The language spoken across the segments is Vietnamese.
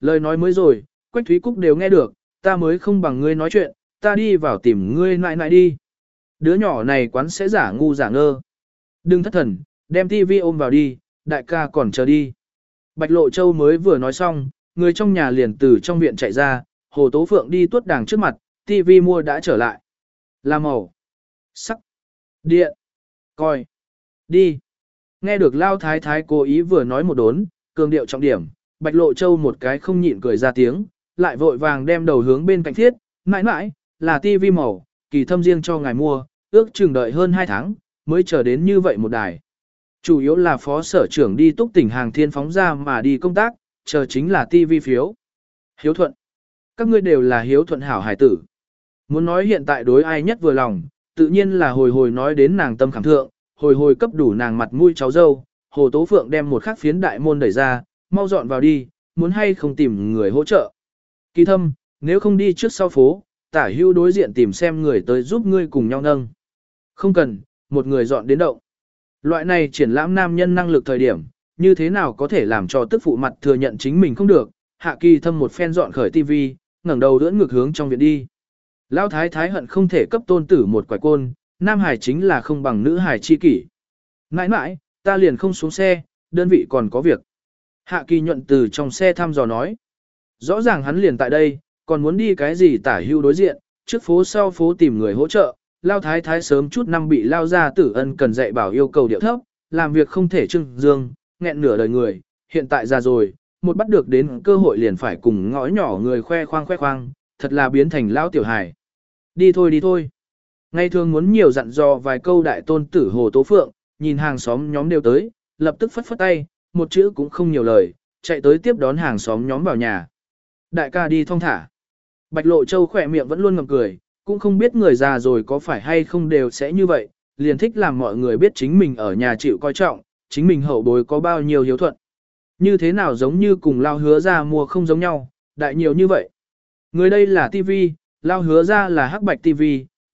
Lời nói mới rồi, Quách Thúy Cúc đều nghe được, ta mới không bằng ngươi nói chuyện, ta đi vào tìm ngươi nại nại đi. Đứa nhỏ này quán sẽ giả ngu giả ngơ. Đừng thất thần, đem tivi ôm vào đi, đại ca còn chờ đi. Bạch Lộ Châu mới vừa nói xong, người trong nhà liền từ trong viện chạy ra, Hồ Tố Phượng đi tuốt đàng trước mặt, tivi mua đã trở lại. Là màu, sắc, điện, coi, đi. Nghe được Lao Thái Thái cố ý vừa nói một đốn, cường điệu trọng điểm, Bạch Lộ Châu một cái không nhịn cười ra tiếng, lại vội vàng đem đầu hướng bên cạnh thiết, mãi mãi, là tivi màu, kỳ thâm riêng cho ngài mua, ước chừng đợi hơn 2 tháng, mới chờ đến như vậy một đài. Chủ yếu là phó sở trưởng đi túc tỉnh hàng thiên phóng ra mà đi công tác, chờ chính là tivi phiếu. Hiếu thuận. Các ngươi đều là hiếu thuận hảo hải tử. Muốn nói hiện tại đối ai nhất vừa lòng, tự nhiên là hồi hồi nói đến nàng tâm khảm thượng, hồi hồi cấp đủ nàng mặt mũi cháu dâu, Hồ Tố Phượng đem một khắc phiến đại môn đẩy ra, mau dọn vào đi, muốn hay không tìm người hỗ trợ. Kỳ thâm, nếu không đi trước sau phố, tả hưu đối diện tìm xem người tới giúp ngươi cùng nhau nâng. Không cần, một người dọn đến động. Loại này triển lãm nam nhân năng lực thời điểm, như thế nào có thể làm cho tức phụ mặt thừa nhận chính mình không được, hạ kỳ thâm một phen dọn khởi tivi, ngẩng đầu đỡ ngược hướng trong viện đi. Lão thái thái hận không thể cấp tôn tử một quải côn, nam hải chính là không bằng nữ hải chi kỷ. Nãi nãi, ta liền không xuống xe, đơn vị còn có việc. Hạ kỳ nhuận từ trong xe thăm dò nói. Rõ ràng hắn liền tại đây, còn muốn đi cái gì tả hưu đối diện, trước phố sau phố tìm người hỗ trợ, lao thái thái sớm chút năm bị lao ra tử ân cần dạy bảo yêu cầu điệu thấp, làm việc không thể trưng dương, nghẹn nửa đời người, hiện tại già rồi, một bắt được đến cơ hội liền phải cùng ngõ nhỏ người khoe khoang khoe khoang, thật là biến thành lao tiểu hài. Đi thôi đi thôi. Ngày thường muốn nhiều dặn dò vài câu đại tôn tử Hồ Tố Phượng, nhìn hàng xóm nhóm đều tới, lập tức phất phất tay, một chữ cũng không nhiều lời, chạy tới tiếp đón hàng xóm nhóm vào nhà. Đại ca đi thong thả. Bạch Lộ Châu khỏe miệng vẫn luôn ngầm cười, cũng không biết người già rồi có phải hay không đều sẽ như vậy, liền thích làm mọi người biết chính mình ở nhà chịu coi trọng, chính mình hậu bối có bao nhiêu hiếu thuận. Như thế nào giống như cùng lao hứa ra mua không giống nhau, đại nhiều như vậy. Người đây là TV, lao hứa ra là hắc bạch TV,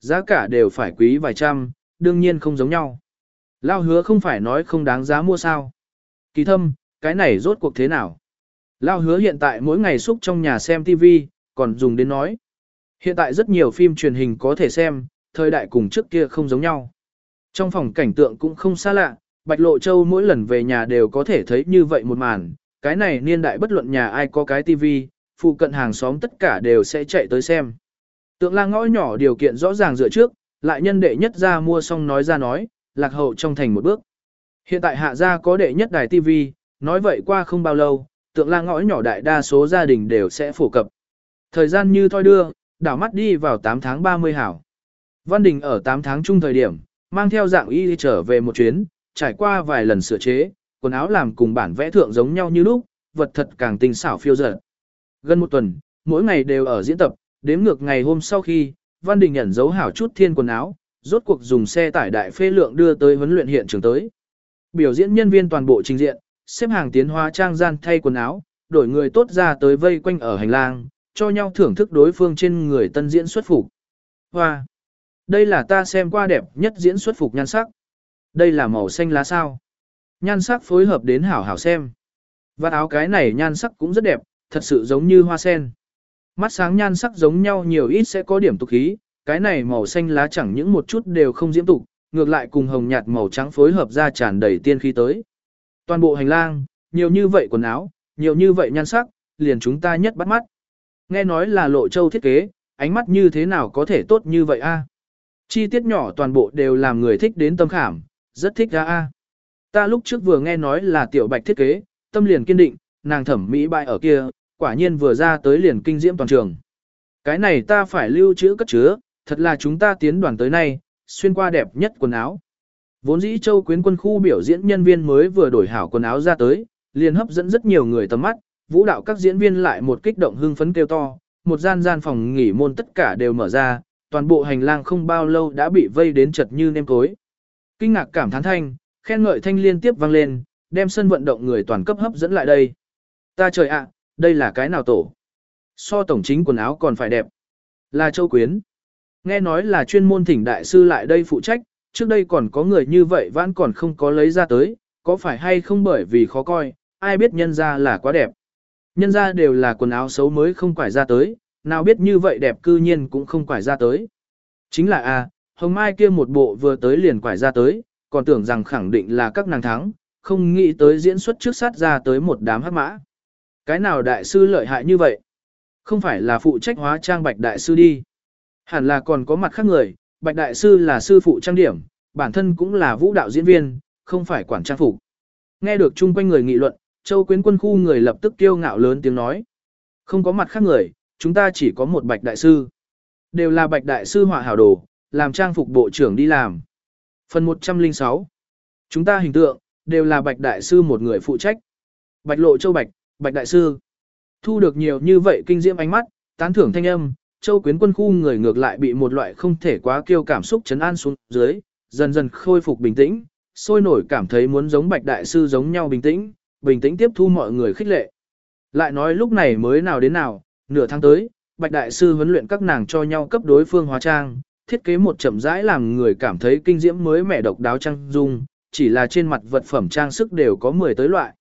giá cả đều phải quý vài trăm, đương nhiên không giống nhau. Lao hứa không phải nói không đáng giá mua sao. Kỳ thâm, cái này rốt cuộc thế nào? Lao hứa hiện tại mỗi ngày xúc trong nhà xem TV, còn dùng đến nói. Hiện tại rất nhiều phim truyền hình có thể xem, thời đại cùng trước kia không giống nhau. Trong phòng cảnh tượng cũng không xa lạ, Bạch Lộ Châu mỗi lần về nhà đều có thể thấy như vậy một màn, cái này niên đại bất luận nhà ai có cái tivi, phụ cận hàng xóm tất cả đều sẽ chạy tới xem. Tượng lang ngõ nhỏ điều kiện rõ ràng dựa trước, lại nhân đệ nhất ra mua xong nói ra nói, lạc hậu trong thành một bước. Hiện tại hạ gia có đệ nhất đài TV nói vậy qua không bao lâu, tượng la ngõ nhỏ đại đa số gia đình đều sẽ phổ cập. Thời gian như thoi đưa, đảo mắt đi vào 8 tháng 30 hảo. Văn Đình ở 8 tháng chung thời điểm, mang theo dạng y trở về một chuyến, trải qua vài lần sửa chế, quần áo làm cùng bản vẽ thượng giống nhau như lúc, vật thật càng tinh xảo phiêu dở. Gần một tuần, mỗi ngày đều ở diễn tập, đếm ngược ngày hôm sau khi, Văn Đình nhận dấu hảo chút thiên quần áo, rốt cuộc dùng xe tải đại phê lượng đưa tới huấn luyện hiện trường tới. Biểu diễn nhân viên toàn bộ trình diện, xếp hàng tiến hóa trang gian thay quần áo, đổi người tốt ra tới vây quanh ở hành lang, cho nhau thưởng thức đối phương trên người tân diễn xuất phục. Hoa! Đây là ta xem qua đẹp nhất diễn xuất phục nhan sắc. Đây là màu xanh lá sao. Nhan sắc phối hợp đến hảo hảo xem. Và áo cái này nhan sắc cũng rất đẹp, thật sự giống như hoa sen. Mắt sáng nhan sắc giống nhau nhiều ít sẽ có điểm tục khí, cái này màu xanh lá chẳng những một chút đều không diễm tục, ngược lại cùng hồng nhạt màu trắng phối hợp ra tràn đầy tiên khí tới. Toàn bộ hành lang, nhiều như vậy quần áo, nhiều như vậy nhan sắc, liền chúng ta nhất bắt mắt. Nghe nói là lộ châu thiết kế, ánh mắt như thế nào có thể tốt như vậy a? Chi tiết nhỏ toàn bộ đều làm người thích đến tâm khảm, rất thích ra a. Ta lúc trước vừa nghe nói là tiểu bạch thiết kế, tâm liền kiên định, nàng thẩm mỹ bại ở kia, quả nhiên vừa ra tới liền kinh diễm toàn trường. Cái này ta phải lưu trữ cất chứa, thật là chúng ta tiến đoàn tới nay, xuyên qua đẹp nhất quần áo. Vốn dĩ châu quyến quân khu biểu diễn nhân viên mới vừa đổi hảo quần áo ra tới, liền hấp dẫn rất nhiều người tầm mắt, vũ đạo các diễn viên lại một kích động hưng phấn kêu to, một gian gian phòng nghỉ môn tất cả đều mở ra, toàn bộ hành lang không bao lâu đã bị vây đến chật như nêm cối. Kinh ngạc cảm thán thanh, khen ngợi thanh liên tiếp vang lên, đem sân vận động người toàn cấp hấp dẫn lại đây. Ta trời ạ, đây là cái nào tổ? So tổng chính quần áo còn phải đẹp. Là châu quyến. Nghe nói là chuyên môn thỉnh đại sư lại đây phụ trách, trước đây còn có người như vậy vẫn còn không có lấy ra tới, có phải hay không bởi vì khó coi, ai biết nhân ra là quá đẹp. Nhân ra đều là quần áo xấu mới không quải ra tới, nào biết như vậy đẹp cư nhiên cũng không quải ra tới. Chính là a, hồng mai kia một bộ vừa tới liền quải ra tới, còn tưởng rằng khẳng định là các nàng thắng, không nghĩ tới diễn xuất trước sát ra tới một đám hắc mã. Cái nào đại sư lợi hại như vậy? Không phải là phụ trách hóa trang bạch đại sư đi. Hẳn là còn có mặt khác người, bạch đại sư là sư phụ trang điểm, bản thân cũng là vũ đạo diễn viên, không phải quản trang phục. Nghe được chung quanh người nghị luận, châu quyến quân khu người lập tức kiêu ngạo lớn tiếng nói. Không có mặt khác người, chúng ta chỉ có một bạch đại sư. Đều là bạch đại sư họa hảo đồ, làm trang phục bộ trưởng đi làm. Phần 106 Chúng ta hình tượng, đều là bạch đại sư một người phụ trách. Bạch lộ châu bạch, bạch đại sư. Thu được nhiều như vậy kinh diễm ánh mắt, tán thưởng thanh âm, châu quyến quân khu người ngược lại bị một loại không thể quá kiêu cảm xúc chấn an xuống dưới, dần dần khôi phục bình tĩnh, sôi nổi cảm thấy muốn giống bạch đại sư giống nhau bình tĩnh, bình tĩnh tiếp thu mọi người khích lệ. Lại nói lúc này mới nào đến nào, nửa tháng tới, bạch đại sư huấn luyện các nàng cho nhau cấp đối phương hóa trang, thiết kế một chậm rãi làm người cảm thấy kinh diễm mới mẻ độc đáo trang dung, chỉ là trên mặt vật phẩm trang sức đều có 10 tới loại.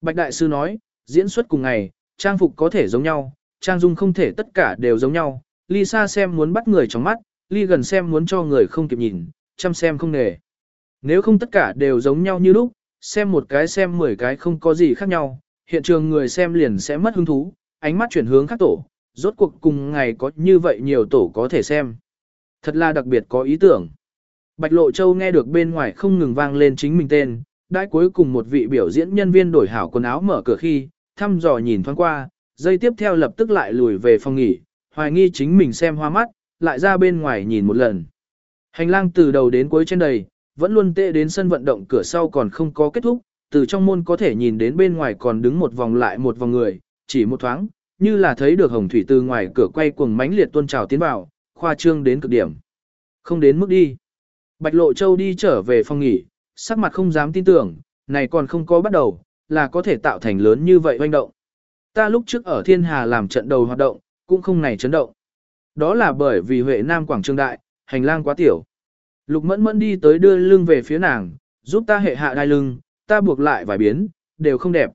Bạch đại sư nói, diễn xuất cùng ngày, trang phục có thể giống nhau, trang dung không thể tất cả đều giống nhau, ly xa xem muốn bắt người trong mắt, ly gần xem muốn cho người không kịp nhìn, chăm xem không nề. Nếu không tất cả đều giống nhau như lúc, xem một cái xem 10 cái không có gì khác nhau, hiện trường người xem liền sẽ mất hứng thú, ánh mắt chuyển hướng khác tổ, rốt cuộc cùng ngày có như vậy nhiều tổ có thể xem. Thật là đặc biệt có ý tưởng. Bạch Lộ Châu nghe được bên ngoài không ngừng vang lên chính mình tên, đãi cuối cùng một vị biểu diễn nhân viên đổi hảo quần áo mở cửa khi, thăm dò nhìn thoáng qua, dây tiếp theo lập tức lại lùi về phòng nghỉ, hoài nghi chính mình xem hoa mắt, lại ra bên ngoài nhìn một lần. Hành lang từ đầu đến cuối trên đầy, vẫn luôn tệ đến sân vận động cửa sau còn không có kết thúc, từ trong môn có thể nhìn đến bên ngoài còn đứng một vòng lại một vòng người, chỉ một thoáng, như là thấy được hồng thủy từ ngoài cửa quay cuồng mãnh liệt tuôn trào tiến vào, khoa trương đến cực điểm. Không đến mức đi. Bạch Lộ Châu đi trở về phòng nghỉ, sắc mặt không dám tin tưởng, này còn không có bắt đầu, là có thể tạo thành lớn như vậy hoành động. Ta lúc trước ở Thiên Hà làm trận đầu hoạt động, cũng không này chấn động. Đó là bởi vì Huệ Nam Quảng Trường Đại, hành lang quá tiểu. Lục mẫn mẫn đi tới đưa lưng về phía nàng, giúp ta hệ hạ đai lưng, ta buộc lại vài biến, đều không đẹp.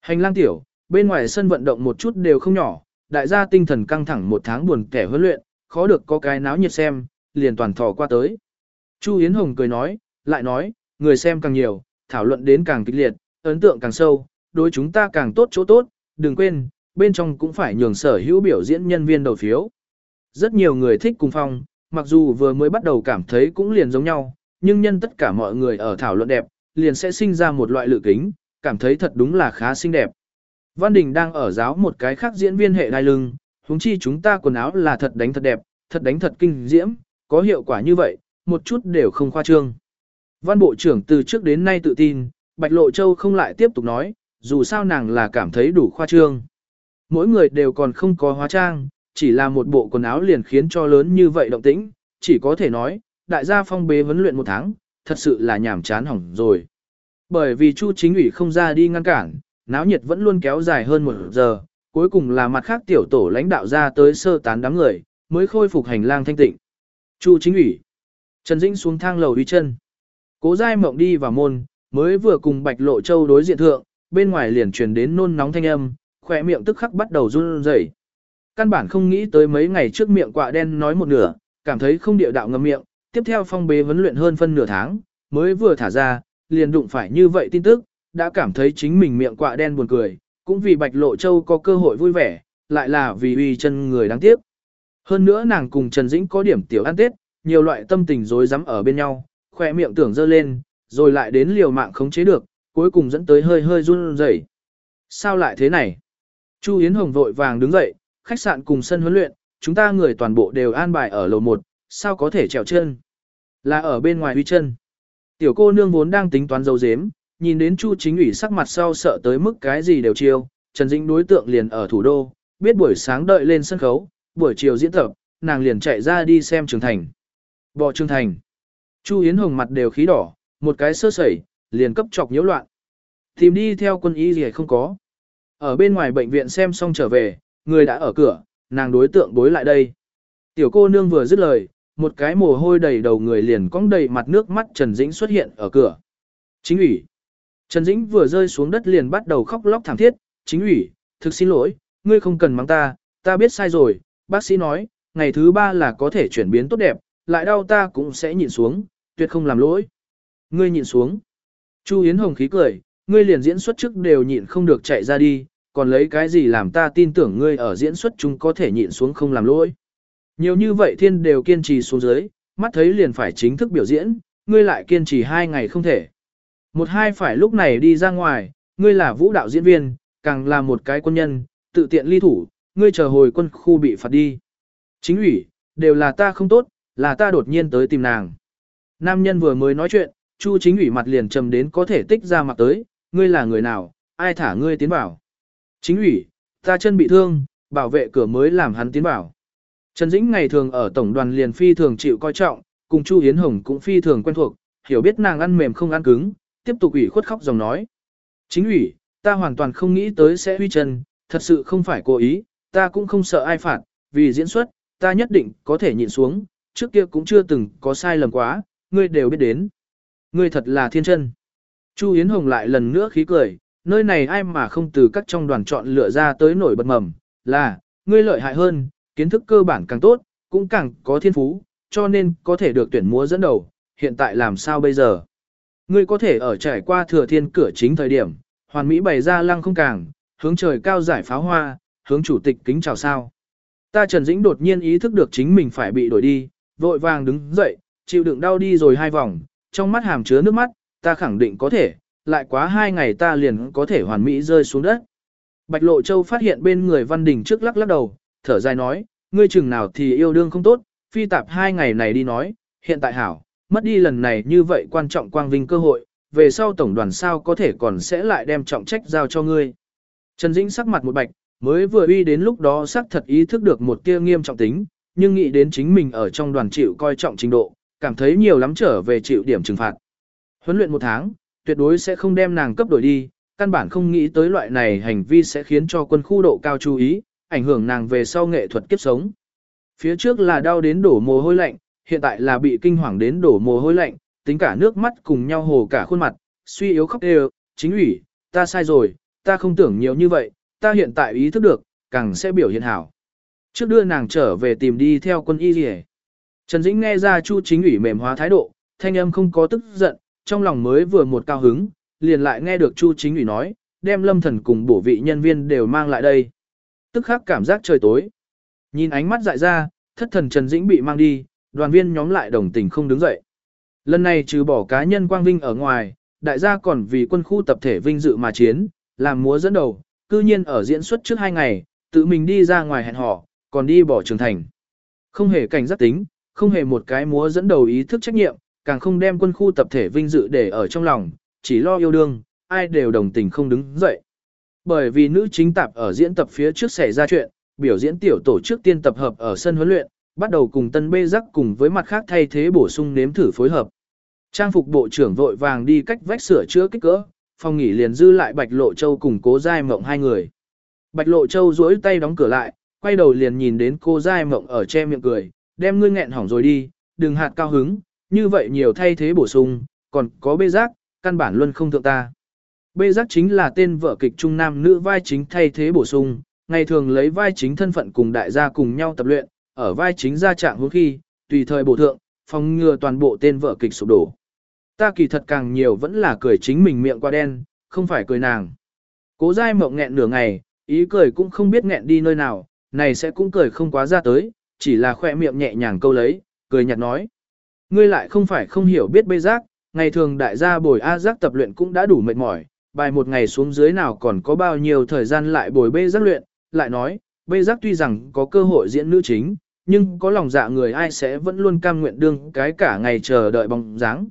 Hành lang tiểu, bên ngoài sân vận động một chút đều không nhỏ, đại gia tinh thần căng thẳng một tháng buồn kẻ huấn luyện, khó được có cái náo nhiệt xem, liền toàn thò qua tới. Chu Yến Hồng cười nói, lại nói, người xem càng nhiều, thảo luận đến càng kịch liệt, ấn tượng càng sâu, đối chúng ta càng tốt chỗ tốt, đừng quên, bên trong cũng phải nhường sở hữu biểu diễn nhân viên đầu phiếu. Rất nhiều người thích cùng phong, mặc dù vừa mới bắt đầu cảm thấy cũng liền giống nhau, nhưng nhân tất cả mọi người ở thảo luận đẹp, liền sẽ sinh ra một loại lựa kính, cảm thấy thật đúng là khá xinh đẹp. Văn Đình đang ở giáo một cái khác diễn viên hệ đai lưng, huống chi chúng ta quần áo là thật đánh thật đẹp, thật đánh thật kinh diễm, có hiệu quả như vậy, một chút đều không khoa trương. Văn Bộ trưởng từ trước đến nay tự tin, Bạch Lộ Châu không lại tiếp tục nói, dù sao nàng là cảm thấy đủ khoa trương. Mỗi người đều còn không có hóa trang, chỉ là một bộ quần áo liền khiến cho lớn như vậy động tĩnh, chỉ có thể nói, đại gia phong bế vấn luyện một tháng, thật sự là nhảm chán hỏng rồi. Bởi vì Chu chính ủy không ra đi ngăn cản, náo nhiệt vẫn luôn kéo dài hơn một giờ, cuối cùng là mặt khác tiểu tổ lãnh đạo ra tới sơ tán đám người, mới khôi phục hành lang thanh tịnh. Chu chính ủy. Trần Dĩnh xuống thang lầu đi chân. Cố Giai Mộng đi vào môn, mới vừa cùng Bạch Lộ Châu đối diện thượng, bên ngoài liền truyền đến nôn nóng thanh âm, khỏe miệng tức khắc bắt đầu run rẩy. Căn bản không nghĩ tới mấy ngày trước miệng quạ đen nói một nửa, cảm thấy không địa đạo ngậm miệng, tiếp theo phong bế vấn luyện hơn phân nửa tháng, mới vừa thả ra, liền đụng phải như vậy tin tức, đã cảm thấy chính mình miệng quạ đen buồn cười, cũng vì Bạch Lộ Châu có cơ hội vui vẻ, lại là vì uy chân người đáng tiếc. Hơn nữa nàng cùng Trần Dĩnh có điểm tiểu ăn tết, nhiều loại tâm tình rối rắm ở bên nhau, khỏe miệng tưởng dơ lên, rồi lại đến liều mạng khống chế được, cuối cùng dẫn tới hơi hơi run rẩy. Sao lại thế này? Chu Yến Hồng vội vàng đứng dậy, khách sạn cùng sân huấn luyện, chúng ta người toàn bộ đều an bài ở lầu 1, sao có thể trèo chân? Là ở bên ngoài huy chân. Tiểu cô nương vốn đang tính toán dấu dếm, nhìn đến Chu chính ủy sắc mặt sau sợ tới mức cái gì đều chiêu, Trần Dĩnh đối tượng liền ở thủ đô, biết buổi sáng đợi lên sân khấu, buổi chiều diễn tập, nàng liền chạy ra đi xem Trường Thành. Bò Trường Thành. Chu Yến Hồng mặt đều khí đỏ, một cái sơ sẩy, liền cấp chọc nhiễu loạn. Tìm đi theo quân y gì không có. Ở bên ngoài bệnh viện xem xong trở về, người đã ở cửa, nàng đối tượng bối lại đây. Tiểu cô nương vừa dứt lời, một cái mồ hôi đầy đầu người liền cong đầy mặt nước mắt Trần Dĩnh xuất hiện ở cửa. Chính ủy. Trần Dĩnh vừa rơi xuống đất liền bắt đầu khóc lóc thảm thiết, chính ủy, thực xin lỗi, ngươi không cần mắng ta, ta biết sai rồi, bác sĩ nói, ngày thứ ba là có thể chuyển biến tốt đẹp, lại đau ta cũng sẽ nhịn xuống, tuyệt không làm lỗi. Ngươi nhịn xuống. Chu Yến Hồng khí cười, ngươi liền diễn xuất trước đều nhịn không được chạy ra đi, còn lấy cái gì làm ta tin tưởng ngươi ở diễn xuất chúng có thể nhịn xuống không làm lỗi. Nhiều như vậy thiên đều kiên trì xuống dưới, mắt thấy liền phải chính thức biểu diễn, ngươi lại kiên trì hai ngày không thể. Một hai phải lúc này đi ra ngoài, ngươi là vũ đạo diễn viên, càng là một cái quân nhân, tự tiện ly thủ, ngươi chờ hồi quân khu bị phạt đi. Chính ủy, đều là ta không tốt, là ta đột nhiên tới tìm nàng. Nam nhân vừa mới nói chuyện, Chu chính ủy mặt liền trầm đến có thể tích ra mặt tới, ngươi là người nào, ai thả ngươi tiến vào. Chính ủy, ta chân bị thương, bảo vệ cửa mới làm hắn tiến vào. Trần Dĩnh ngày thường ở tổng đoàn liền phi thường chịu coi trọng, cùng Chu Hiến Hồng cũng phi thường quen thuộc, hiểu biết nàng ăn mềm không ăn cứng, tiếp tục ủy khuất khóc dòng nói. Chính ủy, ta hoàn toàn không nghĩ tới sẽ huy chân, thật sự không phải cố ý, ta cũng không sợ ai phạt, vì diễn xuất, ta nhất định có thể nhịn xuống, trước kia cũng chưa từng có sai lầm quá, ngươi đều biết đến. Ngươi thật là thiên chân. Chu Yến Hồng lại lần nữa khí cười, nơi này ai mà không từ các trong đoàn chọn lựa ra tới nổi bật mầm, là, ngươi lợi hại hơn, kiến thức cơ bản càng tốt, cũng càng có thiên phú, cho nên có thể được tuyển múa dẫn đầu, hiện tại làm sao bây giờ? Ngươi có thể ở trải qua thừa thiên cửa chính thời điểm, hoàn mỹ bày ra lăng không càng, hướng trời cao giải pháo hoa, hướng chủ tịch kính chào sao. Ta Trần Dĩnh đột nhiên ý thức được chính mình phải bị đổi đi, vội vàng đứng dậy, chịu đựng đau đi rồi hai vòng, trong mắt hàm chứa nước mắt, ta khẳng định có thể, lại quá hai ngày ta liền có thể hoàn mỹ rơi xuống đất. Bạch Lộ Châu phát hiện bên người Văn Đình trước lắc lắc đầu, thở dài nói, ngươi chừng nào thì yêu đương không tốt, phi tạp hai ngày này đi nói, hiện tại hảo, mất đi lần này như vậy quan trọng quang vinh cơ hội, về sau tổng đoàn sao có thể còn sẽ lại đem trọng trách giao cho ngươi. Trần Dĩnh sắc mặt một bạch, mới vừa uy đến lúc đó sắc thật ý thức được một tia nghiêm trọng tính, nhưng nghĩ đến chính mình ở trong đoàn chịu coi trọng trình độ, cảm thấy nhiều lắm trở về chịu điểm trừng phạt. Huấn luyện một tháng, tuyệt đối sẽ không đem nàng cấp đổi đi, căn bản không nghĩ tới loại này hành vi sẽ khiến cho quân khu độ cao chú ý, ảnh hưởng nàng về sau nghệ thuật kiếp sống. Phía trước là đau đến đổ mồ hôi lạnh, hiện tại là bị kinh hoàng đến đổ mồ hôi lạnh, tính cả nước mắt cùng nhau hồ cả khuôn mặt, suy yếu khóc đều, chính ủy, ta sai rồi, ta không tưởng nhiều như vậy, ta hiện tại ý thức được, càng sẽ biểu hiện hảo. Trước đưa nàng trở về tìm đi theo quân y rìa. Trần Dĩnh nghe ra Chu chính ủy mềm hóa thái độ, thanh âm không có tức giận, trong lòng mới vừa một cao hứng, liền lại nghe được Chu chính ủy nói, đem lâm thần cùng bổ vị nhân viên đều mang lại đây. Tức khắc cảm giác trời tối. Nhìn ánh mắt dại ra, thất thần Trần Dĩnh bị mang đi, đoàn viên nhóm lại đồng tình không đứng dậy. Lần này trừ bỏ cá nhân quang vinh ở ngoài, đại gia còn vì quân khu tập thể vinh dự mà chiến, làm múa dẫn đầu, cư nhiên ở diễn xuất trước hai ngày, tự mình đi ra ngoài hẹn hò, còn đi bỏ trường thành. Không hề cảnh giác tính, không hề một cái múa dẫn đầu ý thức trách nhiệm, càng không đem quân khu tập thể vinh dự để ở trong lòng, chỉ lo yêu đương, ai đều đồng tình không đứng dậy. Bởi vì nữ chính tạp ở diễn tập phía trước xảy ra chuyện, biểu diễn tiểu tổ trước tiên tập hợp ở sân huấn luyện, bắt đầu cùng tân bê giác cùng với mặt khác thay thế bổ sung nếm thử phối hợp. Trang phục bộ trưởng vội vàng đi cách vách sửa chữa kích cỡ, phòng nghỉ liền dư lại Bạch Lộ Châu cùng cố Giai Mộng hai người. Bạch Lộ Châu duỗi tay đóng cửa lại, quay đầu liền nhìn đến cô Giai Mộng ở che miệng cười, đem ngươi nghẹn hỏng rồi đi, đừng hạt cao hứng, như vậy nhiều thay thế bổ sung, còn có bê giác, căn bản luôn không thượng ta. Bê giác chính là tên vợ kịch trung nam nữ vai chính thay thế bổ sung, ngày thường lấy vai chính thân phận cùng đại gia cùng nhau tập luyện, ở vai chính ra trạng hướng khi, tùy thời bổ thượng, phòng ngừa toàn bộ tên vợ kịch sụp đổ. Ta kỳ thật càng nhiều vẫn là cười chính mình miệng qua đen, không phải cười nàng. Cố dai mộng nghẹn nửa ngày, ý cười cũng không biết nghẹn đi nơi nào, này sẽ cũng cười không quá ra tới, chỉ là khoe miệng nhẹ nhàng câu lấy, cười nhạt nói. Ngươi lại không phải không hiểu biết bê giác, ngày thường đại gia bồi A giác tập luyện cũng đã đủ mệt mỏi, bài một ngày xuống dưới nào còn có bao nhiêu thời gian lại bồi bê giác luyện, lại nói, bê giác tuy rằng có cơ hội diễn nữ chính, nhưng có lòng dạ người ai sẽ vẫn luôn cam nguyện đương cái cả ngày chờ đợi bóng dáng.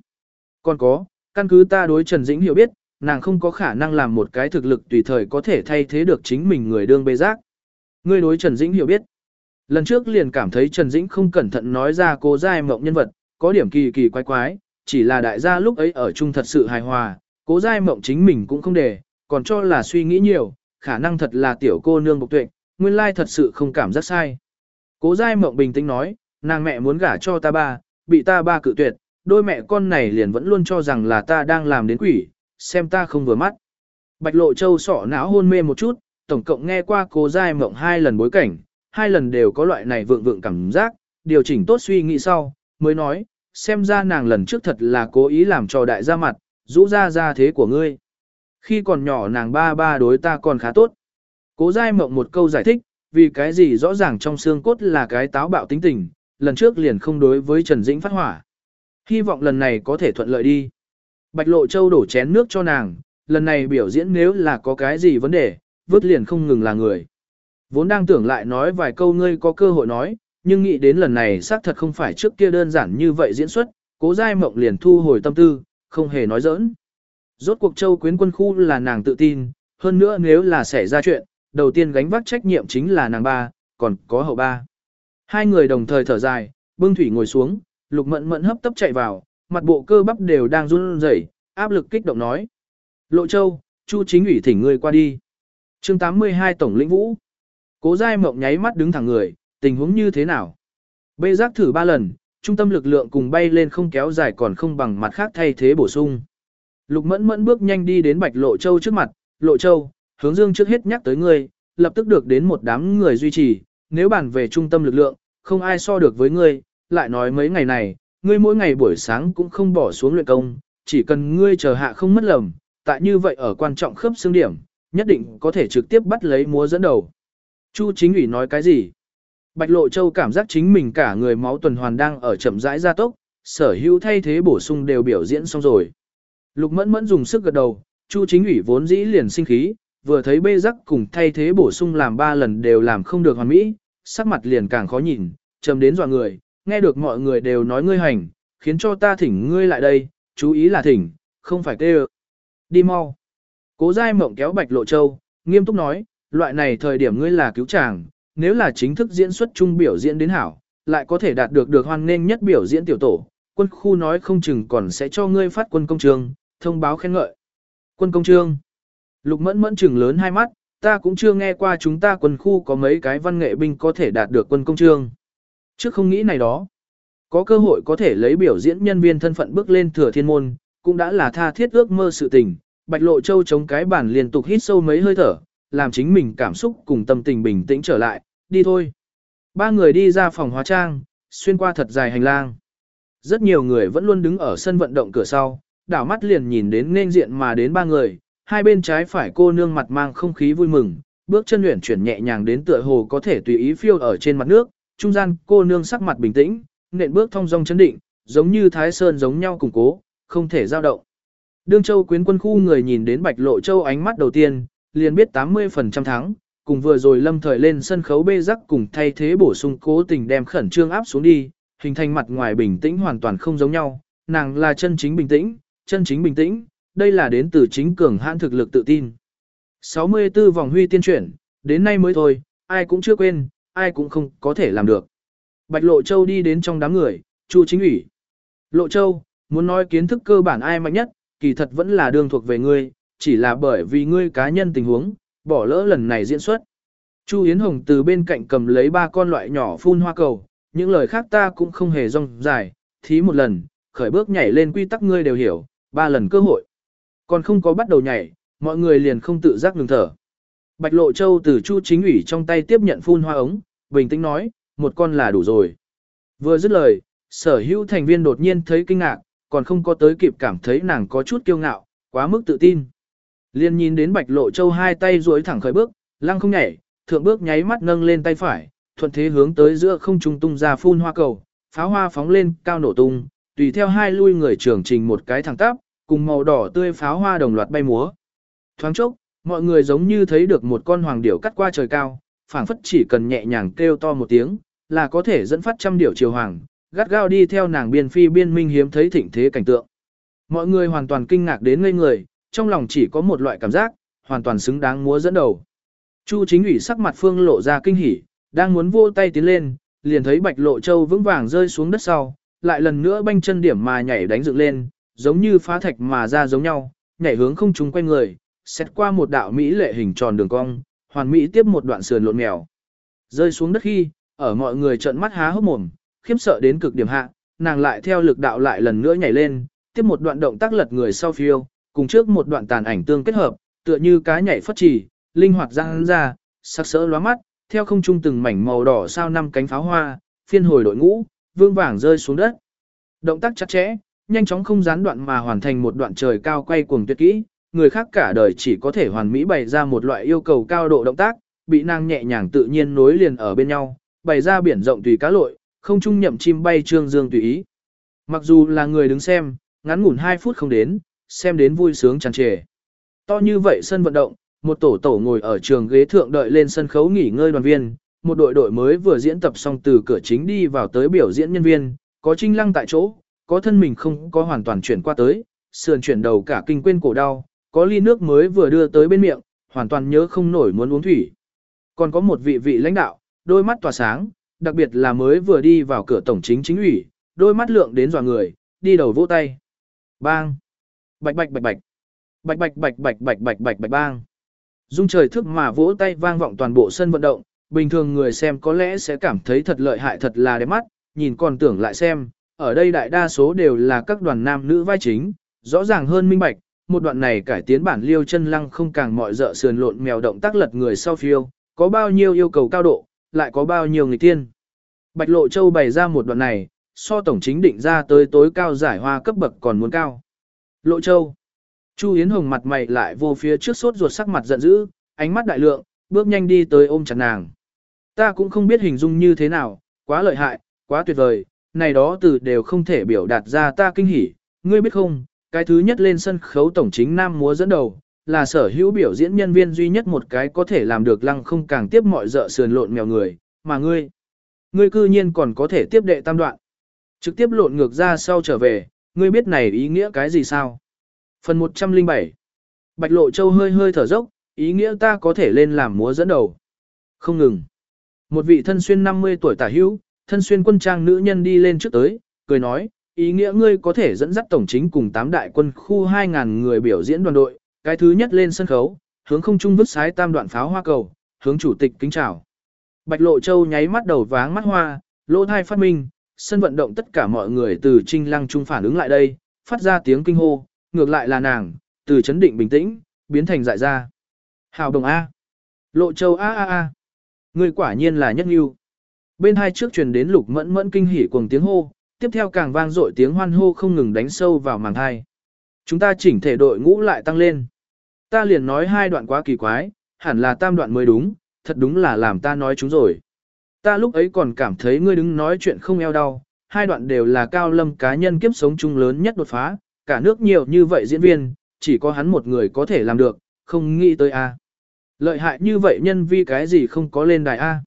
Còn có, căn cứ ta đối Trần Dĩnh hiểu biết, nàng không có khả năng làm một cái thực lực tùy thời có thể thay thế được chính mình người đương bê giác. Ngươi đối Trần Dĩnh hiểu biết. Lần trước liền cảm thấy Trần Dĩnh không cẩn thận nói ra cô giai mộng nhân vật, có điểm kỳ kỳ quái quái, chỉ là đại gia lúc ấy ở chung thật sự hài hòa, cố giai mộng chính mình cũng không để, còn cho là suy nghĩ nhiều, khả năng thật là tiểu cô nương bộc tuệ, nguyên lai thật sự không cảm giác sai. Cố giai mộng bình tĩnh nói, nàng mẹ muốn gả cho ta ba, bị ta ba cự tuyệt, đôi mẹ con này liền vẫn luôn cho rằng là ta đang làm đến quỷ, xem ta không vừa mắt. Bạch lộ châu sọ não hôn mê một chút, tổng cộng nghe qua cố giai mộng hai lần bối cảnh, hai lần đều có loại này vượng vượng cảm giác, điều chỉnh tốt suy nghĩ sau, mới nói, xem ra nàng lần trước thật là cố ý làm cho đại gia mặt, rũ ra ra thế của ngươi. Khi còn nhỏ nàng ba ba đối ta còn khá tốt. Cố dai mộng một câu giải thích, vì cái gì rõ ràng trong xương cốt là cái táo bạo tính tình, lần trước liền không đối với Trần Dĩnh phát hỏa. Hy vọng lần này có thể thuận lợi đi. Bạch Lộ Châu đổ chén nước cho nàng, lần này biểu diễn nếu là có cái gì vấn đề, vứt liền không ngừng là người. Vốn đang tưởng lại nói vài câu ngươi có cơ hội nói, nhưng nghĩ đến lần này xác thật không phải trước kia đơn giản như vậy diễn xuất, cố giai mộng liền thu hồi tâm tư, không hề nói giỡn. Rốt cuộc châu quyến quân khu là nàng tự tin, hơn nữa nếu là xảy ra chuyện, đầu tiên gánh vác trách nhiệm chính là nàng ba, còn có hậu ba. Hai người đồng thời thở dài, bưng thủy ngồi xuống, lục mẫn mẫn hấp tấp chạy vào, mặt bộ cơ bắp đều đang run rẩy, áp lực kích động nói. Lộ châu, chu chính ủy thỉnh ngươi qua đi. chương 82 Tổng lĩnh vũ. Cố giai mộng nháy mắt đứng thẳng người, tình huống như thế nào? Bê giác thử ba lần, trung tâm lực lượng cùng bay lên không kéo dài còn không bằng mặt khác thay thế bổ sung. Lục mẫn mẫn bước nhanh đi đến bạch lộ châu trước mặt, lộ châu, hướng dương trước hết nhắc tới ngươi, lập tức được đến một đám người duy trì, nếu bàn về trung tâm lực lượng, không ai so được với ngươi, lại nói mấy ngày này, ngươi mỗi ngày buổi sáng cũng không bỏ xuống luyện công, chỉ cần ngươi chờ hạ không mất lầm, tại như vậy ở quan trọng khớp xương điểm, nhất định có thể trực tiếp bắt lấy múa dẫn đầu. Chu chính ủy nói cái gì? Bạch Lộ Châu cảm giác chính mình cả người máu tuần hoàn đang ở chậm rãi gia tốc, sở hữu thay thế bổ sung đều biểu diễn xong rồi. Lục Mẫn Mẫn dùng sức gật đầu, Chu chính ủy vốn dĩ liền sinh khí, vừa thấy bê rắc cùng thay thế bổ sung làm ba lần đều làm không được hoàn mỹ, sắc mặt liền càng khó nhìn, trầm đến dọa người, nghe được mọi người đều nói ngươi hành, khiến cho ta thỉnh ngươi lại đây, chú ý là thỉnh, không phải kêu. Đi mau. Cố giai mộng kéo Bạch Lộ Châu, nghiêm túc nói, loại này thời điểm ngươi là cứu chàng, nếu là chính thức diễn xuất chung biểu diễn đến hảo, lại có thể đạt được được hoan nghênh nhất biểu diễn tiểu tổ, quân khu nói không chừng còn sẽ cho ngươi phát quân công trường, thông báo khen ngợi. Quân công trường. Lục mẫn mẫn trừng lớn hai mắt, ta cũng chưa nghe qua chúng ta quân khu có mấy cái văn nghệ binh có thể đạt được quân công trường, Trước không nghĩ này đó. Có cơ hội có thể lấy biểu diễn nhân viên thân phận bước lên thừa thiên môn, cũng đã là tha thiết ước mơ sự tình. Bạch Lộ Châu chống cái bản liên tục hít sâu mấy hơi thở, làm chính mình cảm xúc cùng tâm tình bình tĩnh trở lại, đi thôi. Ba người đi ra phòng hóa trang, xuyên qua thật dài hành lang. Rất nhiều người vẫn luôn đứng ở sân vận động cửa sau, đảo mắt liền nhìn đến nên diện mà đến ba người, hai bên trái phải cô nương mặt mang không khí vui mừng, bước chân luyện chuyển nhẹ nhàng đến tựa hồ có thể tùy ý phiêu ở trên mặt nước, trung gian cô nương sắc mặt bình tĩnh, nện bước thong dong chấn định, giống như thái sơn giống nhau củng cố, không thể dao động. Đương Châu quyến quân khu người nhìn đến Bạch Lộ Châu ánh mắt đầu tiên, liền biết 80% thắng, cùng vừa rồi lâm thời lên sân khấu bê rắc cùng thay thế bổ sung cố tình đem khẩn trương áp xuống đi, hình thành mặt ngoài bình tĩnh hoàn toàn không giống nhau, nàng là chân chính bình tĩnh, chân chính bình tĩnh, đây là đến từ chính cường hãn thực lực tự tin. 64 vòng huy tiên chuyển, đến nay mới thôi, ai cũng chưa quên, ai cũng không có thể làm được. Bạch Lộ Châu đi đến trong đám người, Chu chính ủy. Lộ Châu, muốn nói kiến thức cơ bản ai mạnh nhất, kỳ thật vẫn là đương thuộc về ngươi, chỉ là bởi vì ngươi cá nhân tình huống, bỏ lỡ lần này diễn xuất. Chu Yến Hồng từ bên cạnh cầm lấy ba con loại nhỏ phun hoa cầu, những lời khác ta cũng không hề rong dài, thí một lần, khởi bước nhảy lên quy tắc ngươi đều hiểu, ba lần cơ hội. Còn không có bắt đầu nhảy, mọi người liền không tự giác ngừng thở. Bạch Lộ Châu từ Chu Chính ủy trong tay tiếp nhận phun hoa ống, bình tĩnh nói, một con là đủ rồi. Vừa dứt lời, sở hữu thành viên đột nhiên thấy kinh ngạc, còn không có tới kịp cảm thấy nàng có chút kiêu ngạo, quá mức tự tin. Liên nhìn đến Bạch Lộ Châu hai tay duỗi thẳng khởi bước, lăng không nhảy, thượng bước nháy mắt nâng lên tay phải, thuận thế hướng tới giữa không trung tung ra phun hoa cầu, pháo hoa phóng lên, cao nổ tung, tùy theo hai lui người trưởng trình một cái thẳng tắp, cùng màu đỏ tươi pháo hoa đồng loạt bay múa. Thoáng chốc, mọi người giống như thấy được một con hoàng điểu cắt qua trời cao, phảng phất chỉ cần nhẹ nhàng kêu to một tiếng, là có thể dẫn phát trăm điểu triều hoàng, gắt gao đi theo nàng biên phi biên minh hiếm thấy thịnh thế cảnh tượng. Mọi người hoàn toàn kinh ngạc đến ngây người, trong lòng chỉ có một loại cảm giác, hoàn toàn xứng đáng múa dẫn đầu. Chu chính ủy sắc mặt phương lộ ra kinh hỉ, đang muốn vô tay tiến lên, liền thấy bạch lộ châu vững vàng rơi xuống đất sau, lại lần nữa banh chân điểm mà nhảy đánh dựng lên, giống như phá thạch mà ra giống nhau, nhảy hướng không trúng quanh người, xét qua một đạo mỹ lệ hình tròn đường cong, hoàn mỹ tiếp một đoạn sườn lộn mèo. Rơi xuống đất khi, ở mọi người trợn mắt há hốc mồm, khiếp sợ đến cực điểm hạ, nàng lại theo lực đạo lại lần nữa nhảy lên, tiếp một đoạn động tác lật người sau phiêu, cùng trước một đoạn tàn ảnh tương kết hợp, tựa như cá nhảy phất trì, linh hoạt giang ra, sắc sỡ lóa mắt, theo không trung từng mảnh màu đỏ sao năm cánh pháo hoa, phiên hồi đội ngũ, vương vàng rơi xuống đất. Động tác chặt chẽ, nhanh chóng không gián đoạn mà hoàn thành một đoạn trời cao quay cuồng tuyệt kỹ, người khác cả đời chỉ có thể hoàn mỹ bày ra một loại yêu cầu cao độ động tác, bị nàng nhẹ nhàng tự nhiên nối liền ở bên nhau, bày ra biển rộng tùy cá lội, không trung nhậm chim bay trương dương tùy ý. Mặc dù là người đứng xem, ngắn ngủn 2 phút không đến, xem đến vui sướng tràn trề. To như vậy sân vận động, một tổ tổ ngồi ở trường ghế thượng đợi lên sân khấu nghỉ ngơi đoàn viên, một đội đội mới vừa diễn tập xong từ cửa chính đi vào tới biểu diễn nhân viên, có trinh lăng tại chỗ, có thân mình không có hoàn toàn chuyển qua tới, sườn chuyển đầu cả kinh quên cổ đau, có ly nước mới vừa đưa tới bên miệng, hoàn toàn nhớ không nổi muốn uống thủy. Còn có một vị vị lãnh đạo, đôi mắt tỏa sáng, đặc biệt là mới vừa đi vào cửa tổng chính chính ủy, đôi mắt lượng đến dò người, đi đầu vỗ tay. Bang! Bạch bạch bạch bạch. Bạch bạch bạch bạch bạch bạch bạch bạch bang. Dung trời thức mà vỗ tay vang vọng toàn bộ sân vận động, bình thường người xem có lẽ sẽ cảm thấy thật lợi hại thật là đẹp mắt, nhìn còn tưởng lại xem, ở đây đại đa số đều là các đoàn nam nữ vai chính, rõ ràng hơn minh bạch, một đoạn này cải tiến bản liêu chân lăng không càng mọi dợ sườn lộn mèo động tác lật người sau phiêu, có bao nhiêu yêu cầu cao độ, lại có bao nhiêu người tiên. Bạch Lộ Châu bày ra một đoạn này, so tổng chính định ra tới tối cao giải hoa cấp bậc còn muốn cao. Lộ Châu. Chu Yến Hồng mặt mày lại vô phía trước sốt ruột sắc mặt giận dữ, ánh mắt đại lượng, bước nhanh đi tới ôm chặt nàng. Ta cũng không biết hình dung như thế nào, quá lợi hại, quá tuyệt vời, này đó từ đều không thể biểu đạt ra ta kinh hỉ. Ngươi biết không, cái thứ nhất lên sân khấu tổng chính nam múa dẫn đầu, là sở hữu biểu diễn nhân viên duy nhất một cái có thể làm được lăng không càng tiếp mọi dợ sườn lộn mèo người, mà ngươi, ngươi cư nhiên còn có thể tiếp đệ tam đoạn. Trực tiếp lộn ngược ra sau trở về, ngươi biết này ý nghĩa cái gì sao? Phần 107 Bạch Lộ Châu hơi hơi thở dốc, ý nghĩa ta có thể lên làm múa dẫn đầu. Không ngừng. Một vị thân xuyên 50 tuổi tả hữu, thân xuyên quân trang nữ nhân đi lên trước tới, cười nói, ý nghĩa ngươi có thể dẫn dắt tổng chính cùng tám đại quân khu 2.000 người biểu diễn đoàn đội, cái thứ nhất lên sân khấu, hướng không trung vứt sái tam đoạn pháo hoa cầu, hướng chủ tịch kính chào. Bạch Lộ Châu nháy mắt đầu váng mắt hoa, lỗ thai phát minh, sân vận động tất cả mọi người từ trinh lăng trung phản ứng lại đây, phát ra tiếng kinh hô, ngược lại là nàng, từ chấn định bình tĩnh, biến thành dại ra. Hào đồng A. Lộ Châu A A A. Người quả nhiên là nhất yêu. Bên hai trước truyền đến lục mẫn mẫn kinh hỉ cuồng tiếng hô, tiếp theo càng vang dội tiếng hoan hô không ngừng đánh sâu vào màng hai. Chúng ta chỉnh thể đội ngũ lại tăng lên. Ta liền nói hai đoạn quá kỳ quái, hẳn là tam đoạn mới đúng, thật đúng là làm ta nói chúng rồi. Ta lúc ấy còn cảm thấy ngươi đứng nói chuyện không eo đau, hai đoạn đều là cao lâm cá nhân kiếp sống chung lớn nhất đột phá, cả nước nhiều như vậy diễn viên, chỉ có hắn một người có thể làm được, không nghĩ tới a. Lợi hại như vậy nhân vi cái gì không có lên đài a.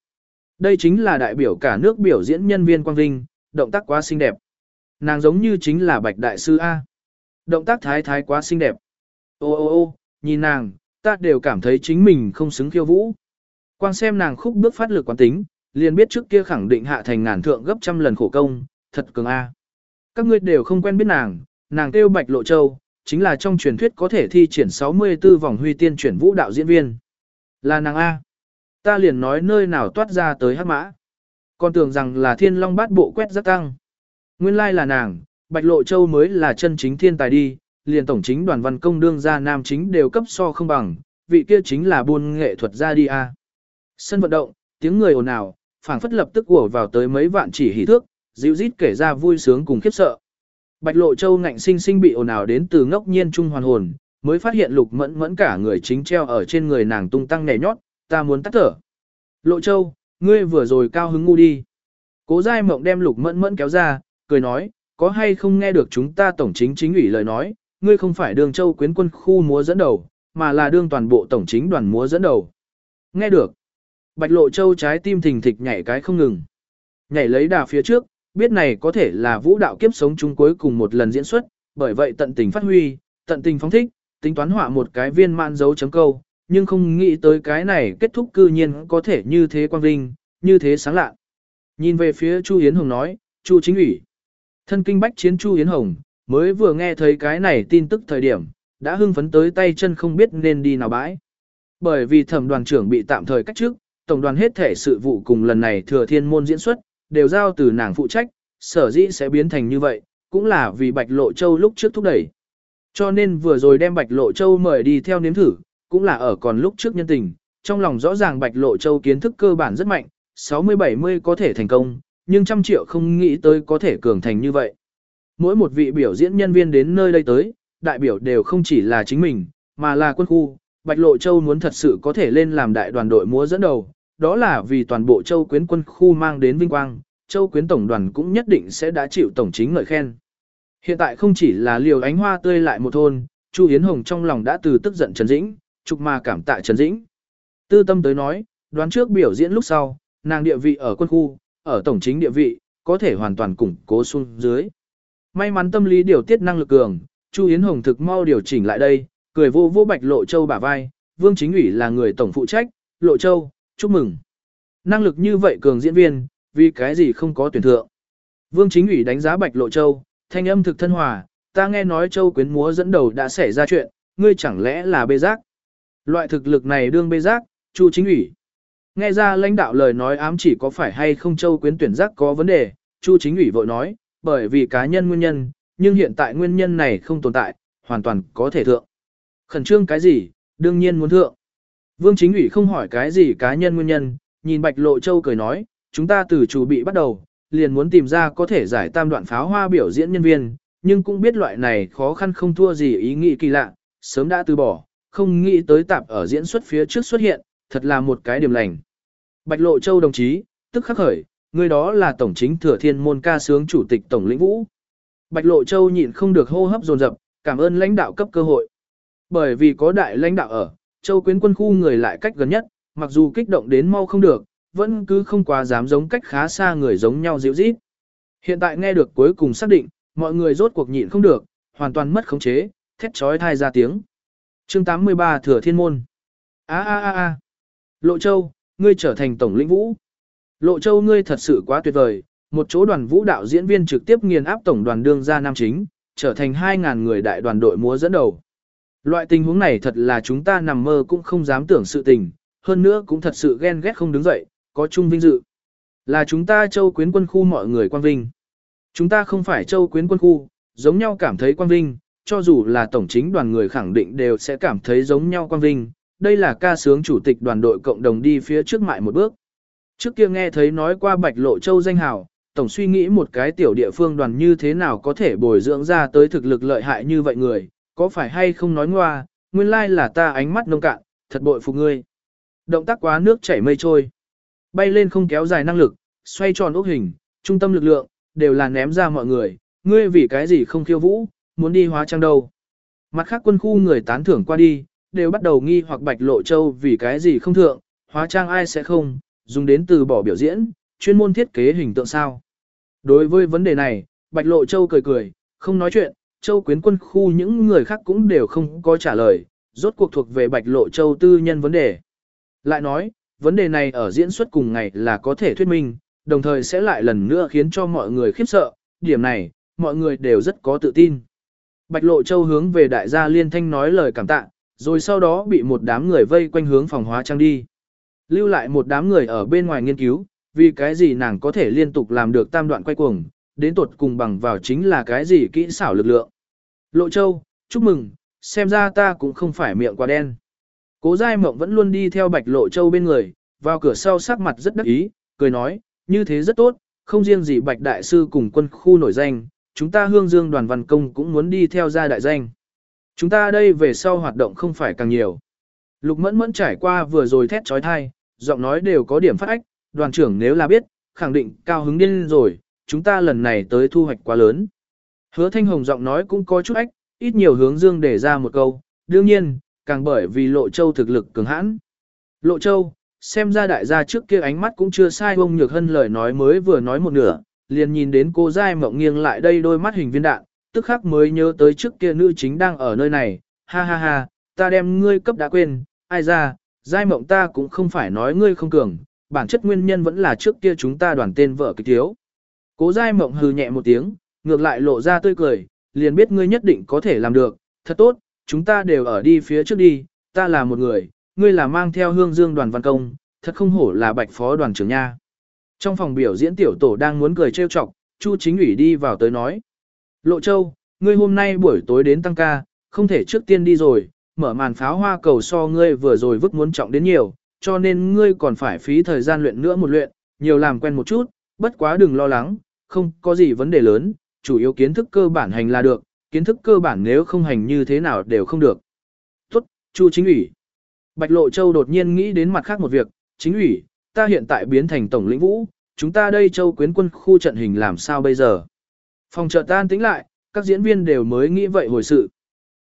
Đây chính là đại biểu cả nước biểu diễn nhân viên quang vinh, động tác quá xinh đẹp. Nàng giống như chính là bạch đại sư a. Động tác thái thái quá xinh đẹp. Ô ô ô, nhìn nàng, ta đều cảm thấy chính mình không xứng khiêu vũ. Quang xem nàng khúc bước phát lực quán tính, liền biết trước kia khẳng định hạ thành ngàn thượng gấp trăm lần khổ công, thật cường a. Các ngươi đều không quen biết nàng, nàng kêu Bạch Lộ Châu, chính là trong truyền thuyết có thể thi triển 64 vòng huy tiên chuyển vũ đạo diễn viên. Là nàng A. Ta liền nói nơi nào toát ra tới hắc mã. Còn tưởng rằng là thiên long bát bộ quét rất tăng. Nguyên lai là nàng, Bạch Lộ Châu mới là chân chính thiên tài đi, liền tổng chính đoàn văn công đương gia nam chính đều cấp so không bằng, vị kia chính là buôn nghệ thuật ra đi A. Sân vận động, tiếng người ồn ào, phảng phất lập tức ùa vào tới mấy vạn chỉ hỉ thước, dịu rít kể ra vui sướng cùng khiếp sợ. Bạch Lộ Châu ngạnh sinh sinh bị ồn ào đến từ ngốc nhiên trung hoàn hồn, mới phát hiện lục mẫn mẫn cả người chính treo ở trên người nàng tung tăng nhảy nhót, ta muốn tắt thở. Lộ Châu, ngươi vừa rồi cao hứng ngu đi. Cố giai mộng đem lục mẫn mẫn kéo ra, cười nói, có hay không nghe được chúng ta tổng chính chính ủy lời nói, ngươi không phải đường châu quyến quân khu múa dẫn đầu, mà là đương toàn bộ tổng chính đoàn múa dẫn đầu. Nghe được. Bạch Lộ Châu trái tim thình thịch nhảy cái không ngừng. Nhảy lấy đà phía trước, biết này có thể là vũ đạo kiếp sống chung cuối cùng một lần diễn xuất, bởi vậy tận tình phát huy, tận tình phóng thích, tính toán họa một cái viên mãn dấu chấm câu, nhưng không nghĩ tới cái này kết thúc cư nhiên có thể như thế quang vinh, như thế sáng lạ. Nhìn về phía Chu Yến Hồng nói, Chu chính ủy. Thân kinh bách chiến Chu Yến Hồng, mới vừa nghe thấy cái này tin tức thời điểm, đã hưng phấn tới tay chân không biết nên đi nào bãi. Bởi vì thẩm đoàn trưởng bị tạm thời cách chức, tổng đoàn hết thể sự vụ cùng lần này thừa thiên môn diễn xuất, đều giao từ nàng phụ trách, sở dĩ sẽ biến thành như vậy, cũng là vì Bạch Lộ Châu lúc trước thúc đẩy. Cho nên vừa rồi đem Bạch Lộ Châu mời đi theo nếm thử, cũng là ở còn lúc trước nhân tình, trong lòng rõ ràng Bạch Lộ Châu kiến thức cơ bản rất mạnh, 60-70 có thể thành công, nhưng trăm triệu không nghĩ tới có thể cường thành như vậy. Mỗi một vị biểu diễn nhân viên đến nơi đây tới, đại biểu đều không chỉ là chính mình, mà là quân khu. Bạch Lộ Châu muốn thật sự có thể lên làm đại đoàn đội múa dẫn đầu, đó là vì toàn bộ Châu Quyến quân khu mang đến vinh quang, Châu Quyến tổng đoàn cũng nhất định sẽ đã chịu tổng chính ngợi khen. Hiện tại không chỉ là liều ánh hoa tươi lại một thôn, Chu Yến Hồng trong lòng đã từ tức giận Trần Dĩnh, trục mà cảm tạ Trần Dĩnh. Tư tâm tới nói, đoán trước biểu diễn lúc sau, nàng địa vị ở quân khu, ở tổng chính địa vị, có thể hoàn toàn củng cố xuống dưới. May mắn tâm lý điều tiết năng lực cường, Chu Yến Hồng thực mau điều chỉnh lại đây, cười vô vô Bạch Lộ Châu bả vai, Vương Chính ủy là người tổng phụ trách, Lộ Châu, chúc mừng. Năng lực như vậy cường diễn viên, vì cái gì không có tuyển thượng. Vương Chính ủy đánh giá Bạch Lộ Châu, thanh âm thực thân hòa, ta nghe nói Châu Quyến múa dẫn đầu đã xảy ra chuyện, ngươi chẳng lẽ là bê giác. Loại thực lực này đương bê giác, Chu Chính ủy. Nghe ra lãnh đạo lời nói ám chỉ có phải hay không Châu Quyến tuyển giác có vấn đề, Chu Chính ủy vội nói, bởi vì cá nhân nguyên nhân, nhưng hiện tại nguyên nhân này không tồn tại, hoàn toàn có thể thượng. Khẩn trương cái gì, đương nhiên muốn thượng. Vương Chính ủy không hỏi cái gì cá nhân nguyên nhân, nhìn Bạch Lộ Châu cười nói, chúng ta từ chủ bị bắt đầu, liền muốn tìm ra có thể giải tam đoạn pháo hoa biểu diễn nhân viên, nhưng cũng biết loại này khó khăn không thua gì ý nghĩ kỳ lạ, sớm đã từ bỏ, không nghĩ tới tạp ở diễn xuất phía trước xuất hiện, thật là một cái điểm lành. Bạch Lộ Châu đồng chí, tức khắc khởi, người đó là tổng chính thừa thiên môn ca sướng chủ tịch tổng lĩnh vũ. Bạch Lộ Châu nhịn không được hô hấp dồn dập, cảm ơn lãnh đạo cấp cơ hội. Bởi vì có đại lãnh đạo ở, Châu quyến quân khu người lại cách gần nhất, mặc dù kích động đến mau không được, vẫn cứ không quá dám giống cách khá xa người giống nhau dịu dít. Hiện tại nghe được cuối cùng xác định, mọi người rốt cuộc nhịn không được, hoàn toàn mất khống chế, thét chói thai ra tiếng. Chương 83 Thừa Thiên Môn. A a a a. Lộ Châu, ngươi trở thành tổng lĩnh vũ. Lộ Châu ngươi thật sự quá tuyệt vời, một chỗ đoàn vũ đạo diễn viên trực tiếp nghiền áp tổng đoàn đương gia nam chính, trở thành 2.000 người đại đoàn đội múa dẫn đầu. Loại tình huống này thật là chúng ta nằm mơ cũng không dám tưởng sự tình, hơn nữa cũng thật sự ghen ghét không đứng dậy, có chung vinh dự. Là chúng ta châu quyến quân khu mọi người quan vinh. Chúng ta không phải châu quyến quân khu, giống nhau cảm thấy quan vinh, cho dù là tổng chính đoàn người khẳng định đều sẽ cảm thấy giống nhau quan vinh. Đây là ca sướng chủ tịch đoàn đội cộng đồng đi phía trước mại một bước. Trước kia nghe thấy nói qua Bạch Lộ Châu danh hào, tổng suy nghĩ một cái tiểu địa phương đoàn như thế nào có thể bồi dưỡng ra tới thực lực lợi hại như vậy người, có phải hay không nói ngoa, nguyên lai là ta ánh mắt nông cạn, thật bội phục ngươi. Động tác quá nước chảy mây trôi. Bay lên không kéo dài năng lực, xoay tròn ốc hình, trung tâm lực lượng, đều là ném ra mọi người, ngươi vì cái gì không khiêu vũ, muốn đi hóa trang đâu. Mặt khác quân khu người tán thưởng qua đi, đều bắt đầu nghi hoặc bạch lộ châu vì cái gì không thượng, hóa trang ai sẽ không, dùng đến từ bỏ biểu diễn, chuyên môn thiết kế hình tượng sao. Đối với vấn đề này, bạch lộ châu cười cười, không nói chuyện, châu quyến quân khu những người khác cũng đều không có trả lời, rốt cuộc thuộc về bạch lộ châu tư nhân vấn đề. Lại nói, vấn đề này ở diễn xuất cùng ngày là có thể thuyết minh, đồng thời sẽ lại lần nữa khiến cho mọi người khiếp sợ, điểm này, mọi người đều rất có tự tin. Bạch Lộ Châu hướng về đại gia liên thanh nói lời cảm tạ, rồi sau đó bị một đám người vây quanh hướng phòng hóa trang đi. Lưu lại một đám người ở bên ngoài nghiên cứu, vì cái gì nàng có thể liên tục làm được tam đoạn quay cuồng, đến tuột cùng bằng vào chính là cái gì kỹ xảo lực lượng. Lộ Châu, chúc mừng, xem ra ta cũng không phải miệng quá đen. Cố Giai Mộng vẫn luôn đi theo Bạch Lộ Châu bên người, vào cửa sau sắc mặt rất đắc ý, cười nói, như thế rất tốt, không riêng gì Bạch Đại Sư cùng quân khu nổi danh, chúng ta hương dương đoàn văn công cũng muốn đi theo gia đại danh. Chúng ta đây về sau hoạt động không phải càng nhiều. Lục mẫn mẫn trải qua vừa rồi thét trói thai, giọng nói đều có điểm phát ách, đoàn trưởng nếu là biết, khẳng định cao hứng điên rồi, chúng ta lần này tới thu hoạch quá lớn. Hứa thanh hồng giọng nói cũng có chút ách, ít nhiều hướng dương để ra một câu, đương nhiên, càng bởi vì Lộ Châu thực lực cường hãn. Lộ Châu, xem ra đại gia trước kia ánh mắt cũng chưa sai ông Nhược Hân lời nói mới vừa nói một nửa, liền nhìn đến cô dai mộng nghiêng lại đây đôi mắt hình viên đạn, tức khắc mới nhớ tới trước kia nữ chính đang ở nơi này, ha ha ha, ta đem ngươi cấp đã quên, ai ra, dai mộng ta cũng không phải nói ngươi không cường, bản chất nguyên nhân vẫn là trước kia chúng ta đoàn tên vợ kịch thiếu. Cố dai mộng hừ nhẹ một tiếng, ngược lại lộ ra tươi cười, liền biết ngươi nhất định có thể làm được, thật tốt, chúng ta đều ở đi phía trước đi, ta là một người, ngươi là mang theo hương dương đoàn văn công, thật không hổ là bạch phó đoàn trưởng nha. Trong phòng biểu diễn tiểu tổ đang muốn cười trêu chọc, Chu chính ủy đi vào tới nói. Lộ Châu, ngươi hôm nay buổi tối đến tăng ca, không thể trước tiên đi rồi, mở màn pháo hoa cầu so ngươi vừa rồi vứt muốn trọng đến nhiều, cho nên ngươi còn phải phí thời gian luyện nữa một luyện, nhiều làm quen một chút, bất quá đừng lo lắng, không có gì vấn đề lớn, chủ yếu kiến thức cơ bản hành là được, kiến thức cơ bản nếu không hành như thế nào đều không được. Tốt, Chu chính ủy. Bạch Lộ Châu đột nhiên nghĩ đến mặt khác một việc, chính ủy, ta hiện tại biến thành tổng lĩnh vũ, chúng ta đây Châu quyến quân khu trận hình làm sao bây giờ? Phòng trợ tan tính lại, các diễn viên đều mới nghĩ vậy hồi sự.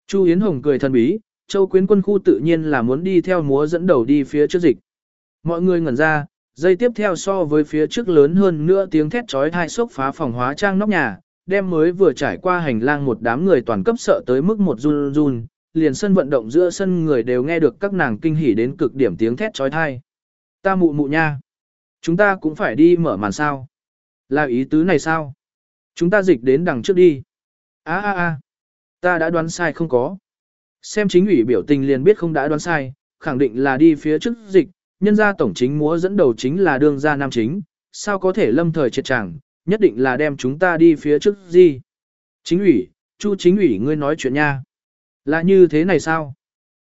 Chu Yến Hồng cười thần bí, Châu quyến quân khu tự nhiên là muốn đi theo múa dẫn đầu đi phía trước dịch. Mọi người ngẩn ra, dây tiếp theo so với phía trước lớn hơn nữa tiếng thét trói thai sốc phá phòng hóa trang nóc nhà, đem mới vừa trải qua hành lang một đám người toàn cấp sợ tới mức một run run, liền sân vận động giữa sân người đều nghe được các nàng kinh hỉ đến cực điểm tiếng thét trói thai. Ta mụ mụ nha. Chúng ta cũng phải đi mở màn sao. Là ý tứ này sao? Chúng ta dịch đến đằng trước đi. a a a ta đã đoán sai không có. Xem chính ủy biểu tình liền biết không đã đoán sai, khẳng định là đi phía trước dịch, nhân gia tổng chính múa dẫn đầu chính là đương gia nam chính, sao có thể lâm thời triệt chẳng, nhất định là đem chúng ta đi phía trước gì. Chính ủy, chu chính ủy ngươi nói chuyện nha. Là như thế này sao?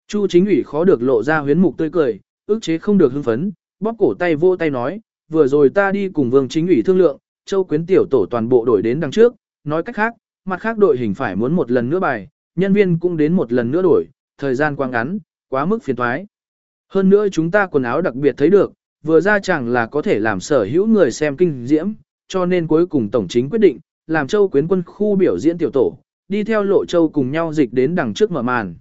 Chu chính ủy khó được lộ ra huyến mục tươi cười, ước chế không được hưng phấn, bóp cổ tay vô tay nói, vừa rồi ta đi cùng vương chính ủy thương lượng, châu quyến tiểu tổ toàn bộ đổi đến đằng trước, nói cách khác, mặt khác đội hình phải muốn một lần nữa bài, nhân viên cũng đến một lần nữa đổi, thời gian quá ngắn, quá mức phiền thoái. Hơn nữa chúng ta quần áo đặc biệt thấy được, vừa ra chẳng là có thể làm sở hữu người xem kinh diễm, cho nên cuối cùng tổng chính quyết định, làm châu quyến quân khu biểu diễn tiểu tổ, đi theo lộ châu cùng nhau dịch đến đằng trước mở màn.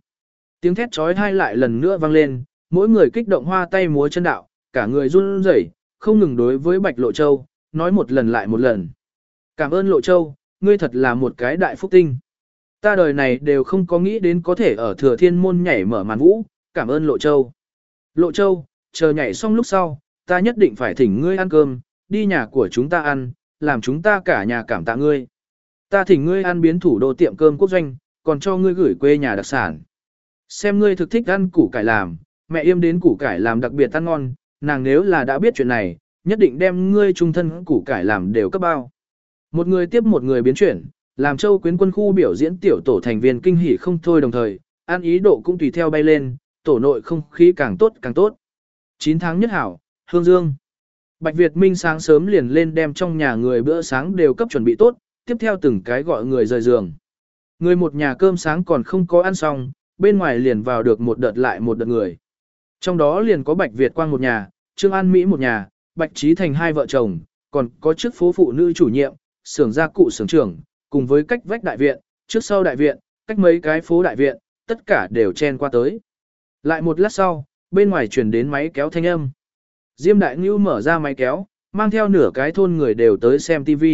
Tiếng thét trói thai lại lần nữa vang lên, mỗi người kích động hoa tay múa chân đạo, cả người run rẩy, không ngừng đối với bạch lộ châu, nói một lần lại một lần. Cảm ơn lộ châu, ngươi thật là một cái đại phúc tinh. Ta đời này đều không có nghĩ đến có thể ở thừa thiên môn nhảy mở màn vũ, cảm ơn lộ châu. Lộ châu, chờ nhảy xong lúc sau, ta nhất định phải thỉnh ngươi ăn cơm, đi nhà của chúng ta ăn, làm chúng ta cả nhà cảm tạ ngươi. Ta thỉnh ngươi ăn biến thủ đô tiệm cơm quốc doanh, còn cho ngươi gửi quê nhà đặc sản. Xem ngươi thực thích ăn củ cải làm, mẹ yêm đến củ cải làm đặc biệt ăn ngon, nàng nếu là đã biết chuyện này, nhất định đem ngươi trung thân củ cải làm đều cấp bao. Một người tiếp một người biến chuyển, làm châu quyến quân khu biểu diễn tiểu tổ thành viên kinh hỉ không thôi đồng thời, ăn ý độ cũng tùy theo bay lên, tổ nội không khí càng tốt càng tốt. 9 tháng nhất hảo, Hương Dương. Bạch Việt Minh sáng sớm liền lên đem trong nhà người bữa sáng đều cấp chuẩn bị tốt, tiếp theo từng cái gọi người rời giường. Người một nhà cơm sáng còn không có ăn xong, bên ngoài liền vào được một đợt lại một đợt người. Trong đó liền có Bạch Việt Quang một nhà, Trương An Mỹ một nhà, Bạch Trí Thành hai vợ chồng, còn có chức phố phụ nữ chủ nhiệm, xưởng gia cụ xưởng trưởng, cùng với cách vách đại viện, trước sau đại viện, cách mấy cái phố đại viện, tất cả đều chen qua tới. Lại một lát sau, bên ngoài chuyển đến máy kéo thanh âm. Diêm Đại Ngưu mở ra máy kéo, mang theo nửa cái thôn người đều tới xem TV.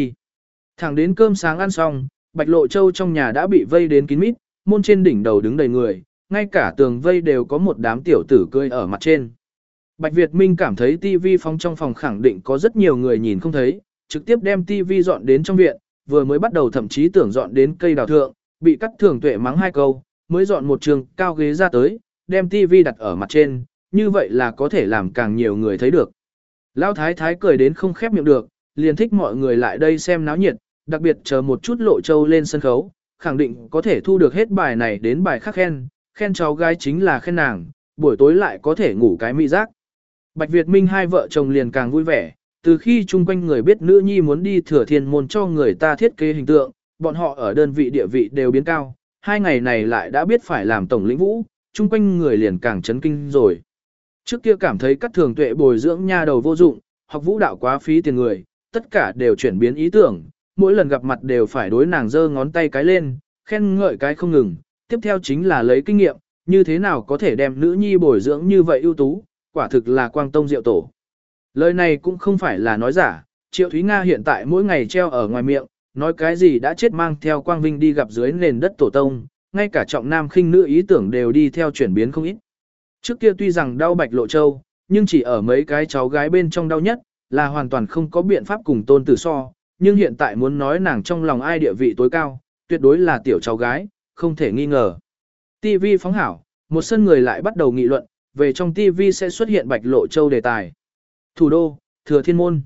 Thẳng đến cơm sáng ăn xong, Bạch Lộ Châu trong nhà đã bị vây đến kín mít, môn trên đỉnh đầu đứng đầy người, ngay cả tường vây đều có một đám tiểu tử cười ở mặt trên. Bạch Việt Minh cảm thấy TV phóng trong phòng khẳng định có rất nhiều người nhìn không thấy, trực tiếp đem TV dọn đến trong viện, vừa mới bắt đầu thậm chí tưởng dọn đến cây đào thượng, bị cắt thường tuệ mắng hai câu, mới dọn một trường cao ghế ra tới, đem TV đặt ở mặt trên, như vậy là có thể làm càng nhiều người thấy được. Lão thái thái cười đến không khép miệng được, liền thích mọi người lại đây xem náo nhiệt, đặc biệt chờ một chút lộ châu lên sân khấu, khẳng định có thể thu được hết bài này đến bài khác khen, khen cháu gái chính là khen nàng, buổi tối lại có thể ngủ cái mỹ giác. Bạch Việt Minh hai vợ chồng liền càng vui vẻ, từ khi chung quanh người biết nữ nhi muốn đi thừa thiên môn cho người ta thiết kế hình tượng, bọn họ ở đơn vị địa vị đều biến cao, hai ngày này lại đã biết phải làm tổng lĩnh vũ, chung quanh người liền càng chấn kinh rồi. Trước kia cảm thấy các thường tuệ bồi dưỡng nha đầu vô dụng, học vũ đạo quá phí tiền người, tất cả đều chuyển biến ý tưởng, mỗi lần gặp mặt đều phải đối nàng giơ ngón tay cái lên, khen ngợi cái không ngừng, tiếp theo chính là lấy kinh nghiệm, như thế nào có thể đem nữ nhi bồi dưỡng như vậy ưu tú, quả thực là quang tông diệu tổ. Lời này cũng không phải là nói giả, Triệu Thúy Nga hiện tại mỗi ngày treo ở ngoài miệng, nói cái gì đã chết mang theo quang vinh đi gặp dưới nền đất tổ tông, ngay cả trọng nam khinh nữ ý tưởng đều đi theo chuyển biến không ít. Trước kia tuy rằng đau bạch lộ châu, nhưng chỉ ở mấy cái cháu gái bên trong đau nhất, là hoàn toàn không có biện pháp cùng tôn tử so, nhưng hiện tại muốn nói nàng trong lòng ai địa vị tối cao, tuyệt đối là tiểu cháu gái, không thể nghi ngờ. TV phóng hảo, một sân người lại bắt đầu nghị luận, về trong TV sẽ xuất hiện bạch lộ châu đề tài. Thủ đô, thừa thiên môn.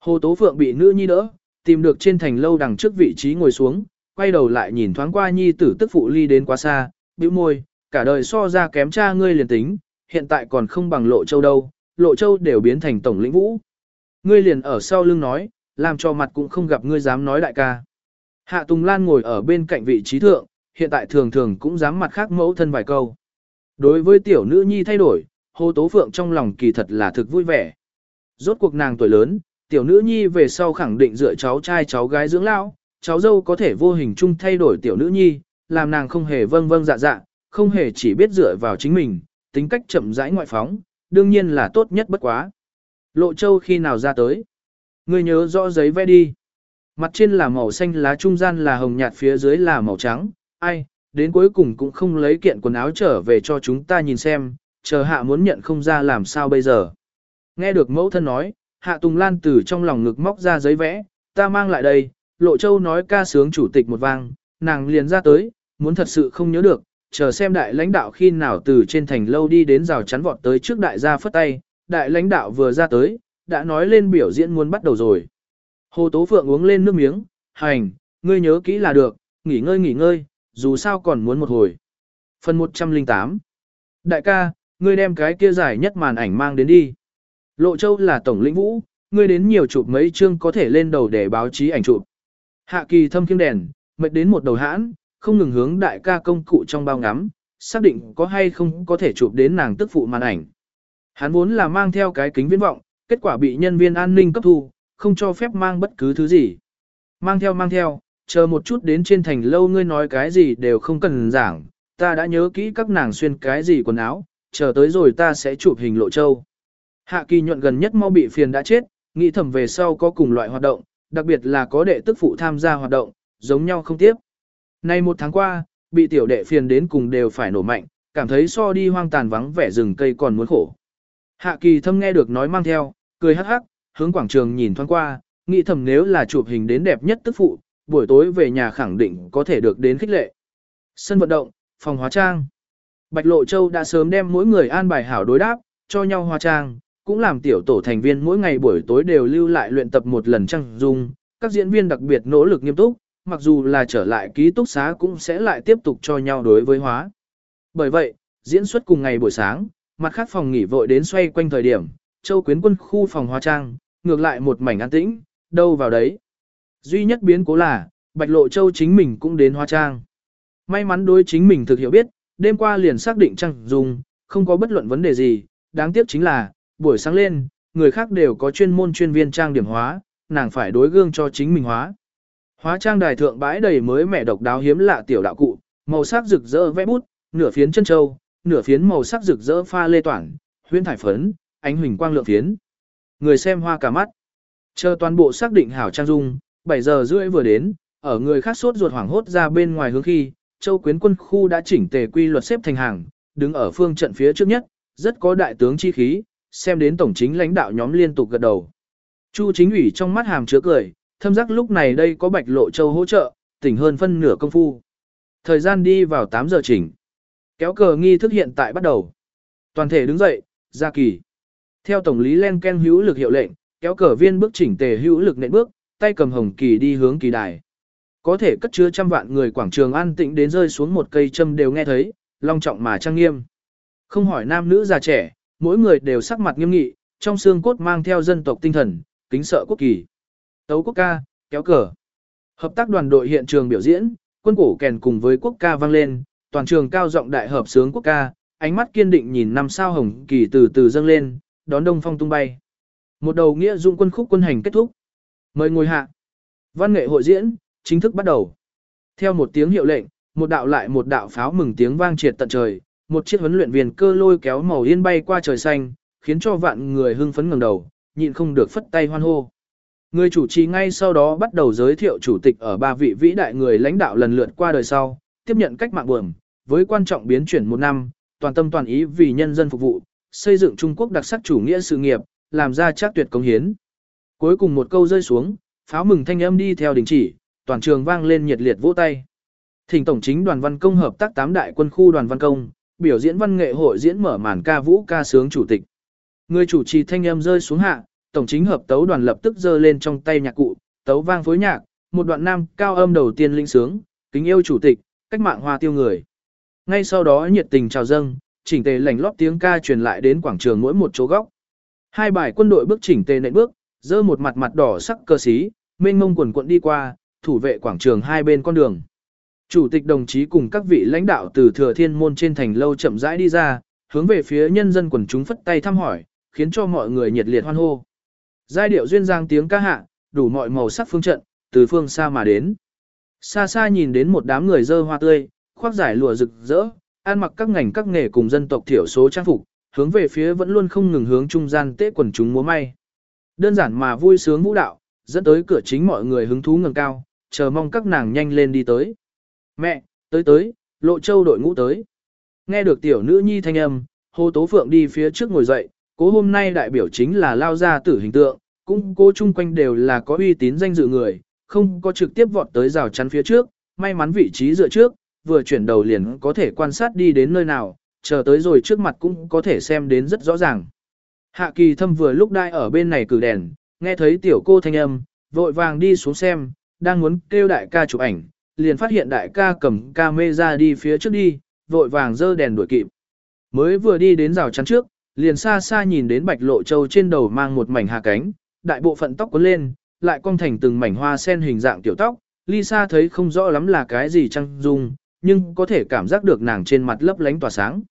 Hồ Tố Phượng bị nữ nhi đỡ, tìm được trên thành lâu đằng trước vị trí ngồi xuống, quay đầu lại nhìn thoáng qua nhi tử tức phụ ly đến quá xa, bĩu môi, cả đời so ra kém cha ngươi liền tính, hiện tại còn không bằng lộ châu đâu, lộ châu đều biến thành tổng lĩnh vũ. Ngươi liền ở sau lưng nói, làm cho mặt cũng không gặp ngươi dám nói đại ca. Hạ Tùng Lan ngồi ở bên cạnh vị trí thượng, hiện tại thường thường cũng dám mặt khác mẫu thân vài câu. Đối với tiểu nữ nhi thay đổi, Hồ Tố Phượng trong lòng kỳ thật là thực vui vẻ. Rốt cuộc nàng tuổi lớn, tiểu nữ nhi về sau khẳng định dựa cháu trai cháu gái dưỡng lão, cháu dâu có thể vô hình chung thay đổi tiểu nữ nhi, làm nàng không hề vâng vâng dạ dạ, không hề chỉ biết dựa vào chính mình, tính cách chậm rãi ngoại phóng, đương nhiên là tốt nhất bất quá. Lộ Châu khi nào ra tới? Ngươi nhớ rõ giấy vẽ đi. Mặt trên là màu xanh lá trung gian là hồng nhạt phía dưới là màu trắng, ai, đến cuối cùng cũng không lấy kiện quần áo trở về cho chúng ta nhìn xem, chờ hạ muốn nhận không ra làm sao bây giờ. Nghe được mẫu thân nói, hạ Tùng Lan từ trong lòng ngực móc ra giấy vẽ, ta mang lại đây, Lộ Châu nói ca sướng chủ tịch một vang, nàng liền ra tới, muốn thật sự không nhớ được, chờ xem đại lãnh đạo khi nào từ trên thành lâu đi đến rào chắn vọt tới trước đại gia phất tay, đại lãnh đạo vừa ra tới, đã nói lên biểu diễn muốn bắt đầu rồi. Hồ Tố Phượng uống lên nước miếng, hành, ngươi nhớ kỹ là được, nghỉ ngơi nghỉ ngơi, dù sao còn muốn một hồi. Phần 108 Đại ca, ngươi đem cái kia giải nhất màn ảnh mang đến đi. Lộ Châu là tổng lĩnh vũ, ngươi đến nhiều chụp mấy chương có thể lên đầu để báo chí ảnh chụp. Hạ kỳ thâm kiếm đèn, mệt đến một đầu hãn, không ngừng hướng đại ca công cụ trong bao ngắm, xác định có hay không có thể chụp đến nàng tức phụ màn ảnh. Hắn vốn là mang theo cái kính viễn vọng, kết quả bị nhân viên an ninh cấp thu, không cho phép mang bất cứ thứ gì. Mang theo mang theo, chờ một chút đến trên thành lâu ngươi nói cái gì đều không cần giảng, ta đã nhớ kỹ các nàng xuyên cái gì quần áo, chờ tới rồi ta sẽ chụp hình lộ châu. Hạ kỳ nhuận gần nhất mau bị phiền đã chết, nghĩ thầm về sau có cùng loại hoạt động, đặc biệt là có đệ tức phụ tham gia hoạt động, giống nhau không tiếp. Nay một tháng qua, bị tiểu đệ phiền đến cùng đều phải nổ mạnh, cảm thấy so đi hoang tàn vắng vẻ rừng cây còn muốn khổ. Hạ kỳ thâm nghe được nói mang theo, cười hắc hắc, hướng quảng trường nhìn thoáng qua, nghĩ thầm nếu là chụp hình đến đẹp nhất tức phụ, buổi tối về nhà khẳng định có thể được đến khích lệ. Sân vận động, phòng hóa trang. Bạch Lộ Châu đã sớm đem mỗi người an bài hảo đối đáp, cho nhau hóa trang, cũng làm tiểu tổ thành viên mỗi ngày buổi tối đều lưu lại luyện tập một lần trang dung. Các diễn viên đặc biệt nỗ lực nghiêm túc, mặc dù là trở lại ký túc xá cũng sẽ lại tiếp tục cho nhau đối với hóa. Bởi vậy, diễn xuất cùng ngày buổi sáng, mặt khác phòng nghỉ vội đến xoay quanh thời điểm, Châu Quyến Quân khu phòng hóa trang, ngược lại một mảnh an tĩnh, đâu vào đấy. Duy nhất biến cố là, Bạch Lộ Châu chính mình cũng đến hóa trang. May mắn đối chính mình thực hiểu biết, đêm qua liền xác định trang dùng, không có bất luận vấn đề gì, đáng tiếc chính là, buổi sáng lên, người khác đều có chuyên môn chuyên viên trang điểm hóa, nàng phải đối gương cho chính mình hóa. Hóa trang đài thượng bãi đầy mới mẻ độc đáo hiếm lạ tiểu đạo cụ, màu sắc rực rỡ vẽ bút, nửa phiến chân châu, nửa phiến màu sắc rực rỡ pha lê toản, huyễn thải phấn, ánh huỳnh quang lượng phiến. Người xem hoa cả mắt. Chờ toàn bộ xác định hảo trang dung, 7 giờ rưỡi vừa đến, ở người khác sốt ruột hoảng hốt ra bên ngoài hướng khi, châu quyến quân khu đã chỉnh tề quy luật xếp thành hàng, đứng ở phương trận phía trước nhất, rất có đại tướng chi khí, xem đến tổng chính lãnh đạo nhóm liên tục gật đầu. Chu chính ủy trong mắt hàm chứa cười, thâm giác lúc này đây có bạch lộ châu hỗ trợ, tỉnh hơn phân nửa công phu. Thời gian đi vào 8 giờ chỉnh. Kéo cờ nghi thức hiện tại bắt đầu. Toàn thể đứng dậy, ra kỳ. Theo tổng lý Len Ken hữu lực hiệu lệnh, kéo cờ viên bước chỉnh tề hữu lực nện bước, tay cầm hồng kỳ đi hướng kỳ đài. Có thể cất chứa trăm vạn người quảng trường an tĩnh đến rơi xuống một cây châm đều nghe thấy, long trọng mà trang nghiêm. Không hỏi nam nữ già trẻ, mỗi người đều sắc mặt nghiêm nghị, trong xương cốt mang theo dân tộc tinh thần, kính sợ quốc kỳ. Tấu quốc ca, kéo cờ. Hợp tác đoàn đội hiện trường biểu diễn, quân cổ kèn cùng với quốc ca vang lên, toàn trường cao giọng đại hợp sướng quốc ca, ánh mắt kiên định nhìn năm sao hồng kỳ từ từ dâng lên, đón đông phong tung bay. Một đầu nghĩa dụng quân khúc quân hành kết thúc. Mời ngồi hạ. Văn nghệ hội diễn, chính thức bắt đầu. Theo một tiếng hiệu lệnh, một đạo lại một đạo pháo mừng tiếng vang triệt tận trời, một chiếc huấn luyện viên cơ lôi kéo màu yên bay qua trời xanh, khiến cho vạn người hưng phấn ngẩng đầu, nhịn không được phất tay hoan hô. Người chủ trì ngay sau đó bắt đầu giới thiệu chủ tịch ở ba vị vĩ đại người lãnh đạo lần lượt qua đời sau, tiếp nhận cách mạng buồm, với quan trọng biến chuyển một năm, toàn tâm toàn ý vì nhân dân phục vụ, xây dựng Trung Quốc đặc sắc chủ nghĩa sự nghiệp, làm ra chắc tuyệt công hiến. Cuối cùng một câu rơi xuống, pháo mừng thanh âm đi theo đình chỉ, toàn trường vang lên nhiệt liệt vỗ tay. Thỉnh tổng chính đoàn văn công hợp tác tám đại quân khu đoàn văn công, biểu diễn văn nghệ hội diễn mở màn ca vũ ca sướng chủ tịch. Người chủ trì thanh âm rơi xuống hạ, tổng chính hợp tấu đoàn lập tức giơ lên trong tay nhạc cụ, tấu vang phối nhạc, một đoạn nam cao âm đầu tiên linh sướng, kính yêu chủ tịch, cách mạng hoa tiêu người. Ngay sau đó nhiệt tình chào dâng, chỉnh tề lảnh lót tiếng ca truyền lại đến quảng trường mỗi một chỗ góc. Hai bài quân đội bước chỉnh tề nện bước, dơ một mặt mặt đỏ sắc cơ xí, mênh mông quần quận đi qua, thủ vệ quảng trường hai bên con đường. Chủ tịch đồng chí cùng các vị lãnh đạo từ thừa thiên môn trên thành lâu chậm rãi đi ra, hướng về phía nhân dân quần chúng phất tay thăm hỏi, khiến cho mọi người nhiệt liệt hoan hô. Giai điệu duyên giang tiếng ca hạ, đủ mọi màu sắc phương trận, từ phương xa mà đến. Xa xa nhìn đến một đám người dơ hoa tươi, khoác giải lụa rực rỡ, ăn mặc các ngành các nghề cùng dân tộc thiểu số trang phục, hướng về phía vẫn luôn không ngừng hướng trung gian tế quần chúng múa may. Đơn giản mà vui sướng vũ đạo, dẫn tới cửa chính mọi người hứng thú ngẩng cao, chờ mong các nàng nhanh lên đi tới. Mẹ, tới tới, lộ châu đội ngũ tới. Nghe được tiểu nữ nhi thanh âm, Hồ Tố Phượng đi phía trước ngồi dậy, cố hôm nay đại biểu chính là lao gia tử hình tượng, cũng cố chung quanh đều là có uy tín danh dự người, không có trực tiếp vọt tới rào chắn phía trước, may mắn vị trí dựa trước, vừa chuyển đầu liền có thể quan sát đi đến nơi nào, chờ tới rồi trước mặt cũng có thể xem đến rất rõ ràng. Hạ kỳ thâm vừa lúc đai ở bên này cử đèn, nghe thấy tiểu cô thanh âm, vội vàng đi xuống xem, đang muốn kêu đại ca chụp ảnh, liền phát hiện đại ca cầm ca mê ra đi phía trước đi, vội vàng dơ đèn đuổi kịp. Mới vừa đi đến rào chắn trước, liền xa xa nhìn đến bạch lộ châu trên đầu mang một mảnh hạ cánh, đại bộ phận tóc cuốn lên, lại cong thành từng mảnh hoa sen hình dạng tiểu tóc, Lisa thấy không rõ lắm là cái gì trăng dung, nhưng có thể cảm giác được nàng trên mặt lấp lánh tỏa sáng.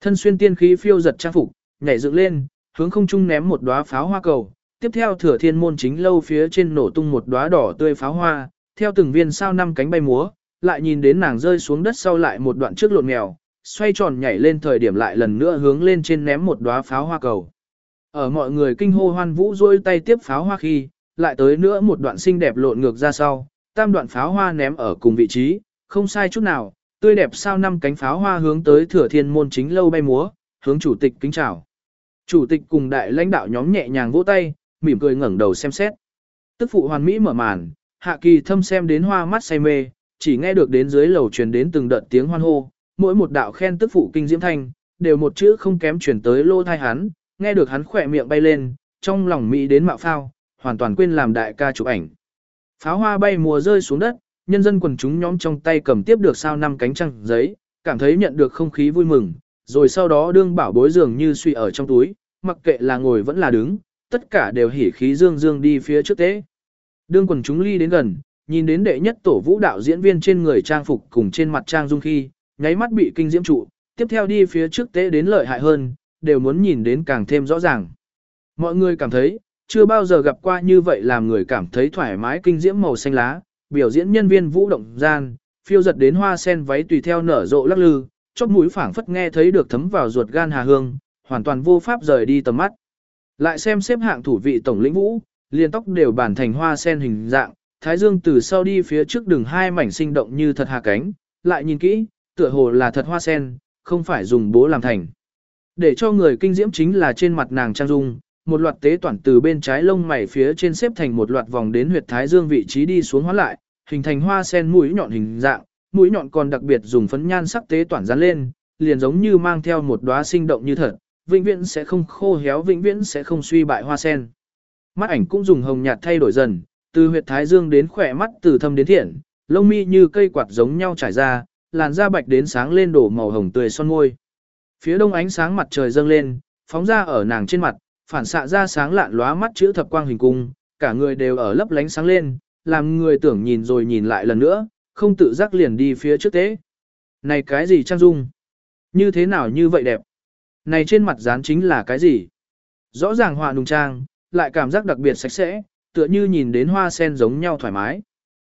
Thân xuyên tiên khí phiêu giật trang phục, nhảy dựng lên, hướng không trung ném một đóa pháo hoa cầu, tiếp theo thừa thiên môn chính lâu phía trên nổ tung một đóa đỏ tươi pháo hoa, theo từng viên sao năm cánh bay múa, lại nhìn đến nàng rơi xuống đất sau lại một đoạn trước lộn mèo, xoay tròn nhảy lên thời điểm lại lần nữa hướng lên trên ném một đóa pháo hoa cầu. Ở mọi người kinh hô hoan vũ rôi tay tiếp pháo hoa khi, lại tới nữa một đoạn xinh đẹp lộn ngược ra sau, tam đoạn pháo hoa ném ở cùng vị trí, không sai chút nào, tươi đẹp sao năm cánh pháo hoa hướng tới thừa thiên môn chính lâu bay múa, hướng chủ tịch kính chào. Chủ tịch cùng đại lãnh đạo nhóm nhẹ nhàng vỗ tay, mỉm cười ngẩng đầu xem xét. Tức phụ hoàn mỹ mở màn, hạ kỳ thâm xem đến hoa mắt say mê, chỉ nghe được đến dưới lầu truyền đến từng đợt tiếng hoan hô, mỗi một đạo khen tức phụ kinh diễm thanh, đều một chữ không kém truyền tới lô thai hắn, nghe được hắn khỏe miệng bay lên, trong lòng mỹ đến mạo phao, hoàn toàn quên làm đại ca chụp ảnh. Pháo hoa bay mùa rơi xuống đất, nhân dân quần chúng nhóm trong tay cầm tiếp được sao năm cánh trăng giấy, cảm thấy nhận được không khí vui mừng, rồi sau đó đương bảo bối dường như suy ở trong túi, mặc kệ là ngồi vẫn là đứng, tất cả đều hỉ khí dương dương đi phía trước tế. Đương quần chúng ly đến gần, nhìn đến đệ nhất tổ vũ đạo diễn viên trên người trang phục cùng trên mặt trang dung khi, nháy mắt bị kinh diễm trụ, tiếp theo đi phía trước tế đến lợi hại hơn, đều muốn nhìn đến càng thêm rõ ràng. Mọi người cảm thấy, chưa bao giờ gặp qua như vậy làm người cảm thấy thoải mái kinh diễm màu xanh lá, biểu diễn nhân viên vũ động gian, phiêu giật đến hoa sen váy tùy theo nở rộ lắc lư, chóp mũi phảng phất nghe thấy được thấm vào ruột gan hà hương, hoàn toàn vô pháp rời đi tầm mắt. Lại xem xếp hạng thủ vị tổng lĩnh vũ, liền tóc đều bản thành hoa sen hình dạng, thái dương từ sau đi phía trước đường hai mảnh sinh động như thật hà cánh, lại nhìn kỹ, tựa hồ là thật hoa sen, không phải dùng bố làm thành. Để cho người kinh diễm chính là trên mặt nàng trang dung, một loạt tế toàn từ bên trái lông mày phía trên xếp thành một loạt vòng đến huyệt thái dương vị trí đi xuống hóa lại, hình thành hoa sen mũi nhọn hình dạng, mũi nhọn còn đặc biệt dùng phấn nhan sắc tế toàn dán lên, liền giống như mang theo một đóa sinh động như thật, vĩnh viễn sẽ không khô héo vĩnh viễn sẽ không suy bại hoa sen. Mắt ảnh cũng dùng hồng nhạt thay đổi dần, từ huyệt thái dương đến khỏe mắt từ thâm đến thiện, lông mi như cây quạt giống nhau trải ra, làn da bạch đến sáng lên đổ màu hồng tươi son môi. Phía đông ánh sáng mặt trời dâng lên, phóng ra ở nàng trên mặt, phản xạ ra sáng lạn lóa mắt chữ thập quang hình cung, cả người đều ở lấp lánh sáng lên, làm người tưởng nhìn rồi nhìn lại lần nữa, không tự giác liền đi phía trước tế. Này cái gì trang dung? Như thế nào như vậy đẹp? Này trên mặt dán chính là cái gì? Rõ ràng họa nùng trang, lại cảm giác đặc biệt sạch sẽ, tựa như nhìn đến hoa sen giống nhau thoải mái.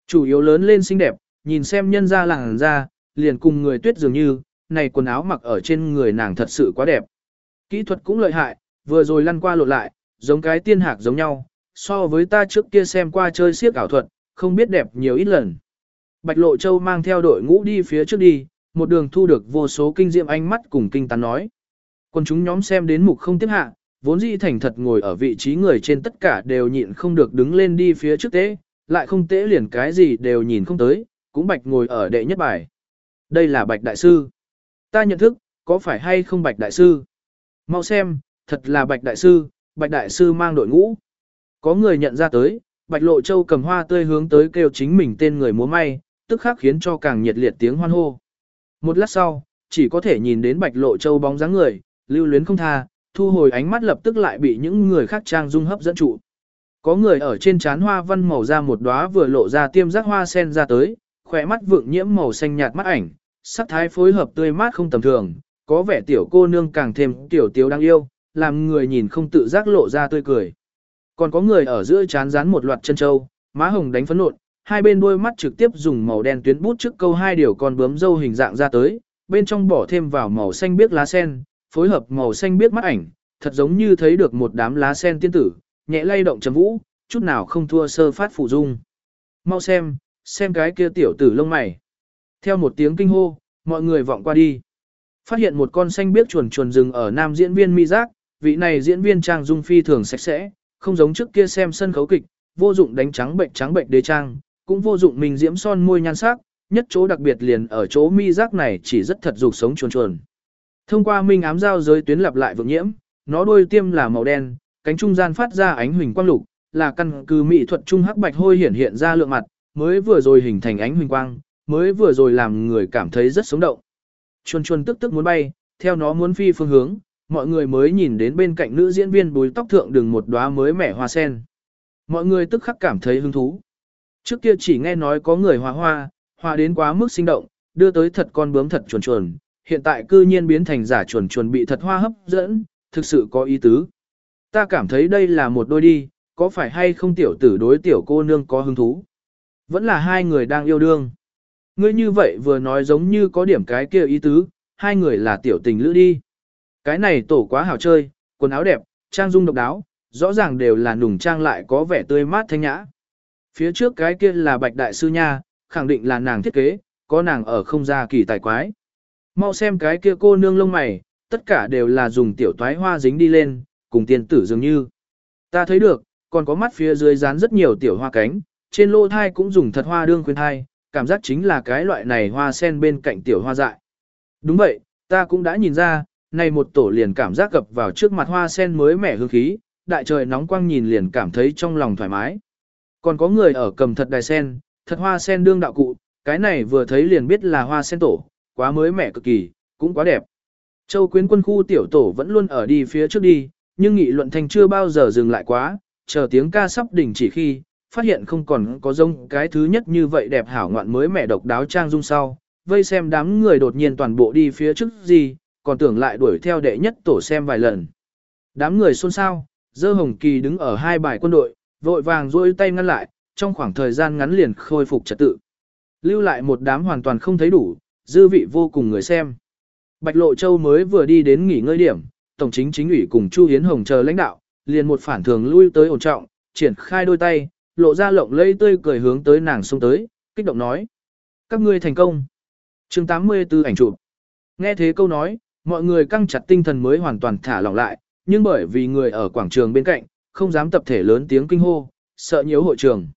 Chủ yếu lớn lên xinh đẹp, nhìn xem nhân ra làng ra, liền cùng người tuyết dường như, này quần áo mặc ở trên người nàng thật sự quá đẹp. Kỹ thuật cũng lợi hại, vừa rồi lăn qua lộn lại, giống cái tiên hạc giống nhau, so với ta trước kia xem qua chơi siếc ảo thuật, không biết đẹp nhiều ít lần. Bạch Lộ Châu mang theo đội ngũ đi phía trước đi, một đường thu được vô số kinh diệm ánh mắt cùng kinh tán nói. Còn chúng nhóm xem đến mục không tiếp hạ, vốn dĩ thành thật ngồi ở vị trí người trên tất cả đều nhịn không được đứng lên đi phía trước tế, lại không tế liền cái gì đều nhìn không tới, cũng bạch ngồi ở đệ nhất bài. Đây là bạch đại sư. Ta nhận thức, có phải hay không bạch đại sư? Mau xem, thật là bạch đại sư, bạch đại sư mang đội ngũ. Có người nhận ra tới, bạch lộ châu cầm hoa tươi hướng tới kêu chính mình tên người múa may, tức khắc khiến cho càng nhiệt liệt tiếng hoan hô. Một lát sau, chỉ có thể nhìn đến bạch lộ châu bóng dáng người, lưu luyến không tha, thu hồi ánh mắt lập tức lại bị những người khác trang dung hấp dẫn trụ. Có người ở trên trán hoa văn màu ra một đóa vừa lộ ra tiêm giác hoa sen ra tới, khỏe mắt vượng nhiễm màu xanh nhạt mắt ảnh, sắc thái phối hợp tươi mát không tầm thường, có vẻ tiểu cô nương càng thêm tiểu tiếu đáng yêu, làm người nhìn không tự giác lộ ra tươi cười. Còn có người ở giữa chán dán một loạt chân châu, má hồng đánh phấn nộn, hai bên đôi mắt trực tiếp dùng màu đen tuyến bút trước câu hai điều con bướm dâu hình dạng ra tới, bên trong bỏ thêm vào màu xanh biếc lá sen, phối hợp màu xanh biết mắt ảnh, thật giống như thấy được một đám lá sen tiên tử, nhẹ lay động trầm vũ, chút nào không thua sơ phát phụ dung. Mau xem, xem cái kia tiểu tử lông mày. Theo một tiếng kinh hô, mọi người vọng qua đi. Phát hiện một con xanh biếc chuồn chuồn rừng ở nam diễn viên mi giác, vị này diễn viên trang dung phi thường sạch sẽ, không giống trước kia xem sân khấu kịch, vô dụng đánh trắng bệnh trắng bệnh đế trang, cũng vô dụng mình diễm son môi nhan sắc, nhất chỗ đặc biệt liền ở chỗ mi giác này chỉ rất thật dục sống chuồn chuồn. Thông qua minh ám giao giới tuyến lặp lại vượng nhiễm, nó đôi tiêm là màu đen, cánh trung gian phát ra ánh huỳnh quang lục, là căn cứ mỹ thuật trung hắc bạch hôi hiển hiện ra lượng mặt, mới vừa rồi hình thành ánh huỳnh quang, mới vừa rồi làm người cảm thấy rất sống động. Chuồn chuồn tức tức muốn bay, theo nó muốn phi phương hướng, mọi người mới nhìn đến bên cạnh nữ diễn viên búi tóc thượng đường một đóa mới mẻ hoa sen. Mọi người tức khắc cảm thấy hứng thú. Trước kia chỉ nghe nói có người hòa hoa, hoa đến quá mức sinh động, đưa tới thật con bướm thật chuồn chuồn, hiện tại cư nhiên biến thành giả chuồn chuồn bị thật hoa hấp dẫn, thực sự có ý tứ. Ta cảm thấy đây là một đôi đi, có phải hay không tiểu tử đối tiểu cô nương có hứng thú? Vẫn là hai người đang yêu đương. Ngươi như vậy vừa nói giống như có điểm cái kia ý tứ, hai người là tiểu tình lữ đi. Cái này tổ quá hảo chơi, quần áo đẹp, trang dung độc đáo, rõ ràng đều là nùng trang lại có vẻ tươi mát thanh nhã. Phía trước cái kia là bạch đại sư nha, khẳng định là nàng thiết kế, có nàng ở không ra kỳ tài quái. Mau xem cái kia cô nương lông mày, tất cả đều là dùng tiểu toái hoa dính đi lên, cùng tiền tử dường như. Ta thấy được, còn có mắt phía dưới dán rất nhiều tiểu hoa cánh, trên lô thai cũng dùng thật hoa đương khuyên thai, cảm giác chính là cái loại này hoa sen bên cạnh tiểu hoa dại. Đúng vậy, ta cũng đã nhìn ra, này một tổ liền cảm giác gập vào trước mặt hoa sen mới mẻ hương khí, đại trời nóng quang nhìn liền cảm thấy trong lòng thoải mái. Còn có người ở cầm thật đài sen, thật hoa sen đương đạo cụ, cái này vừa thấy liền biết là hoa sen tổ, quá mới mẻ cực kỳ, cũng quá đẹp. Châu quyến quân khu tiểu tổ vẫn luôn ở đi phía trước đi, nhưng nghị luận thành chưa bao giờ dừng lại quá, chờ tiếng ca sắp đỉnh chỉ khi, phát hiện không còn có giống cái thứ nhất như vậy đẹp hảo ngoạn mới mẻ độc đáo trang dung sau, vây xem đám người đột nhiên toàn bộ đi phía trước gì, còn tưởng lại đuổi theo đệ nhất tổ xem vài lần. Đám người xôn xao, dơ hồng kỳ đứng ở hai bài quân đội, vội vàng duỗi tay ngăn lại, trong khoảng thời gian ngắn liền khôi phục trật tự. Lưu lại một đám hoàn toàn không thấy đủ, dư vị vô cùng người xem. Bạch Lộ Châu mới vừa đi đến nghỉ ngơi điểm, Tổng chính chính ủy cùng Chu Hiến Hồng chờ lãnh đạo, liền một phản thường lui tới ổn trọng, triển khai đôi tay, lộ ra lộng lây tươi cười hướng tới nàng xông tới, kích động nói. Các ngươi thành công. chương 84 ảnh chụp. Nghe thế câu nói, mọi người căng chặt tinh thần mới hoàn toàn thả lỏng lại, nhưng bởi vì người ở quảng trường bên cạnh, không dám tập thể lớn tiếng kinh hô, sợ nhiễu hội trường.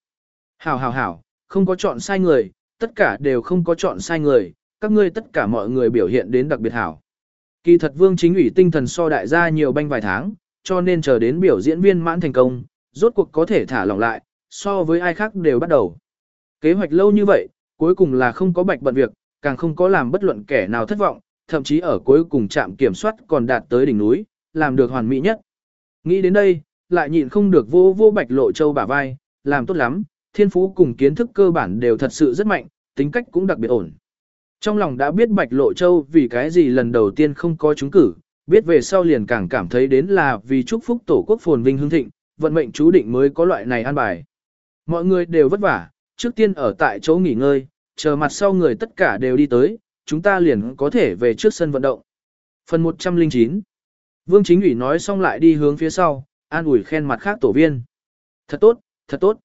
Hảo hảo hảo, không có chọn sai người, tất cả đều không có chọn sai người, các ngươi tất cả mọi người biểu hiện đến đặc biệt hảo. Kỳ thật vương chính ủy tinh thần so đại gia nhiều banh vài tháng, cho nên chờ đến biểu diễn viên mãn thành công, rốt cuộc có thể thả lỏng lại, so với ai khác đều bắt đầu. Kế hoạch lâu như vậy, cuối cùng là không có bạch bận việc, càng không có làm bất luận kẻ nào thất vọng, thậm chí ở cuối cùng trạm kiểm soát còn đạt tới đỉnh núi, làm được hoàn mỹ nhất. Nghĩ đến đây, lại nhịn không được vô vô bạch lộ châu bả vai, làm tốt lắm, thiên phú cùng kiến thức cơ bản đều thật sự rất mạnh, tính cách cũng đặc biệt ổn. Trong lòng đã biết bạch lộ châu vì cái gì lần đầu tiên không có trúng cử, biết về sau liền càng cảm thấy đến là vì chúc phúc tổ quốc phồn vinh hương thịnh, vận mệnh chú định mới có loại này an bài. Mọi người đều vất vả, trước tiên ở tại chỗ nghỉ ngơi, chờ mặt sau người tất cả đều đi tới, chúng ta liền có thể về trước sân vận động. Phần 109 Vương Chính ủy nói xong lại đi hướng phía sau, an ủi khen mặt khác tổ viên. Thật tốt, thật tốt.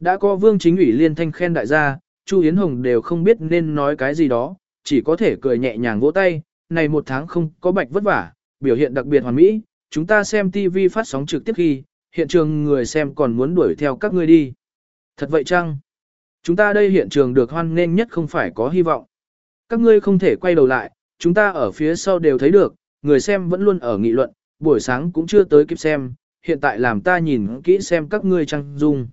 Đã có Vương Chính ủy liên thanh khen đại gia, Chu Yến Hồng đều không biết nên nói cái gì đó, chỉ có thể cười nhẹ nhàng vỗ tay, này một tháng không có bạch vất vả, biểu hiện đặc biệt hoàn mỹ, chúng ta xem TV phát sóng trực tiếp khi, hiện trường người xem còn muốn đuổi theo các ngươi đi. Thật vậy chăng? Chúng ta đây hiện trường được hoan nghênh nhất không phải có hy vọng. Các ngươi không thể quay đầu lại, chúng ta ở phía sau đều thấy được, người xem vẫn luôn ở nghị luận, buổi sáng cũng chưa tới kịp xem, hiện tại làm ta nhìn kỹ xem các ngươi trang dung.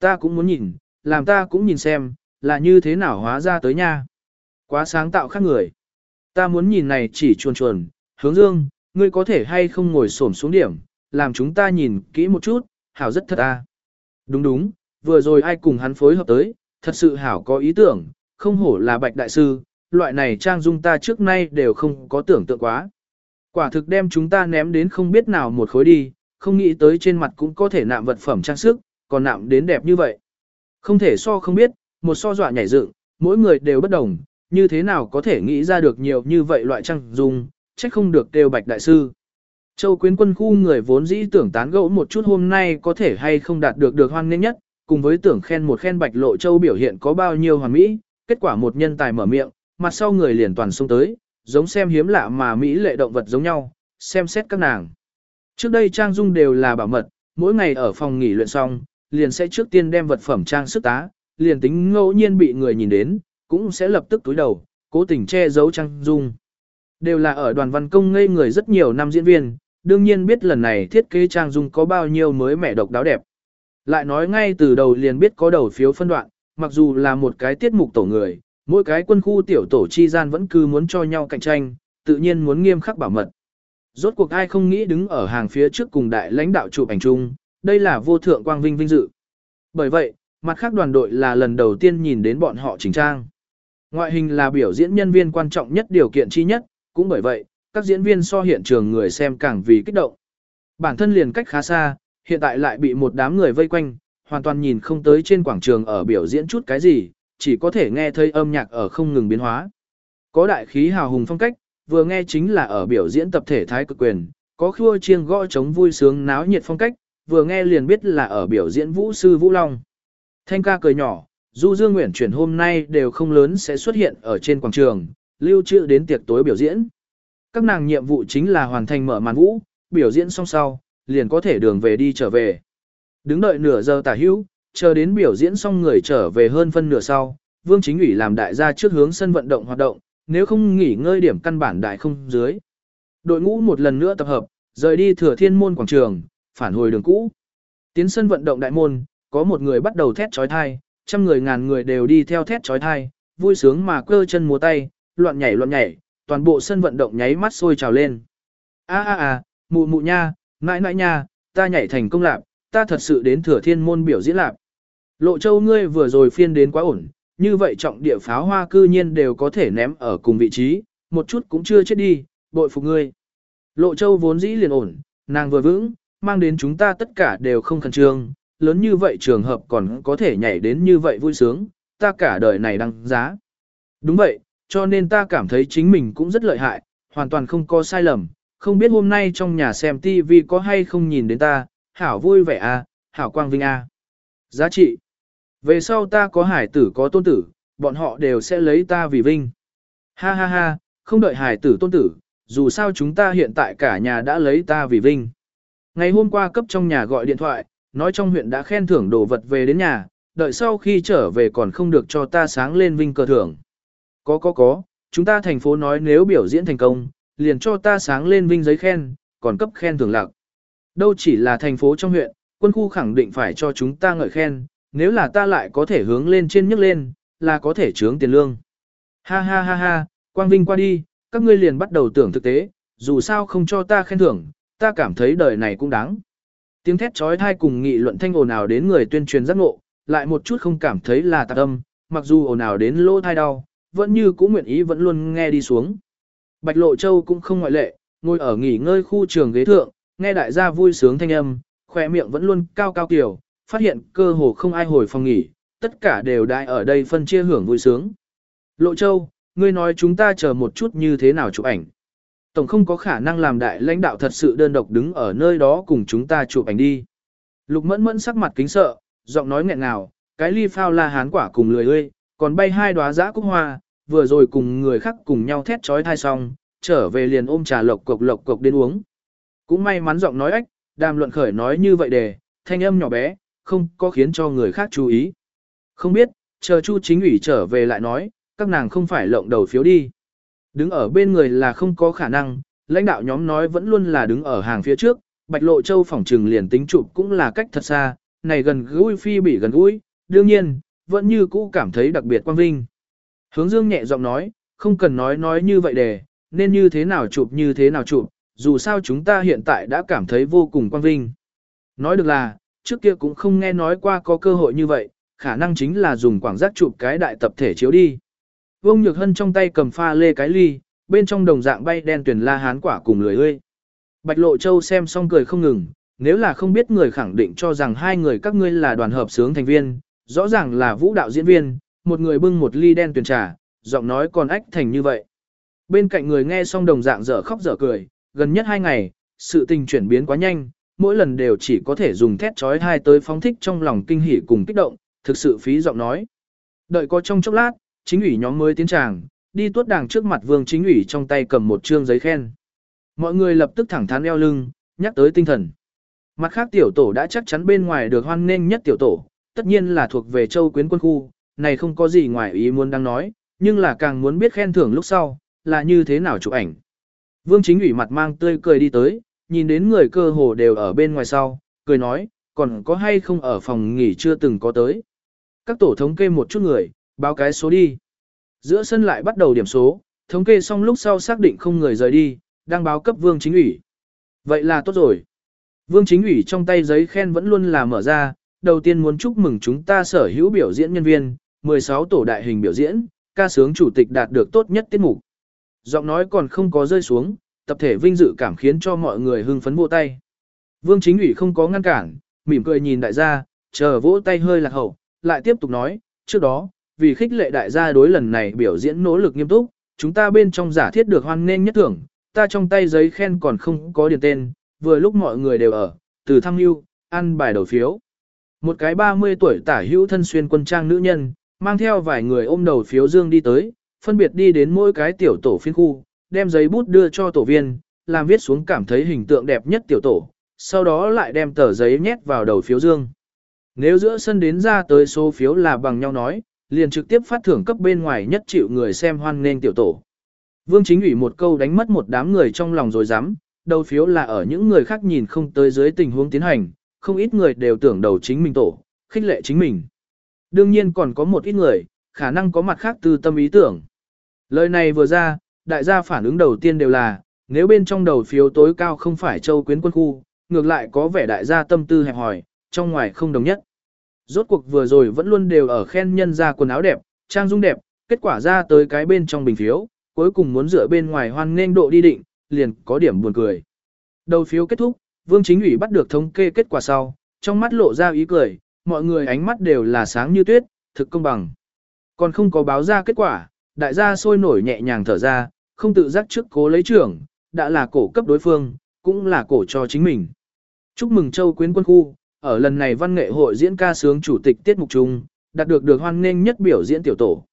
Ta cũng muốn nhìn, làm ta cũng nhìn xem, là như thế nào hóa ra tới nha. Quá sáng tạo khác người. Ta muốn nhìn này chỉ chuồn chuồn, hướng dương, ngươi có thể hay không ngồi xổm xuống điểm, làm chúng ta nhìn kỹ một chút, hảo rất thật à. Đúng đúng, vừa rồi ai cùng hắn phối hợp tới, thật sự hảo có ý tưởng, không hổ là bạch đại sư, loại này trang dung ta trước nay đều không có tưởng tượng quá. Quả thực đem chúng ta ném đến không biết nào một khối đi, không nghĩ tới trên mặt cũng có thể nạm vật phẩm trang sức, còn nạm đến đẹp như vậy. Không thể so không biết, một so dọa nhảy dựng, mỗi người đều bất đồng, như thế nào có thể nghĩ ra được nhiều như vậy loại trang dung, trách không được đều bạch đại sư. Châu quyến quân khu người vốn dĩ tưởng tán gẫu một chút hôm nay có thể hay không đạt được được hoan nghênh nhất, cùng với tưởng khen một khen bạch lộ châu biểu hiện có bao nhiêu hoàn mỹ, kết quả một nhân tài mở miệng, mặt sau người liền toàn xông tới, giống xem hiếm lạ mà mỹ lệ động vật giống nhau, xem xét các nàng. Trước đây trang dung đều là bảo mật, mỗi ngày ở phòng nghỉ luyện xong, liền sẽ trước tiên đem vật phẩm trang sức tá, liền tính ngẫu nhiên bị người nhìn đến, cũng sẽ lập tức túi đầu, cố tình che giấu trang dung. Đều là ở đoàn văn công ngây người rất nhiều năm diễn viên, đương nhiên biết lần này thiết kế trang dung có bao nhiêu mới mẻ độc đáo đẹp. Lại nói ngay từ đầu liền biết có đầu phiếu phân đoạn, mặc dù là một cái tiết mục tổ người, mỗi cái quân khu tiểu tổ chi gian vẫn cứ muốn cho nhau cạnh tranh, tự nhiên muốn nghiêm khắc bảo mật. Rốt cuộc ai không nghĩ đứng ở hàng phía trước cùng đại lãnh đạo chụp ảnh chung, đây là vô thượng quang vinh vinh dự. Bởi vậy, mặt khác đoàn đội là lần đầu tiên nhìn đến bọn họ chỉnh trang. Ngoại hình là biểu diễn nhân viên quan trọng nhất điều kiện chi nhất, cũng bởi vậy, các diễn viên so hiện trường người xem càng vì kích động. Bản thân liền cách khá xa, hiện tại lại bị một đám người vây quanh, hoàn toàn nhìn không tới trên quảng trường ở biểu diễn chút cái gì, chỉ có thể nghe thấy âm nhạc ở không ngừng biến hóa. Có đại khí hào hùng phong cách, vừa nghe chính là ở biểu diễn tập thể thái cực quyền, có khua chiêng gõ trống vui sướng náo nhiệt phong cách, vừa nghe liền biết là ở biểu diễn vũ sư Vũ Long. Thanh ca cười nhỏ, Du Dương Nguyễn chuyển hôm nay đều không lớn sẽ xuất hiện ở trên quảng trường, lưu trữ đến tiệc tối biểu diễn. Các nàng nhiệm vụ chính là hoàn thành mở màn vũ, biểu diễn xong sau, liền có thể đường về đi trở về. Đứng đợi nửa giờ tả hữu, chờ đến biểu diễn xong người trở về hơn phân nửa sau, Vương Chính ủy làm đại gia trước hướng sân vận động hoạt động, nếu không nghỉ ngơi điểm căn bản đại không dưới. Đội ngũ một lần nữa tập hợp, rời đi thừa thiên môn quảng trường, phản hồi đường cũ. Tiến sân vận động đại môn, có một người bắt đầu thét trói thai, trăm người ngàn người đều đi theo thét trói thai, vui sướng mà quơ chân múa tay, loạn nhảy loạn nhảy, toàn bộ sân vận động nháy mắt sôi trào lên. A a a, mụ mụ nha, nãi nãi nha, ta nhảy thành công lạc, ta thật sự đến thừa thiên môn biểu diễn lạc. Lộ châu ngươi vừa rồi phiên đến quá ổn, như vậy trọng địa pháo hoa cư nhiên đều có thể ném ở cùng vị trí, một chút cũng chưa chết đi, bội phục ngươi. Lộ châu vốn dĩ liền ổn, nàng vừa vững, mang đến chúng ta tất cả đều không khẩn trương, lớn như vậy trường hợp còn có thể nhảy đến như vậy vui sướng, ta cả đời này đăng giá. Đúng vậy, cho nên ta cảm thấy chính mình cũng rất lợi hại, hoàn toàn không có sai lầm, không biết hôm nay trong nhà xem TV có hay không nhìn đến ta, hảo vui vẻ à, hảo quang vinh à. Giá trị. Về sau ta có hải tử có tôn tử, bọn họ đều sẽ lấy ta vì vinh. Ha ha ha, không đợi hải tử tôn tử, dù sao chúng ta hiện tại cả nhà đã lấy ta vì vinh. Ngày hôm qua cấp trong nhà gọi điện thoại, nói trong huyện đã khen thưởng đồ vật về đến nhà, đợi sau khi trở về còn không được cho ta sáng lên vinh cờ thưởng. Có có có, chúng ta thành phố nói nếu biểu diễn thành công, liền cho ta sáng lên vinh giấy khen, còn cấp khen thưởng lạc. Đâu chỉ là thành phố trong huyện, quân khu khẳng định phải cho chúng ta ngợi khen, nếu là ta lại có thể hướng lên trên nhấc lên, là có thể trướng tiền lương. Ha ha ha ha, quang vinh qua đi, các ngươi liền bắt đầu tưởng thực tế, dù sao không cho ta khen thưởng, ta cảm thấy đời này cũng đáng. Tiếng thét trói thai cùng nghị luận thanh ồn ào đến người tuyên truyền giác ngộ, lại một chút không cảm thấy là tạc âm, mặc dù ồn ào đến lỗ thai đau, vẫn như cũng nguyện ý vẫn luôn nghe đi xuống. Bạch Lộ Châu cũng không ngoại lệ, ngồi ở nghỉ ngơi khu trường ghế thượng, nghe đại gia vui sướng thanh âm, khỏe miệng vẫn luôn cao cao kiểu, phát hiện cơ hồ không ai hồi phòng nghỉ, tất cả đều đại ở đây phân chia hưởng vui sướng. Lộ Châu, ngươi nói chúng ta chờ một chút như thế nào chụp ảnh. Tổng không có khả năng làm đại lãnh đạo thật sự đơn độc đứng ở nơi đó cùng chúng ta chụp ảnh đi. Lục mẫn mẫn sắc mặt kính sợ, giọng nói nghẹn ngào, cái ly phao la hán quả cùng lười ơi, còn bay hai đóa giã cúc hoa, vừa rồi cùng người khác cùng nhau thét trói thai xong, trở về liền ôm trà lộc cộc lộc cộc đến uống. Cũng may mắn giọng nói ách đàm luận khởi nói như vậy để, thanh âm nhỏ bé, không có khiến cho người khác chú ý. Không biết, chờ Chu chính ủy trở về lại nói, các nàng không phải lộng đầu phiếu đi. Đứng ở bên người là không có khả năng, lãnh đạo nhóm nói vẫn luôn là đứng ở hàng phía trước, Bạch Lộ Châu phòng trừng liền tính chụp cũng là cách thật xa, này gần gũi phi bị gần gũi, đương nhiên, vẫn như cũ cảm thấy đặc biệt quan vinh. Hướng Dương nhẹ giọng nói, không cần nói nói như vậy để, nên như thế nào chụp như thế nào chụp, dù sao chúng ta hiện tại đã cảm thấy vô cùng quan vinh. Nói được là, trước kia cũng không nghe nói qua có cơ hội như vậy, khả năng chính là dùng quảng giác chụp cái đại tập thể chiếu đi. Vương Nhược Hân trong tay cầm pha lê cái ly, bên trong đồng dạng bay đen tuyển la hán quả cùng lười ơi. Bạch Lộ Châu xem xong cười không ngừng, nếu là không biết người khẳng định cho rằng hai người các ngươi là đoàn hợp sướng thành viên, rõ ràng là vũ đạo diễn viên, một người bưng một ly đen tuyển trà, giọng nói còn ách thành như vậy. Bên cạnh người nghe xong đồng dạng dở khóc dở cười, gần nhất hai ngày, sự tình chuyển biến quá nhanh, mỗi lần đều chỉ có thể dùng thét trói hai tới phóng thích trong lòng kinh hỉ cùng kích động, thực sự phí giọng nói. Đợi có trong chốc lát, chính ủy nhóm mới tiến tràng, đi tuốt đàng trước mặt vương chính ủy trong tay cầm một trương giấy khen. Mọi người lập tức thẳng thắn eo lưng, nhắc tới tinh thần. Mặt khác tiểu tổ đã chắc chắn bên ngoài được hoan nghênh nhất tiểu tổ, tất nhiên là thuộc về châu quyến quân khu, này không có gì ngoài ý muốn đang nói, nhưng là càng muốn biết khen thưởng lúc sau, là như thế nào chụp ảnh. Vương chính ủy mặt mang tươi cười đi tới, nhìn đến người cơ hồ đều ở bên ngoài sau, cười nói, còn có hay không ở phòng nghỉ chưa từng có tới. Các tổ thống kê một chút người, báo cái số đi. Giữa sân lại bắt đầu điểm số, thống kê xong lúc sau xác định không người rời đi, đang báo cấp vương chính ủy. Vậy là tốt rồi. Vương chính ủy trong tay giấy khen vẫn luôn là mở ra, đầu tiên muốn chúc mừng chúng ta sở hữu biểu diễn nhân viên, 16 tổ đại hình biểu diễn, ca sướng chủ tịch đạt được tốt nhất tiết mục. Giọng nói còn không có rơi xuống, tập thể vinh dự cảm khiến cho mọi người hưng phấn vỗ tay. Vương chính ủy không có ngăn cản, mỉm cười nhìn đại gia, chờ vỗ tay hơi lạc hậu, lại tiếp tục nói, trước đó, vì khích lệ đại gia đối lần này biểu diễn nỗ lực nghiêm túc, chúng ta bên trong giả thiết được hoan nghênh nhất thưởng, ta trong tay giấy khen còn không có điền tên, vừa lúc mọi người đều ở, từ thăng lưu, ăn bài đầu phiếu. Một cái 30 tuổi tả hữu thân xuyên quân trang nữ nhân, mang theo vài người ôm đầu phiếu dương đi tới, phân biệt đi đến mỗi cái tiểu tổ phiên khu, đem giấy bút đưa cho tổ viên, làm viết xuống cảm thấy hình tượng đẹp nhất tiểu tổ, sau đó lại đem tờ giấy nhét vào đầu phiếu dương. Nếu giữa sân đến ra tới số phiếu là bằng nhau nói, liền trực tiếp phát thưởng cấp bên ngoài nhất chịu người xem hoan nghênh tiểu tổ. Vương chính ủy một câu đánh mất một đám người trong lòng rồi dám, đầu phiếu là ở những người khác nhìn không tới dưới tình huống tiến hành, không ít người đều tưởng đầu chính mình tổ, khích lệ chính mình. Đương nhiên còn có một ít người, khả năng có mặt khác từ tâm ý tưởng. Lời này vừa ra, đại gia phản ứng đầu tiên đều là, nếu bên trong đầu phiếu tối cao không phải châu quyến quân khu, ngược lại có vẻ đại gia tâm tư hẹp hòi, trong ngoài không đồng nhất. Rốt cuộc vừa rồi vẫn luôn đều ở khen nhân ra quần áo đẹp, trang dung đẹp, kết quả ra tới cái bên trong bình phiếu, cuối cùng muốn dựa bên ngoài hoan nên độ đi định, liền có điểm buồn cười. Đầu phiếu kết thúc, Vương Chính ủy bắt được thống kê kết quả sau, trong mắt lộ ra ý cười, mọi người ánh mắt đều là sáng như tuyết, thực công bằng. Còn không có báo ra kết quả, đại gia sôi nổi nhẹ nhàng thở ra, không tự giác trước cố lấy trưởng, đã là cổ cấp đối phương, cũng là cổ cho chính mình. Chúc mừng Châu Quyến quân khu, ở lần này văn nghệ hội diễn ca sướng chủ tịch tiết mục chung, đạt được được hoan nghênh nhất biểu diễn tiểu tổ.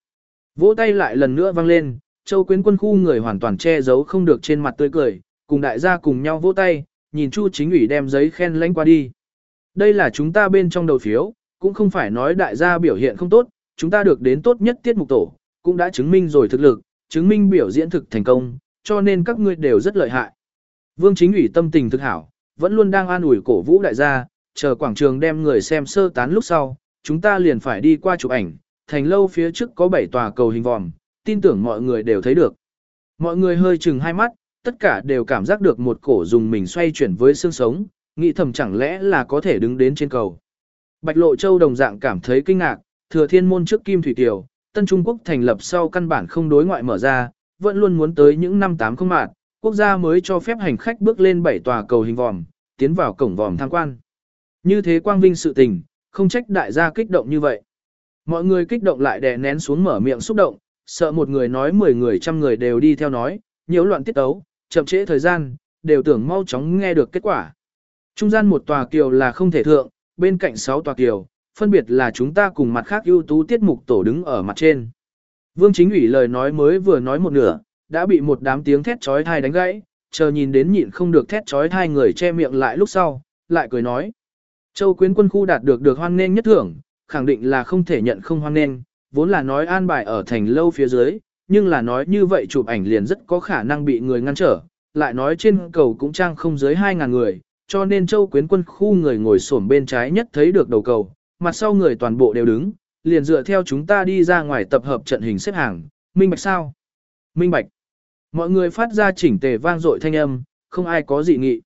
Vỗ tay lại lần nữa vang lên, Châu Quyến quân khu người hoàn toàn che giấu không được trên mặt tươi cười, cùng đại gia cùng nhau vỗ tay, nhìn Chu chính ủy đem giấy khen lãnh qua đi. Đây là chúng ta bên trong đầu phiếu, cũng không phải nói đại gia biểu hiện không tốt, chúng ta được đến tốt nhất tiết mục tổ, cũng đã chứng minh rồi thực lực, chứng minh biểu diễn thực thành công, cho nên các ngươi đều rất lợi hại. Vương chính ủy tâm tình thực hảo, vẫn luôn đang an ủi cổ vũ đại gia, chờ quảng trường đem người xem sơ tán lúc sau, chúng ta liền phải đi qua chụp ảnh, thành lâu phía trước có bảy tòa cầu hình vòm, tin tưởng mọi người đều thấy được. Mọi người hơi chừng hai mắt, tất cả đều cảm giác được một cổ dùng mình xoay chuyển với xương sống, nghĩ thầm chẳng lẽ là có thể đứng đến trên cầu. Bạch Lộ Châu đồng dạng cảm thấy kinh ngạc, thừa thiên môn trước Kim Thủy Tiểu, Tân Trung Quốc thành lập sau căn bản không đối ngoại mở ra, vẫn luôn muốn tới những năm tám không mạng, quốc gia mới cho phép hành khách bước lên bảy tòa cầu hình vòm, tiến vào cổng vòm tham quan. Như thế quang vinh sự tình, không trách đại gia kích động như vậy. Mọi người kích động lại đè nén xuống mở miệng xúc động, sợ một người nói mười người trăm người đều đi theo nói, nhiễu loạn tiết tấu, chậm trễ thời gian, đều tưởng mau chóng nghe được kết quả. Trung gian một tòa kiều là không thể thượng, bên cạnh sáu tòa kiều, phân biệt là chúng ta cùng mặt khác ưu tú tiết mục tổ đứng ở mặt trên. Vương chính ủy lời nói mới vừa nói một nửa, đã bị một đám tiếng thét trói thai đánh gãy, chờ nhìn đến nhịn không được thét trói thai người che miệng lại lúc sau, lại cười nói. Châu quyến quân khu đạt được được hoan nghênh nhất thưởng, khẳng định là không thể nhận không hoan nghênh, vốn là nói an bài ở thành lâu phía dưới, nhưng là nói như vậy chụp ảnh liền rất có khả năng bị người ngăn trở, lại nói trên cầu cũng trang không dưới 2.000 người, cho nên châu quyến quân khu người ngồi xổm bên trái nhất thấy được đầu cầu, mặt sau người toàn bộ đều đứng, liền dựa theo chúng ta đi ra ngoài tập hợp trận hình xếp hàng, minh bạch sao. Minh bạch. Mọi người phát ra chỉnh tề vang dội thanh âm, không ai có dị nghị.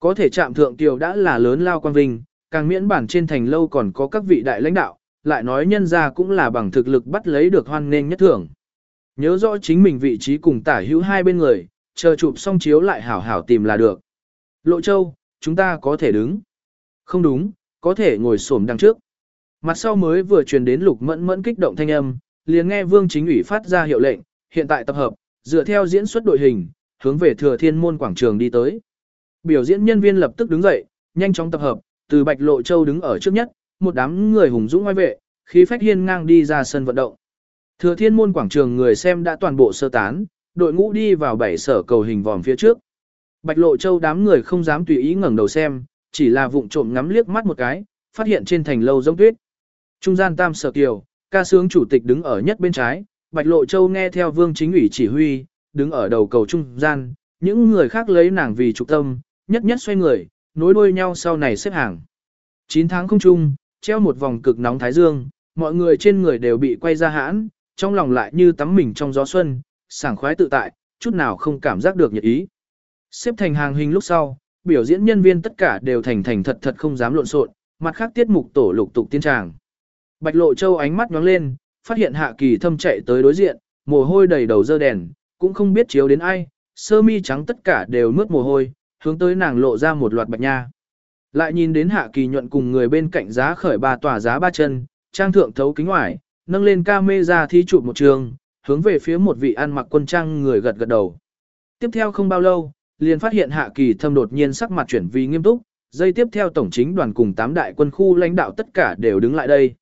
Có thể chạm thượng tiểu đã là lớn lao quan vinh, càng miễn bản trên thành lâu còn có các vị đại lãnh đạo, lại nói nhân ra cũng là bằng thực lực bắt lấy được hoan nghênh nhất thưởng. Nhớ rõ chính mình vị trí cùng tả hữu hai bên người, chờ chụp xong chiếu lại hảo hảo tìm là được. Lộ Châu, chúng ta có thể đứng. Không đúng, có thể ngồi xổm đằng trước. Mặt sau mới vừa truyền đến lục mẫn mẫn kích động thanh âm, liền nghe vương chính ủy phát ra hiệu lệnh, hiện tại tập hợp, dựa theo diễn xuất đội hình, hướng về thừa thiên môn quảng trường đi tới. Biểu diễn nhân viên lập tức đứng dậy, nhanh chóng tập hợp, từ Bạch Lộ Châu đứng ở trước nhất, một đám người hùng dũng ngoài vệ, khí phách hiên ngang đi ra sân vận động. Thừa thiên môn quảng trường người xem đã toàn bộ sơ tán, đội ngũ đi vào bảy sở cầu hình vòm phía trước. Bạch Lộ Châu đám người không dám tùy ý ngẩng đầu xem, chỉ là vụng trộm ngắm liếc mắt một cái, phát hiện trên thành lâu giống tuyết. Trung gian tam sở kiều, ca sướng chủ tịch đứng ở nhất bên trái, Bạch Lộ Châu nghe theo vương chính ủy chỉ huy, đứng ở đầu cầu trung gian, những người khác lấy nàng vì trục tâm, nhất nhất xoay người, nối đuôi nhau sau này xếp hàng. 9 tháng không chung, treo một vòng cực nóng thái dương, mọi người trên người đều bị quay ra hãn, trong lòng lại như tắm mình trong gió xuân, sảng khoái tự tại, chút nào không cảm giác được nhiệt ý. Xếp thành hàng hình lúc sau, biểu diễn nhân viên tất cả đều thành thành thật thật không dám lộn xộn, mặt khác tiết mục tổ lục tục tiên tràng. Bạch Lộ Châu ánh mắt nhóng lên, phát hiện Hạ Kỳ Thâm chạy tới đối diện, mồ hôi đầy đầu dơ đèn, cũng không biết chiếu đến ai, sơ mi trắng tất cả đều mướt mồ hôi, hướng tới nàng lộ ra một loạt bạch nha. Lại nhìn đến Hạ Kỳ nhuận cùng người bên cạnh giá khởi ba tòa giá ba chân, trang thượng thấu kính ngoài, nâng lên ca mê ra thi chụp một trường, hướng về phía một vị ăn mặc quân trang người gật gật đầu. Tiếp theo không bao lâu, liền phát hiện Hạ Kỳ Thâm đột nhiên sắc mặt chuyển vì nghiêm túc, dây tiếp theo tổng chính đoàn cùng tám đại quân khu lãnh đạo tất cả đều đứng lại đây.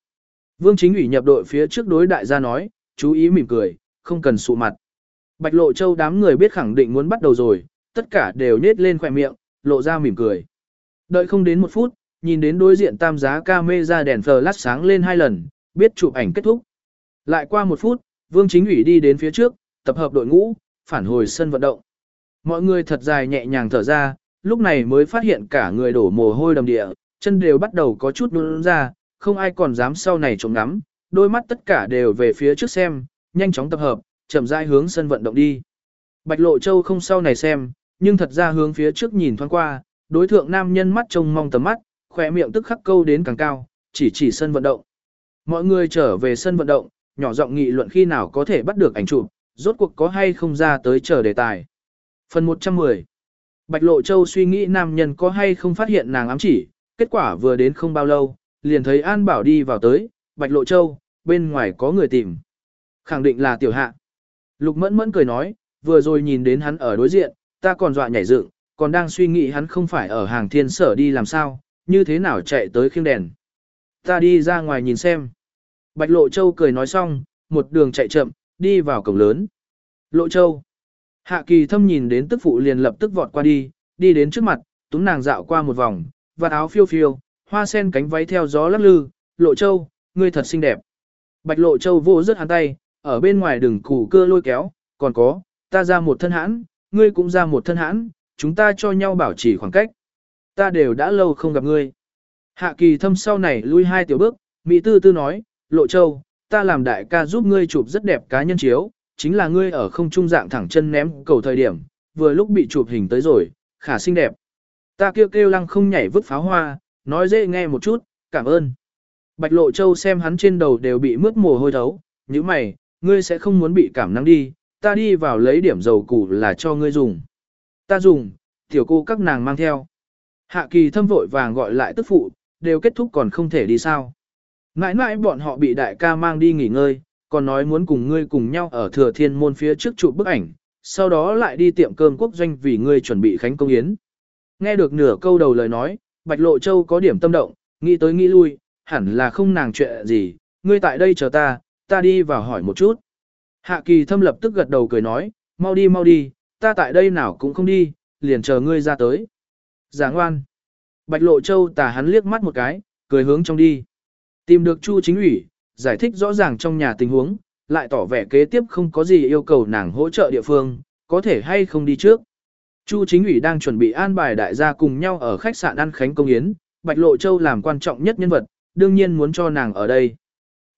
Vương chính ủy nhập đội phía trước đối đại gia nói, chú ý mỉm cười, không cần sụ mặt. Bạch Lộ Châu đám người biết khẳng định muốn bắt đầu rồi, tất cả đều nết lên khỏe miệng, lộ ra mỉm cười. Đợi không đến một phút, nhìn đến đối diện tam giá ca mê ra đèn flash sáng lên hai lần, biết chụp ảnh kết thúc. Lại qua một phút, Vương Chính ủy đi đến phía trước, tập hợp đội ngũ, phản hồi sân vận động. Mọi người thật dài nhẹ nhàng thở ra, lúc này mới phát hiện cả người đổ mồ hôi đầm địa, chân đều bắt đầu có chút nôn ra, không ai còn dám sau này trông ngắm, đôi mắt tất cả đều về phía trước xem, nhanh chóng tập hợp, chậm rãi hướng sân vận động đi. Bạch Lộ Châu không sau này xem, nhưng thật ra hướng phía trước nhìn thoáng qua, đối thượng nam nhân mắt trông mong tầm mắt, khỏe miệng tức khắc câu đến càng cao, chỉ chỉ sân vận động. Mọi người trở về sân vận động, nhỏ giọng nghị luận khi nào có thể bắt được ảnh chụp, rốt cuộc có hay không ra tới chờ đề tài. Phần 110 Bạch Lộ Châu suy nghĩ nam nhân có hay không phát hiện nàng ám chỉ, kết quả vừa đến không bao lâu, liền thấy An Bảo đi vào tới, Bạch Lộ Châu, bên ngoài có người tìm. Khẳng định là tiểu hạ. Lục mẫn mẫn cười nói, vừa rồi nhìn đến hắn ở đối diện, ta còn dọa nhảy dựng, còn đang suy nghĩ hắn không phải ở hàng thiên sở đi làm sao, như thế nào chạy tới khiêng đèn. Ta đi ra ngoài nhìn xem. Bạch Lộ Châu cười nói xong, một đường chạy chậm, đi vào cổng lớn. Lộ Châu. Hạ kỳ thâm nhìn đến tức phụ liền lập tức vọt qua đi, đi đến trước mặt, túm nàng dạo qua một vòng, và áo phiêu phiêu, hoa sen cánh váy theo gió lắc lư, Lộ Châu, ngươi thật xinh đẹp. Bạch Lộ Châu vô rất hắn tay, ở bên ngoài đừng củ cơ lôi kéo, còn có, ta ra một thân hãn, ngươi cũng ra một thân hãn, chúng ta cho nhau bảo trì khoảng cách. Ta đều đã lâu không gặp ngươi. Hạ kỳ thâm sau này lui hai tiểu bước, Mỹ tư tư nói, Lộ Châu, ta làm đại ca giúp ngươi chụp rất đẹp cá nhân chiếu, chính là ngươi ở không trung dạng thẳng chân ném cầu thời điểm, vừa lúc bị chụp hình tới rồi, khả xinh đẹp. Ta kêu kêu lăng không nhảy vứt pháo hoa, nói dễ nghe một chút, cảm ơn. Bạch Lộ Châu xem hắn trên đầu đều bị mướt mồ hôi thấu, như mày, ngươi sẽ không muốn bị cảm nắng đi, ta đi vào lấy điểm dầu củ là cho ngươi dùng. Ta dùng, tiểu cô các nàng mang theo. Hạ kỳ thâm vội vàng gọi lại tức phụ, đều kết thúc còn không thể đi sao. Mãi mãi bọn họ bị đại ca mang đi nghỉ ngơi, còn nói muốn cùng ngươi cùng nhau ở thừa thiên môn phía trước chụp bức ảnh, sau đó lại đi tiệm cơm quốc doanh vì ngươi chuẩn bị khánh công yến. Nghe được nửa câu đầu lời nói, Bạch Lộ Châu có điểm tâm động, nghĩ tới nghĩ lui, hẳn là không nàng chuyện gì, ngươi tại đây chờ ta, ta đi vào hỏi một chút. Hạ kỳ thâm lập tức gật đầu cười nói, mau đi mau đi, ta tại đây nào cũng không đi, liền chờ ngươi ra tới. Giả ngoan. Bạch Lộ Châu tà hắn liếc mắt một cái, cười hướng trong đi. Tìm được Chu chính ủy, giải thích rõ ràng trong nhà tình huống, lại tỏ vẻ kế tiếp không có gì yêu cầu nàng hỗ trợ địa phương, có thể hay không đi trước. Chu chính ủy đang chuẩn bị an bài đại gia cùng nhau ở khách sạn ăn khánh công yến, Bạch Lộ Châu làm quan trọng nhất nhân vật, đương nhiên muốn cho nàng ở đây.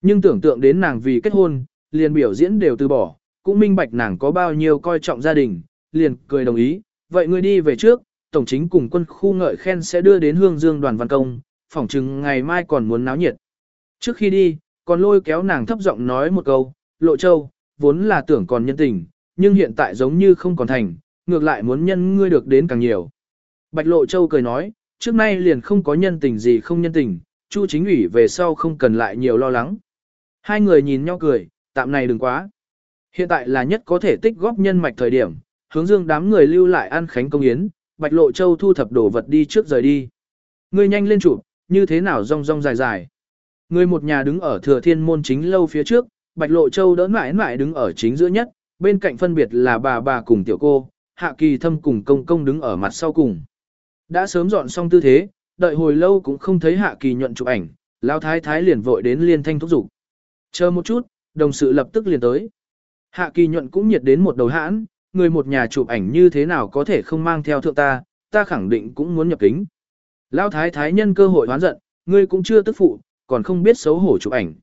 Nhưng tưởng tượng đến nàng vì kết hôn, liền biểu diễn đều từ bỏ, cũng minh bạch nàng có bao nhiêu coi trọng gia đình, liền cười đồng ý, vậy ngươi đi về trước, tổng chính cùng quân khu ngợi khen sẽ đưa đến hương dương đoàn văn công, phỏng chừng ngày mai còn muốn náo nhiệt. Trước khi đi, còn lôi kéo nàng thấp giọng nói một câu, lộ châu, vốn là tưởng còn nhân tình, nhưng hiện tại giống như không còn thành, ngược lại muốn nhân ngươi được đến càng nhiều. Bạch lộ châu cười nói, trước nay liền không có nhân tình gì không nhân tình, chu chính ủy về sau không cần lại nhiều lo lắng. Hai người nhìn nhau cười, tạm này đừng quá. Hiện tại là nhất có thể tích góp nhân mạch thời điểm, hướng dương đám người lưu lại ăn khánh công yến, Bạch Lộ Châu thu thập đồ vật đi trước rời đi. Ngươi nhanh lên chụp, như thế nào rong rong dài dài. Người một nhà đứng ở thừa thiên môn chính lâu phía trước, Bạch Lộ Châu đỡ mãi mãi đứng ở chính giữa nhất, bên cạnh phân biệt là bà bà cùng tiểu cô, Hạ Kỳ Thâm cùng công công đứng ở mặt sau cùng. Đã sớm dọn xong tư thế, đợi hồi lâu cũng không thấy Hạ Kỳ nhuận chụp ảnh, Lão Thái Thái liền vội đến liên thanh thúc giục. Chờ một chút, đồng sự lập tức liền tới. Hạ Kỳ nhuận cũng nhiệt đến một đầu hãn, người một nhà chụp ảnh như thế nào có thể không mang theo thượng ta, ta khẳng định cũng muốn nhập kính. Lão thái thái nhân cơ hội hoán giận, ngươi cũng chưa tức phụ, còn không biết xấu hổ chụp ảnh.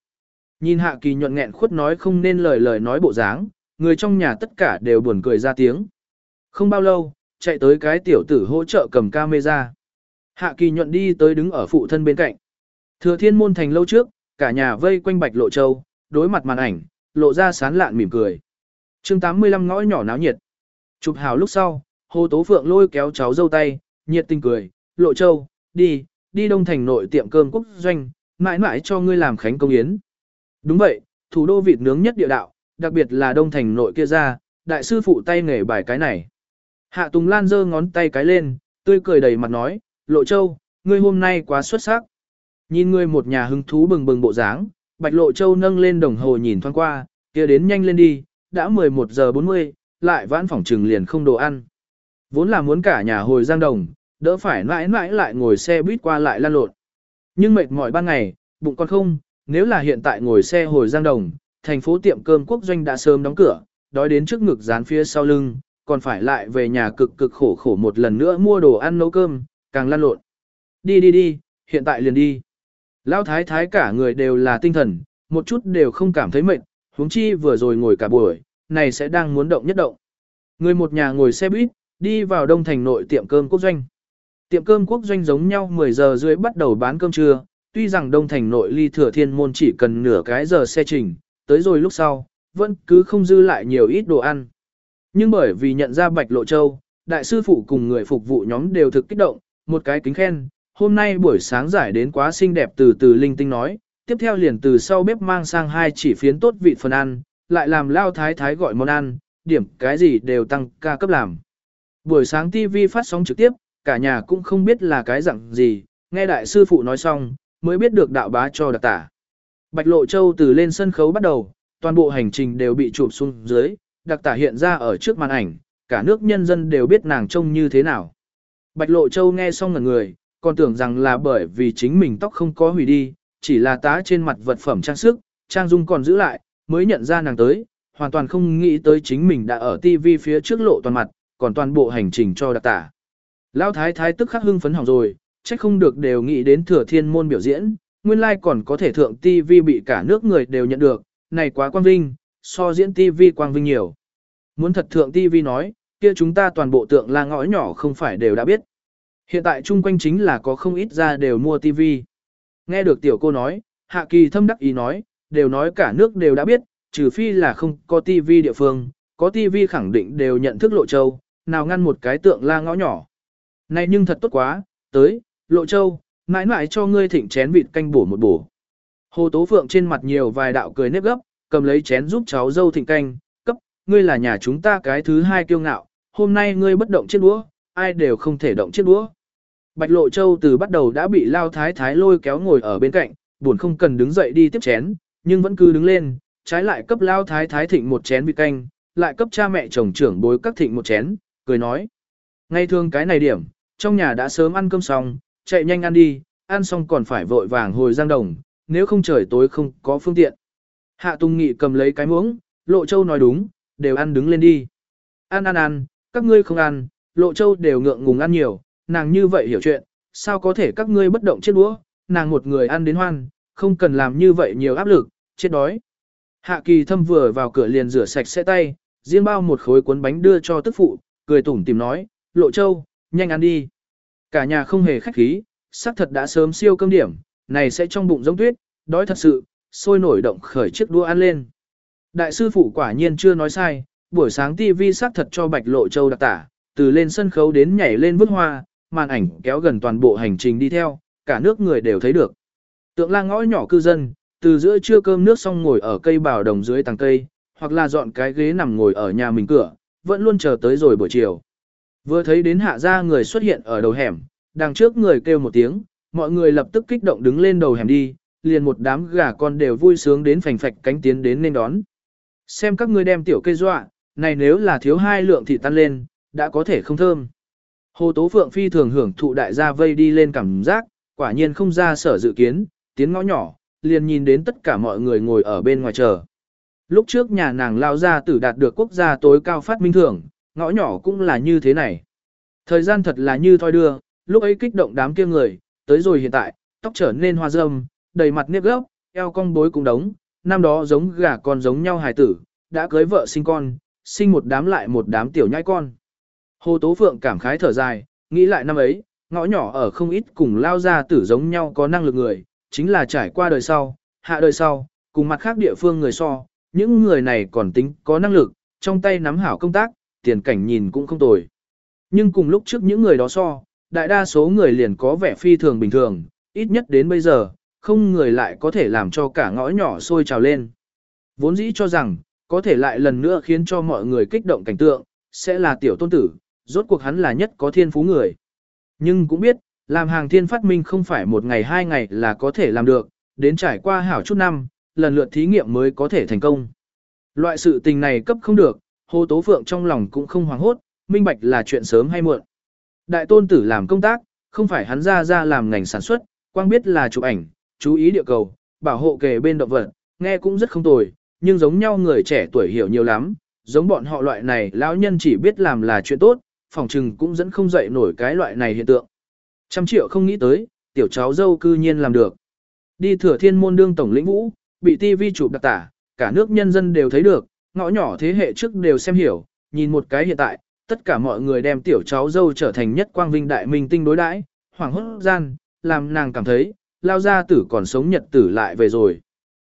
Nhìn hạ kỳ nhuận nghẹn khuất nói không nên lời lời nói bộ dáng, người trong nhà tất cả đều buồn cười ra tiếng. Không bao lâu, chạy tới cái tiểu tử hỗ trợ cầm camera. Hạ kỳ nhuận đi tới đứng ở phụ thân bên cạnh. Thừa thiên môn thành lâu trước, cả nhà vây quanh bạch lộ châu, đối mặt màn ảnh, lộ ra sán lạn mỉm cười. chương 85 ngõ nhỏ náo nhiệt. Chụp hào lúc sau, Hồ Tố Phượng lôi kéo cháu dâu tay, nhiệt tình cười, lộ châu, đi, đi đông thành nội tiệm cơm quốc doanh, mãi mãi cho ngươi làm khánh công yến. Đúng vậy, thủ đô vịt nướng nhất địa đạo, đặc biệt là đông thành nội kia ra, đại sư phụ tay nghề bài cái này. Hạ Tùng Lan giơ ngón tay cái lên, tươi cười đầy mặt nói, lộ châu, ngươi hôm nay quá xuất sắc. Nhìn ngươi một nhà hứng thú bừng bừng bộ dáng, bạch lộ châu nâng lên đồng hồ nhìn thoáng qua, kia đến nhanh lên đi, đã 11 giờ 40, lại vãn phòng trừng liền không đồ ăn. Vốn là muốn cả nhà hồi giang đồng, đỡ phải mãi mãi lại ngồi xe buýt qua lại lan lộn. Nhưng mệt mỏi ban ngày, bụng con không, nếu là hiện tại ngồi xe hồi giang đồng, thành phố tiệm cơm quốc doanh đã sớm đóng cửa, đói đến trước ngực dán phía sau lưng, còn phải lại về nhà cực cực khổ khổ một lần nữa mua đồ ăn nấu cơm, càng lan lộn. Đi đi đi, hiện tại liền đi. Lão thái thái cả người đều là tinh thần, một chút đều không cảm thấy mệt, huống chi vừa rồi ngồi cả buổi, này sẽ đang muốn động nhất động. Người một nhà ngồi xe buýt, đi vào đông thành nội tiệm cơm quốc doanh. Tiệm cơm quốc doanh giống nhau 10 giờ rưỡi bắt đầu bán cơm trưa, tuy rằng đông thành nội ly thừa thiên môn chỉ cần nửa cái giờ xe trình, tới rồi lúc sau, vẫn cứ không dư lại nhiều ít đồ ăn. Nhưng bởi vì nhận ra Bạch Lộ Châu, đại sư phụ cùng người phục vụ nhóm đều thực kích động, một cái kính khen, hôm nay buổi sáng giải đến quá xinh đẹp từ từ linh tinh nói, tiếp theo liền từ sau bếp mang sang hai chỉ phiến tốt vị phần ăn, lại làm lao thái thái gọi món ăn, điểm cái gì đều tăng ca cấp làm. Buổi sáng TV phát sóng trực tiếp, cả nhà cũng không biết là cái dạng gì, nghe đại sư phụ nói xong, mới biết được đạo bá cho đặc tả. Bạch Lộ Châu từ lên sân khấu bắt đầu, toàn bộ hành trình đều bị chụp xuống dưới, đặc tả hiện ra ở trước màn ảnh, cả nước nhân dân đều biết nàng trông như thế nào. Bạch Lộ Châu nghe xong ngẩn người, còn tưởng rằng là bởi vì chính mình tóc không có hủy đi, chỉ là tá trên mặt vật phẩm trang sức, trang dung còn giữ lại, mới nhận ra nàng tới, hoàn toàn không nghĩ tới chính mình đã ở TV phía trước lộ toàn mặt, còn toàn bộ hành trình cho đặc tả. Lão thái thái tức khắc hưng phấn hỏng rồi, chắc không được đều nghĩ đến thừa thiên môn biểu diễn, nguyên lai like còn có thể thượng TV bị cả nước người đều nhận được, này quá quang vinh, so diễn TV quang vinh nhiều. Muốn thật thượng TV nói, kia chúng ta toàn bộ tượng la ngõ nhỏ không phải đều đã biết. Hiện tại chung quanh chính là có không ít ra đều mua TV. Nghe được tiểu cô nói, Hạ Kỳ thâm đắc ý nói, đều nói cả nước đều đã biết, trừ phi là không có TV địa phương, có TV khẳng định đều nhận thức lộ châu, nào ngăn một cái tượng la ngõ nhỏ. Này nhưng thật tốt quá, tới, lộ châu, mãi mãi cho ngươi thỉnh chén vịt canh bổ một bổ. Hồ Tố Phượng trên mặt nhiều vài đạo cười nếp gấp, cầm lấy chén giúp cháu dâu thịnh canh, cấp, ngươi là nhà chúng ta cái thứ hai kiêu ngạo, hôm nay ngươi bất động chiếc đũa, ai đều không thể động chiếc đũa. Bạch Lộ Châu từ bắt đầu đã bị Lao Thái Thái lôi kéo ngồi ở bên cạnh, buồn không cần đứng dậy đi tiếp chén, nhưng vẫn cứ đứng lên, trái lại cấp Lao Thái Thái thịnh một chén vị canh, lại cấp cha mẹ chồng trưởng bối các thịnh một chén, cười nói. Ngay thường cái này điểm, trong nhà đã sớm ăn cơm xong, chạy nhanh ăn đi, ăn xong còn phải vội vàng hồi giang đồng, nếu không trời tối không có phương tiện. Hạ Tùng Nghị cầm lấy cái muỗng, Lộ Châu nói đúng, đều ăn đứng lên đi. Ăn ăn ăn, các ngươi không ăn, Lộ Châu đều ngượng ngùng ăn nhiều, nàng như vậy hiểu chuyện, sao có thể các ngươi bất động chết đũa, nàng một người ăn đến hoan, không cần làm như vậy nhiều áp lực, chết đói. Hạ kỳ thâm vừa vào cửa liền rửa sạch sẽ tay, riêng bao một khối cuốn bánh đưa cho tức phụ, cười tủm tìm nói, lộ châu, nhanh ăn đi. Cả nhà không hề khách khí, xác thật đã sớm siêu cơm điểm, này sẽ trong bụng giống tuyết, đói thật sự, sôi nổi động khởi chiếc đũa ăn lên. Đại sư phụ quả nhiên chưa nói sai, buổi sáng TV xác thật cho Bạch Lộ Châu đặc tả, từ lên sân khấu đến nhảy lên vứt hoa, màn ảnh kéo gần toàn bộ hành trình đi theo, cả nước người đều thấy được. Tượng lang ngõ nhỏ cư dân, từ giữa trưa cơm nước xong ngồi ở cây bào đồng dưới tàng cây, hoặc là dọn cái ghế nằm ngồi ở nhà mình cửa, vẫn luôn chờ tới rồi buổi chiều. Vừa thấy đến hạ gia người xuất hiện ở đầu hẻm, đằng trước người kêu một tiếng, mọi người lập tức kích động đứng lên đầu hẻm đi, liền một đám gà con đều vui sướng đến phành phạch cánh tiến đến nên đón. Xem các ngươi đem tiểu cây dọa, này nếu là thiếu hai lượng thì tan lên, đã có thể không thơm. Hồ Tố Phượng phi thường hưởng thụ đại gia vây đi lên cảm giác, quả nhiên không ra sở dự kiến, tiến ngõ nhỏ, liền nhìn đến tất cả mọi người ngồi ở bên ngoài chờ. Lúc trước nhà nàng lao ra tử đạt được quốc gia tối cao phát minh thưởng, ngõ nhỏ cũng là như thế này. Thời gian thật là như thoi đưa, lúc ấy kích động đám kia người, tới rồi hiện tại, tóc trở nên hoa râm, đầy mặt nếp gốc, eo cong bối cùng đống, năm đó giống gà con giống nhau hài tử, đã cưới vợ sinh con, sinh một đám lại một đám tiểu nhãi con. Hồ Tố Phượng cảm khái thở dài, nghĩ lại năm ấy, ngõ nhỏ ở không ít cùng lao ra tử giống nhau có năng lực người, chính là trải qua đời sau, hạ đời sau, cùng mặt khác địa phương người so, những người này còn tính có năng lực, trong tay nắm hảo công tác, tiền cảnh nhìn cũng không tồi. Nhưng cùng lúc trước những người đó so, đại đa số người liền có vẻ phi thường bình thường, ít nhất đến bây giờ, không người lại có thể làm cho cả ngõ nhỏ sôi trào lên. Vốn dĩ cho rằng, có thể lại lần nữa khiến cho mọi người kích động cảnh tượng, sẽ là tiểu tôn tử, rốt cuộc hắn là nhất có thiên phú người. Nhưng cũng biết, làm hàng thiên phát minh không phải một ngày hai ngày là có thể làm được, đến trải qua hảo chút năm, lần lượt thí nghiệm mới có thể thành công. Loại sự tình này cấp không được, Hồ Tố Phượng trong lòng cũng không hoảng hốt, minh bạch là chuyện sớm hay muộn. Đại tôn tử làm công tác, không phải hắn ra ra làm ngành sản xuất, quang biết là chụp ảnh, chú ý địa cầu, bảo hộ kề bên động vật, nghe cũng rất không tồi, nhưng giống nhau người trẻ tuổi hiểu nhiều lắm, giống bọn họ loại này lão nhân chỉ biết làm là chuyện tốt, phòng trừng cũng dẫn không dậy nổi cái loại này hiện tượng. Trăm triệu không nghĩ tới, tiểu cháu dâu cư nhiên làm được. Đi thừa thiên môn đương tổng lĩnh vũ, bị TV chụp đặc tả, cả nước nhân dân đều thấy được, ngõ nhỏ thế hệ trước đều xem hiểu, nhìn một cái hiện tại, tất cả mọi người đem tiểu cháu dâu trở thành nhất quang vinh đại minh tinh đối đãi, hoàng hốt gian, làm nàng cảm thấy, lao ra tử còn sống nhật tử lại về rồi.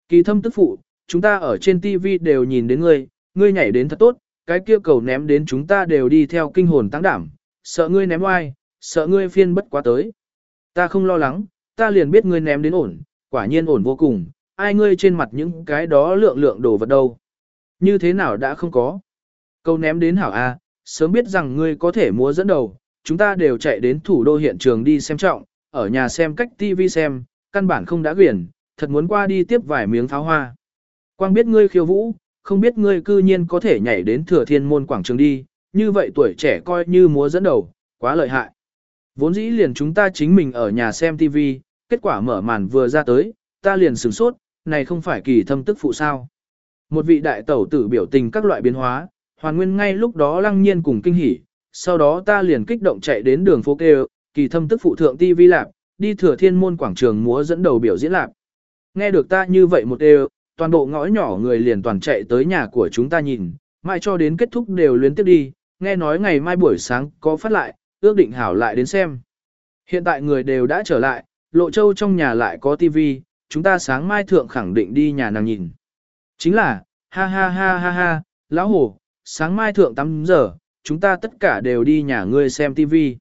Kỳ thâm tức phụ, chúng ta ở trên TV đều nhìn đến ngươi, ngươi nhảy đến thật tốt, cái kia cầu ném đến chúng ta đều đi theo kinh hồn tăng đảm, sợ ngươi ném oai, sợ ngươi phiên bất quá tới. Ta không lo lắng, ta liền biết ngươi ném đến ổn, quả nhiên ổn vô cùng, ai ngươi trên mặt những cái đó lượng lượng đồ vật đâu. Như thế nào đã không có. Câu ném đến hảo A, sớm biết rằng ngươi có thể múa dẫn đầu, chúng ta đều chạy đến thủ đô hiện trường đi xem trọng, ở nhà xem cách TV xem, căn bản không đã quyển, thật muốn qua đi tiếp vài miếng pháo hoa. Quang biết ngươi khiêu vũ, không biết ngươi cư nhiên có thể nhảy đến thừa thiên môn quảng trường đi, như vậy tuổi trẻ coi như múa dẫn đầu, quá lợi hại. Vốn dĩ liền chúng ta chính mình ở nhà xem TV, kết quả mở màn vừa ra tới, ta liền sửng sốt, này không phải kỳ thâm tức phụ sao. Một vị đại tẩu tử biểu tình các loại biến hóa, hoàn nguyên ngay lúc đó lăng nhiên cùng kinh hỉ, sau đó ta liền kích động chạy đến đường phố kêu, kỳ thâm tức phụ thượng TV lạp, đi thừa thiên môn quảng trường múa dẫn đầu biểu diễn lạp. Nghe được ta như vậy một đều, toàn bộ ngõ nhỏ người liền toàn chạy tới nhà của chúng ta nhìn, mai cho đến kết thúc đều luyến tiếp đi, nghe nói ngày mai buổi sáng có phát lại, ước định hảo lại đến xem. Hiện tại người đều đã trở lại, Lộ Châu trong nhà lại có tivi, chúng ta sáng mai thượng khẳng định đi nhà nàng nhìn. Chính là, ha ha ha ha ha, lão hổ, sáng mai thượng 8 giờ, chúng ta tất cả đều đi nhà ngươi xem tivi.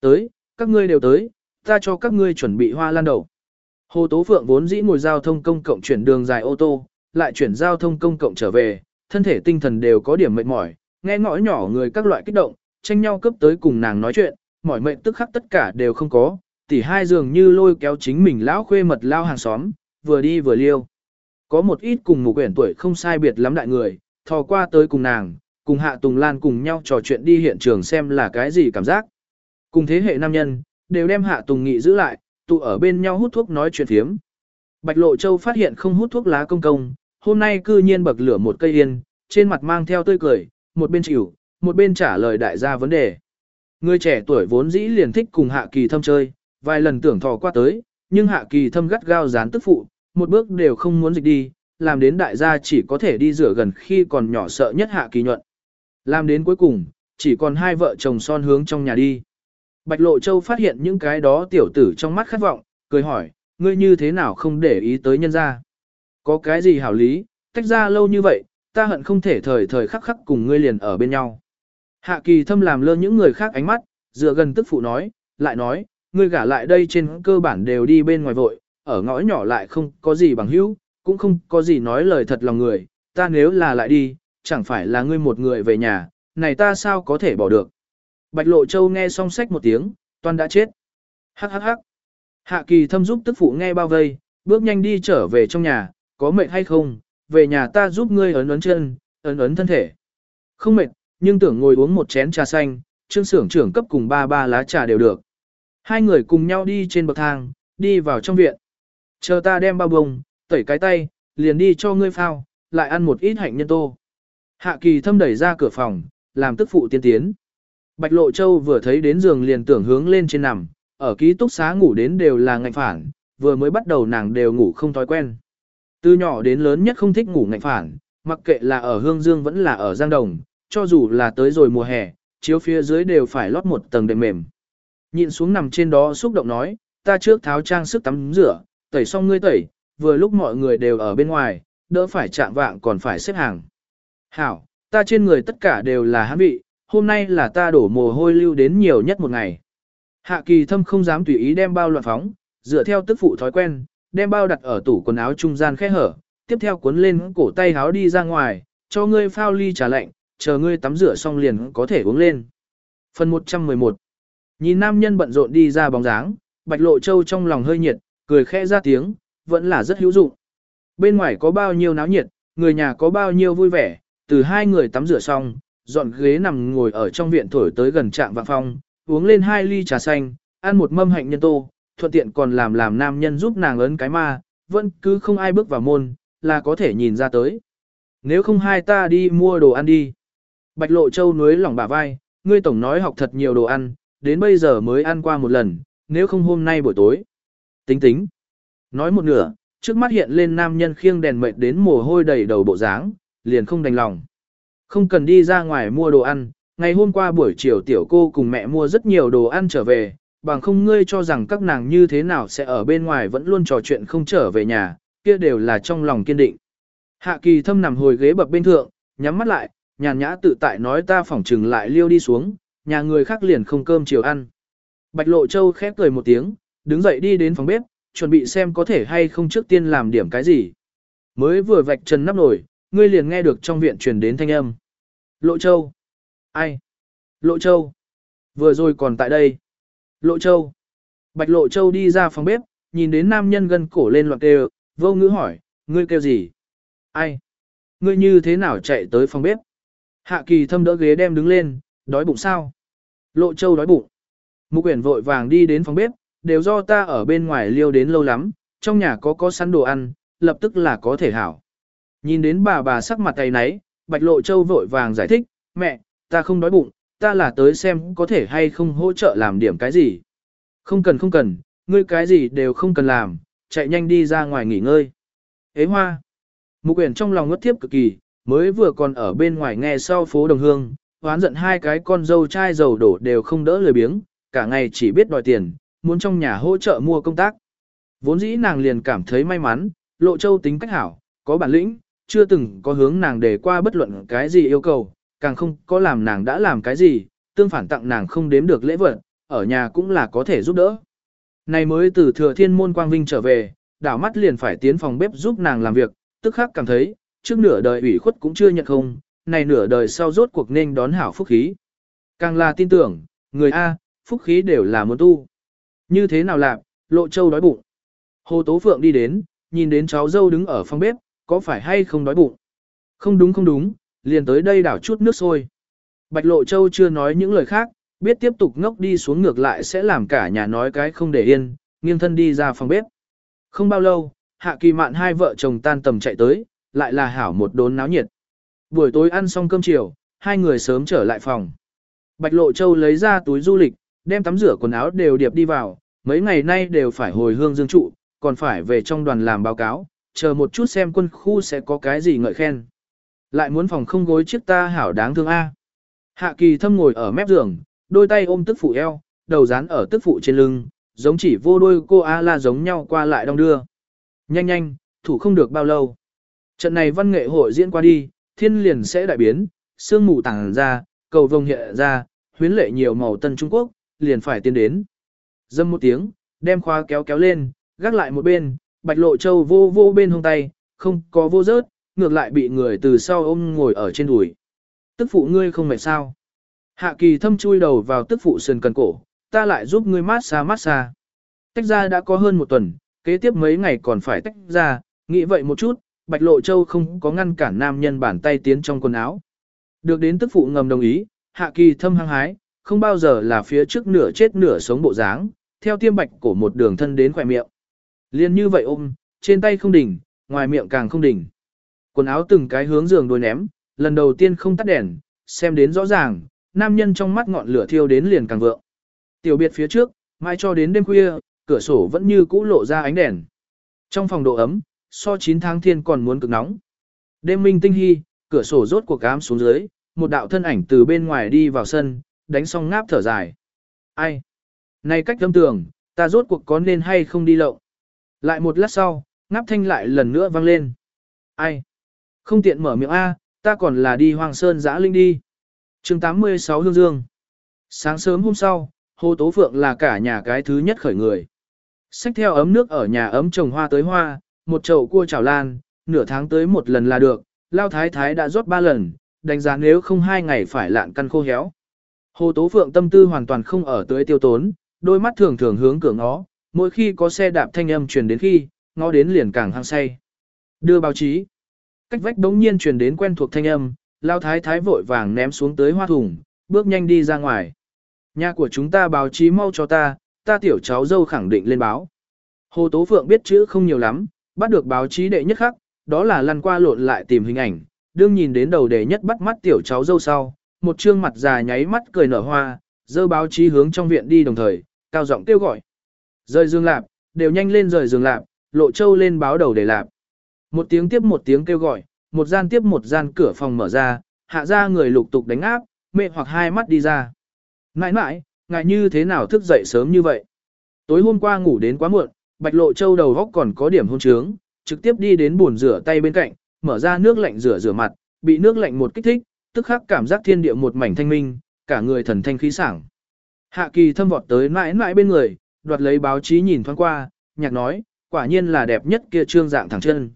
Tới, các ngươi đều tới, ta cho các ngươi chuẩn bị hoa lan đầu. Hồ Tố Phượng vốn dĩ ngồi giao thông công cộng chuyển đường dài ô tô, lại chuyển giao thông công cộng trở về, thân thể tinh thần đều có điểm mệt mỏi, nghe ngõ nhỏ người các loại kích động, tranh nhau cấp tới cùng nàng nói chuyện, mỏi mệt tức khắc tất cả đều không có, tỷ hai dường như lôi kéo chính mình lão khuê mật lao hàng xóm, vừa đi vừa liêu. Có một ít cùng một quyển tuổi không sai biệt lắm đại người, thò qua tới cùng nàng, cùng Hạ Tùng Lan cùng nhau trò chuyện đi hiện trường xem là cái gì cảm giác. Cùng thế hệ nam nhân, đều đem Hạ Tùng Nghị giữ lại, tụ ở bên nhau hút thuốc nói chuyện phiếm. Bạch Lộ Châu phát hiện không hút thuốc lá công công, hôm nay cư nhiên bậc lửa một cây yên, trên mặt mang theo tươi cười, một bên chịu, một bên trả lời đại gia vấn đề. Người trẻ tuổi vốn dĩ liền thích cùng Hạ Kỳ Thâm chơi, vài lần tưởng thò qua tới, nhưng Hạ Kỳ Thâm gắt gao dán tức phụ, một bước đều không muốn dịch đi, làm đến đại gia chỉ có thể đi rửa gần khi còn nhỏ sợ nhất hạ kỳ nhuận. Làm đến cuối cùng, chỉ còn hai vợ chồng son hướng trong nhà đi. Bạch Lộ Châu phát hiện những cái đó tiểu tử trong mắt khát vọng, cười hỏi, ngươi như thế nào không để ý tới nhân gia? Có cái gì hảo lý, tách ra lâu như vậy, ta hận không thể thời thời khắc khắc cùng ngươi liền ở bên nhau. Hạ kỳ thâm làm lơ những người khác ánh mắt, dựa gần tức phụ nói, lại nói, ngươi gả lại đây trên cơ bản đều đi bên ngoài vội, ở ngõ nhỏ lại không có gì bằng hữu, cũng không có gì nói lời thật lòng người, ta nếu là lại đi, chẳng phải là ngươi một người về nhà, này ta sao có thể bỏ được. Bạch Lộ Châu nghe xong sách một tiếng, toàn đã chết. Hắc hắc hắc. Hạ kỳ thâm giúp tức phụ nghe bao vây, bước nhanh đi trở về trong nhà, có mệt hay không, về nhà ta giúp ngươi ấn ấn chân, ấn ấn thân thể. Không mệt, nhưng tưởng ngồi uống một chén trà xanh, trương sưởng trưởng cấp cùng ba ba lá trà đều được. Hai người cùng nhau đi trên bậc thang, đi vào trong viện. Chờ ta đem bao bông, tẩy cái tay, liền đi cho ngươi phao, lại ăn một ít hạnh nhân tô. Hạ kỳ thâm đẩy ra cửa phòng, làm tức phụ tiên tiến. Bạch Lộ Châu vừa thấy đến giường liền tưởng hướng lên trên nằm, ở ký túc xá ngủ đến đều là ngạnh phản, vừa mới bắt đầu nàng đều ngủ không thói quen. Từ nhỏ đến lớn nhất không thích ngủ ngạnh phản, mặc kệ là ở Hương Dương vẫn là ở Giang Đồng, cho dù là tới rồi mùa hè, chiếu phía dưới đều phải lót một tầng đệm mềm. Nhìn xuống nằm trên đó xúc động nói, ta trước tháo trang sức tắm rửa, tẩy xong ngươi tẩy, vừa lúc mọi người đều ở bên ngoài, đỡ phải chạm vạng còn phải xếp hàng. Hảo, ta trên người tất cả đều là hãn vị, hôm nay là ta đổ mồ hôi lưu đến nhiều nhất một ngày. Hạ kỳ thâm không dám tùy ý đem bao loạn phóng, dựa theo tức phụ thói quen, đem bao đặt ở tủ quần áo trung gian khe hở, tiếp theo cuốn lên cổ tay háo đi ra ngoài, cho ngươi phao ly trà lạnh, chờ ngươi tắm rửa xong liền có thể uống lên. Phần 111 Nhìn nam nhân bận rộn đi ra bóng dáng, bạch lộ châu trong lòng hơi nhiệt, cười khẽ ra tiếng, vẫn là rất hữu dụng. Bên ngoài có bao nhiêu náo nhiệt, người nhà có bao nhiêu vui vẻ, từ hai người tắm rửa xong, dọn ghế nằm ngồi ở trong viện thổi tới gần trạm vạn phong, uống lên hai ly trà xanh, ăn một mâm hạnh nhân tô, thuận tiện còn làm làm nam nhân giúp nàng ấn cái ma, vẫn cứ không ai bước vào môn, là có thể nhìn ra tới. Nếu không hai ta đi mua đồ ăn đi. Bạch Lộ Châu nuối lòng bả vai, ngươi tổng nói học thật nhiều đồ ăn, đến bây giờ mới ăn qua một lần, nếu không hôm nay buổi tối. Tính tính. Nói một nửa, trước mắt hiện lên nam nhân khiêng đèn mệt đến mồ hôi đầy đầu bộ dáng, liền không đành lòng. Không cần đi ra ngoài mua đồ ăn, ngày hôm qua buổi chiều tiểu cô cùng mẹ mua rất nhiều đồ ăn trở về, bằng không ngươi cho rằng các nàng như thế nào sẽ ở bên ngoài vẫn luôn trò chuyện không trở về nhà, kia đều là trong lòng kiên định. Hạ kỳ thâm nằm hồi ghế bập bên thượng, nhắm mắt lại, nhàn nhã tự tại nói ta phỏng trừng lại liêu đi xuống, nhà người khác liền không cơm chiều ăn. Bạch Lộ Châu khép cười một tiếng, đứng dậy đi đến phòng bếp, chuẩn bị xem có thể hay không trước tiên làm điểm cái gì. Mới vừa vạch trần nắp nồi, ngươi liền nghe được trong viện truyền đến thanh âm. Lộ Châu. Ai? Lộ Châu. Vừa rồi còn tại đây. Lộ Châu. Bạch Lộ Châu đi ra phòng bếp, nhìn đến nam nhân gân cổ lên loạn kêu, vô ngữ hỏi, ngươi kêu gì? Ai? Ngươi như thế nào chạy tới phòng bếp? Hạ kỳ thâm đỡ ghế đem đứng lên, đói bụng sao? Lộ Châu đói bụng. Mục quyển vội vàng đi đến phòng bếp, đều do ta ở bên ngoài liêu đến lâu lắm, trong nhà có có sẵn đồ ăn, lập tức là có thể hảo. Nhìn đến bà bà sắc mặt tay nấy, Bạch Lộ Châu vội vàng giải thích, mẹ, ta không đói bụng, ta là tới xem có thể hay không hỗ trợ làm điểm cái gì. Không cần không cần, ngươi cái gì đều không cần làm, chạy nhanh đi ra ngoài nghỉ ngơi. Ế hoa. Mục quyển trong lòng ngất tiếp cực kỳ, mới vừa còn ở bên ngoài nghe sau phố đồng hương, hoán giận hai cái con dâu trai dầu đổ đều không đỡ lời biếng, cả ngày chỉ biết đòi tiền, muốn trong nhà hỗ trợ mua công tác. Vốn dĩ nàng liền cảm thấy may mắn, lộ châu tính cách hảo, có bản lĩnh, chưa từng có hướng nàng để qua bất luận cái gì yêu cầu, càng không có làm nàng đã làm cái gì, tương phản tặng nàng không đếm được lễ vật, ở nhà cũng là có thể giúp đỡ. Này mới từ thừa thiên môn quang vinh trở về, đảo mắt liền phải tiến phòng bếp giúp nàng làm việc, tức khắc cảm thấy, trước nửa đời ủy khuất cũng chưa nhận không, này nửa đời sau rốt cuộc nên đón hảo phúc khí. Càng là tin tưởng, người A, phúc khí đều là muốn tu. Như thế nào làm lộ châu đói bụng. Hồ Tố Phượng đi đến, nhìn đến cháu dâu đứng ở phòng bếp, có phải hay không đói bụng? Không đúng không đúng, liền tới đây đảo chút nước sôi. Bạch Lộ Châu chưa nói những lời khác, biết tiếp tục ngốc đi xuống ngược lại sẽ làm cả nhà nói cái không để yên, nghiêng thân đi ra phòng bếp. Không bao lâu, Hạ Kỳ Mạn hai vợ chồng tan tầm chạy tới, lại là hảo một đốn náo nhiệt. Buổi tối ăn xong cơm chiều, hai người sớm trở lại phòng. Bạch Lộ Châu lấy ra túi du lịch, đem tắm rửa quần áo đều điệp đi vào, mấy ngày nay đều phải hồi hương dương trụ, còn phải về trong đoàn làm báo cáo, chờ một chút xem quân khu sẽ có cái gì ngợi khen. Lại muốn phòng không gối chiếc ta hảo đáng thương A. Hạ kỳ thâm ngồi ở mép giường, đôi tay ôm tức phụ eo, đầu dán ở tức phụ trên lưng, giống chỉ vô đôi cô A la giống nhau qua lại đong đưa. Nhanh nhanh, thủ không được bao lâu. Trận này văn nghệ hội diễn qua đi, thiên liền sẽ đại biến, sương mù tàng ra, cầu vồng hiện ra, huyến lệ nhiều màu tân Trung Quốc, liền phải tiến đến. Dâm một tiếng, đem khóa kéo kéo lên, gác lại một bên, bạch lộ châu vô vô bên hông tay, không có vô rớt, ngược lại bị người từ sau ôm ngồi ở trên đùi. Tức phụ ngươi không mệt sao. Hạ kỳ thâm chui đầu vào tức phụ sườn cần cổ, ta lại giúp ngươi mát xa mát xa. Tách ra đã có hơn một tuần, kế tiếp mấy ngày còn phải tách ra, nghĩ vậy một chút, Bạch Lộ Châu không có ngăn cản nam nhân bàn tay tiến trong quần áo. Được đến tức phụ ngầm đồng ý, hạ kỳ thâm hăng hái, không bao giờ là phía trước nửa chết nửa sống bộ dáng, theo tiêm bạch cổ một đường thân đến khỏe miệng. Liên như vậy ôm, trên tay không đỉnh, ngoài miệng càng không đỉnh. Quần áo từng cái hướng giường đôi ném, lần đầu tiên không tắt đèn, xem đến rõ ràng, nam nhân trong mắt ngọn lửa thiêu đến liền càng vượng. Tiểu biệt phía trước, mai cho đến đêm khuya, cửa sổ vẫn như cũ lộ ra ánh đèn. Trong phòng độ ấm, so 9 tháng thiên còn muốn cực nóng. Đêm minh tinh hy, cửa sổ rốt cuộc ám xuống dưới, một đạo thân ảnh từ bên ngoài đi vào sân, đánh xong ngáp thở dài. Ai? Này cách thâm tường, ta rốt cuộc có nên hay không đi lậu? Lại một lát sau, ngáp thanh lại lần nữa vang lên. Ai? Không tiện mở miệng A, ta còn là đi Hoàng Sơn giã linh đi. chương 86 Hương Dương. Sáng sớm hôm sau, Hồ Tố Phượng là cả nhà cái thứ nhất khởi người. Xách theo ấm nước ở nhà ấm trồng hoa tới hoa, một chậu cua chảo lan, nửa tháng tới một lần là được, lao thái thái đã rót ba lần, đánh giá nếu không hai ngày phải lạn căn khô héo. Hồ Tố Phượng tâm tư hoàn toàn không ở tới tiêu tốn, đôi mắt thường thường hướng cửa ngó, mỗi khi có xe đạp thanh âm truyền đến khi, ngó đến liền càng hăng say. Đưa báo chí. Cách vách đống nhiên truyền đến quen thuộc thanh âm, lao thái thái vội vàng ném xuống tới hoa thùng, bước nhanh đi ra ngoài. Nhà của chúng ta báo chí mau cho ta, ta tiểu cháu dâu khẳng định lên báo. Hồ Tố Phượng biết chữ không nhiều lắm, bắt được báo chí đệ nhất khắc, đó là lăn qua lộn lại tìm hình ảnh, đương nhìn đến đầu đệ nhất bắt mắt tiểu cháu dâu sau, một trương mặt già nháy mắt cười nở hoa, dơ báo chí hướng trong viện đi đồng thời, cao giọng kêu gọi. Rời giường lạp, đều nhanh lên rời giường lạp, lộ châu lên báo đầu để lạp. Một tiếng tiếp một tiếng kêu gọi, một gian tiếp một gian cửa phòng mở ra, hạ ra người lục tục đánh áp, mẹ hoặc hai mắt đi ra. ngại ngại ngại như thế nào thức dậy sớm như vậy? Tối hôm qua ngủ đến quá muộn, bạch lộ châu đầu góc còn có điểm hôn trướng, trực tiếp đi đến bồn rửa tay bên cạnh, mở ra nước lạnh rửa rửa mặt, bị nước lạnh một kích thích, tức khắc cảm giác thiên địa một mảnh thanh minh, cả người thần thanh khí sảng. Hạ kỳ thâm vọt tới mãi mãi bên người, đoạt lấy báo chí nhìn thoáng qua, nhạc nói, quả nhiên là đẹp nhất kia trương dạng thẳng chân.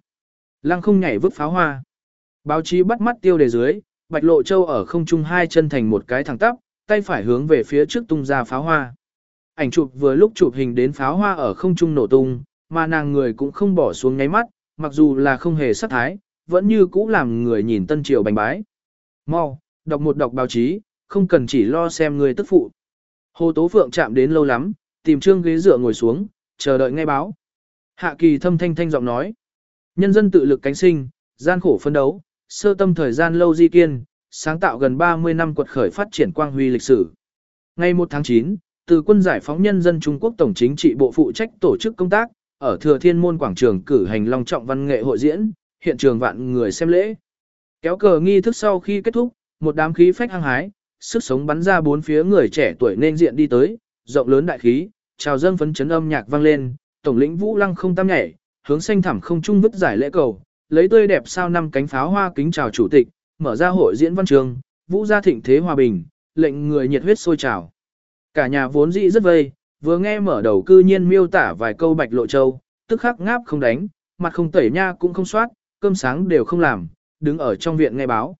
Lăng không nhảy vứt pháo hoa. Báo chí bắt mắt tiêu đề dưới, bạch lộ châu ở không trung hai chân thành một cái thẳng tắp, tay phải hướng về phía trước tung ra pháo hoa. Ảnh chụp vừa lúc chụp hình đến pháo hoa ở không trung nổ tung, mà nàng người cũng không bỏ xuống nháy mắt, mặc dù là không hề sát thái, vẫn như cũ làm người nhìn tân triều bành bái. Mau, đọc một đọc báo chí, không cần chỉ lo xem người tức phụ. Hồ Tố Phượng chạm đến lâu lắm, tìm trương ghế dựa ngồi xuống, chờ đợi nghe báo. Hạ kỳ thâm thanh thanh giọng nói. Nhân dân tự lực cánh sinh, gian khổ phân đấu, sơ tâm thời gian lâu di kiên, sáng tạo gần 30 năm quật khởi phát triển quang huy lịch sử. Ngày 1 tháng 9, từ quân giải phóng nhân dân Trung Quốc Tổng chính trị bộ phụ trách tổ chức công tác, ở Thừa Thiên Môn quảng trường cử hành long trọng văn nghệ hội diễn, hiện trường vạn người xem lễ. Kéo cờ nghi thức sau khi kết thúc, một đám khí phách hăng hái, sức sống bắn ra bốn phía người trẻ tuổi nên diện đi tới, rộng lớn đại khí, chào dâng phấn chấn âm nhạc vang lên, tổng lĩnh Vũ Lăng không tam nhảy, hướng xanh thẳm không trung vứt giải lễ cầu, lấy tươi đẹp sao năm cánh pháo hoa kính chào chủ tịch, mở ra hội diễn văn trường, Vũ gia thịnh thế hòa bình, lệnh người nhiệt huyết sôi trào. Cả nhà vốn dị rất vây, vừa nghe mở đầu cư nhiên miêu tả vài câu bạch lộ châu, tức khắc ngáp không đánh, mặt không tẩy nha cũng không soát, cơm sáng đều không làm, đứng ở trong viện nghe báo.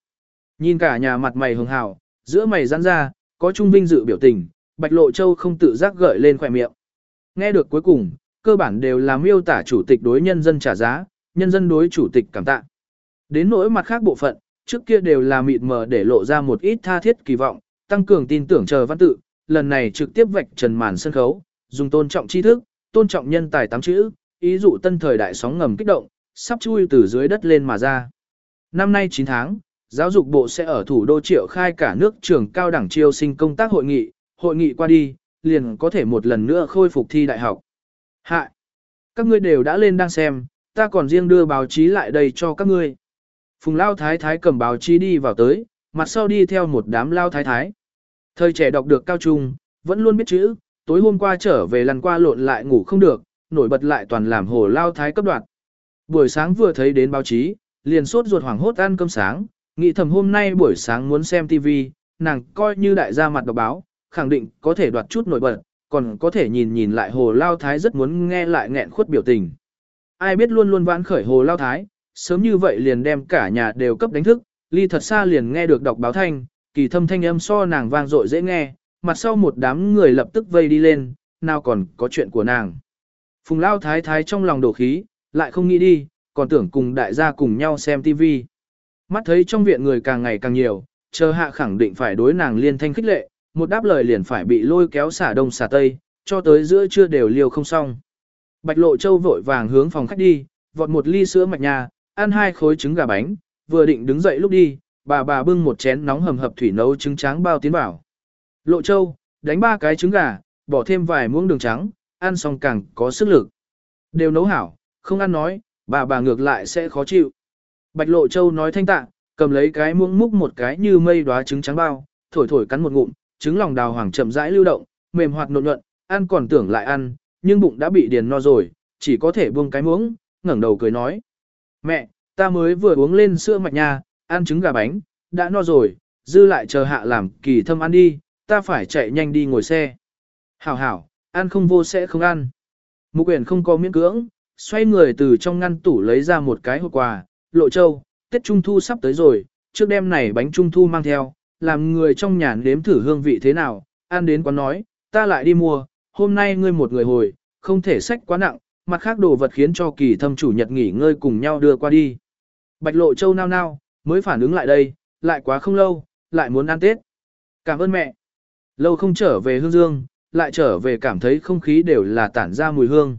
Nhìn cả nhà mặt mày hường hào, giữa mày giãn ra, có trung vinh dự biểu tình, bạch lộ châu không tự giác gợi lên khỏe miệng. Nghe được cuối cùng, cơ bản đều là miêu tả chủ tịch đối nhân dân trả giá, nhân dân đối chủ tịch cảm tạ. Đến nỗi mặt khác bộ phận, trước kia đều là mịt mờ để lộ ra một ít tha thiết kỳ vọng, tăng cường tin tưởng chờ văn tự, lần này trực tiếp vạch trần màn sân khấu, dùng tôn trọng tri thức, tôn trọng nhân tài tám chữ, ý dụ tân thời đại sóng ngầm kích động, sắp chui từ dưới đất lên mà ra. Năm nay 9 tháng, giáo dục bộ sẽ ở thủ đô triệu khai cả nước trường cao đẳng chiêu sinh công tác hội nghị, hội nghị qua đi, liền có thể một lần nữa khôi phục thi đại học. Hạ, các ngươi đều đã lên đang xem, ta còn riêng đưa báo chí lại đây cho các ngươi. Phùng Lao Thái Thái cầm báo chí đi vào tới, mặt sau đi theo một đám Lao Thái Thái. Thời trẻ đọc được cao trung, vẫn luôn biết chữ, tối hôm qua trở về lần qua lộn lại ngủ không được, nổi bật lại toàn làm hồ Lao Thái cấp đoạn. Buổi sáng vừa thấy đến báo chí, liền sốt ruột hoảng hốt ăn cơm sáng, nghĩ thầm hôm nay buổi sáng muốn xem TV, nàng coi như đại gia mặt đọc báo, khẳng định có thể đoạt chút nổi bật, còn có thể nhìn nhìn lại hồ lao thái rất muốn nghe lại nghẹn khuất biểu tình. Ai biết luôn luôn vãn khởi hồ lao thái, sớm như vậy liền đem cả nhà đều cấp đánh thức, ly thật xa liền nghe được đọc báo thanh, kỳ thâm thanh âm so nàng vang dội dễ nghe, mặt sau một đám người lập tức vây đi lên, nào còn có chuyện của nàng. Phùng lao thái thái trong lòng đổ khí, lại không nghĩ đi, còn tưởng cùng đại gia cùng nhau xem tivi Mắt thấy trong viện người càng ngày càng nhiều, chờ hạ khẳng định phải đối nàng liên thanh khích lệ, một đáp lời liền phải bị lôi kéo xả đông xả tây, cho tới giữa trưa đều liều không xong. Bạch Lộ Châu vội vàng hướng phòng khách đi, vọt một ly sữa mạch nhà, ăn hai khối trứng gà bánh, vừa định đứng dậy lúc đi, bà bà bưng một chén nóng hầm hập thủy nấu trứng trắng bao tiến vào. Lộ Châu, đánh ba cái trứng gà, bỏ thêm vài muỗng đường trắng, ăn xong càng có sức lực. Đều nấu hảo, không ăn nói, bà bà ngược lại sẽ khó chịu. Bạch Lộ Châu nói thanh tạ, cầm lấy cái muỗng múc một cái như mây đóa trứng trắng bao, thổi thổi cắn một ngụm, trứng lòng đào hoàng chậm rãi lưu động, mềm hoạt nộn nhuận, ăn còn tưởng lại ăn, nhưng bụng đã bị điền no rồi, chỉ có thể buông cái muỗng, ngẩng đầu cười nói. Mẹ, ta mới vừa uống lên sữa mạch nha, ăn trứng gà bánh, đã no rồi, dư lại chờ hạ làm kỳ thâm ăn đi, ta phải chạy nhanh đi ngồi xe. Hảo hảo, ăn không vô sẽ không ăn. Mục quyền không có miễn cưỡng, xoay người từ trong ngăn tủ lấy ra một cái hộp quà, lộ châu, Tết Trung Thu sắp tới rồi, trước đêm này bánh Trung Thu mang theo, làm người trong nhà nếm thử hương vị thế nào, ăn đến quán nói, ta lại đi mua, hôm nay ngươi một người hồi, không thể sách quá nặng, mặt khác đồ vật khiến cho kỳ thâm chủ nhật nghỉ ngơi cùng nhau đưa qua đi. Bạch lộ châu nao nao, mới phản ứng lại đây, lại quá không lâu, lại muốn ăn Tết. Cảm ơn mẹ. Lâu không trở về hương dương, lại trở về cảm thấy không khí đều là tản ra mùi hương.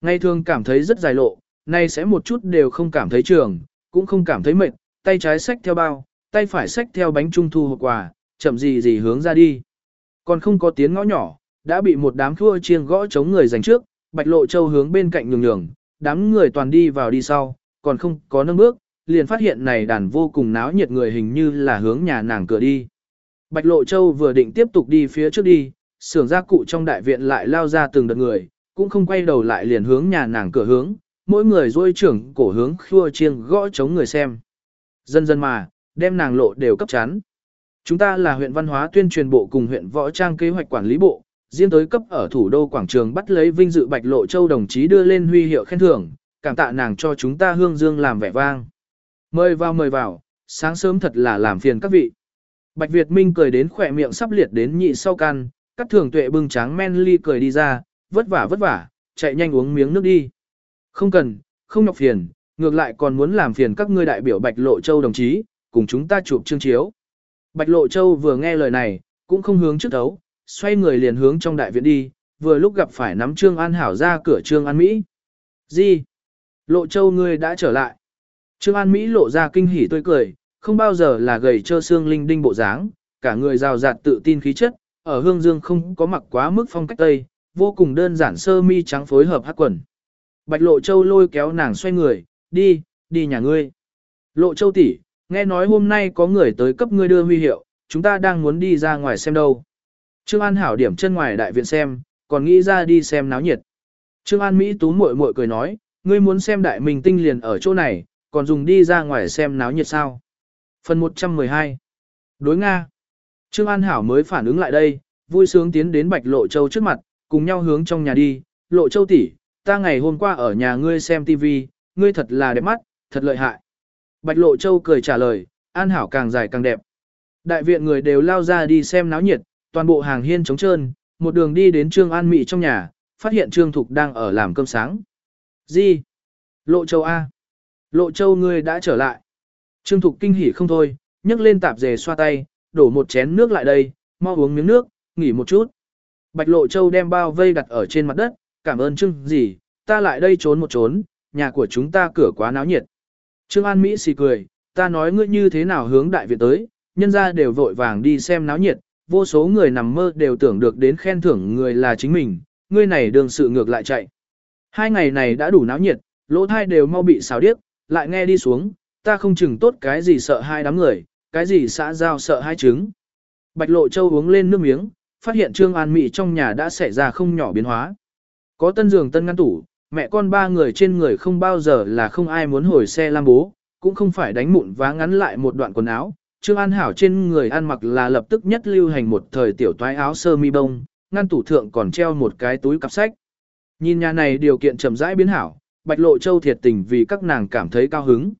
Ngày thường cảm thấy rất dài lộ, nay sẽ một chút đều không cảm thấy trường, cũng không cảm thấy mệt, tay trái xách theo bao, tay phải xách theo bánh trung thu hộp quà, chậm gì gì hướng ra đi. Còn không có tiếng ngõ nhỏ, đã bị một đám khua chiêng gõ chống người giành trước, Bạch Lộ Châu hướng bên cạnh nhường nhường, đám người toàn đi vào đi sau, còn không có nâng bước, liền phát hiện này đàn vô cùng náo nhiệt người hình như là hướng nhà nàng cửa đi. Bạch Lộ Châu vừa định tiếp tục đi phía trước đi, xưởng gia cụ trong đại viện lại lao ra từng đợt người, cũng không quay đầu lại liền hướng nhà nàng cửa hướng, mỗi người dôi trưởng cổ hướng khua chiêng gõ chống người xem. Dần dần mà, đem nàng lộ đều cấp chán. Chúng ta là huyện văn hóa tuyên truyền bộ cùng huyện võ trang kế hoạch quản lý bộ, riêng tới cấp ở thủ đô quảng trường bắt lấy vinh dự Bạch Lộ Châu đồng chí đưa lên huy hiệu khen thưởng, cảm tạ nàng cho chúng ta hương dương làm vẻ vang. Mời vào mời vào, sáng sớm thật là làm phiền các vị. Bạch Việt Minh cười đến khỏe miệng sắp liệt đến nhị sau căn, các thường tuệ bưng tráng men ly cười đi ra, vất vả vất vả, chạy nhanh uống miếng nước đi. Không cần, không nhọc phiền, ngược lại còn muốn làm phiền các ngươi đại biểu Bạch Lộ Châu đồng chí, cùng chúng ta chụp chương chiếu. Bạch Lộ Châu vừa nghe lời này, cũng không hướng trước thấu, xoay người liền hướng trong đại viện đi, vừa lúc gặp phải nắm Trương An Hảo ra cửa Trương An Mỹ. Gì? Lộ Châu ngươi đã trở lại. Trương An Mỹ lộ ra kinh hỉ tươi cười, không bao giờ là gầy trơ xương linh đinh bộ dáng, cả người rào rạt tự tin khí chất, ở hương dương không có mặc quá mức phong cách tây, vô cùng đơn giản sơ mi trắng phối hợp hát quần. Bạch Lộ Châu lôi kéo nàng xoay người, đi, đi nhà ngươi. Lộ Châu tỷ, nghe nói hôm nay có người tới cấp ngươi đưa huy hiệu, chúng ta đang muốn đi ra ngoài xem đâu. Trương An hảo điểm chân ngoài đại viện xem, còn nghĩ ra đi xem náo nhiệt. Trương An Mỹ tú muội muội cười nói, ngươi muốn xem đại minh tinh liền ở chỗ này, còn dùng đi ra ngoài xem náo nhiệt sao. Phần 112 Đối Nga Trương An Hảo mới phản ứng lại đây, vui sướng tiến đến Bạch Lộ Châu trước mặt, cùng nhau hướng trong nhà đi. Lộ Châu tỷ, ta ngày hôm qua ở nhà ngươi xem TV, ngươi thật là đẹp mắt, thật lợi hại. Bạch Lộ Châu cười trả lời, An Hảo càng dài càng đẹp. Đại viện người đều lao ra đi xem náo nhiệt, toàn bộ hàng hiên trống trơn, một đường đi đến Trương An Mị trong nhà, phát hiện Trương Thục đang ở làm cơm sáng. Gì? Lộ Châu A. Lộ Châu ngươi đã trở lại. Trương Thục kinh hỉ không thôi, nhấc lên tạp dề xoa tay, đổ một chén nước lại đây, mau uống miếng nước, nghỉ một chút. Bạch Lộ Châu đem bao vây đặt ở trên mặt đất, cảm ơn Trương gì, ta lại đây trốn một trốn, nhà của chúng ta cửa quá náo nhiệt. Trương An Mỹ xì cười, ta nói ngươi như thế nào hướng đại viện tới, nhân ra đều vội vàng đi xem náo nhiệt, vô số người nằm mơ đều tưởng được đến khen thưởng người là chính mình, ngươi này đường sự ngược lại chạy. Hai ngày này đã đủ náo nhiệt, lỗ thai đều mau bị xào điếc, lại nghe đi xuống, ta không chừng tốt cái gì sợ hai đám người, cái gì xã giao sợ hai trứng. Bạch Lộ Châu uống lên nước miếng, phát hiện Trương An Mỹ trong nhà đã xảy ra không nhỏ biến hóa. Có tân giường tân ngăn tủ, mẹ con ba người trên người không bao giờ là không ai muốn hồi xe lam bố, cũng không phải đánh mụn vá ngắn lại một đoạn quần áo. Trương An Hảo trên người ăn mặc là lập tức nhất lưu hành một thời tiểu toái áo sơ mi bông, ngăn tủ thượng còn treo một cái túi cặp sách. Nhìn nhà này điều kiện chậm rãi biến hảo, Bạch Lộ Châu thiệt tình vì các nàng cảm thấy cao hứng.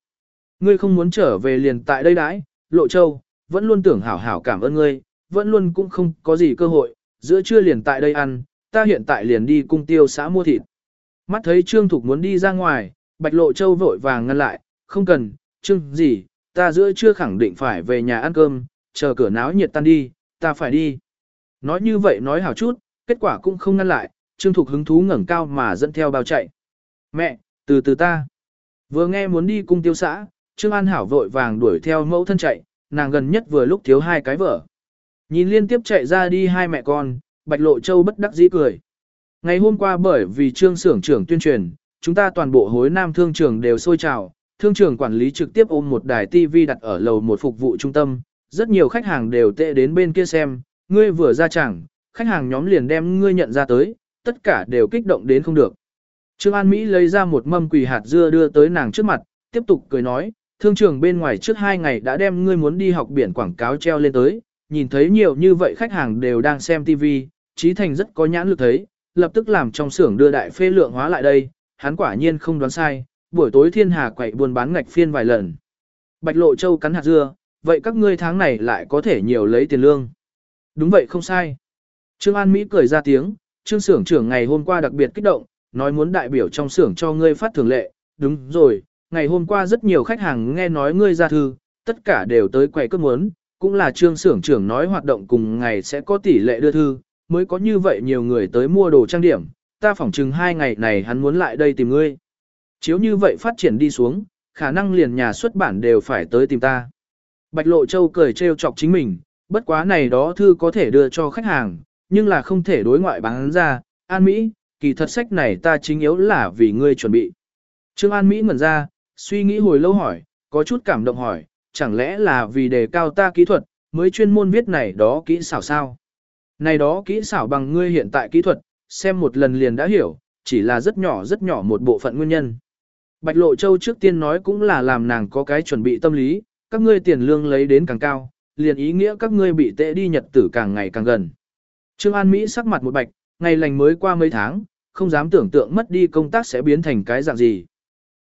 Ngươi không muốn trở về liền tại đây đãi, Lộ Châu, vẫn luôn tưởng hảo hảo cảm ơn ngươi, vẫn luôn cũng không có gì cơ hội, giữa trưa liền tại đây ăn, ta hiện tại liền đi cung tiêu xã mua thịt. Mắt thấy Trương Thục muốn đi ra ngoài, Bạch Lộ Châu vội vàng ngăn lại, không cần, Trương gì, ta giữa chưa khẳng định phải về nhà ăn cơm, chờ cửa náo nhiệt tan đi, ta phải đi. Nói như vậy nói hảo chút, kết quả cũng không ngăn lại, Trương Thục hứng thú ngẩng cao mà dẫn theo bao chạy. Mẹ, từ từ ta. Vừa nghe muốn đi cung tiêu xã, Trương An Hảo vội vàng đuổi theo mẫu thân chạy, nàng gần nhất vừa lúc thiếu hai cái vợ. Nhìn liên tiếp chạy ra đi hai mẹ con, Bạch Lộ Châu bất đắc dĩ cười. Ngày hôm qua bởi vì trương xưởng trưởng tuyên truyền, chúng ta toàn bộ hối nam thương trường đều sôi trào, thương trường quản lý trực tiếp ôm một đài TV đặt ở lầu một phục vụ trung tâm, rất nhiều khách hàng đều tệ đến bên kia xem, ngươi vừa ra chẳng, khách hàng nhóm liền đem ngươi nhận ra tới, tất cả đều kích động đến không được. Trương An Mỹ lấy ra một mâm quỳ hạt dưa đưa tới nàng trước mặt, tiếp tục cười nói, thương trường bên ngoài trước hai ngày đã đem ngươi muốn đi học biển quảng cáo treo lên tới, nhìn thấy nhiều như vậy khách hàng đều đang xem TV, Trí Thành rất có nhãn lực thấy, lập tức làm trong xưởng đưa đại phê lượng hóa lại đây, hắn quả nhiên không đoán sai, buổi tối thiên hà quậy buôn bán ngạch phiên vài lần. Bạch Lộ Châu cắn hạt dưa, vậy các ngươi tháng này lại có thể nhiều lấy tiền lương. Đúng vậy không sai. Trương An Mỹ cười ra tiếng, Trương xưởng trưởng ngày hôm qua đặc biệt kích động, nói muốn đại biểu trong xưởng cho ngươi phát thường lệ, đúng rồi, ngày hôm qua rất nhiều khách hàng nghe nói ngươi ra thư, tất cả đều tới quầy cướp muốn, cũng là trương xưởng trưởng nói hoạt động cùng ngày sẽ có tỷ lệ đưa thư, mới có như vậy nhiều người tới mua đồ trang điểm, ta phỏng chừng hai ngày này hắn muốn lại đây tìm ngươi. Chiếu như vậy phát triển đi xuống, khả năng liền nhà xuất bản đều phải tới tìm ta. Bạch Lộ Châu cười trêu chọc chính mình, bất quá này đó thư có thể đưa cho khách hàng, nhưng là không thể đối ngoại bán ra, An Mỹ, kỳ thật sách này ta chính yếu là vì ngươi chuẩn bị. Trương An Mỹ ngẩn ra, suy nghĩ hồi lâu hỏi, có chút cảm động hỏi, chẳng lẽ là vì đề cao ta kỹ thuật, mới chuyên môn viết này đó kỹ xảo sao? Này đó kỹ xảo bằng ngươi hiện tại kỹ thuật, xem một lần liền đã hiểu, chỉ là rất nhỏ rất nhỏ một bộ phận nguyên nhân. Bạch Lộ Châu trước tiên nói cũng là làm nàng có cái chuẩn bị tâm lý, các ngươi tiền lương lấy đến càng cao, liền ý nghĩa các ngươi bị tệ đi nhật tử càng ngày càng gần. Trương An Mỹ sắc mặt một bạch, ngày lành mới qua mấy tháng, không dám tưởng tượng mất đi công tác sẽ biến thành cái dạng gì.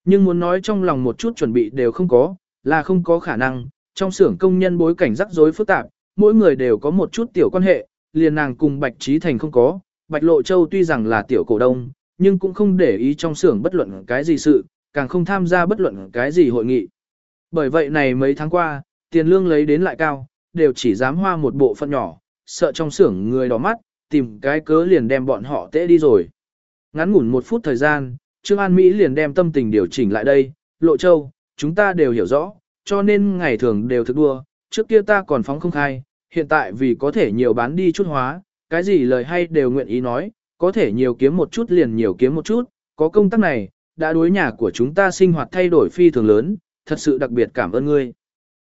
Nhưng muốn nói trong lòng một chút chuẩn bị đều không có, là không có khả năng, trong xưởng công nhân bối cảnh rắc rối phức tạp, mỗi người đều có một chút tiểu quan hệ, liền nàng cùng Bạch Trí Thành không có, Bạch Lộ Châu tuy rằng là tiểu cổ đông, nhưng cũng không để ý trong xưởng bất luận cái gì sự, càng không tham gia bất luận cái gì hội nghị. Bởi vậy này mấy tháng qua, tiền lương lấy đến lại cao, đều chỉ dám hoa một bộ phận nhỏ, sợ trong xưởng người đỏ mắt, tìm cái cớ liền đem bọn họ tễ đi rồi. Ngắn ngủn một phút thời gian, Trương An Mỹ liền đem tâm tình điều chỉnh lại đây, Lộ Châu, chúng ta đều hiểu rõ, cho nên ngày thường đều thực đua, trước kia ta còn phóng không khai, hiện tại vì có thể nhiều bán đi chút hóa, cái gì lời hay đều nguyện ý nói, có thể nhiều kiếm một chút liền nhiều kiếm một chút, có công tác này, đã đối nhà của chúng ta sinh hoạt thay đổi phi thường lớn, thật sự đặc biệt cảm ơn ngươi.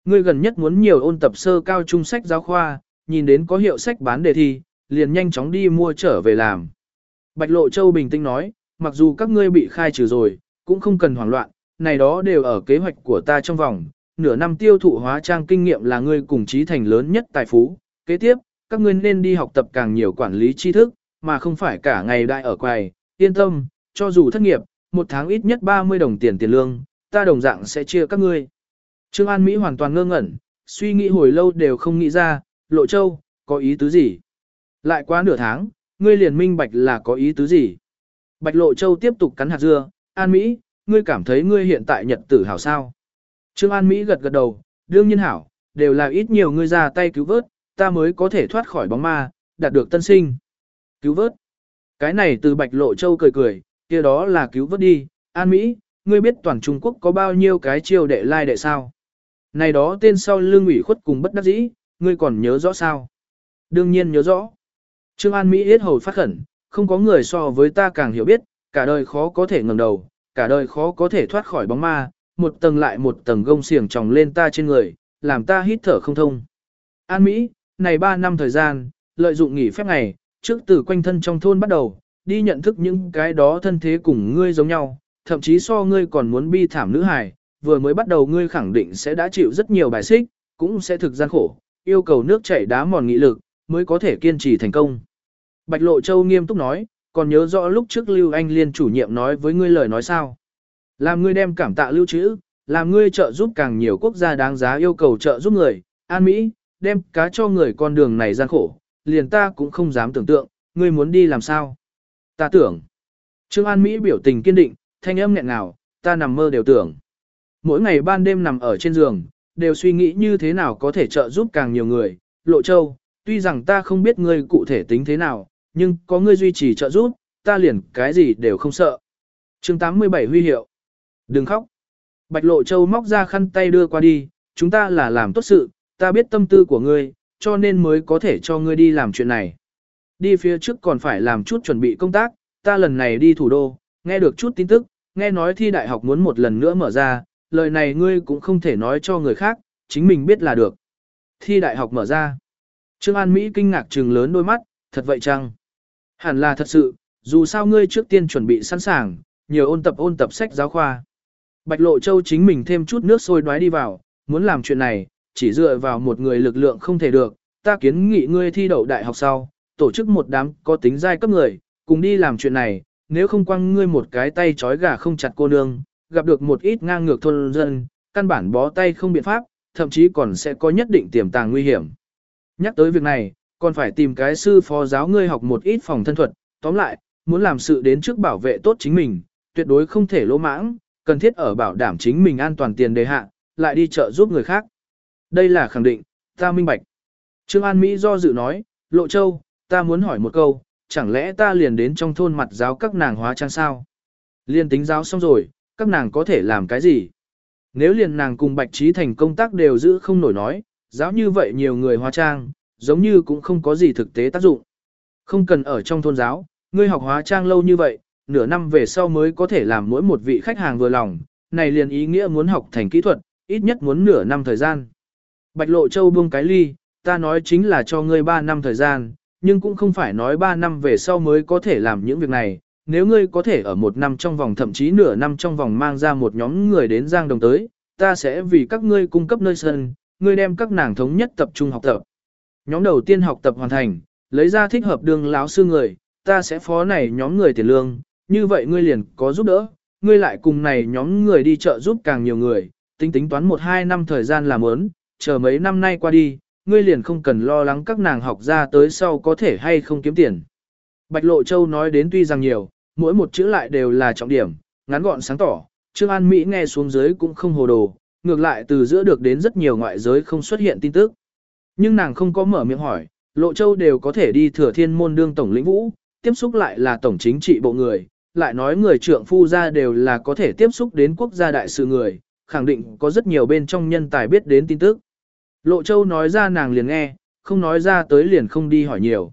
Ngươi gần nhất muốn nhiều ôn tập sơ cao trung sách giáo khoa, nhìn đến có hiệu sách bán đề thi, liền nhanh chóng đi mua trở về làm. Bạch Lộ Châu bình tĩnh nói, mặc dù các ngươi bị khai trừ rồi, cũng không cần hoảng loạn, này đó đều ở kế hoạch của ta trong vòng, nửa năm tiêu thụ hóa trang kinh nghiệm là ngươi cùng trí thành lớn nhất tài phú. Kế tiếp, các ngươi nên đi học tập càng nhiều quản lý tri thức, mà không phải cả ngày đại ở quầy. Yên tâm, cho dù thất nghiệp, một tháng ít nhất 30 đồng tiền tiền lương, ta đồng dạng sẽ chia các ngươi. Trương An Mỹ hoàn toàn ngơ ngẩn, suy nghĩ hồi lâu đều không nghĩ ra, Lộ Châu, có ý tứ gì? Lại quá nửa tháng, ngươi liền minh bạch là có ý tứ gì? Bạch Lộ Châu tiếp tục cắn hạt dưa, An Mỹ, ngươi cảm thấy ngươi hiện tại nhật tử hảo sao? Trương An Mỹ gật gật đầu, đương nhiên hảo, đều là ít nhiều ngươi ra tay cứu vớt, ta mới có thể thoát khỏi bóng ma, đạt được tân sinh. Cứu vớt. Cái này từ Bạch Lộ Châu cười cười, kia đó là cứu vớt đi, An Mỹ, ngươi biết toàn Trung Quốc có bao nhiêu cái chiêu đệ lai đệ sao? Này đó tên sau lương ủy khuất cùng bất đắc dĩ, ngươi còn nhớ rõ sao? Đương nhiên nhớ rõ. Trương An Mỹ hết hầu phát khẩn, không có người so với ta càng hiểu biết, cả đời khó có thể ngẩng đầu, cả đời khó có thể thoát khỏi bóng ma, một tầng lại một tầng gông xiềng tròng lên ta trên người, làm ta hít thở không thông. An Mỹ, này 3 năm thời gian, lợi dụng nghỉ phép ngày, trước từ quanh thân trong thôn bắt đầu, đi nhận thức những cái đó thân thế cùng ngươi giống nhau, thậm chí so ngươi còn muốn bi thảm nữ hài, vừa mới bắt đầu ngươi khẳng định sẽ đã chịu rất nhiều bài xích, cũng sẽ thực gian khổ, yêu cầu nước chảy đá mòn nghị lực, mới có thể kiên trì thành công. Bạch Lộ Châu nghiêm túc nói, còn nhớ rõ lúc trước Lưu Anh Liên chủ nhiệm nói với ngươi lời nói sao. Làm ngươi đem cảm tạ lưu trữ, làm ngươi trợ giúp càng nhiều quốc gia đáng giá yêu cầu trợ giúp người, an Mỹ, đem cá cho người con đường này gian khổ, liền ta cũng không dám tưởng tượng, ngươi muốn đi làm sao. Ta tưởng. Trương An Mỹ biểu tình kiên định, thanh âm nghẹn ngào, ta nằm mơ đều tưởng. Mỗi ngày ban đêm nằm ở trên giường, đều suy nghĩ như thế nào có thể trợ giúp càng nhiều người. Lộ Châu, tuy rằng ta không biết ngươi cụ thể tính thế nào, nhưng có ngươi duy trì trợ giúp, ta liền cái gì đều không sợ. chương 87 huy hiệu. Đừng khóc. Bạch Lộ Châu móc ra khăn tay đưa qua đi, chúng ta là làm tốt sự, ta biết tâm tư của ngươi, cho nên mới có thể cho ngươi đi làm chuyện này. Đi phía trước còn phải làm chút chuẩn bị công tác, ta lần này đi thủ đô, nghe được chút tin tức, nghe nói thi đại học muốn một lần nữa mở ra, lời này ngươi cũng không thể nói cho người khác, chính mình biết là được. Thi đại học mở ra. Trương An Mỹ kinh ngạc trừng lớn đôi mắt, thật vậy chăng? Hẳn là thật sự, dù sao ngươi trước tiên chuẩn bị sẵn sàng, nhiều ôn tập ôn tập sách giáo khoa. Bạch Lộ Châu chính mình thêm chút nước sôi đoái đi vào, muốn làm chuyện này, chỉ dựa vào một người lực lượng không thể được, ta kiến nghị ngươi thi đậu đại học sau, tổ chức một đám có tính giai cấp người, cùng đi làm chuyện này, nếu không quăng ngươi một cái tay trói gà không chặt cô nương, gặp được một ít ngang ngược thôn dân, căn bản bó tay không biện pháp, thậm chí còn sẽ có nhất định tiềm tàng nguy hiểm. Nhắc tới việc này, còn phải tìm cái sư phó giáo ngươi học một ít phòng thân thuật, tóm lại, muốn làm sự đến trước bảo vệ tốt chính mình, tuyệt đối không thể lỗ mãng, cần thiết ở bảo đảm chính mình an toàn tiền đề hạ, lại đi chợ giúp người khác. Đây là khẳng định, ta minh bạch. Trương An Mỹ do dự nói, Lộ Châu, ta muốn hỏi một câu, chẳng lẽ ta liền đến trong thôn mặt giáo các nàng hóa trang sao? Liên tính giáo xong rồi, các nàng có thể làm cái gì? Nếu liền nàng cùng Bạch Trí Thành công tác đều giữ không nổi nói, giáo như vậy nhiều người hóa trang, giống như cũng không có gì thực tế tác dụng. Không cần ở trong thôn giáo, ngươi học hóa trang lâu như vậy, nửa năm về sau mới có thể làm mỗi một vị khách hàng vừa lòng, này liền ý nghĩa muốn học thành kỹ thuật, ít nhất muốn nửa năm thời gian. Bạch Lộ Châu buông cái ly, ta nói chính là cho ngươi 3 năm thời gian, nhưng cũng không phải nói 3 năm về sau mới có thể làm những việc này. Nếu ngươi có thể ở một năm trong vòng thậm chí nửa năm trong vòng mang ra một nhóm người đến Giang Đồng tới, ta sẽ vì các ngươi cung cấp nơi sân, ngươi đem các nàng thống nhất tập trung học tập. Nhóm đầu tiên học tập hoàn thành, lấy ra thích hợp đường láo sư người, ta sẽ phó này nhóm người tiền lương, như vậy ngươi liền có giúp đỡ, ngươi lại cùng này nhóm người đi chợ giúp càng nhiều người, tính tính toán 1-2 năm thời gian làm ớn, chờ mấy năm nay qua đi, ngươi liền không cần lo lắng các nàng học ra tới sau có thể hay không kiếm tiền. Bạch Lộ Châu nói đến tuy rằng nhiều, mỗi một chữ lại đều là trọng điểm, ngắn gọn sáng tỏ, Trương An Mỹ nghe xuống dưới cũng không hồ đồ, ngược lại từ giữa được đến rất nhiều ngoại giới không xuất hiện tin tức. Nhưng nàng không có mở miệng hỏi, Lộ Châu đều có thể đi thừa thiên môn đương tổng lĩnh vũ, tiếp xúc lại là tổng chính trị bộ người, lại nói người trưởng phu ra đều là có thể tiếp xúc đến quốc gia đại sự người, khẳng định có rất nhiều bên trong nhân tài biết đến tin tức. Lộ Châu nói ra nàng liền nghe, không nói ra tới liền không đi hỏi nhiều.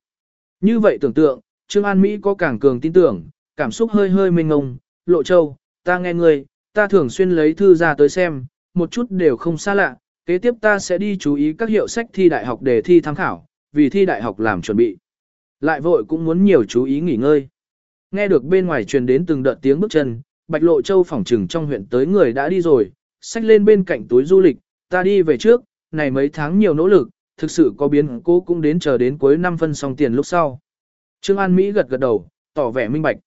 Như vậy tưởng tượng, Trương An Mỹ có càng cường tin tưởng, cảm xúc hơi hơi mênh ngông, Lộ Châu, ta nghe ngươi, ta thường xuyên lấy thư ra tới xem, một chút đều không xa lạ, kế tiếp ta sẽ đi chú ý các hiệu sách thi đại học để thi tham khảo, vì thi đại học làm chuẩn bị. Lại vội cũng muốn nhiều chú ý nghỉ ngơi. Nghe được bên ngoài truyền đến từng đợt tiếng bước chân, Bạch Lộ Châu phỏng trừng trong huyện tới người đã đi rồi, xách lên bên cạnh túi du lịch, ta đi về trước, này mấy tháng nhiều nỗ lực, thực sự có biến cố cũng đến chờ đến cuối năm phân xong tiền lúc sau. Trương An Mỹ gật gật đầu, tỏ vẻ minh bạch.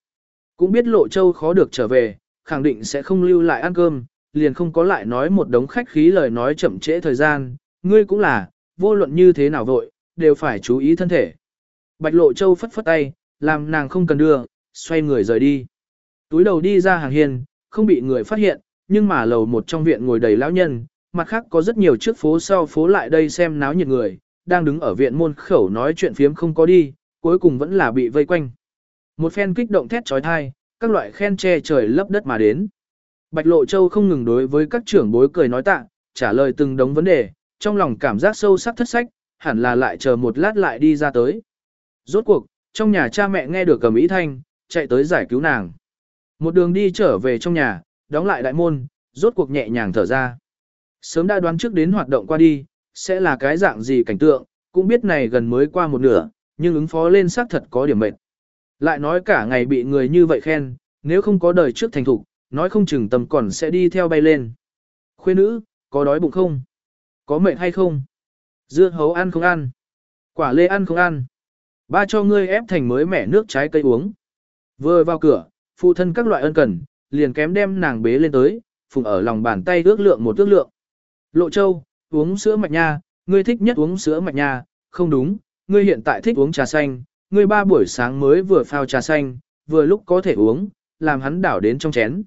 Cũng biết Lộ Châu khó được trở về, khẳng định sẽ không lưu lại ăn cơm, liền không có lại nói một đống khách khí lời nói chậm trễ thời gian, ngươi cũng là, vô luận như thế nào vội, đều phải chú ý thân thể. Bạch Lộ Châu phất phất tay, làm nàng không cần đưa, xoay người rời đi. Túi đầu đi ra hàng hiên, không bị người phát hiện, nhưng mà lầu một trong viện ngồi đầy lão nhân, mặt khác có rất nhiều trước phố sau phố lại đây xem náo nhiệt người, đang đứng ở viện môn khẩu nói chuyện phiếm không có đi, cuối cùng vẫn là bị vây quanh. Một phen kích động thét trói thai, các loại khen che trời lấp đất mà đến. Bạch Lộ Châu không ngừng đối với các trưởng bối cười nói tạ, trả lời từng đống vấn đề, trong lòng cảm giác sâu sắc thất sách, hẳn là lại chờ một lát lại đi ra tới. Rốt cuộc, trong nhà cha mẹ nghe được cầm ý thanh, chạy tới giải cứu nàng. Một đường đi trở về trong nhà, đóng lại đại môn, rốt cuộc nhẹ nhàng thở ra. Sớm đã đoán trước đến hoạt động qua đi, sẽ là cái dạng gì cảnh tượng, cũng biết này gần mới qua một nửa, nhưng ứng phó lên xác thật có điểm mệt. Lại nói cả ngày bị người như vậy khen, nếu không có đời trước thành thục, nói không chừng tầm còn sẽ đi theo bay lên. Khuê nữ, có đói bụng không? Có mệt hay không? Dưa hấu ăn không ăn? Quả lê ăn không ăn? Ba cho ngươi ép thành mới mẻ nước trái cây uống. Vừa vào cửa, phụ thân các loại ân cần, liền kém đem nàng bế lên tới, phùng ở lòng bàn tay ước lượng một ước lượng. Lộ châu, uống sữa mạch nha, ngươi thích nhất uống sữa mạch nha, không đúng, ngươi hiện tại thích uống trà xanh, ngươi ba buổi sáng mới vừa phao trà xanh, vừa lúc có thể uống, làm hắn đảo đến trong chén.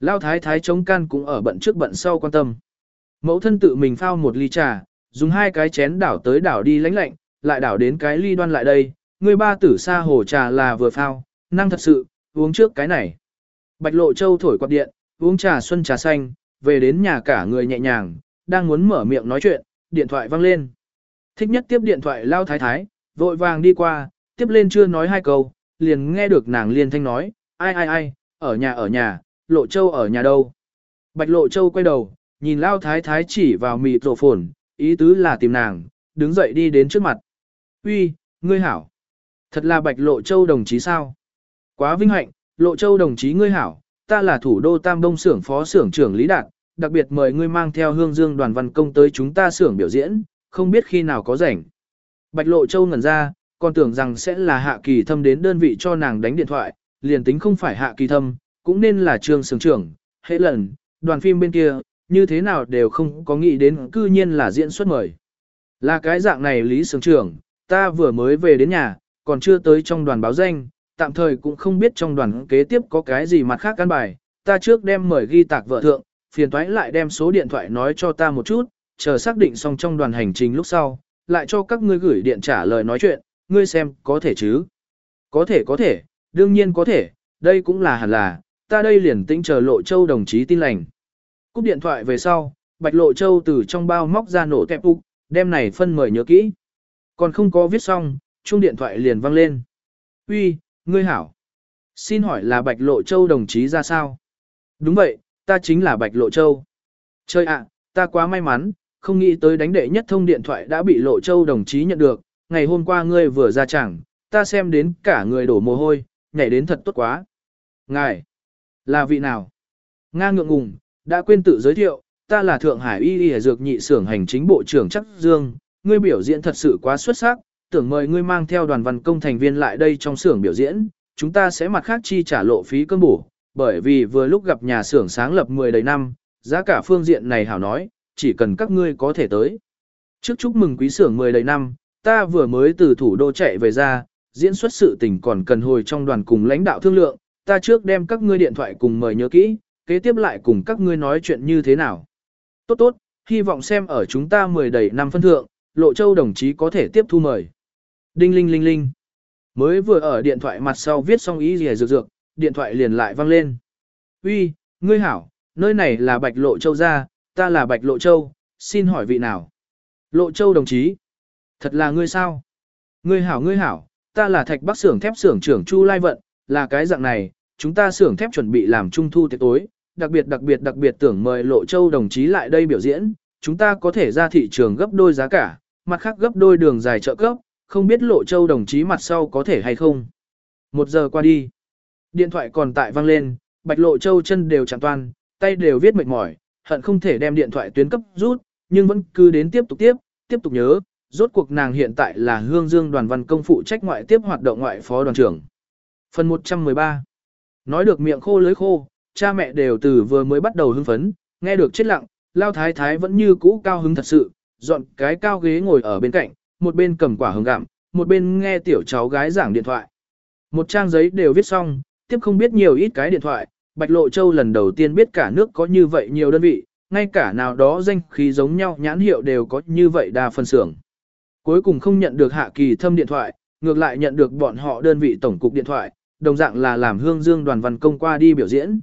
Lao thái thái chống can cũng ở bận trước bận sau quan tâm. Mẫu thân tự mình phao một ly trà, dùng hai cái chén đảo tới đảo đi lánh lạnh, lại đảo đến cái ly đoan lại đây, ngươi ba tử xa hồ trà là vừa phao, năng thật sự, uống trước cái này. Bạch lộ châu thổi quạt điện, uống trà xuân trà xanh, về đến nhà cả người nhẹ nhàng, đang muốn mở miệng nói chuyện, điện thoại vang lên. Thích nhất tiếp điện thoại lao thái thái, vội vàng đi qua, tiếp lên chưa nói hai câu, liền nghe được nàng liên thanh nói, ai ai ai, ở nhà ở nhà, lộ châu ở nhà đâu. Bạch lộ châu quay đầu, nhìn lao thái thái chỉ vào mịt rổ phồn, ý tứ là tìm nàng, đứng dậy đi đến trước mặt. Uy, ngươi hảo. Thật là bạch lộ châu đồng chí sao? Quá vinh hạnh, lộ châu đồng chí ngươi hảo, ta là thủ đô tam đông xưởng phó xưởng trưởng Lý Đạt, đặc biệt mời ngươi mang theo hương dương đoàn văn công tới chúng ta xưởng biểu diễn, không biết khi nào có rảnh. Bạch lộ châu ngẩn ra, còn tưởng rằng sẽ là hạ kỳ thâm đến đơn vị cho nàng đánh điện thoại, liền tính không phải hạ kỳ thâm, cũng nên là trương xưởng trưởng, hệ lần, đoàn phim bên kia, như thế nào đều không có nghĩ đến cư nhiên là diễn xuất mời. Là cái dạng này Lý xưởng trưởng, ta vừa mới về đến nhà, còn chưa tới trong đoàn báo danh, tạm thời cũng không biết trong đoàn kế tiếp có cái gì mặt khác căn bài, ta trước đem mời ghi tạc vợ thượng, phiền toái lại đem số điện thoại nói cho ta một chút, chờ xác định xong trong đoàn hành trình lúc sau, lại cho các ngươi gửi điện trả lời nói chuyện, ngươi xem có thể chứ. Có thể có thể, đương nhiên có thể, đây cũng là hẳn là, ta đây liền tĩnh chờ Lộ Châu đồng chí tin lành. Cúp điện thoại về sau, Bạch Lộ Châu từ trong bao móc ra nổ kẹp úc, đem này phân mời nhớ kỹ. Còn không có viết xong, chuông điện thoại liền vang lên. Uy, ngươi hảo. Xin hỏi là Bạch Lộ Châu đồng chí ra sao? Đúng vậy, ta chính là Bạch Lộ Châu. Chơi ạ, ta quá may mắn, không nghĩ tới đánh đệ nhất thông điện thoại đã bị Lộ Châu đồng chí nhận được. Ngày hôm qua ngươi vừa ra chẳng, ta xem đến cả người đổ mồ hôi, nhảy đến thật tốt quá. Ngài, là vị nào? Nga ngượng ngùng, đã quên tự giới thiệu, ta là Thượng Hải Y Y Dược nhị xưởng hành chính bộ trưởng Chắc Dương, ngươi biểu diễn thật sự quá xuất sắc, tưởng mời ngươi mang theo đoàn văn công thành viên lại đây trong xưởng biểu diễn, chúng ta sẽ mặt khác chi trả lộ phí cơm bổ, bởi vì vừa lúc gặp nhà xưởng sáng lập 10 đầy năm, giá cả phương diện này hảo nói, chỉ cần các ngươi có thể tới. Trước chúc mừng quý xưởng 10 đầy năm, ta vừa mới từ thủ đô chạy về ra, diễn xuất sự tình còn cần hồi trong đoàn cùng lãnh đạo thương lượng, ta trước đem các ngươi điện thoại cùng mời nhớ kỹ, kế tiếp lại cùng các ngươi nói chuyện như thế nào. Tốt tốt, hy vọng xem ở chúng ta 10 đầy năm phân thượng, Lộ Châu đồng chí có thể tiếp thu mời. Đinh linh linh linh. Mới vừa ở điện thoại mặt sau viết xong ý gì dược dược, điện thoại liền lại vang lên. Uy, ngươi hảo, nơi này là Bạch Lộ Châu gia, ta là Bạch Lộ Châu, xin hỏi vị nào? Lộ Châu đồng chí. Thật là ngươi sao? Ngươi hảo ngươi hảo, ta là Thạch Bắc xưởng thép xưởng trưởng Chu Lai Vận, là cái dạng này, chúng ta xưởng thép chuẩn bị làm trung thu tiệc tối, đặc biệt đặc biệt đặc biệt tưởng mời Lộ Châu đồng chí lại đây biểu diễn, chúng ta có thể ra thị trường gấp đôi giá cả, mặt khác gấp đôi đường dài trợ cấp, không biết Lộ Châu đồng chí mặt sau có thể hay không. Một giờ qua đi, điện thoại còn tại vang lên, Bạch Lộ Châu chân đều chẳng toan, tay đều viết mệt mỏi, hận không thể đem điện thoại tuyến cấp rút, nhưng vẫn cứ đến tiếp tục tiếp, tiếp tục nhớ, rốt cuộc nàng hiện tại là Hương Dương đoàn văn công phụ trách ngoại tiếp hoạt động ngoại phó đoàn trưởng. Phần 113 Nói được miệng khô lưới khô, cha mẹ đều từ vừa mới bắt đầu hưng phấn, nghe được chết lặng, lao thái thái vẫn như cũ cao hứng thật sự, dọn cái cao ghế ngồi ở bên cạnh, một bên cầm quả hồng gặm, một bên nghe tiểu cháu gái giảng điện thoại. Một trang giấy đều viết xong, tiếp không biết nhiều ít cái điện thoại, Bạch Lộ Châu lần đầu tiên biết cả nước có như vậy nhiều đơn vị, ngay cả nào đó danh khí giống nhau nhãn hiệu đều có như vậy đa phân xưởng. Cuối cùng không nhận được hạ kỳ thâm điện thoại, ngược lại nhận được bọn họ đơn vị tổng cục điện thoại, đồng dạng là làm hương dương đoàn văn công qua đi biểu diễn.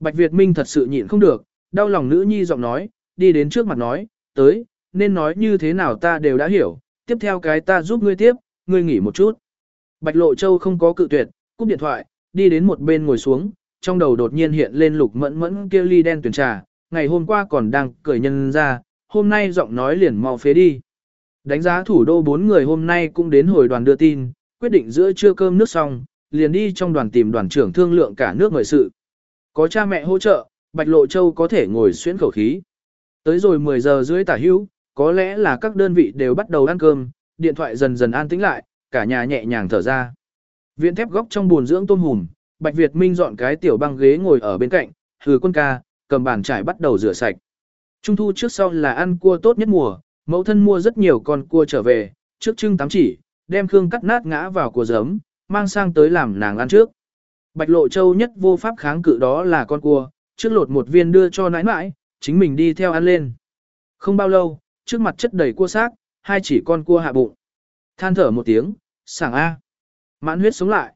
Bạch Việt Minh thật sự nhịn không được, đau lòng nữ nhi giọng nói, đi đến trước mặt nói, tới, nên nói như thế nào ta đều đã hiểu, tiếp theo cái ta giúp ngươi tiếp, ngươi nghỉ một chút. Bạch Lộ Châu không có cự tuyệt, cúp điện thoại, đi đến một bên ngồi xuống, trong đầu đột nhiên hiện lên lục mẫn mẫn kia ly đen tuyển trà, ngày hôm qua còn đang cười nhân ra, hôm nay giọng nói liền mau phế đi. Đánh giá thủ đô bốn người hôm nay cũng đến hồi đoàn đưa tin, quyết định giữa trưa cơm nước xong, liền đi trong đoàn tìm đoàn trưởng thương lượng cả nước người sự. Có cha mẹ hỗ trợ, Bạch Lộ Châu có thể ngồi xuyên khẩu khí. Tới rồi 10 giờ rưỡi tả hữu, có lẽ là các đơn vị đều bắt đầu ăn cơm, điện thoại dần dần an tĩnh lại, cả nhà nhẹ nhàng thở ra. Viện thép góc trong buồn dưỡng tôm hùm, Bạch Việt Minh dọn cái tiểu băng ghế ngồi ở bên cạnh, hừ quân ca, cầm bàn trải bắt đầu rửa sạch. Trung thu trước sau là ăn cua tốt nhất mùa, mẫu thân mua rất nhiều con cua trở về, trước trưng tám chỉ, đem khương cắt nát ngã vào cua giấm, mang sang tới làm nàng ăn trước. Bạch Lộ Châu nhất vô pháp kháng cự đó là con cua, trước lột một viên đưa cho nãi nãi, chính mình đi theo ăn lên. Không bao lâu, trước mặt chất đầy cua xác, hai chỉ con cua hạ bụng. Than thở một tiếng, sảng A. Mãn huyết sống lại.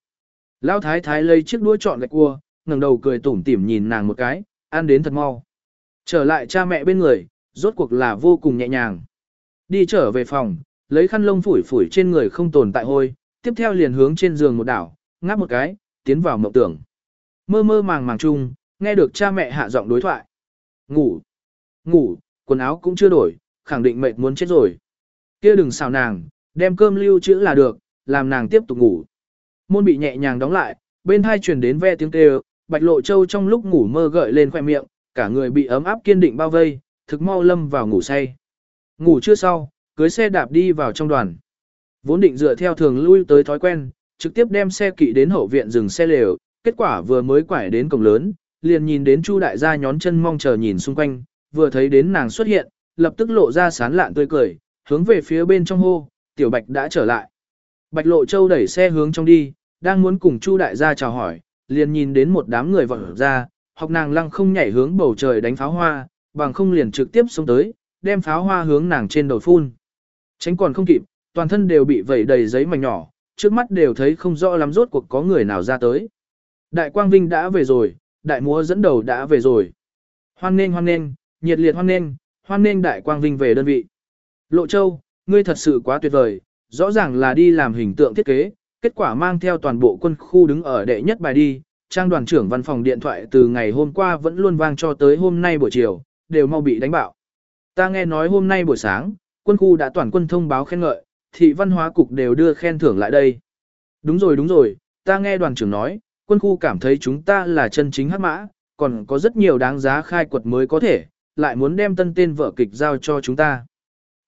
Lão thái thái lấy chiếc đũa chọn gạch cua, ngẩng đầu cười tủm tỉm nhìn nàng một cái, ăn đến thật mau. Trở lại cha mẹ bên người, rốt cuộc là vô cùng nhẹ nhàng. Đi trở về phòng, lấy khăn lông phủi phủi trên người không tồn tại hôi, tiếp theo liền hướng trên giường một đảo, ngáp một cái, tiến vào mộng tưởng. Mơ mơ màng màng chung, nghe được cha mẹ hạ giọng đối thoại. Ngủ, ngủ, quần áo cũng chưa đổi, khẳng định mệt muốn chết rồi. kia đừng xào nàng, đem cơm lưu trữ là được, làm nàng tiếp tục ngủ. Môn bị nhẹ nhàng đóng lại, bên hai truyền đến ve tiếng kêu, bạch lộ châu trong lúc ngủ mơ gợi lên khoe miệng, cả người bị ấm áp kiên định bao vây, thực mau lâm vào ngủ say. Ngủ chưa sau, cưới xe đạp đi vào trong đoàn. Vốn định dựa theo thường lui tới thói quen, trực tiếp đem xe kỵ đến hậu viện dừng xe lều, kết quả vừa mới quải đến cổng lớn, liền nhìn đến Chu đại gia nhón chân mong chờ nhìn xung quanh, vừa thấy đến nàng xuất hiện, lập tức lộ ra sán lạn tươi cười, hướng về phía bên trong hô, tiểu bạch đã trở lại. Bạch lộ châu đẩy xe hướng trong đi, đang muốn cùng Chu đại gia chào hỏi, liền nhìn đến một đám người vọt ra, học nàng lăng không nhảy hướng bầu trời đánh pháo hoa, bằng không liền trực tiếp xuống tới, đem pháo hoa hướng nàng trên đầu phun. Tránh còn không kịp, toàn thân đều bị vẩy đầy giấy mảnh nhỏ, trước mắt đều thấy không rõ lắm rốt cuộc có người nào ra tới. Đại Quang Vinh đã về rồi, đại múa dẫn đầu đã về rồi. Hoan nên hoan nên, nhiệt liệt hoan nên, hoan nên đại Quang Vinh về đơn vị. Lộ Châu, ngươi thật sự quá tuyệt vời, rõ ràng là đi làm hình tượng thiết kế, kết quả mang theo toàn bộ quân khu đứng ở đệ nhất bài đi, trang đoàn trưởng văn phòng điện thoại từ ngày hôm qua vẫn luôn vang cho tới hôm nay buổi chiều, đều mau bị đánh bạo. Ta nghe nói hôm nay buổi sáng, quân khu đã toàn quân thông báo khen ngợi, thị văn hóa cục đều đưa khen thưởng lại đây. Đúng rồi đúng rồi, ta nghe đoàn trưởng nói, quân khu cảm thấy chúng ta là chân chính hắc mã, còn có rất nhiều đáng giá khai quật mới có thể, lại muốn đem tân tên vợ kịch giao cho chúng ta.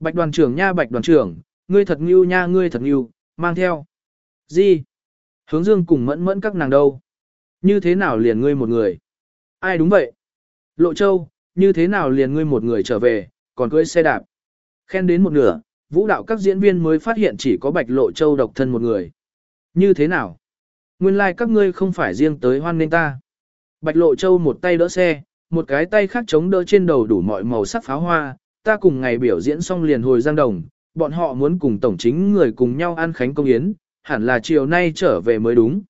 Bạch đoàn trưởng nha bạch đoàn trưởng, ngươi thật nghiêu nha ngươi thật nghiêu, mang theo. Gì? Hướng dương cùng mẫn mẫn các nàng đâu? Như thế nào liền ngươi một người? Ai đúng vậy? Lộ châu, như thế nào liền ngươi một người trở về, còn cưỡi xe đạp? Khen đến một nửa, vũ đạo các diễn viên mới phát hiện chỉ có bạch lộ châu độc thân một người. Như thế nào? Nguyên lai like các ngươi không phải riêng tới hoan nên ta. Bạch lộ châu một tay đỡ xe, một cái tay khác chống đỡ trên đầu đủ mọi màu sắc pháo hoa, ta cùng ngày biểu diễn xong liền hồi giang đồng, bọn họ muốn cùng tổng chính người cùng nhau ăn khánh công yến, hẳn là chiều nay trở về mới đúng.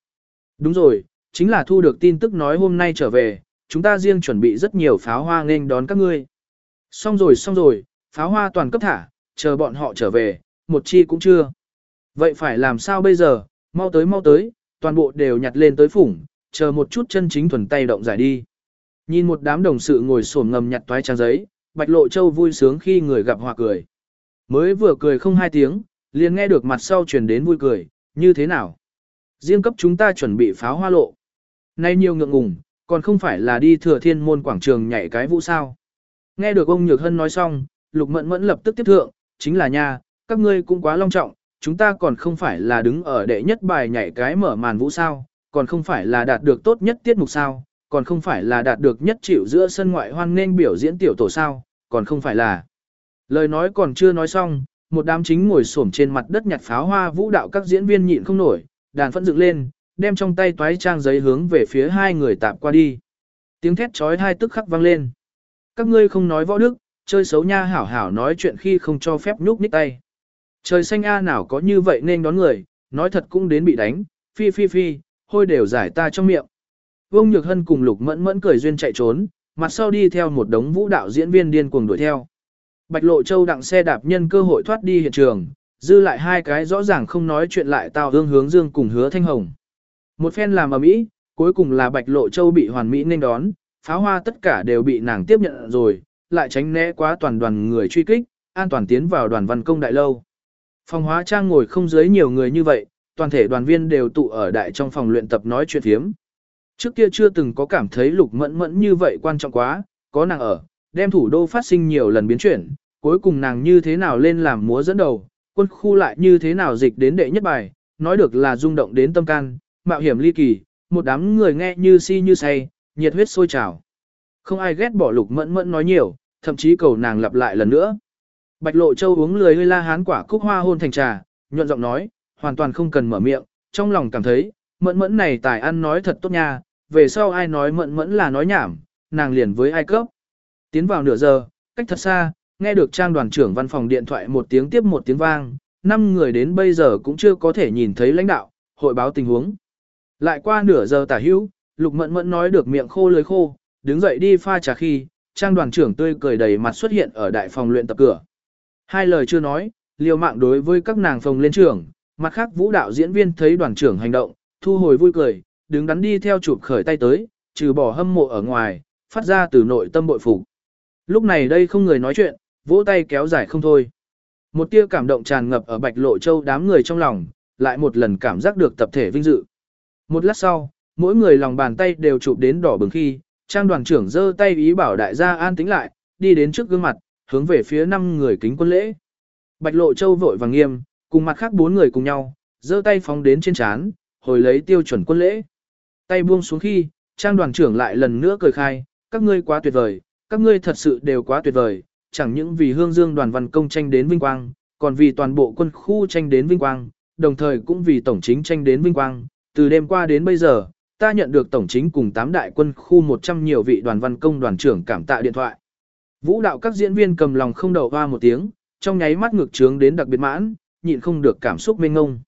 Đúng rồi, chính là thu được tin tức nói hôm nay trở về, chúng ta riêng chuẩn bị rất nhiều pháo hoa nên đón các ngươi. Xong rồi xong rồi, pháo hoa toàn cấp thả, chờ bọn họ trở về, một chi cũng chưa. Vậy phải làm sao bây giờ, mau tới mau tới, toàn bộ đều nhặt lên tới phủng, chờ một chút chân chính thuần tay động giải đi. Nhìn một đám đồng sự ngồi xổm ngầm nhặt toái trang giấy, Bạch Lộ Châu vui sướng khi người gặp hòa cười. Mới vừa cười không hai tiếng, liền nghe được mặt sau truyền đến vui cười, như thế nào? Riêng cấp chúng ta chuẩn bị pháo hoa lộ. Nay nhiều ngượng ngùng, còn không phải là đi thừa thiên môn quảng trường nhảy cái vũ sao. Nghe được ông Nhược Hân nói xong, Lục Mẫn Mẫn lập tức tiếp thượng, chính là nha, các ngươi cũng quá long trọng, chúng ta còn không phải là đứng ở đệ nhất bài nhảy cái mở màn vũ sao, còn không phải là đạt được tốt nhất tiết mục sao, còn không phải là đạt được nhất chịu giữa sân ngoại hoan nên biểu diễn tiểu tổ sao, còn không phải là. Lời nói còn chưa nói xong, một đám chính ngồi xổm trên mặt đất nhặt pháo hoa vũ đạo các diễn viên nhịn không nổi, đàn phẫn dựng lên, đem trong tay toái trang giấy hướng về phía hai người tạp qua đi. Tiếng thét trói hai tức khắc vang lên. Các ngươi không nói võ đức, chơi xấu nha hảo hảo nói chuyện khi không cho phép nhúc nhích tay. Trời xanh a nào có như vậy nên đón người, nói thật cũng đến bị đánh, phi phi phi, hôi đều giải ta trong miệng. Vương Nhược Hân cùng Lục Mẫn Mẫn cười duyên chạy trốn, mặt sau đi theo một đống vũ đạo diễn viên điên cuồng đuổi theo. Bạch Lộ Châu đặng xe đạp nhân cơ hội thoát đi hiện trường, dư lại hai cái rõ ràng không nói chuyện lại tao hương hướng dương cùng hứa thanh hồng. Một phen làm ở mỹ, cuối cùng là Bạch Lộ Châu bị hoàn mỹ nên đón, pháo hoa tất cả đều bị nàng tiếp nhận rồi, lại tránh né quá toàn đoàn người truy kích, an toàn tiến vào đoàn văn công đại lâu. Phòng hóa trang ngồi không dưới nhiều người như vậy, toàn thể đoàn viên đều tụ ở đại trong phòng luyện tập nói chuyện phiếm. Trước kia chưa từng có cảm thấy lục mẫn mẫn như vậy quan trọng quá, có nàng ở, đem thủ đô phát sinh nhiều lần biến chuyển, cuối cùng nàng như thế nào lên làm múa dẫn đầu, quân khu lại như thế nào dịch đến đệ nhất bài, nói được là rung động đến tâm can, mạo hiểm ly kỳ, một đám người nghe như si như say, nhiệt huyết sôi trào. Không ai ghét bỏ lục mẫn mẫn nói nhiều, thậm chí cầu nàng lặp lại lần nữa. Bạch Lộ Châu uống lười hơi la hán quả cúc hoa hôn thành trà, nhuận giọng nói, hoàn toàn không cần mở miệng, trong lòng cảm thấy, mẫn mẫn này tài ăn nói thật tốt nha, về sau ai nói mẫn mẫn là nói nhảm, nàng liền với ai cấp. Tiến vào nửa giờ, cách thật xa, nghe được trang đoàn trưởng văn phòng điện thoại một tiếng tiếp một tiếng vang, năm người đến bây giờ cũng chưa có thể nhìn thấy lãnh đạo, hội báo tình huống. Lại qua nửa giờ tả hữu, lục mẫn mẫn nói được miệng khô lưới khô, đứng dậy đi pha trà khi, trang đoàn trưởng tươi cười đầy mặt xuất hiện ở đại phòng luyện tập cửa. Hai lời chưa nói, liều mạng đối với các nàng phòng lên trưởng, mặt khác vũ đạo diễn viên thấy đoàn trưởng hành động, thu hồi vui cười, đứng đắn đi theo chụp khởi tay tới, trừ bỏ hâm mộ ở ngoài, phát ra từ nội tâm bội phục. Lúc này đây không người nói chuyện, vỗ tay kéo dài không thôi. Một tia cảm động tràn ngập ở Bạch Lộ Châu đám người trong lòng, lại một lần cảm giác được tập thể vinh dự. Một lát sau, mỗi người lòng bàn tay đều chụp đến đỏ bừng khi, trang đoàn trưởng giơ tay ý bảo đại gia an tĩnh lại, đi đến trước gương mặt, hướng về phía năm người kính quân lễ. Bạch Lộ Châu vội vàng nghiêm, cùng mặt khác bốn người cùng nhau, giơ tay phóng đến trên trán, hồi lấy tiêu chuẩn quân lễ. Tay buông xuống khi, trang đoàn trưởng lại lần nữa cười khai, các ngươi quá tuyệt vời, các ngươi thật sự đều quá tuyệt vời, chẳng những vì hương dương đoàn văn công tranh đến vinh quang, còn vì toàn bộ quân khu tranh đến vinh quang, đồng thời cũng vì tổng chính tranh đến vinh quang. Từ đêm qua đến bây giờ, ta nhận được tổng chính cùng 8 đại quân khu 100 nhiều vị đoàn văn công đoàn trưởng cảm tạ điện thoại. Vũ đạo các diễn viên cầm lòng không đầu hoa một tiếng, trong nháy mắt ngược trướng đến đặc biệt mãn, nhịn không được cảm xúc mênh ngông.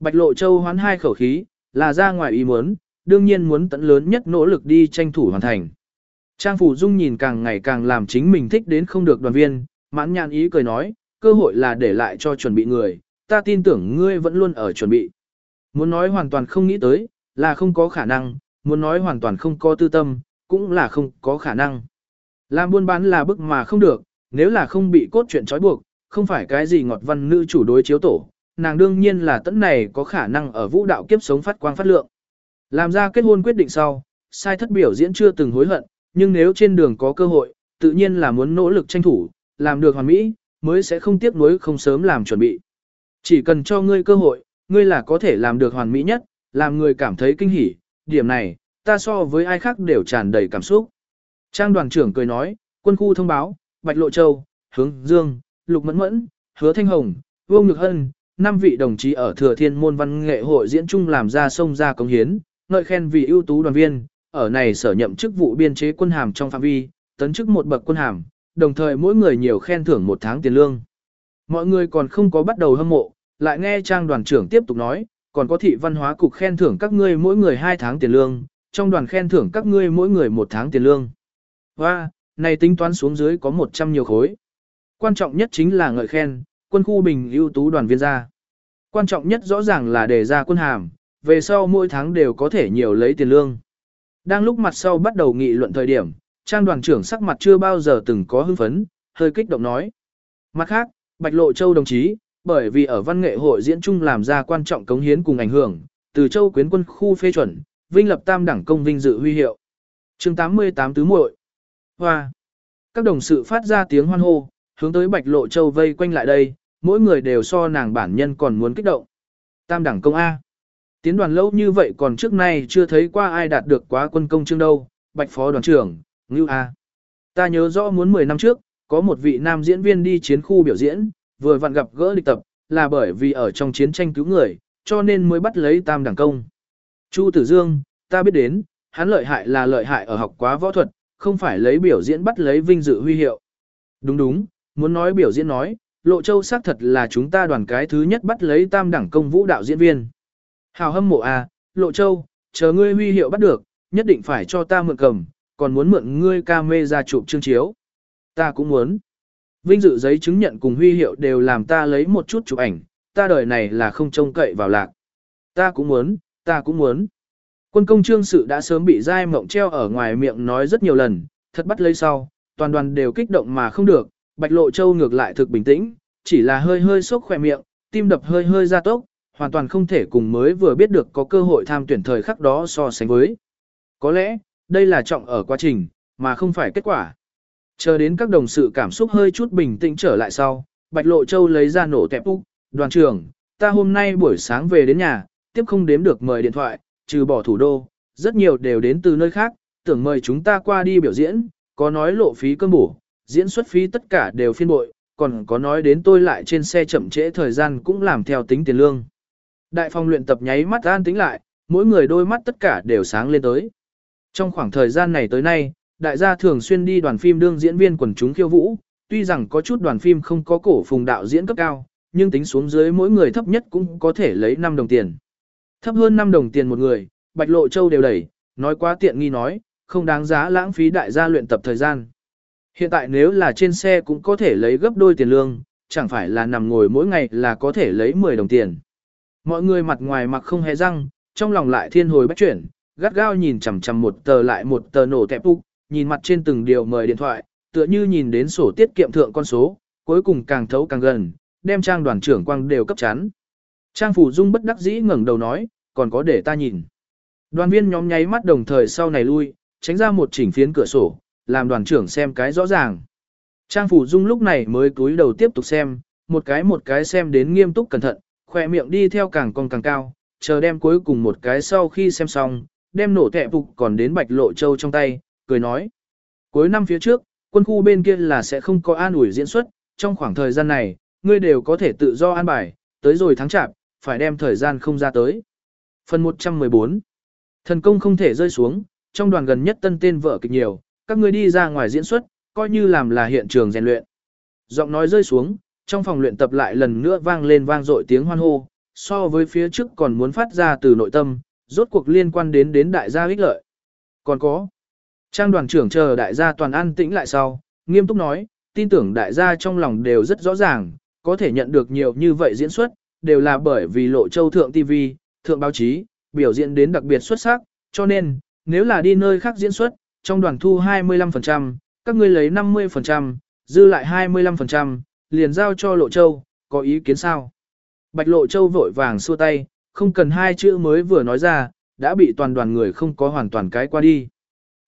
Bạch Lộ Châu hoán hai khẩu khí, là ra ngoài ý muốn, đương nhiên muốn tận lớn nhất nỗ lực đi tranh thủ hoàn thành. Trang Phủ Dung nhìn càng ngày càng làm chính mình thích đến không được đoàn viên, mãn nhàn ý cười nói, cơ hội là để lại cho chuẩn bị người, ta tin tưởng ngươi vẫn luôn ở chuẩn bị. Muốn nói hoàn toàn không nghĩ tới, là không có khả năng, muốn nói hoàn toàn không có tư tâm, cũng là không có khả năng. Làm buôn bán là bức mà không được, nếu là không bị cốt truyện trói buộc, không phải cái gì ngọt văn nữ chủ đối chiếu tổ, nàng đương nhiên là tấn này có khả năng ở vũ đạo kiếp sống phát quang phát lượng. Làm ra kết hôn quyết định sau, sai thất biểu diễn chưa từng hối hận, nhưng nếu trên đường có cơ hội, tự nhiên là muốn nỗ lực tranh thủ, làm được hoàn mỹ, mới sẽ không tiếc nuối không sớm làm chuẩn bị. Chỉ cần cho ngươi cơ hội, ngươi là có thể làm được hoàn mỹ nhất, làm người cảm thấy kinh hỉ, điểm này, ta so với ai khác đều tràn đầy cảm xúc. Trang đoàn trưởng cười nói, quân khu thông báo, Bạch Lộ Châu, Hướng Dương, Lục Mẫn Mẫn, Hứa Thanh Hồng, Vương Nhược Hân, năm vị đồng chí ở Thừa Thiên Môn Văn Nghệ hội diễn chung làm ra sông ra công hiến, ngợi khen vì ưu tú đoàn viên, ở này sở nhậm chức vụ biên chế quân hàm trong phạm vi, tấn chức một bậc quân hàm, đồng thời mỗi người nhiều khen thưởng một tháng tiền lương. Mọi người còn không có bắt đầu hâm mộ, lại nghe trang đoàn trưởng tiếp tục nói, còn có thị văn hóa cục khen thưởng các ngươi mỗi người hai tháng tiền lương, trong đoàn khen thưởng các ngươi mỗi người một tháng tiền lương. Và, này tính toán xuống dưới có 100 nhiều khối. Quan trọng nhất chính là ngợi khen, quân khu bình ưu tú đoàn viên gia. Quan trọng nhất rõ ràng là đề ra quân hàm, về sau mỗi tháng đều có thể nhiều lấy tiền lương. Đang lúc mặt sau bắt đầu nghị luận thời điểm, trang đoàn trưởng sắc mặt chưa bao giờ từng có hưng phấn, hơi kích động nói. Mặt khác, Bạch Lộ Châu đồng chí, bởi vì ở văn nghệ hội diễn chung làm ra quan trọng cống hiến cùng ảnh hưởng, từ Châu quyến quân khu phê chuẩn, vinh lập tam đẳng công vinh dự huy hiệu. chương 88 tứ muội Hoa. Các đồng sự phát ra tiếng hoan hô, hướng tới Bạch Lộ Châu vây quanh lại đây, mỗi người đều so nàng bản nhân còn muốn kích động. Tam đẳng công A. Tiến đoàn lâu như vậy còn trước nay chưa thấy qua ai đạt được quá quân công chương đâu, Bạch Phó đoàn trưởng, Ngưu A. Ta nhớ rõ muốn 10 năm trước, có một vị nam diễn viên đi chiến khu biểu diễn, vừa vặn gặp gỡ địch tập, là bởi vì ở trong chiến tranh cứu người, cho nên mới bắt lấy tam đẳng công. Chu Tử Dương, ta biết đến, hắn lợi hại là lợi hại ở học quá võ thuật, không phải lấy biểu diễn bắt lấy vinh dự huy hiệu. Đúng đúng, muốn nói biểu diễn nói, Lộ Châu xác thật là chúng ta đoàn cái thứ nhất bắt lấy tam đẳng công vũ đạo diễn viên. Hào hâm mộ à, Lộ Châu, chờ ngươi huy hiệu bắt được, nhất định phải cho ta mượn cầm, còn muốn mượn ngươi ca mê ra chụp chương chiếu. Ta cũng muốn. Vinh dự giấy chứng nhận cùng huy hiệu đều làm ta lấy một chút chụp ảnh, ta đời này là không trông cậy vào lạc. Ta cũng muốn, ta cũng muốn. Quân công trương sự đã sớm bị dai mộng treo ở ngoài miệng nói rất nhiều lần, thật bắt lấy sau, toàn đoàn đều kích động mà không được, bạch lộ châu ngược lại thực bình tĩnh, chỉ là hơi hơi sốc khỏe miệng, tim đập hơi hơi ra tốc, hoàn toàn không thể cùng mới vừa biết được có cơ hội tham tuyển thời khắc đó so sánh với. Có lẽ, đây là trọng ở quá trình, mà không phải kết quả. Chờ đến các đồng sự cảm xúc hơi chút bình tĩnh trở lại sau, Bạch Lộ Châu lấy ra nổ tẹp úc, đoàn trưởng, ta hôm nay buổi sáng về đến nhà, tiếp không đếm được mời điện thoại, trừ bỏ thủ đô, rất nhiều đều đến từ nơi khác, tưởng mời chúng ta qua đi biểu diễn, có nói lộ phí cơm bổ, diễn xuất phí tất cả đều phiên bội, còn có nói đến tôi lại trên xe chậm trễ thời gian cũng làm theo tính tiền lương. Đại phòng luyện tập nháy mắt an tính lại, mỗi người đôi mắt tất cả đều sáng lên tới. Trong khoảng thời gian này tới nay, đại gia thường xuyên đi đoàn phim đương diễn viên quần chúng khiêu vũ, tuy rằng có chút đoàn phim không có cổ phùng đạo diễn cấp cao, nhưng tính xuống dưới mỗi người thấp nhất cũng có thể lấy 5 đồng tiền. Thấp hơn 5 đồng tiền một người, Bạch Lộ Châu đều đẩy, nói quá tiện nghi nói, không đáng giá lãng phí đại gia luyện tập thời gian. Hiện tại nếu là trên xe cũng có thể lấy gấp đôi tiền lương, chẳng phải là nằm ngồi mỗi ngày là có thể lấy 10 đồng tiền. Mọi người mặt ngoài mặc không hề răng, trong lòng lại thiên hồi bách chuyển, gắt gao nhìn chằm chằm một tờ lại một tờ nổ tẹp úc, nhìn mặt trên từng điều mời điện thoại, tựa như nhìn đến sổ tiết kiệm thượng con số, cuối cùng càng thấu càng gần, đem trang đoàn trưởng quang đều cấp chán. Trang phủ dung bất đắc dĩ ngẩng đầu nói, còn có để ta nhìn. Đoàn viên nhóm nháy mắt đồng thời sau này lui, tránh ra một chỉnh phiến cửa sổ, làm đoàn trưởng xem cái rõ ràng. Trang phủ dung lúc này mới cúi đầu tiếp tục xem, một cái một cái xem đến nghiêm túc cẩn thận, khỏe miệng đi theo càng con càng cao, chờ đem cuối cùng một cái sau khi xem xong, đem nổ tệ phục còn đến bạch lộ châu trong tay, cười nói. Cuối năm phía trước, quân khu bên kia là sẽ không có an ủi diễn xuất, trong khoảng thời gian này, ngươi đều có thể tự do an bài, tới rồi tháng chạp, phải đem thời gian không ra tới. Phần 114 Thần công không thể rơi xuống, trong đoàn gần nhất tân tên vợ kịch nhiều, các ngươi đi ra ngoài diễn xuất, coi như làm là hiện trường rèn luyện. Giọng nói rơi xuống, trong phòng luyện tập lại lần nữa vang lên vang dội tiếng hoan hô, so với phía trước còn muốn phát ra từ nội tâm, rốt cuộc liên quan đến đến đại gia ích lợi. Còn có, trang đoàn trưởng chờ đại gia toàn an tĩnh lại sau, nghiêm túc nói, tin tưởng đại gia trong lòng đều rất rõ ràng, có thể nhận được nhiều như vậy diễn xuất, đều là bởi vì lộ châu thượng TV, thượng báo chí, biểu diễn đến đặc biệt xuất sắc, cho nên, nếu là đi nơi khác diễn xuất, trong đoàn thu 25%, các ngươi lấy 50%, dư lại 25%, liền giao cho Lộ Châu, có ý kiến sao? Bạch Lộ Châu vội vàng xua tay, không cần hai chữ mới vừa nói ra, đã bị toàn đoàn người không có hoàn toàn cái qua đi.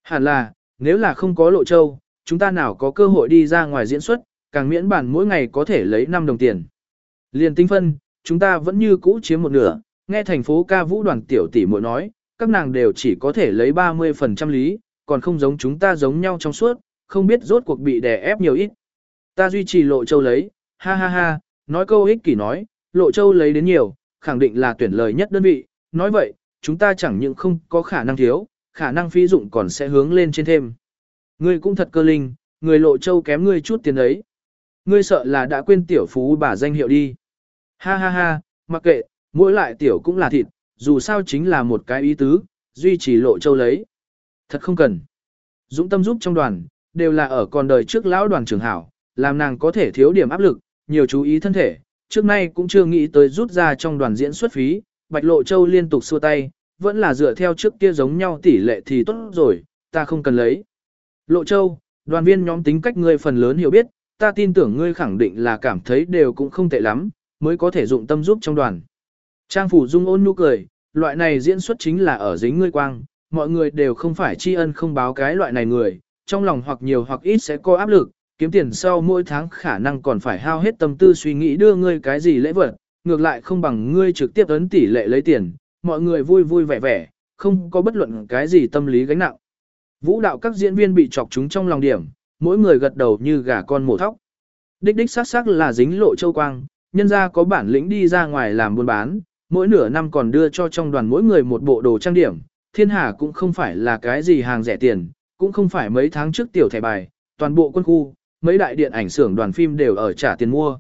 Hẳn là, nếu là không có Lộ Châu, chúng ta nào có cơ hội đi ra ngoài diễn xuất, càng miễn bản mỗi ngày có thể lấy 5 đồng tiền. Liền tinh phân, chúng ta vẫn như cũ chiếm một nửa, nghe thành phố ca vũ đoàn tiểu tỷ muội nói, các nàng đều chỉ có thể lấy 30% lý, còn không giống chúng ta giống nhau trong suốt, không biết rốt cuộc bị đè ép nhiều ít. Ta duy trì lộ châu lấy, ha ha ha, nói câu ích kỷ nói, lộ châu lấy đến nhiều, khẳng định là tuyển lời nhất đơn vị, nói vậy, chúng ta chẳng những không có khả năng thiếu, khả năng phi dụng còn sẽ hướng lên trên thêm. Ngươi cũng thật cơ linh, người lộ châu kém ngươi chút tiền ấy. Ngươi sợ là đã quên tiểu phú bà danh hiệu đi. Ha ha ha, mặc kệ, mỗi lại tiểu cũng là thịt, dù sao chính là một cái ý tứ, duy trì lộ châu lấy. Thật không cần. Dũng tâm giúp trong đoàn, đều là ở còn đời trước lão đoàn trưởng hảo, làm nàng có thể thiếu điểm áp lực, nhiều chú ý thân thể, trước nay cũng chưa nghĩ tới rút ra trong đoàn diễn xuất phí, Bạch Lộ Châu liên tục xua tay, vẫn là dựa theo trước kia giống nhau tỷ lệ thì tốt rồi, ta không cần lấy. Lộ Châu, đoàn viên nhóm tính cách ngươi phần lớn hiểu biết, ta tin tưởng ngươi khẳng định là cảm thấy đều cũng không tệ lắm, mới có thể dụng tâm giúp trong đoàn. Trang phủ dung ôn nhu cười, loại này diễn xuất chính là ở dính ngươi quang, mọi người đều không phải tri ân không báo cái loại này người, trong lòng hoặc nhiều hoặc ít sẽ có áp lực, kiếm tiền sau mỗi tháng khả năng còn phải hao hết tâm tư suy nghĩ đưa ngươi cái gì lễ vật, ngược lại không bằng ngươi trực tiếp ấn tỷ lệ lấy tiền, mọi người vui vui vẻ vẻ, không có bất luận cái gì tâm lý gánh nặng. Vũ đạo các diễn viên bị chọc chúng trong lòng điểm, mỗi người gật đầu như gà con mổ thóc. Đích đích xác xác là dính lộ châu quang, nhân ra có bản lĩnh đi ra ngoài làm buôn bán, mỗi nửa năm còn đưa cho trong đoàn mỗi người một bộ đồ trang điểm, thiên hà cũng không phải là cái gì hàng rẻ tiền, cũng không phải mấy tháng trước tiểu thẻ bài, toàn bộ quân khu, mấy đại điện ảnh xưởng đoàn phim đều ở trả tiền mua.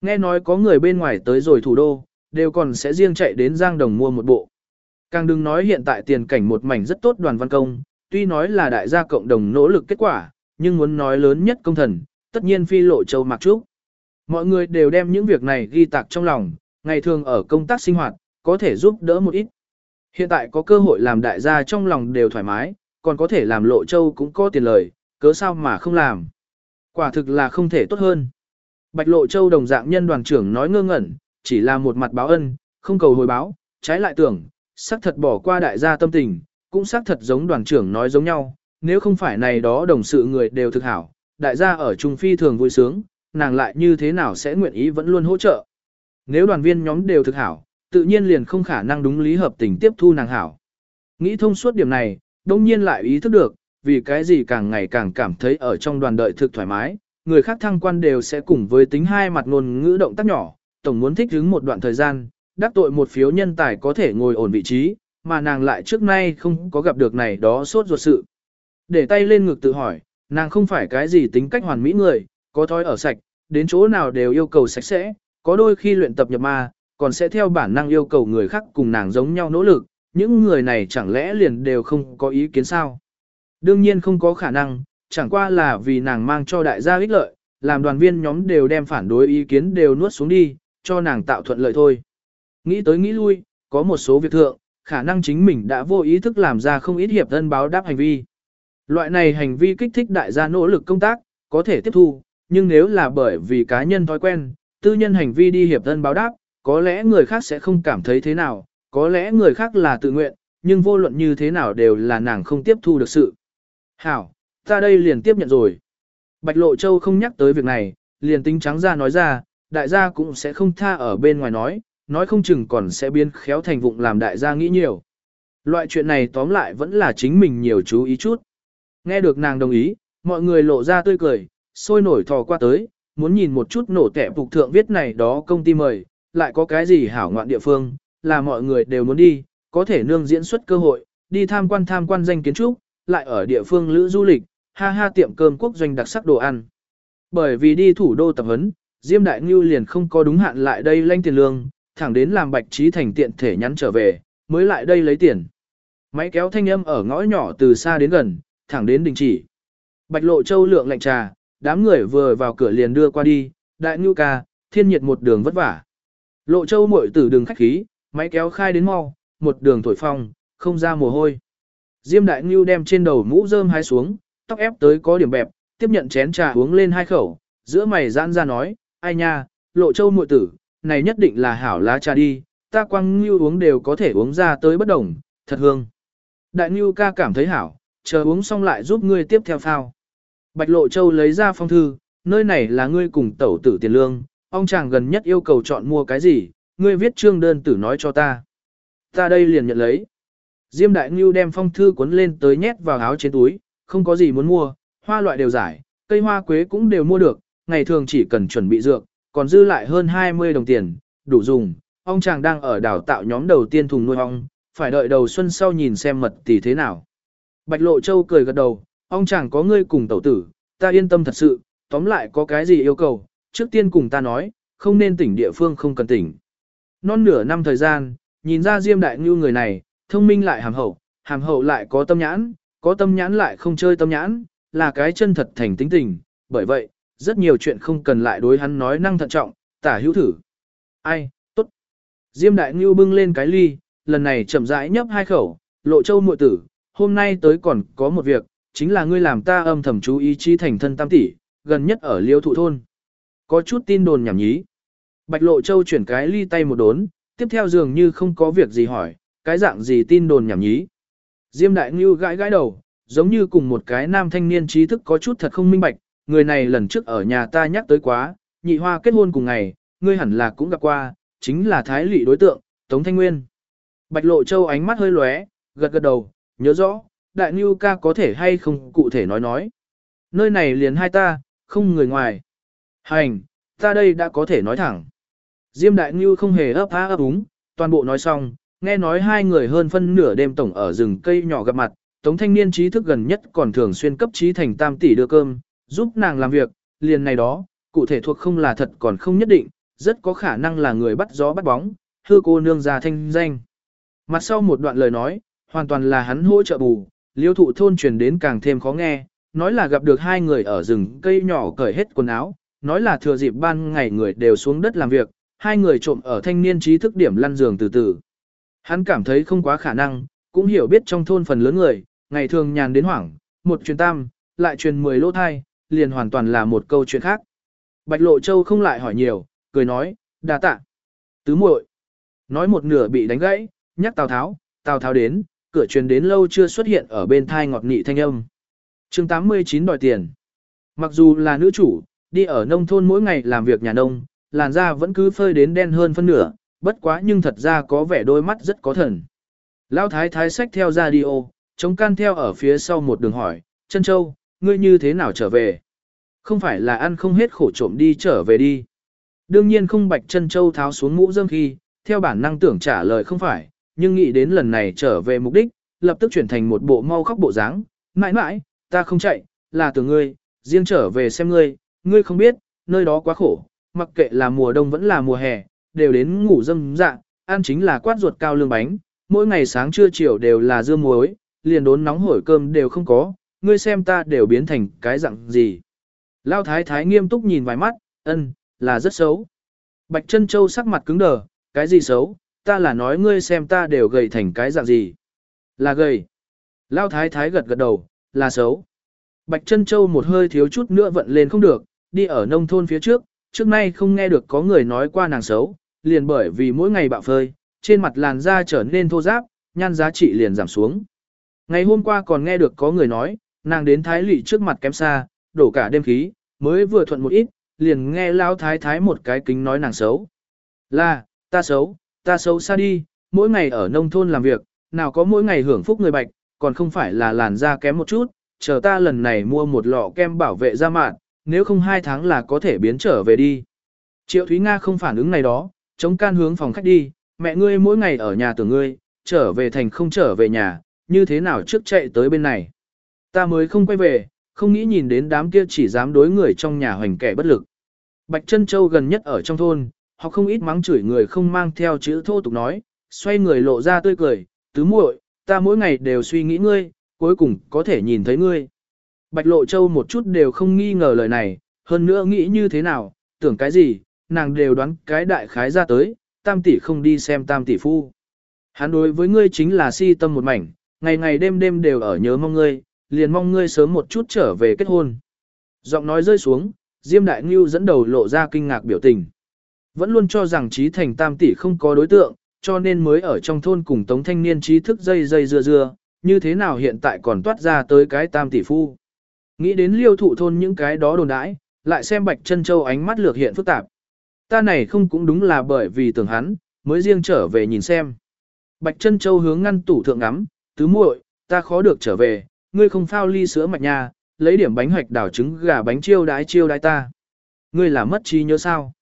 Nghe nói có người bên ngoài tới rồi thủ đô, đều còn sẽ riêng chạy đến Giang Đồng mua một bộ. Càng đừng nói hiện tại tiền cảnh một mảnh rất tốt đoàn văn công, tuy nói là đại gia cộng đồng nỗ lực kết quả, nhưng muốn nói lớn nhất công thần, tất nhiên phi lộ châu mặc trúc. Mọi người đều đem những việc này ghi tạc trong lòng, ngày thường ở công tác sinh hoạt, có thể giúp đỡ một ít. Hiện tại có cơ hội làm đại gia trong lòng đều thoải mái, còn có thể làm lộ châu cũng có tiền lời, cớ sao mà không làm. Quả thực là không thể tốt hơn. Bạch lộ châu đồng dạng nhân đoàn trưởng nói ngơ ngẩn, chỉ là một mặt báo ân, không cầu hồi báo, trái lại tưởng, xác thật bỏ qua đại gia tâm tình, cũng xác thật giống đoàn trưởng nói giống nhau, nếu không phải này đó đồng sự người đều thực hảo, đại gia ở Trung Phi thường vui sướng, nàng lại như thế nào sẽ nguyện ý vẫn luôn hỗ trợ. Nếu đoàn viên nhóm đều thực hảo, tự nhiên liền không khả năng đúng lý hợp tình tiếp thu nàng hảo. Nghĩ thông suốt điểm này, đông nhiên lại ý thức được, vì cái gì càng ngày càng cảm thấy ở trong đoàn đợi thực thoải mái, người khác thăng quan đều sẽ cùng với tính hai mặt ngôn ngữ động tác nhỏ, tổng muốn thích ứng một đoạn thời gian, đắc tội một phiếu nhân tài có thể ngồi ổn vị trí, mà nàng lại trước nay không có gặp được này đó suốt ruột sự. Để tay lên ngực tự hỏi, nàng không phải cái gì tính cách hoàn mỹ người, có thói ở sạch, đến chỗ nào đều yêu cầu sạch sẽ, có đôi khi luyện tập nhập ma, còn sẽ theo bản năng yêu cầu người khác cùng nàng giống nhau nỗ lực, những người này chẳng lẽ liền đều không có ý kiến sao? Đương nhiên không có khả năng, chẳng qua là vì nàng mang cho đại gia ích lợi, làm đoàn viên nhóm đều đem phản đối ý kiến đều nuốt xuống đi, cho nàng tạo thuận lợi thôi. Nghĩ tới nghĩ lui, có một số việc thượng, khả năng chính mình đã vô ý thức làm ra không ít hiệp thân báo đáp hành vi. Loại này hành vi kích thích đại gia nỗ lực công tác, có thể tiếp thu, nhưng nếu là bởi vì cá nhân thói quen, tư nhân hành vi đi hiệp thân báo đáp, có lẽ người khác sẽ không cảm thấy thế nào, có lẽ người khác là tự nguyện, nhưng vô luận như thế nào đều là nàng không tiếp thu được sự. Hảo, ta đây liền tiếp nhận rồi. Bạch Lộ Châu không nhắc tới việc này, liền tính trắng ra nói ra, đại gia cũng sẽ không tha ở bên ngoài nói, nói không chừng còn sẽ biến khéo thành vụng làm đại gia nghĩ nhiều. Loại chuyện này tóm lại vẫn là chính mình nhiều chú ý chút. Nghe được nàng đồng ý, mọi người lộ ra tươi cười, sôi nổi thò qua tới, muốn nhìn một chút nổ tẻ phục thượng viết này đó công ty mời, lại có cái gì hảo ngoạn địa phương, là mọi người đều muốn đi, có thể nương diễn xuất cơ hội, đi tham quan tham quan danh kiến trúc, lại ở địa phương lữ du lịch, ha ha tiệm cơm quốc doanh đặc sắc đồ ăn. Bởi vì đi thủ đô tập huấn, Diêm Đại Ngưu liền không có đúng hạn lại đây lanh tiền lương, thẳng đến làm Bạch Trí Thành tiện thể nhắn trở về, mới lại đây lấy tiền. Máy kéo thanh âm ở ngõ nhỏ từ xa đến gần, thẳng đến đình chỉ. Bạch Lộ Châu lượng lạnh trà, đám người vừa vào cửa liền đưa qua đi, Đại Ngưu ca, thiên nhiệt một đường vất vả. Lộ Châu muội tử đường khách khí, máy kéo khai đến mau, một đường thổi phong, không ra mồ hôi. Diêm Đại Ngưu đem trên đầu mũ rơm hái xuống, tóc ép tới có điểm bẹp, tiếp nhận chén trà uống lên hai khẩu, giữa mày giãn ra nói, ai nha, Lộ Châu muội tử, này nhất định là hảo lá trà đi, ta quăng Ngưu uống đều có thể uống ra tới bất đồng, thật hương. Đại Ngưu ca cảm thấy hảo, chờ uống xong lại giúp ngươi tiếp theo phao. Bạch Lộ Châu lấy ra phong thư, nơi này là ngươi cùng tẩu tử tiền lương, ông chàng gần nhất yêu cầu chọn mua cái gì, ngươi viết trương đơn tử nói cho ta. Ta đây liền nhận lấy. Diêm Đại Ngưu đem phong thư cuốn lên tới nhét vào áo trên túi, không có gì muốn mua, hoa loại đều giải, cây hoa quế cũng đều mua được, ngày thường chỉ cần chuẩn bị dược, còn dư lại hơn 20 đồng tiền, đủ dùng. Ông chàng đang ở đào tạo nhóm đầu tiên thùng nuôi ong, phải đợi đầu xuân sau nhìn xem mật tỷ thế nào. Bạch Lộ Châu cười gật đầu, ông chàng có ngươi cùng tẩu tử, ta yên tâm thật sự, tóm lại có cái gì yêu cầu, trước tiên cùng ta nói, không nên tỉnh địa phương không cần tỉnh. Non nửa năm thời gian, nhìn ra Diêm Đại Ngưu người này, thông minh lại hàm hậu, hàm hậu lại có tâm nhãn, có tâm nhãn lại không chơi tâm nhãn, là cái chân thật thành tính tình, bởi vậy, rất nhiều chuyện không cần lại đối hắn nói năng thận trọng, tả hữu thử. Ai, tốt. Diêm Đại Ngưu bưng lên cái ly, lần này chậm rãi nhấp hai khẩu, lộ châu muội tử, hôm nay tới còn có một việc, chính là ngươi làm ta âm thầm chú ý chi thành thân tam tỷ, gần nhất ở liêu thụ thôn. Có chút tin đồn nhảm nhí. Bạch Lộ Châu chuyển cái ly tay một đốn, tiếp theo dường như không có việc gì hỏi, cái dạng gì tin đồn nhảm nhí. Diêm Đại Ngưu gãi gãi đầu, giống như cùng một cái nam thanh niên trí thức có chút thật không minh bạch, người này lần trước ở nhà ta nhắc tới quá, nhị hoa kết hôn cùng ngày, ngươi hẳn là cũng gặp qua, chính là thái lị đối tượng, Tống Thanh Nguyên. Bạch Lộ Châu ánh mắt hơi lóe, gật gật đầu, nhớ rõ, Đại Ngưu ca có thể hay không cụ thể nói nói. Nơi này liền hai ta, không người ngoài. Hành, ta đây đã có thể nói thẳng. Diêm Đại Ngưu không hề ấp há ấp úng, toàn bộ nói xong, nghe nói hai người hơn phân nửa đêm tổng ở rừng cây nhỏ gặp mặt, Tống thanh niên trí thức gần nhất còn thường xuyên cấp trí thành tam tỷ đưa cơm, giúp nàng làm việc, liền này đó, cụ thể thuộc không là thật còn không nhất định, rất có khả năng là người bắt gió bắt bóng, hư cô nương già thanh danh. Mặt sau một đoạn lời nói, hoàn toàn là hắn hỗ trợ bù, liêu thụ thôn truyền đến càng thêm khó nghe, nói là gặp được hai người ở rừng cây nhỏ cởi hết quần áo, nói là thừa dịp ban ngày người đều xuống đất làm việc, hai người trộm ở thanh niên trí thức điểm lăn giường từ từ. Hắn cảm thấy không quá khả năng, cũng hiểu biết trong thôn phần lớn người, ngày thường nhàn đến hoảng, một truyền tam, lại truyền mười lỗ thai, liền hoàn toàn là một câu chuyện khác. Bạch Lộ Châu không lại hỏi nhiều, cười nói, đa tạ. Tứ muội Nói một nửa bị đánh gãy, nhắc Tào Tháo, Tào Tháo đến, cửa truyền đến lâu chưa xuất hiện ở bên thai ngọt nị thanh âm. chương 89 đòi tiền. Mặc dù là nữ chủ, đi ở nông thôn mỗi ngày làm việc nhà nông, làn da vẫn cứ phơi đến đen hơn phân nửa, bất quá nhưng thật ra có vẻ đôi mắt rất có thần. Lão thái thái sách theo radio, chống can theo ở phía sau một đường hỏi, chân châu, ngươi như thế nào trở về? Không phải là ăn không hết khổ trộm đi trở về đi. Đương nhiên không bạch chân châu tháo xuống mũ dâm khi, theo bản năng tưởng trả lời không phải, nhưng nghĩ đến lần này trở về mục đích, lập tức chuyển thành một bộ mau khóc bộ dáng. mãi mãi, ta không chạy, là từ ngươi, riêng trở về xem ngươi, ngươi không biết, nơi đó quá khổ, mặc kệ là mùa đông vẫn là mùa hè, đều đến ngủ dâm dạ, ăn chính là quát ruột cao lương bánh, mỗi ngày sáng trưa chiều đều là dưa muối, liền đốn nóng hổi cơm đều không có, ngươi xem ta đều biến thành cái dạng gì. Lao thái thái nghiêm túc nhìn vài mắt, ân, là rất xấu. Bạch chân châu sắc mặt cứng đờ, cái gì xấu, ta là nói ngươi xem ta đều gầy thành cái dạng gì. Là gầy. Lao thái thái gật gật đầu, là xấu. Bạch chân châu một hơi thiếu chút nữa vận lên không được, đi ở nông thôn phía trước, trước nay không nghe được có người nói qua nàng xấu, liền bởi vì mỗi ngày bạo phơi, trên mặt làn da trở nên thô ráp, nhan giá trị liền giảm xuống. Ngày hôm qua còn nghe được có người nói, nàng đến thái lỵ trước mặt kém xa, đổ cả đêm khí, mới vừa thuận một ít, liền nghe lão thái thái một cái kính nói nàng xấu. Là, ta xấu, ta xấu xa đi, mỗi ngày ở nông thôn làm việc, nào có mỗi ngày hưởng phúc người bạch, còn không phải là làn da kém một chút, chờ ta lần này mua một lọ kem bảo vệ da mạn, nếu không hai tháng là có thể biến trở về đi. Triệu Thúy Nga không phản ứng này đó, chống can hướng phòng khách đi, mẹ ngươi mỗi ngày ở nhà tưởng ngươi, trở về thành không trở về nhà, như thế nào trước chạy tới bên này. Ta mới không quay về, không nghĩ nhìn đến đám kia chỉ dám đối người trong nhà hoành kẻ bất lực. Bạch Trân Châu gần nhất ở trong thôn, họ không ít mắng chửi người không mang theo chữ thô tục nói, xoay người lộ ra tươi cười, tứ muội, ta mỗi ngày đều suy nghĩ ngươi, cuối cùng có thể nhìn thấy ngươi. Bạch Lộ Châu một chút đều không nghi ngờ lời này, hơn nữa nghĩ như thế nào, tưởng cái gì, nàng đều đoán cái đại khái ra tới, tam tỷ không đi xem tam tỷ phu. Hắn đối với ngươi chính là si tâm một mảnh, ngày ngày đêm đêm đều ở nhớ mong ngươi, liền mong ngươi sớm một chút trở về kết hôn. Giọng nói rơi xuống, Diêm Đại Ngưu dẫn đầu lộ ra kinh ngạc biểu tình. Vẫn luôn cho rằng trí thành tam tỷ không có đối tượng, cho nên mới ở trong thôn cùng tống thanh niên trí thức dây dây dưa dưa, như thế nào hiện tại còn toát ra tới cái tam tỷ phu. Nghĩ đến liêu thụ thôn những cái đó đồn đãi, lại xem Bạch chân Châu ánh mắt lược hiện phức tạp. Ta này không cũng đúng là bởi vì tưởng hắn, mới riêng trở về nhìn xem. Bạch chân Châu hướng ngăn tủ thượng ngắm, tứ muội, ta khó được trở về, ngươi không phao ly sữa mạch nha, lấy điểm bánh hoạch đảo trứng gà bánh chiêu đái chiêu đái ta. Ngươi là mất trí nhớ sao?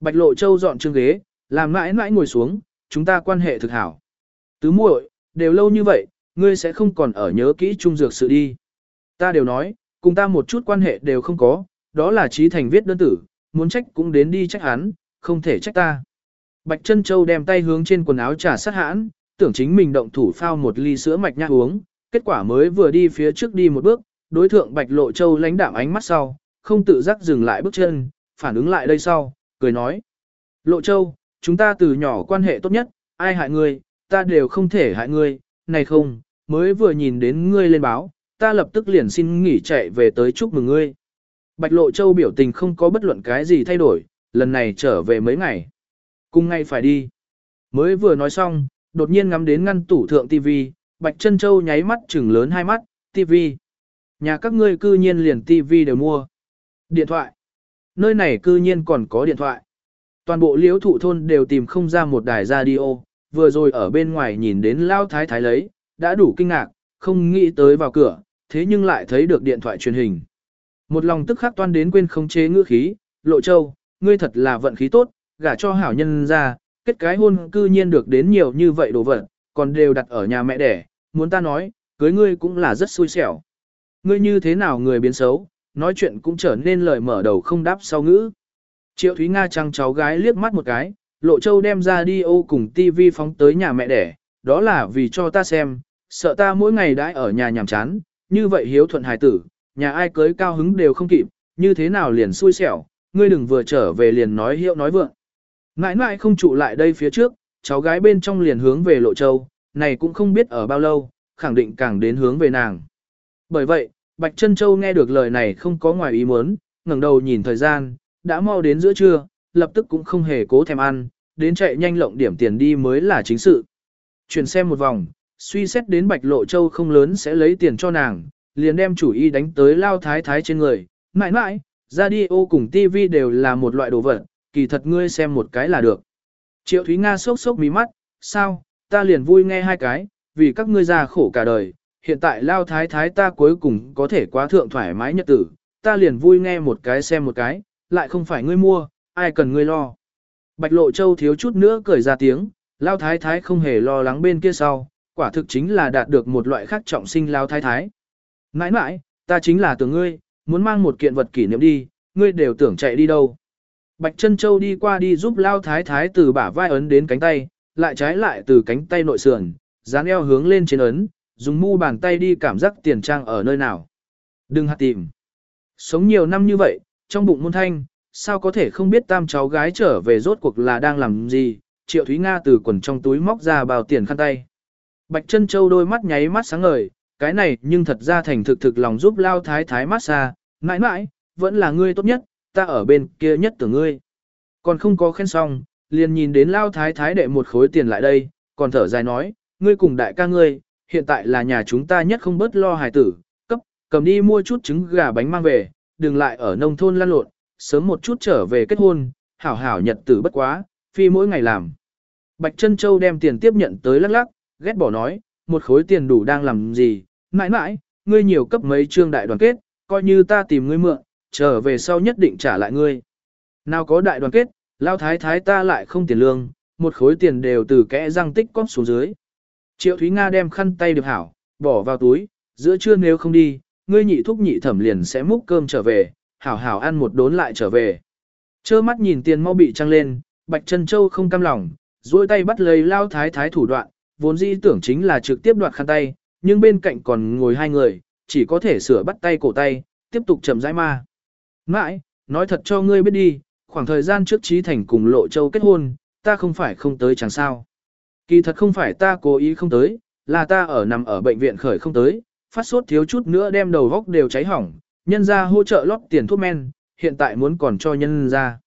Bạch Lộ Châu dọn chương ghế, làm mãi mãi ngồi xuống, chúng ta quan hệ thực hảo. Tứ muội, đều lâu như vậy, ngươi sẽ không còn ở nhớ kỹ trung dược sự đi. Ta đều nói, cùng ta một chút quan hệ đều không có, đó là trí thành viết đơn tử, muốn trách cũng đến đi trách hắn, không thể trách ta. Bạch Trân Châu đem tay hướng trên quần áo trà sát hãn, tưởng chính mình động thủ phao một ly sữa mạch nha uống, kết quả mới vừa đi phía trước đi một bước, đối thượng Bạch Lộ Châu lánh đạm ánh mắt sau, không tự giác dừng lại bước chân, phản ứng lại đây sau, cười nói. Lộ Châu, chúng ta từ nhỏ quan hệ tốt nhất, ai hại ngươi, ta đều không thể hại ngươi, này không, mới vừa nhìn đến ngươi lên báo, ta lập tức liền xin nghỉ chạy về tới chúc mừng ngươi. Bạch Lộ Châu biểu tình không có bất luận cái gì thay đổi, lần này trở về mấy ngày. Cùng ngay phải đi. Mới vừa nói xong, đột nhiên ngắm đến ngăn tủ thượng TV, Bạch Trân Châu nháy mắt chừng lớn hai mắt, TV. Nhà các ngươi cư nhiên liền TV đều mua. Điện thoại. Nơi này cư nhiên còn có điện thoại. Toàn bộ liễu thụ thôn đều tìm không ra một đài radio, vừa rồi ở bên ngoài nhìn đến Lao Thái Thái lấy, đã đủ kinh ngạc, không nghĩ tới vào cửa, thế nhưng lại thấy được điện thoại truyền hình. Một lòng tức khắc toan đến quên không chế ngữ khí, lộ châu, ngươi thật là vận khí tốt, gả cho hảo nhân ra, kết cái hôn cư nhiên được đến nhiều như vậy đồ vật, còn đều đặt ở nhà mẹ đẻ, muốn ta nói, cưới ngươi cũng là rất xui xẻo. Ngươi như thế nào người biến xấu, nói chuyện cũng trở nên lời mở đầu không đáp sau ngữ. Triệu Thúy Nga trăng cháu gái liếc mắt một cái, Lộ Châu đem ra đi ô cùng TV phóng tới nhà mẹ đẻ, đó là vì cho ta xem, sợ ta mỗi ngày đãi ở nhà nhàm chán, như vậy hiếu thuận hài tử, nhà ai cưới cao hứng đều không kịp, như thế nào liền xui xẻo, ngươi đừng vừa trở về liền nói hiệu nói vượng. Ngãi ngãi không trụ lại đây phía trước, cháu gái bên trong liền hướng về Lộ Châu, này cũng không biết ở bao lâu, khẳng định càng đến hướng về nàng. Bởi vậy, Bạch Trân Châu nghe được lời này không có ngoài ý muốn, ngẩng đầu nhìn thời gian, đã mau đến giữa trưa, lập tức cũng không hề cố thèm ăn, đến chạy nhanh lộng điểm tiền đi mới là chính sự. Chuyển xem một vòng, suy xét đến Bạch Lộ Châu không lớn sẽ lấy tiền cho nàng, liền đem chủ ý đánh tới lao thái thái trên người, mãi mãi, radio cùng TV đều là một loại đồ vật, kỳ thật ngươi xem một cái là được. Triệu Thúy Nga sốc sốc mí mắt, sao, ta liền vui nghe hai cái, vì các ngươi già khổ cả đời, hiện tại lao thái thái ta cuối cùng có thể quá thượng thoải mái nhật tử, ta liền vui nghe một cái xem một cái, lại không phải ngươi mua, ai cần ngươi lo. Bạch Lộ Châu thiếu chút nữa cười ra tiếng, lao thái thái không hề lo lắng bên kia sau, quả thực chính là đạt được một loại khác trọng sinh lao thái thái. Nãi nãi, ta chính là tưởng ngươi, muốn mang một kiện vật kỷ niệm đi, ngươi đều tưởng chạy đi đâu. Bạch Trân Châu đi qua đi giúp lao thái thái từ bả vai ấn đến cánh tay, lại trái lại từ cánh tay nội sườn, dán eo hướng lên trên ấn, dùng mu bàn tay đi cảm giác tiền trang ở nơi nào. Đừng hạt tìm. Sống nhiều năm như vậy, trong bụng môn thanh, sao có thể không biết tam cháu gái trở về rốt cuộc là đang làm gì, Triệu Thúy Nga từ quần trong túi móc ra bao tiền khăn tay. Bạch Trân Châu đôi mắt nháy mắt sáng ngời, cái này nhưng thật ra thành thực thực lòng giúp lao thái thái mát xa, mãi mãi, vẫn là ngươi tốt nhất, ta ở bên kia nhất tưởng ngươi. Còn không có khen xong, liền nhìn đến lao thái thái đệ một khối tiền lại đây, còn thở dài nói, ngươi cùng đại ca ngươi, hiện tại là nhà chúng ta nhất không bớt lo hài tử, cấp, cầm đi mua chút trứng gà bánh mang về, đừng lại ở nông thôn lăn lộn, sớm một chút trở về kết hôn, hảo hảo nhật tử bất quá, phi mỗi ngày làm. Bạch Trân Châu đem tiền tiếp nhận tới lắc lắc, ghét bỏ nói, một khối tiền đủ đang làm gì, mãi mãi, ngươi nhiều cấp mấy trương đại đoàn kết, coi như ta tìm ngươi mượn, trở về sau nhất định trả lại ngươi. Nào có đại đoàn kết, lao thái thái ta lại không tiền lương, một khối tiền đều từ kẽ răng tích cóp xuống dưới. Triệu Thúy Nga đem khăn tay được hảo, bỏ vào túi, giữa trưa nếu không đi, ngươi nhị thúc nhị thẩm liền sẽ múc cơm trở về, hảo hảo ăn một đốn lại trở về. Chơ mắt nhìn tiền mau bị trăng lên, Bạch Trân Châu không cam lòng, duỗi tay bắt lấy lao thái thái thủ đoạn, vốn dĩ tưởng chính là trực tiếp đoạt khăn tay, nhưng bên cạnh còn ngồi hai người, chỉ có thể sửa bắt tay cổ tay, tiếp tục chậm rãi ma. Mãi, nói thật cho ngươi biết đi, khoảng thời gian trước Trí Thành cùng Lộ Châu kết hôn, ta không phải không tới chẳng sao. Kỳ thật không phải ta cố ý không tới, là ta ở nằm ở bệnh viện khởi không tới, phát sốt thiếu chút nữa đem đầu góc đều cháy hỏng, nhân ra hỗ trợ lót tiền thuốc men, hiện tại muốn còn cho nhân ra.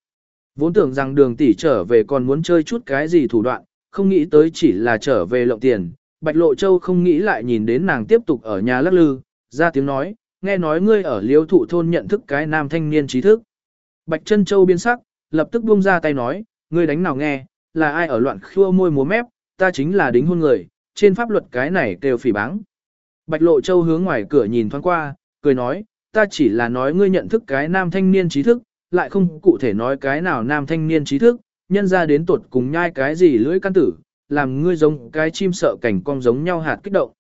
Vốn tưởng rằng đường tỷ trở về còn muốn chơi chút cái gì thủ đoạn, không nghĩ tới chỉ là trở về lộng tiền. Bạch Lộ Châu không nghĩ lại nhìn đến nàng tiếp tục ở nhà lắc lư, ra tiếng nói, nghe nói ngươi ở liêu thụ thôn nhận thức cái nam thanh niên trí thức. Bạch Trân Châu biến sắc, lập tức buông ra tay nói, ngươi đánh nào nghe, là ai ở loạn khua môi múa mép, ta chính là đính hôn người, trên pháp luật cái này kêu phỉ báng. Bạch Lộ Châu hướng ngoài cửa nhìn thoáng qua, cười nói, ta chỉ là nói ngươi nhận thức cái nam thanh niên trí thức, lại không cụ thể nói cái nào nam thanh niên trí thức, nhân ra đến tuột cùng nhai cái gì lưỡi căn tử, làm ngươi giống cái chim sợ cảnh cong giống nhau hạt kích động.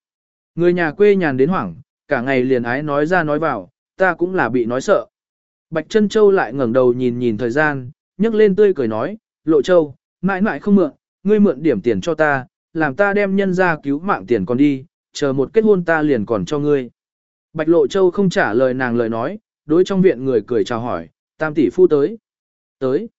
Người nhà quê nhàn đến hoảng, cả ngày liền ái nói ra nói vào, ta cũng là bị nói sợ. Bạch Trân Châu lại ngẩng đầu nhìn nhìn thời gian, nhấc lên tươi cười nói, Lộ Châu, mãi mãi không mượn, ngươi mượn điểm tiền cho ta, làm ta đem nhân ra cứu mạng tiền còn đi, chờ một kết hôn ta liền còn cho ngươi. Bạch Lộ Châu không trả lời nàng lời nói, đối trong viện người cười chào hỏi, tam tỷ phu tới. Tới.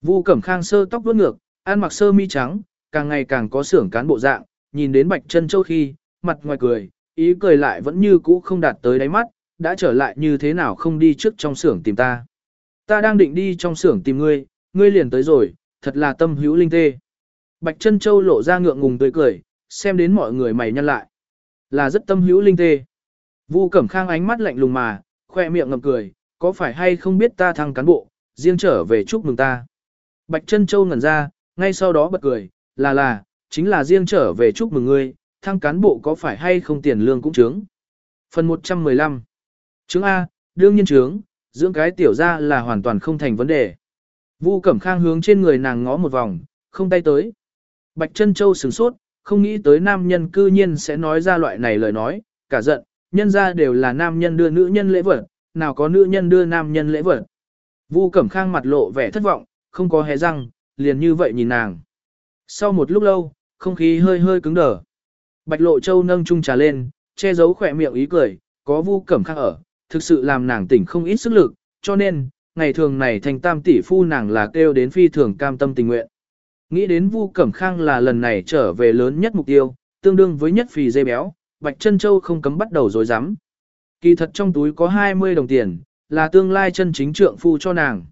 Vu Cẩm Khang sơ tóc vuốt ngược, ăn mặc sơ mi trắng, càng ngày càng có xưởng cán bộ dạng, nhìn đến Bạch Trân Châu khi, mặt ngoài cười, ý cười lại vẫn như cũ không đạt tới đáy mắt, đã trở lại như thế nào không đi trước trong xưởng tìm ta. Ta đang định đi trong xưởng tìm ngươi, ngươi liền tới rồi, thật là tâm hữu linh tê. Bạch Trân Châu lộ ra ngượng ngùng tươi cười, xem đến mọi người mày nhăn lại. Là rất tâm hữu linh tê. Vu Cẩm Khang ánh mắt lạnh lùng mà, khoe miệng ngậm cười, có phải hay không biết ta thăng cán bộ, riêng trở về chúc mừng ta. Bạch Trân Châu ngẩn ra, ngay sau đó bật cười, là là, chính là riêng trở về chúc mừng ngươi, thăng cán bộ có phải hay không tiền lương cũng trướng. Phần 115 Trướng A, đương nhiên trướng, dưỡng cái tiểu ra là hoàn toàn không thành vấn đề. Vu Cẩm Khang hướng trên người nàng ngó một vòng, không tay tới. Bạch Trân Châu sửng sốt, không nghĩ tới nam nhân cư nhiên sẽ nói ra loại này lời nói, cả giận, nhân ra đều là nam nhân đưa nữ nhân lễ vật, nào có nữ nhân đưa nam nhân lễ vật. Vu Cẩm Khang mặt lộ vẻ thất vọng, không có hé răng, liền như vậy nhìn nàng. Sau một lúc lâu, không khí hơi hơi cứng đờ. Bạch Lộ Châu nâng chung trà lên, che giấu khỏe miệng ý cười, có Vu Cẩm Khang ở, thực sự làm nàng tỉnh không ít sức lực, cho nên, ngày thường này thành tam tỷ phu nàng là kêu đến phi thường cam tâm tình nguyện. Nghĩ đến Vu Cẩm Khang là lần này trở về lớn nhất mục tiêu, tương đương với nhất phì dây béo, Bạch chân Châu không cấm bắt đầu rồi rắm Kỳ thật trong túi có 20 đồng tiền, là tương lai chân chính trượng phu cho nàng.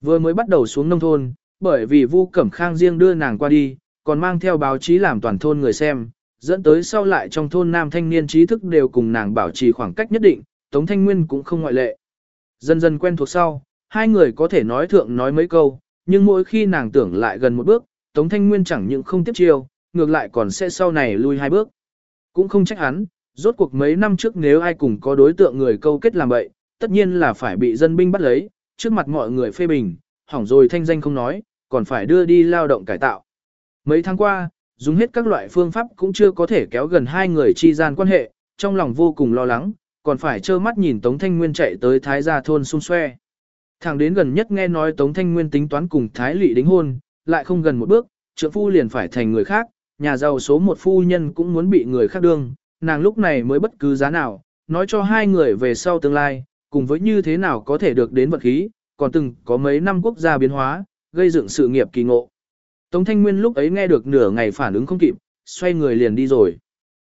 Vừa mới bắt đầu xuống nông thôn, bởi vì Vu Cẩm Khang riêng đưa nàng qua đi, còn mang theo báo chí làm toàn thôn người xem, dẫn tới sau lại trong thôn nam thanh niên trí thức đều cùng nàng bảo trì khoảng cách nhất định, Tống Thanh Nguyên cũng không ngoại lệ. Dần dần quen thuộc sau, hai người có thể nói thượng nói mấy câu, nhưng mỗi khi nàng tưởng lại gần một bước, Tống Thanh Nguyên chẳng những không tiếp chiêu, ngược lại còn sẽ sau này lui hai bước. Cũng không trách hắn, rốt cuộc mấy năm trước nếu ai cùng có đối tượng người câu kết làm vậy, tất nhiên là phải bị dân binh bắt lấy, trước mặt mọi người phê bình, hỏng rồi thanh danh không nói, còn phải đưa đi lao động cải tạo. Mấy tháng qua, dùng hết các loại phương pháp cũng chưa có thể kéo gần hai người chi gian quan hệ, trong lòng vô cùng lo lắng, còn phải trơ mắt nhìn Tống Thanh Nguyên chạy tới Thái Gia thôn xung xoe. Thẳng đến gần nhất nghe nói Tống Thanh Nguyên tính toán cùng Thái Lị đính hôn, lại không gần một bước, trượng phu liền phải thành người khác, nhà giàu số một phu nhân cũng muốn bị người khác đương, nàng lúc này mới bất cứ giá nào, nói cho hai người về sau tương lai, cùng với như thế nào có thể được đến vật khí, còn từng có mấy năm quốc gia biến hóa, gây dựng sự nghiệp kỳ ngộ. Tống Thanh Nguyên lúc ấy nghe được nửa ngày phản ứng không kịp, xoay người liền đi rồi.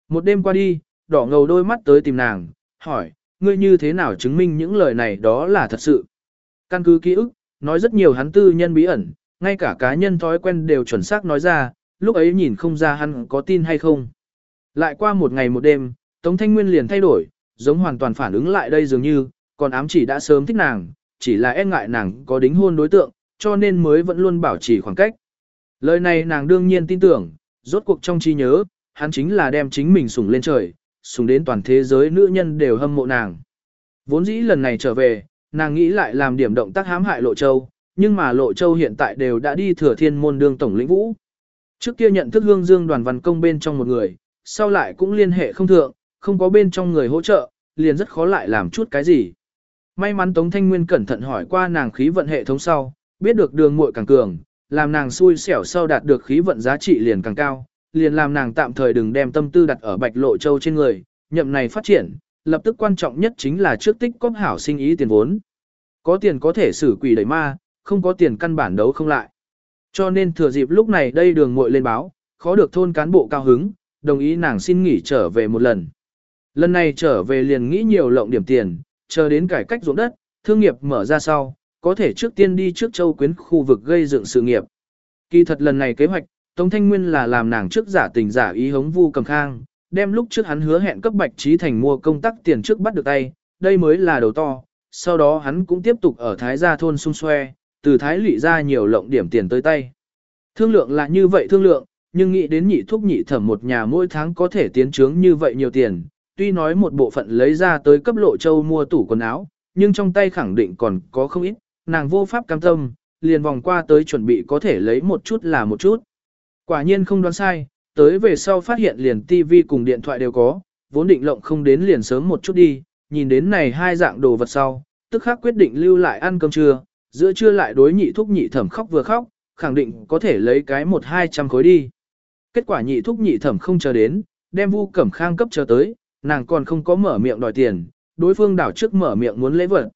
Một đêm qua đi, đỏ ngầu đôi mắt tới tìm nàng, hỏi, ngươi như thế nào chứng minh những lời này đó là thật sự. Căn cứ ký ức, nói rất nhiều hắn tư nhân bí ẩn, ngay cả cá nhân thói quen đều chuẩn xác nói ra, lúc ấy nhìn không ra hắn có tin hay không. Lại qua một ngày một đêm, Tống Thanh Nguyên liền thay đổi, giống hoàn toàn phản ứng lại đây dường như, còn ám chỉ đã sớm thích nàng, chỉ là e ngại nàng có đính hôn đối tượng, cho nên mới vẫn luôn bảo trì khoảng cách. Lời này nàng đương nhiên tin tưởng, rốt cuộc trong trí nhớ, hắn chính là đem chính mình sủng lên trời, sủng đến toàn thế giới nữ nhân đều hâm mộ nàng. Vốn dĩ lần này trở về, nàng nghĩ lại làm điểm động tác hãm hại Lộ Châu, nhưng mà Lộ Châu hiện tại đều đã đi thừa thiên môn đương tổng lĩnh vũ. Trước kia nhận thức hương dương đoàn văn công bên trong một người, sau lại cũng liên hệ không thượng, không có bên trong người hỗ trợ, liền rất khó lại làm chút cái gì. May mắn Tống Thanh Nguyên cẩn thận hỏi qua nàng khí vận hệ thống sau, biết được đường muội càng cường, làm nàng xui xẻo sau đạt được khí vận giá trị liền càng cao, liền làm nàng tạm thời đừng đem tâm tư đặt ở Bạch Lộ Châu trên người, nhậm này phát triển, lập tức quan trọng nhất chính là trước tích cóp hảo sinh ý tiền vốn. Có tiền có thể xử quỷ đẩy ma, không có tiền căn bản đấu không lại. Cho nên thừa dịp lúc này đây đường muội lên báo, khó được thôn cán bộ cao hứng, đồng ý nàng xin nghỉ trở về một lần. Lần này trở về liền nghĩ nhiều lộng điểm tiền, chờ đến cải cách ruộng đất, thương nghiệp mở ra sau, có thể trước tiên đi trước châu quyến khu vực gây dựng sự nghiệp. Kỳ thật lần này kế hoạch, Tống Thanh Nguyên là làm nàng trước giả tình giả ý hống vu cầm khang, đem lúc trước hắn hứa hẹn cấp Bạch Trí Thành mua công tác tiền trước bắt được tay, đây mới là đầu to, sau đó hắn cũng tiếp tục ở Thái Gia thôn xung xoe, từ Thái Lụy ra nhiều lộng điểm tiền tới tay. Thương lượng là như vậy thương lượng, nhưng nghĩ đến nhị thúc nhị thẩm một nhà mỗi tháng có thể tiến trướng như vậy nhiều tiền, tuy nói một bộ phận lấy ra tới cấp lộ châu mua tủ quần áo, nhưng trong tay khẳng định còn có không ít, nàng vô pháp cam tâm, liền vòng qua tới chuẩn bị có thể lấy một chút là một chút. Quả nhiên không đoán sai, tới về sau phát hiện liền tivi cùng điện thoại đều có, vốn định lộng không đến liền sớm một chút đi, nhìn đến này hai dạng đồ vật sau, tức khắc quyết định lưu lại ăn cơm trưa, giữa trưa lại đối nhị thúc nhị thẩm khóc vừa khóc, khẳng định có thể lấy cái một hai trăm khối đi. Kết quả nhị thúc nhị thẩm không chờ đến, đem vu cẩm khang cấp chờ tới, nàng còn không có mở miệng đòi tiền, đối phương đảo trước mở miệng muốn lấy vật.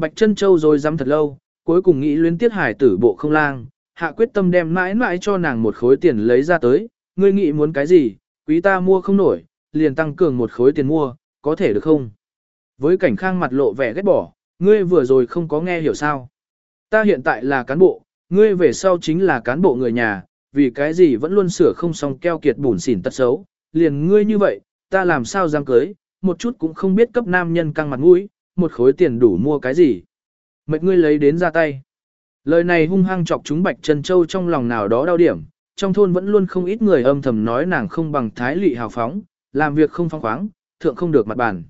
Bạch chân châu rồi dám thật lâu, cuối cùng nghĩ luyến tiết hải tử bộ không lang, hạ quyết tâm đem mãi mãi cho nàng một khối tiền lấy ra tới, ngươi nghĩ muốn cái gì, quý ta mua không nổi, liền tăng cường một khối tiền mua, có thể được không? Với cảnh khang mặt lộ vẻ ghét bỏ, ngươi vừa rồi không có nghe hiểu sao. Ta hiện tại là cán bộ, ngươi về sau chính là cán bộ người nhà, vì cái gì vẫn luôn sửa không xong keo kiệt bùn xỉn tật xấu, liền ngươi như vậy, ta làm sao dám cưới, một chút cũng không biết cấp nam nhân căng mặt mũi, một khối tiền đủ mua cái gì. Mệt ngươi lấy đến ra tay. Lời này hung hăng chọc chúng Bạch Trân Châu trong lòng nào đó đau điểm, trong thôn vẫn luôn không ít người âm thầm nói nàng không bằng thái lị hào phóng, làm việc không phong khoáng, thượng không được mặt bàn.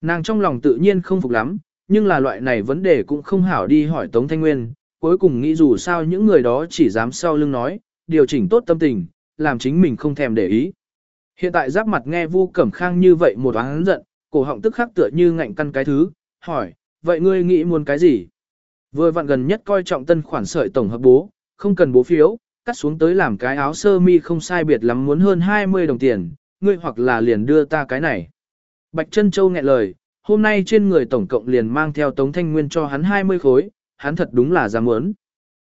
Nàng trong lòng tự nhiên không phục lắm, nhưng là loại này vấn đề cũng không hảo đi hỏi Tống Thanh Nguyên, cuối cùng nghĩ dù sao những người đó chỉ dám sau lưng nói, điều chỉnh tốt tâm tình, làm chính mình không thèm để ý. Hiện tại giáp mặt nghe Vu Cẩm Khang như vậy một oán giận, cổ họng tức khắc tựa như ngạnh căn cái thứ, hỏi, vậy ngươi nghĩ muốn cái gì? Vừa vặn gần nhất coi trọng tân khoản sợi tổng hợp bố, không cần bố phiếu, cắt xuống tới làm cái áo sơ mi không sai biệt lắm muốn hơn 20 đồng tiền, ngươi hoặc là liền đưa ta cái này. Bạch Trân Châu nghẹn lời, hôm nay trên người tổng cộng liền mang theo Tống Thanh Nguyên cho hắn 20 khối, hắn thật đúng là dám muốn.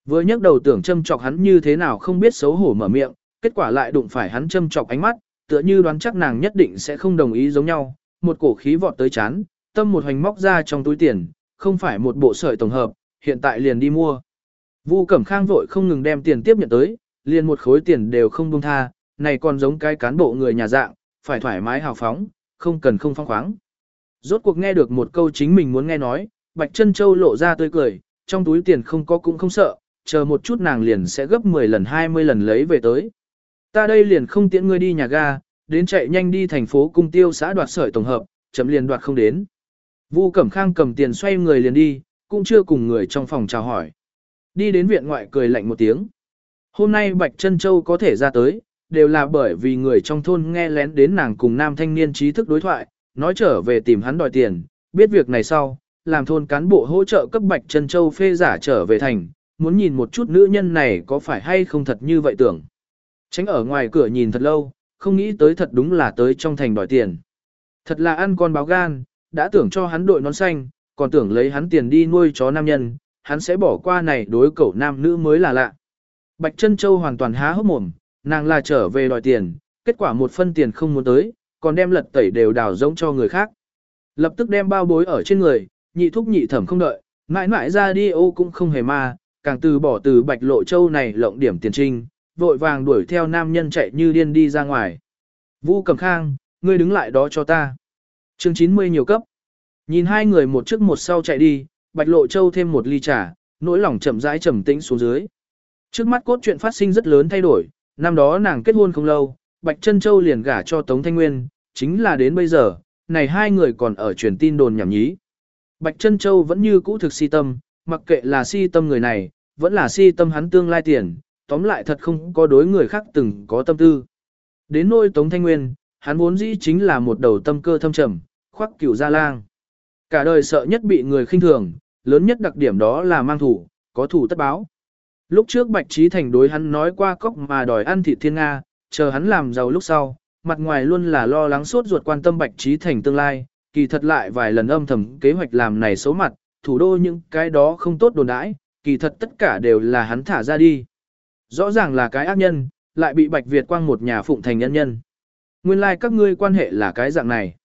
Vừa nhấc đầu tưởng châm chọc hắn như thế nào không biết xấu hổ mở miệng, kết quả lại đụng phải hắn châm chọc ánh mắt, tựa như đoán chắc nàng nhất định sẽ không đồng ý giống nhau, một cổ khí vọt tới chán, tâm một hoành móc ra trong túi tiền, không phải một bộ sợi tổng hợp, hiện tại liền đi mua. Vu Cẩm Khang vội không ngừng đem tiền tiếp nhận tới, liền một khối tiền đều không buông tha, này còn giống cái cán bộ người nhà dạng, phải thoải mái hào phóng, không cần không phong khoáng. Rốt cuộc nghe được một câu chính mình muốn nghe nói, Bạch Trân Châu lộ ra tươi cười, trong túi tiền không có cũng không sợ, chờ một chút nàng liền sẽ gấp 10 lần 20 lần lấy về tới. Ta đây liền không tiễn ngươi đi nhà ga, đến chạy nhanh đi thành phố cung tiêu xã đoạt sợi tổng hợp, chấm liền đoạt không đến. Vu Cẩm Khang cầm tiền xoay người liền đi, cũng chưa cùng người trong phòng chào hỏi. Đi đến viện ngoại cười lạnh một tiếng. Hôm nay Bạch Trân Châu có thể ra tới, đều là bởi vì người trong thôn nghe lén đến nàng cùng nam thanh niên trí thức đối thoại, nói trở về tìm hắn đòi tiền, biết việc này sau, làm thôn cán bộ hỗ trợ cấp Bạch Trân Châu phê giả trở về thành, muốn nhìn một chút nữ nhân này có phải hay không thật như vậy tưởng. Tránh ở ngoài cửa nhìn thật lâu, không nghĩ tới thật đúng là tới trong thành đòi tiền. Thật là ăn con báo gan, đã tưởng cho hắn đội nón xanh, còn tưởng lấy hắn tiền đi nuôi chó nam nhân, hắn sẽ bỏ qua này đối cậu nam nữ mới là lạ. Bạch Trân Châu hoàn toàn há hốc mồm, nàng là trở về đòi tiền, kết quả một phân tiền không muốn tới, còn đem lật tẩy đều đào giống cho người khác. Lập tức đem bao bối ở trên người, nhị thúc nhị thẩm không đợi, mãi mãi ra đi ô cũng không hề ma, càng từ bỏ từ Bạch Lộ Châu này lộng điểm tiền trinh, vội vàng đuổi theo nam nhân chạy như điên đi ra ngoài. Vũ Cẩm Khang, ngươi đứng lại đó cho ta. Chương 90 nhiều cấp. Nhìn hai người một trước một sau chạy đi, Bạch Lộ Châu thêm một ly trà, nỗi lòng chậm rãi trầm tĩnh xuống dưới. Trước mắt cốt truyện phát sinh rất lớn thay đổi, năm đó nàng kết hôn không lâu, Bạch Trân Châu liền gả cho Tống Thanh Nguyên, chính là đến bây giờ, này hai người còn ở truyền tin đồn nhảm nhí. Bạch Trân Châu vẫn như cũ thực si tâm, mặc kệ là si tâm người này, vẫn là si tâm hắn tương lai tiền, tóm lại thật không có đối người khác từng có tâm tư. Đến nôi Tống Thanh Nguyên, hắn vốn dĩ chính là một đầu tâm cơ thâm trầm, khoác cửu gia lang. Cả đời sợ nhất bị người khinh thường, lớn nhất đặc điểm đó là mang thủ, có thủ tất báo. Lúc trước Bạch Trí Thành đối hắn nói qua cốc mà đòi ăn thịt thiên Nga, chờ hắn làm giàu lúc sau, mặt ngoài luôn là lo lắng suốt ruột quan tâm Bạch Trí Thành tương lai, kỳ thật lại vài lần âm thầm kế hoạch làm này xấu mặt, thủ đô những cái đó không tốt đồn đãi, kỳ thật tất cả đều là hắn thả ra đi. Rõ ràng là cái ác nhân, lại bị Bạch Việt quang một nhà phụng thành nhân nhân. Nguyên lai like các ngươi quan hệ là cái dạng này.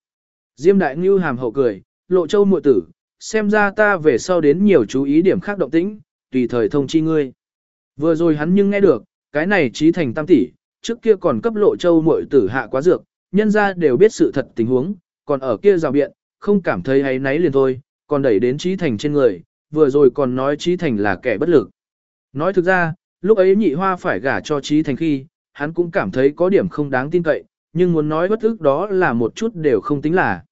Diêm Đại Ngưu hàm hậu cười, lộ châu muội tử, xem ra ta về sau đến nhiều chú ý điểm khác động tĩnh, tùy thời thông chi ngươi. Vừa rồi hắn nhưng nghe được, cái này trí thành tam tỷ, trước kia còn cấp lộ châu muội tử hạ quá dược, nhân ra đều biết sự thật tình huống, còn ở kia rào biện, không cảm thấy hay náy liền thôi, còn đẩy đến trí thành trên người, vừa rồi còn nói trí thành là kẻ bất lực. Nói thực ra, lúc ấy nhị hoa phải gả cho trí thành khi, hắn cũng cảm thấy có điểm không đáng tin cậy, nhưng muốn nói bất ức đó là một chút đều không tính là.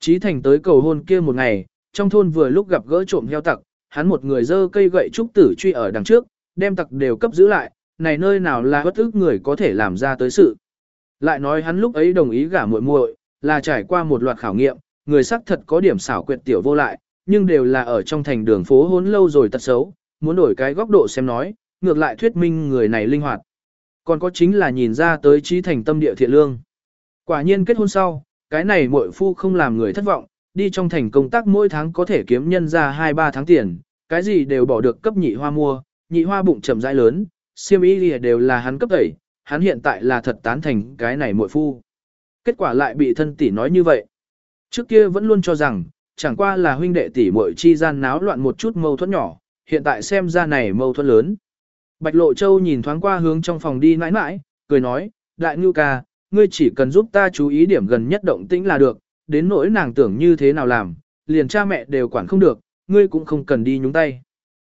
Trí thành tới cầu hôn kia một ngày, trong thôn vừa lúc gặp gỡ trộm heo tặc, hắn một người dơ cây gậy trúc tử truy ở đằng trước, đem tặc đều cấp giữ lại, này nơi nào là bất ức người có thể làm ra tới sự. Lại nói hắn lúc ấy đồng ý gả muội muội, là trải qua một loạt khảo nghiệm, người sắc thật có điểm xảo quyệt tiểu vô lại, nhưng đều là ở trong thành đường phố hốn lâu rồi tật xấu, muốn đổi cái góc độ xem nói, ngược lại thuyết minh người này linh hoạt. Còn có chính là nhìn ra tới trí thành tâm địa thiện lương. Quả nhiên kết hôn sau, cái này muội phu không làm người thất vọng, đi trong thành công tác mỗi tháng có thể kiếm nhân ra 2-3 tháng tiền, cái gì đều bỏ được cấp nhị hoa mua, nhị hoa bụng chậm rãi lớn, siêm ý đều là hắn cấp tẩy, hắn hiện tại là thật tán thành cái này muội phu. Kết quả lại bị thân tỷ nói như vậy. Trước kia vẫn luôn cho rằng, chẳng qua là huynh đệ tỷ muội chi gian náo loạn một chút mâu thuẫn nhỏ, hiện tại xem ra này mâu thuẫn lớn. Bạch Lộ Châu nhìn thoáng qua hướng trong phòng đi mãi mãi, cười nói, đại ngưu ca, ngươi chỉ cần giúp ta chú ý điểm gần nhất động tĩnh là được, đến nỗi nàng tưởng như thế nào làm, liền cha mẹ đều quản không được, ngươi cũng không cần đi nhúng tay.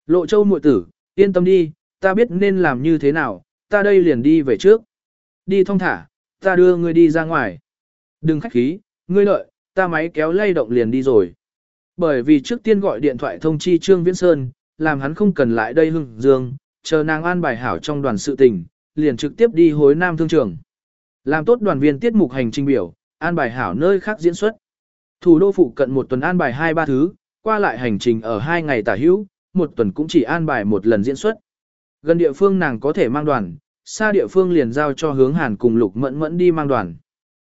Lộ Châu muội tử, yên tâm đi, ta biết nên làm như thế nào, ta đây liền đi về trước. Đi thong thả, ta đưa ngươi đi ra ngoài. Đừng khách khí, ngươi lợi, ta máy kéo lay động liền đi rồi. Bởi vì trước tiên gọi điện thoại thông chi Trương Viễn Sơn, làm hắn không cần lại đây hưng dương, chờ nàng an bài hảo trong đoàn sự tình, liền trực tiếp đi hối nam thương trường. Làm tốt đoàn viên tiết mục hành trình biểu, an bài hảo nơi khác diễn xuất. Thủ đô phụ cận một tuần an bài hai ba thứ, qua lại hành trình ở hai ngày tả hữu, một tuần cũng chỉ an bài một lần diễn xuất. Gần địa phương nàng có thể mang đoàn, xa địa phương liền giao cho hướng hàn cùng lục mẫn mẫn đi mang đoàn.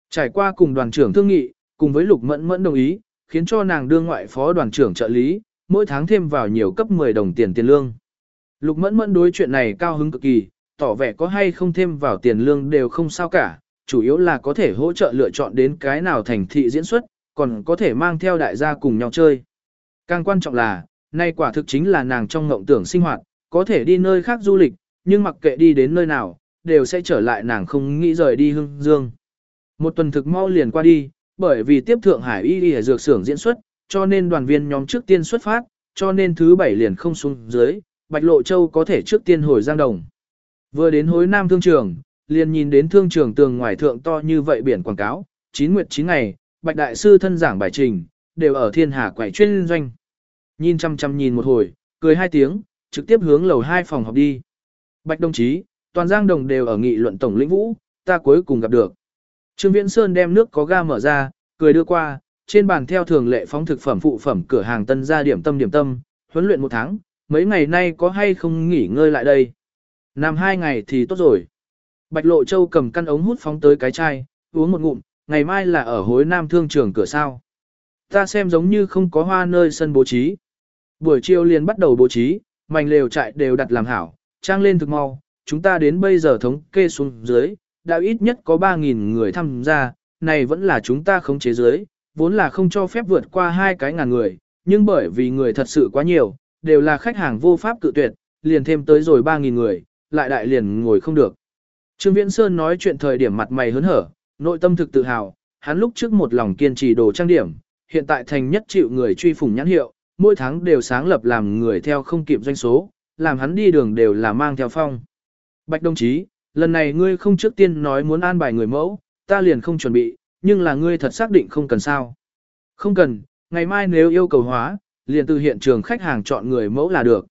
Trải qua cùng đoàn trưởng thương nghị, cùng với lục mẫn mẫn đồng ý, khiến cho nàng đương ngoại phó đoàn trưởng trợ lý, mỗi tháng thêm vào nhiều cấp 10 đồng tiền tiền lương. Lục mẫn mẫn đối chuyện này cao hứng cực kỳ, tỏ vẻ có hay không thêm vào tiền lương đều không sao cả, chủ yếu là có thể hỗ trợ lựa chọn đến cái nào thành thị diễn xuất, còn có thể mang theo đại gia cùng nhau chơi. Càng quan trọng là, nay quả thực chính là nàng trong ngộng tưởng sinh hoạt, có thể đi nơi khác du lịch, nhưng mặc kệ đi đến nơi nào, đều sẽ trở lại nàng không nghĩ rời đi hương dương. Một tuần thực mau liền qua đi, bởi vì tiếp thượng hải y y dược xưởng diễn xuất, cho nên đoàn viên nhóm trước tiên xuất phát, cho nên thứ bảy liền không xuống dưới, Bạch Lộ Châu có thể trước tiên hồi Giang Đồng. Vừa đến hối Nam Thương Trường, liền nhìn đến Thương Trường tường ngoài thượng to như vậy biển quảng cáo, chín nguyệt chín ngày, Bạch Đại Sư thân giảng bài trình, đều ở thiên hà quẩy chuyên doanh. Nhìn chăm chăm nhìn một hồi, cười hai tiếng, trực tiếp hướng lầu hai phòng học đi. Bạch đồng chí, toàn Giang Đồng đều ở nghị luận tổng lĩnh vũ, ta cuối cùng gặp được. Trương Viễn Sơn đem nước có ga mở ra, cười đưa qua, trên bàn theo thường lệ phóng thực phẩm phụ phẩm cửa hàng tân gia điểm tâm điểm tâm, huấn luyện một tháng, mấy ngày nay có hay không nghỉ ngơi lại đây. Nằm hai ngày thì tốt rồi. Bạch Lộ Châu cầm căn ống hút phóng tới cái chai, uống một ngụm, ngày mai là ở hối nam thương trường cửa sao. Ta xem giống như không có hoa nơi sân bố trí. Buổi chiều liền bắt đầu bố trí, mảnh lều trại đều đặt làm hảo, trang lên thực mau, chúng ta đến bây giờ thống kê xuống dưới, đã ít nhất có 3.000 người tham gia, này vẫn là chúng ta không chế dưới, vốn là không cho phép vượt qua hai cái ngàn người, nhưng bởi vì người thật sự quá nhiều, đều là khách hàng vô pháp cự tuyệt, liền thêm tới rồi 3.000 người, lại đại liền ngồi không được. Trương Viễn Sơn nói chuyện thời điểm mặt mày hớn hở, nội tâm thực tự hào, hắn lúc trước một lòng kiên trì đồ trang điểm, hiện tại thành nhất chịu người truy phủng nhãn hiệu, mỗi tháng đều sáng lập làm người theo không kịp doanh số, làm hắn đi đường đều là mang theo phong. Bạch đồng chí, lần này ngươi không trước tiên nói muốn an bài người mẫu, ta liền không chuẩn bị, nhưng là ngươi thật xác định không cần sao. Không cần, ngày mai nếu yêu cầu hóa, liền từ hiện trường khách hàng chọn người mẫu là được.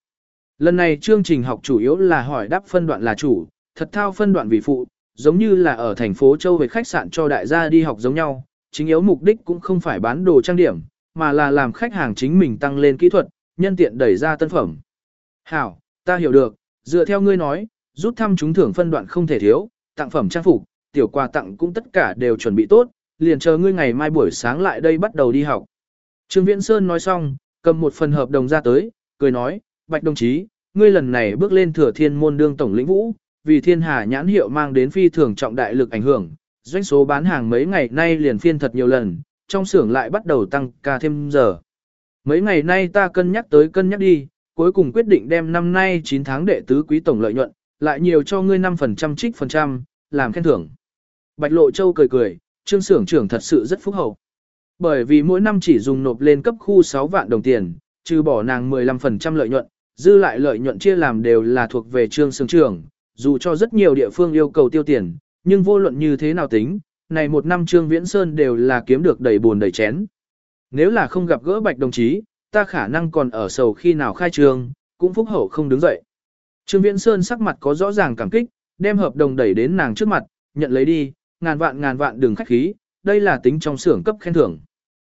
Lần này chương trình học chủ yếu là hỏi đáp phân đoạn là chủ, thật thao phân đoạn vì phụ, giống như là ở thành phố Châu về khách sạn cho đại gia đi học giống nhau, chính yếu mục đích cũng không phải bán đồ trang điểm, mà là làm khách hàng chính mình tăng lên kỹ thuật, nhân tiện đẩy ra tân phẩm. Hảo, ta hiểu được, dựa theo ngươi nói, rút thăm chúng thưởng phân đoạn không thể thiếu, tặng phẩm trang phục, tiểu quà tặng cũng tất cả đều chuẩn bị tốt, liền chờ ngươi ngày mai buổi sáng lại đây bắt đầu đi học. Trương Viễn Sơn nói xong, cầm một phần hợp đồng ra tới, cười nói, Bạch đồng chí, ngươi lần này bước lên thừa thiên môn đương tổng lĩnh vũ, vì thiên hà nhãn hiệu mang đến phi thường trọng đại lực ảnh hưởng, doanh số bán hàng mấy ngày nay liền phiên thật nhiều lần, trong xưởng lại bắt đầu tăng ca thêm giờ. Mấy ngày nay ta cân nhắc tới cân nhắc đi, cuối cùng quyết định đem năm nay 9 tháng đệ tứ quý tổng lợi nhuận, lại nhiều cho ngươi 5% trích phần trăm, làm khen thưởng. Bạch Lộ Châu cười cười, trương xưởng trưởng thật sự rất phúc hậu. Bởi vì mỗi năm chỉ dùng nộp lên cấp khu 6 vạn đồng tiền, trừ bỏ nàng 15% lợi nhuận, dư lại lợi nhuận chia làm đều là thuộc về trương sương trưởng, dù cho rất nhiều địa phương yêu cầu tiêu tiền, nhưng vô luận như thế nào tính, này một năm trương viễn sơn đều là kiếm được đầy buồn đầy chén. Nếu là không gặp gỡ bạch đồng chí, ta khả năng còn ở sầu khi nào khai trương, cũng phúc hậu không đứng dậy. Trương Viễn Sơn sắc mặt có rõ ràng cảm kích, đem hợp đồng đẩy đến nàng trước mặt, nhận lấy đi, ngàn vạn ngàn vạn đừng khách khí, đây là tính trong xưởng cấp khen thưởng.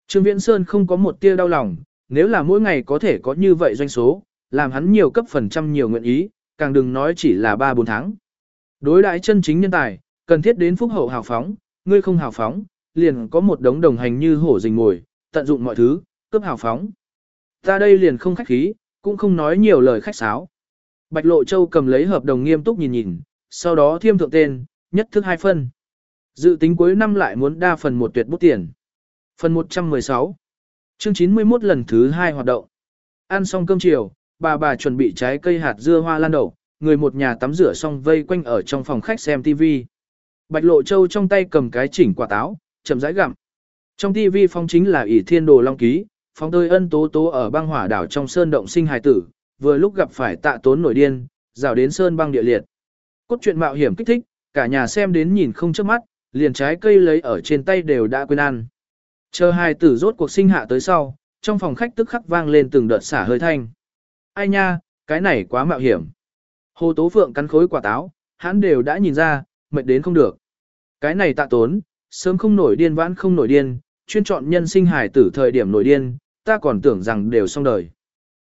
Trương Viễn Sơn không có một tia đau lòng, nếu là mỗi ngày có thể có như vậy doanh số, làm hắn nhiều cấp phần trăm nhiều nguyện ý, càng đừng nói chỉ là 3-4 tháng. Đối đãi chân chính nhân tài, cần thiết đến phúc hậu hào phóng, ngươi không hào phóng, liền có một đống đồng hành như hổ rình mồi, tận dụng mọi thứ, cấp hào phóng. Ta đây liền không khách khí, cũng không nói nhiều lời khách sáo. Bạch Lộ Châu cầm lấy hợp đồng nghiêm túc nhìn nhìn, sau đó thiêm thượng tên, nhất thức hai phân. Dự tính cuối năm lại muốn đa phần một tuyệt bút tiền. Phần 116 Chương 91 lần thứ hai hoạt động. Ăn xong cơm chiều, bà bà chuẩn bị trái cây hạt dưa hoa lan đậu, người một nhà tắm rửa xong vây quanh ở trong phòng khách xem TV. Bạch Lộ Châu trong tay cầm cái chỉnh quả táo, chậm rãi gặm. Trong TV phong chính là ỷ thiên đồ long ký, phong tơi ân tố tố ở băng hỏa đảo trong sơn động sinh hài tử, vừa lúc gặp phải tạ tốn nổi điên, rào đến sơn băng địa liệt. Cốt truyện mạo hiểm kích thích, cả nhà xem đến nhìn không chớp mắt, liền trái cây lấy ở trên tay đều đã quên ăn. Chờ hai tử rốt cuộc sinh hạ tới sau, trong phòng khách tức khắc vang lên từng đợt xả hơi thanh. Ai nha, cái này quá mạo hiểm. Hồ Tố Phượng cắn khối quả táo, hắn đều đã nhìn ra, mệt đến không được. Cái này tạ tốn, sớm không nổi điên vãn không nổi điên, chuyên chọn nhân sinh hải tử thời điểm nổi điên, ta còn tưởng rằng đều xong đời.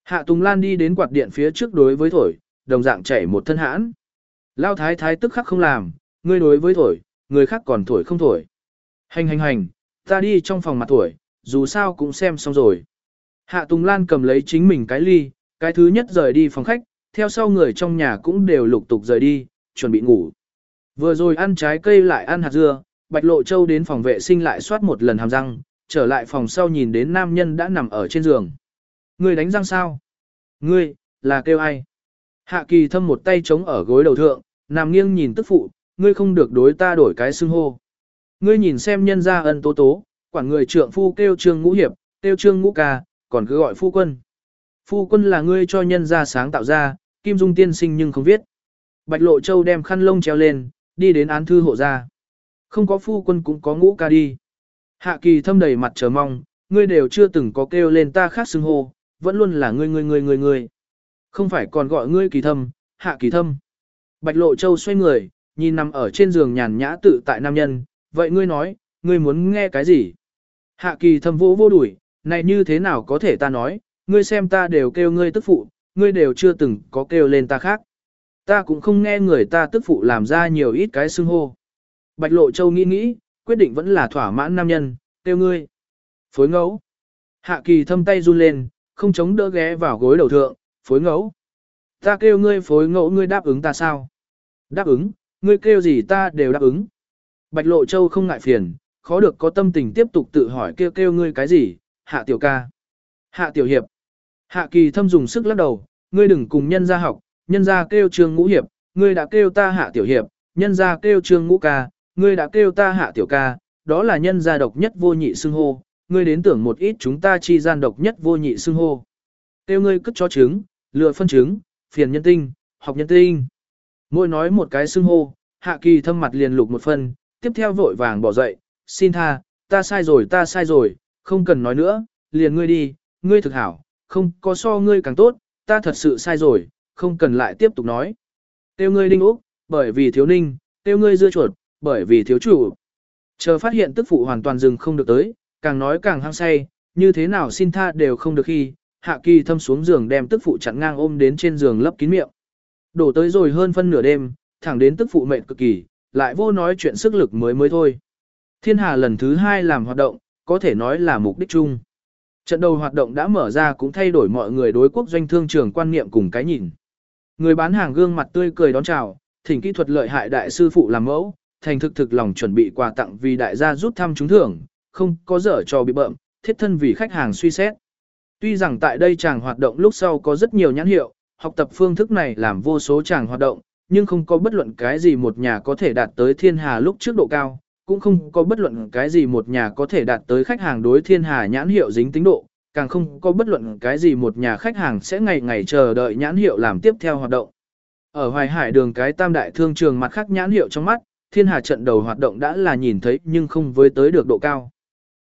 Hạ Tùng Lan đi đến quạt điện phía trước đối với thổi, đồng dạng chảy một thân hãn. Lao thái thái tức khắc không làm, ngươi đối với thổi, người khác còn thổi không thổi. Hành hành hành, ta đi trong phòng mặt thổi, dù sao cũng xem xong rồi. Hạ Tùng Lan cầm lấy chính mình cái ly, cái thứ nhất rời đi phòng khách, theo sau người trong nhà cũng đều lục tục rời đi, chuẩn bị ngủ. Vừa rồi ăn trái cây lại ăn hạt dưa, Bạch Lộ Châu đến phòng vệ sinh lại soát một lần hàm răng, trở lại phòng sau nhìn đến nam nhân đã nằm ở trên giường. Ngươi đánh răng sao? Ngươi, là kêu ai? Hạ kỳ thâm một tay chống ở gối đầu thượng, nằm nghiêng nhìn tức phụ, ngươi không được đối ta đổi cái xưng hô. Ngươi nhìn xem nhân gia ân tố tố, quản người trượng phu kêu trương ngũ hiệp, kêu trương ngũ ca, còn cứ gọi phu quân. Phu quân là ngươi cho nhân gia sáng tạo ra, kim dung tiên sinh nhưng không viết. Bạch lộ châu đem khăn lông treo lên, đi đến án thư hộ ra. Không có phu quân cũng có ngũ ca đi. Hạ kỳ thâm đầy mặt chờ mong, ngươi đều chưa từng có kêu lên ta khác xưng hô, vẫn luôn là ngươi ngươi ngươi ngươi ngươi. Không phải còn gọi ngươi kỳ thâm, hạ kỳ thâm. Bạch lộ châu xoay người, nhìn nằm ở trên giường nhàn nhã tự tại nam nhân, vậy ngươi nói, ngươi muốn nghe cái gì? Hạ kỳ thâm vô vô đuổi, này như thế nào có thể ta nói, ngươi xem ta đều kêu ngươi tức phụ, ngươi đều chưa từng có kêu lên ta khác. Ta cũng không nghe người ta tức phụ làm ra nhiều ít cái xưng hô. Bạch lộ châu nghĩ nghĩ, quyết định vẫn là thỏa mãn nam nhân, kêu ngươi. Phối ngẫu. Hạ kỳ thâm tay run lên, không chống đỡ ghé vào gối đầu thượng, phối ngẫu. Ta kêu ngươi phối ngẫu ngươi đáp ứng ta sao? Đáp ứng, ngươi kêu gì ta đều đáp ứng. Bạch Lộ Châu không ngại phiền, khó được có tâm tình tiếp tục tự hỏi kêu kêu ngươi cái gì, hạ tiểu ca. Hạ tiểu hiệp. Hạ kỳ thâm dùng sức lắc đầu, ngươi đừng cùng nhân gia học, nhân gia kêu trương ngũ hiệp, ngươi đã kêu ta hạ tiểu hiệp, nhân gia kêu trương ngũ ca, ngươi đã kêu ta hạ tiểu ca, đó là nhân gia độc nhất vô nhị xưng hô, ngươi đến tưởng một ít chúng ta chi gian độc nhất vô nhị xưng hô. Kêu ngươi cất cho trứng, lựa phân trứng, phiền nhân tinh, học nhân tinh. Mỗi nói một cái xưng hô, hạ kỳ thâm mặt liền lục một phần, tiếp theo vội vàng bỏ dậy, xin tha, ta sai rồi ta sai rồi, không cần nói nữa, liền ngươi đi, ngươi thực hảo, không có so ngươi càng tốt, ta thật sự sai rồi, không cần lại tiếp tục nói. Tiêu ngươi đinh úc, bởi vì thiếu ninh, tiêu ngươi dưa chuột, bởi vì thiếu chủ. Chờ phát hiện tức phụ hoàn toàn dừng không được tới, càng nói càng hăng say, như thế nào xin tha đều không được khi, hạ kỳ thâm xuống giường đem tức phụ chặn ngang ôm đến trên giường lấp kín miệng. Đổ tới rồi hơn phân nửa đêm, thẳng đến tức phụ mệt cực kỳ, lại vô nói chuyện sức lực mới mới thôi. Thiên Hà lần thứ hai làm hoạt động, có thể nói là mục đích chung. Trận đầu hoạt động đã mở ra cũng thay đổi mọi người đối quốc doanh thương trường quan niệm cùng cái nhìn. Người bán hàng gương mặt tươi cười đón chào, thỉnh kỹ thuật lợi hại đại sư phụ làm mẫu, thành thực thực lòng chuẩn bị quà tặng vì đại gia rút thăm trúng thưởng, không có dở cho bị bợm, thiết thân vì khách hàng suy xét. Tuy rằng tại đây chàng hoạt động lúc sau có rất nhiều nhãn hiệu, học tập phương thức này làm vô số chàng hoạt động, nhưng không có bất luận cái gì một nhà có thể đạt tới thiên hà lúc trước độ cao, cũng không có bất luận cái gì một nhà có thể đạt tới khách hàng đối thiên hà nhãn hiệu dính tính độ, càng không có bất luận cái gì một nhà khách hàng sẽ ngày ngày chờ đợi nhãn hiệu làm tiếp theo hoạt động. Ở Hoài Hải đường cái tam đại thương trường mặt khác nhãn hiệu trong mắt, thiên hà trận đầu hoạt động đã là nhìn thấy nhưng không với tới được độ cao.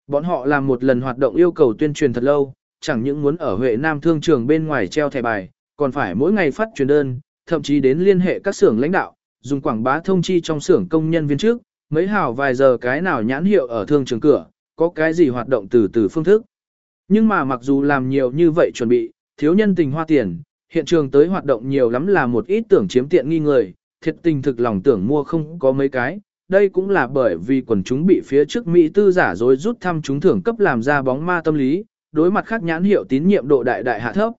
Bọn họ làm một lần hoạt động yêu cầu tuyên truyền thật lâu, chẳng những muốn ở Huệ Nam thương trường bên ngoài treo thẻ bài, còn phải mỗi ngày phát truyền đơn, thậm chí đến liên hệ các xưởng lãnh đạo, dùng quảng bá thông chi trong xưởng công nhân viên trước, mấy hào vài giờ cái nào nhãn hiệu ở thương trường cửa, có cái gì hoạt động từ từ phương thức. Nhưng mà mặc dù làm nhiều như vậy chuẩn bị, thiếu nhân tình hoa tiền, hiện trường tới hoạt động nhiều lắm là một ít tưởng chiếm tiện nghi người, thiệt tình thực lòng tưởng mua không có mấy cái. Đây cũng là bởi vì quần chúng bị phía trước Mỹ tư giả dối rút thăm chúng thưởng cấp làm ra bóng ma tâm lý, đối mặt khác nhãn hiệu tín nhiệm độ đại đại hạ thấp.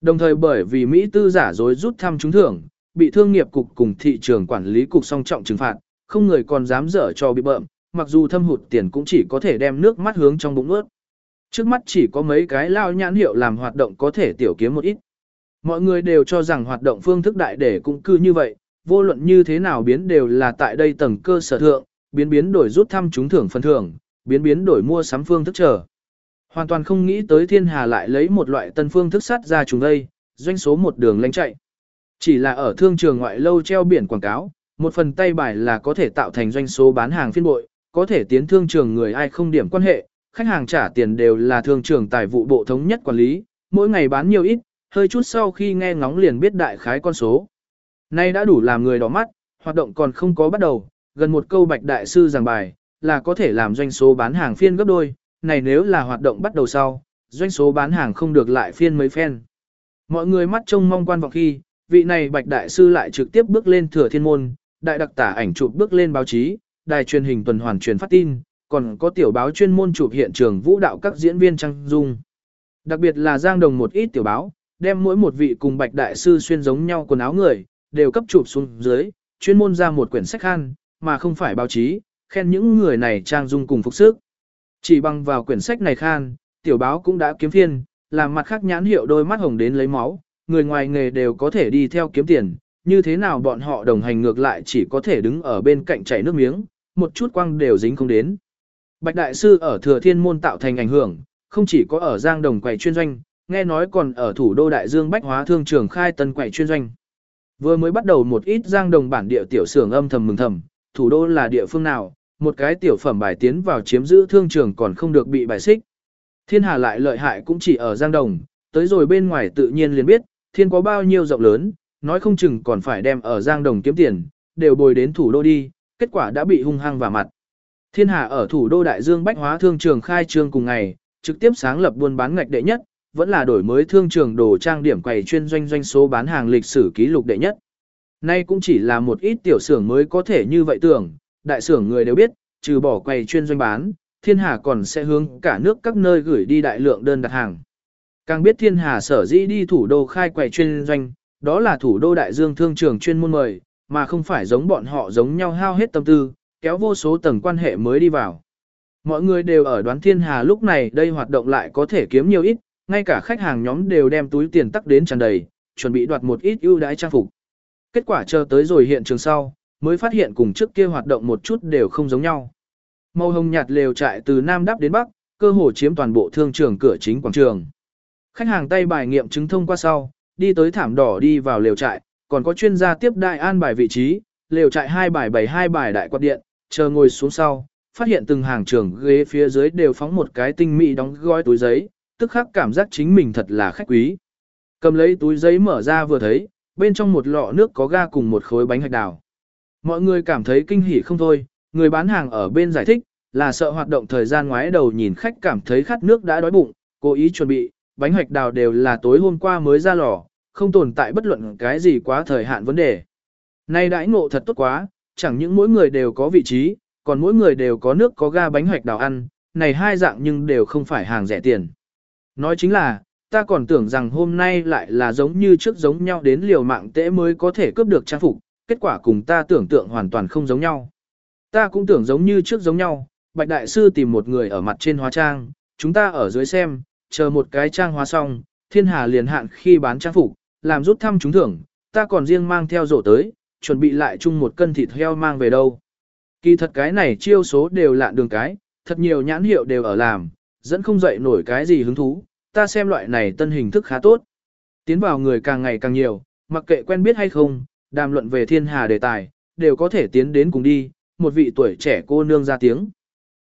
Đồng thời bởi vì Mỹ tư giả dối rút thăm trúng thưởng, bị thương nghiệp cục cùng thị trường quản lý cục song trọng trừng phạt, không người còn dám dở cho bị bợm, mặc dù thâm hụt tiền cũng chỉ có thể đem nước mắt hướng trong bụng ướt. Trước mắt chỉ có mấy cái lao nhãn hiệu làm hoạt động có thể tiểu kiếm một ít. Mọi người đều cho rằng hoạt động phương thức đại để cũng cư như vậy, vô luận như thế nào biến đều là tại đây tầng cơ sở thượng, biến biến đổi rút thăm trúng thưởng phần thưởng, biến biến đổi mua sắm phương thức trở. Hoàn toàn không nghĩ tới thiên hà lại lấy một loại tân phương thức sắt ra chúng đây, doanh số một đường lánh chạy. Chỉ là ở thương trường ngoại lâu treo biển quảng cáo, một phần tay bài là có thể tạo thành doanh số bán hàng phiên bội, có thể tiến thương trường người ai không điểm quan hệ, khách hàng trả tiền đều là thương trường tài vụ bộ thống nhất quản lý, mỗi ngày bán nhiều ít, hơi chút sau khi nghe ngóng liền biết đại khái con số. Nay đã đủ làm người đỏ mắt, hoạt động còn không có bắt đầu, gần một câu bạch đại sư giảng bài, là có thể làm doanh số bán hàng phiên gấp đôi, này nếu là hoạt động bắt đầu sau, doanh số bán hàng không được lại phiên mấy phen. Mọi người mắt trông mong quan vọng khi, vị này bạch đại sư lại trực tiếp bước lên thừa thiên môn, đại đặc tả ảnh chụp bước lên báo chí, đài truyền hình tuần hoàn truyền phát tin, còn có tiểu báo chuyên môn chụp hiện trường vũ đạo các diễn viên trang dung. Đặc biệt là giang đồng một ít tiểu báo, đem mỗi một vị cùng bạch đại sư xuyên giống nhau quần áo người, đều cấp chụp xuống dưới, chuyên môn ra một quyển sách khan, mà không phải báo chí, khen những người này trang dung cùng phục sức. Chỉ bằng vào quyển sách này khan, tiểu báo cũng đã kiếm phiên, làm mặt khác nhãn hiệu đôi mắt hồng đến lấy máu, người ngoài nghề đều có thể đi theo kiếm tiền, như thế nào bọn họ đồng hành ngược lại chỉ có thể đứng ở bên cạnh chảy nước miếng, một chút quăng đều dính không đến. Bạch Đại Sư ở Thừa Thiên Môn tạo thành ảnh hưởng, không chỉ có ở Giang Đồng quầy chuyên doanh, nghe nói còn ở thủ đô Đại Dương Bách Hóa Thương trường khai tân quầy chuyên doanh. Vừa mới bắt đầu một ít Giang Đồng bản địa tiểu xưởng âm thầm mừng thầm, thủ đô là địa phương nào, một cái tiểu phẩm bài tiến vào chiếm giữ thương trường còn không được bị bài xích. Thiên hà lại lợi hại cũng chỉ ở Giang Đồng, tới rồi bên ngoài tự nhiên liền biết, thiên có bao nhiêu rộng lớn, nói không chừng còn phải đem ở Giang Đồng kiếm tiền, đều bồi đến thủ đô đi, kết quả đã bị hung hăng vào mặt. Thiên hà ở thủ đô Đại Dương Bách Hóa Thương trường khai trương cùng ngày, trực tiếp sáng lập buôn bán ngạch đệ nhất, vẫn là đổi mới thương trường đồ trang điểm quầy chuyên doanh doanh số bán hàng lịch sử ký lục đệ nhất. Nay cũng chỉ là một ít tiểu xưởng mới có thể như vậy tưởng, đại xưởng người đều biết, trừ bỏ quầy chuyên doanh bán, thiên hà còn sẽ hướng cả nước các nơi gửi đi đại lượng đơn đặt hàng. Càng biết thiên hà sở dĩ đi thủ đô khai quầy chuyên doanh, đó là thủ đô đại dương thương trường chuyên môn mời, mà không phải giống bọn họ giống nhau hao hết tâm tư, kéo vô số tầng quan hệ mới đi vào. Mọi người đều ở đoán thiên hà lúc này đây hoạt động lại có thể kiếm nhiều ít, ngay cả khách hàng nhóm đều đem túi tiền tắc đến tràn đầy, chuẩn bị đoạt một ít ưu đãi trang phục. Kết quả chờ tới rồi hiện trường sau, mới phát hiện cùng trước kia hoạt động một chút đều không giống nhau. Màu hồng nhạt lều trại từ Nam đắp đến Bắc, cơ hồ chiếm toàn bộ thương trường cửa chính quảng trường. Khách hàng tay bài nghiệm chứng thông qua sau, đi tới thảm đỏ đi vào lều trại, còn có chuyên gia tiếp đại an bài vị trí, lều trại hai bài bảy hai bài đại quạt điện, chờ ngồi xuống sau, phát hiện từng hàng trường ghế phía dưới đều phóng một cái tinh mỹ đóng gói túi giấy, tức khắc cảm giác chính mình thật là khách quý. Cầm lấy túi giấy mở ra vừa thấy, bên trong một lọ nước có ga cùng một khối bánh hạch đào. Mọi người cảm thấy kinh hỉ không thôi, người bán hàng ở bên giải thích, là sợ hoạt động thời gian ngoái đầu nhìn khách cảm thấy khát nước đã đói bụng, cố ý chuẩn bị, bánh hạch đào đều là tối hôm qua mới ra lò, không tồn tại bất luận cái gì quá thời hạn vấn đề. Nay đãi ngộ thật tốt quá, chẳng những mỗi người đều có vị trí, còn mỗi người đều có nước có ga bánh hoạch đào ăn, này hai dạng nhưng đều không phải hàng rẻ tiền. Nói chính là, ta còn tưởng rằng hôm nay lại là giống như trước giống nhau đến liều mạng tễ mới có thể cướp được trang phục, kết quả cùng ta tưởng tượng hoàn toàn không giống nhau. Ta cũng tưởng giống như trước giống nhau, Bạch Đại Sư tìm một người ở mặt trên hóa trang, chúng ta ở dưới xem, chờ một cái trang hóa xong, thiên hà liền hạn khi bán trang phục, làm rút thăm trúng thưởng, ta còn riêng mang theo rổ tới, chuẩn bị lại chung một cân thịt heo mang về đâu. Kỳ thật cái này chiêu số đều lạn đường cái, thật nhiều nhãn hiệu đều ở làm, dẫn không dậy nổi cái gì hứng thú, ta xem loại này tân hình thức khá tốt. Tiến vào người càng ngày càng nhiều, mặc kệ quen biết hay không, đàm luận về thiên hà đề tài, đều có thể tiến đến cùng đi, một vị tuổi trẻ cô nương ra tiếng.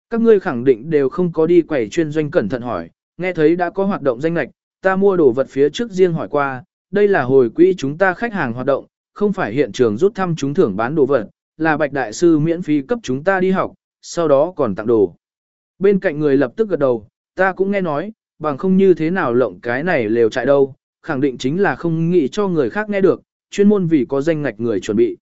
Các ngươi khẳng định đều không có đi quẩy chuyên doanh cẩn thận hỏi, nghe thấy đã có hoạt động danh lạch, ta mua đồ vật phía trước riêng hỏi qua, đây là hồi quỹ chúng ta khách hàng hoạt động, không phải hiện trường rút thăm chúng thưởng bán đồ vật, là bạch đại sư miễn phí cấp chúng ta đi học, sau đó còn tặng đồ. Bên cạnh người lập tức gật đầu, ta cũng nghe nói, bằng không như thế nào lộng cái này lều chạy đâu, khẳng định chính là không nghĩ cho người khác nghe được, chuyên môn vì có danh ngạch người chuẩn bị.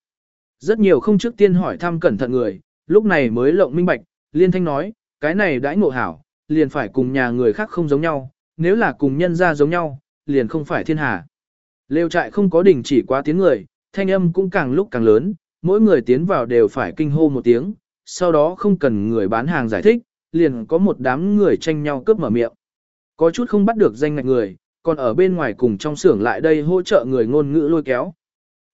Rất nhiều không trước tiên hỏi thăm cẩn thận người, lúc này mới lộng minh bạch, liên thanh nói, cái này đãi ngộ hảo, liền phải cùng nhà người khác không giống nhau, nếu là cùng nhân ra giống nhau, liền không phải thiên hà. Lều trại không có đỉnh chỉ quá tiếng người, thanh âm cũng càng lúc càng lớn, mỗi người tiến vào đều phải kinh hô một tiếng, sau đó không cần người bán hàng giải thích, liền có một đám người tranh nhau cướp mở miệng. Có chút không bắt được danh ngạch người, còn ở bên ngoài cùng trong xưởng lại đây hỗ trợ người ngôn ngữ lôi kéo.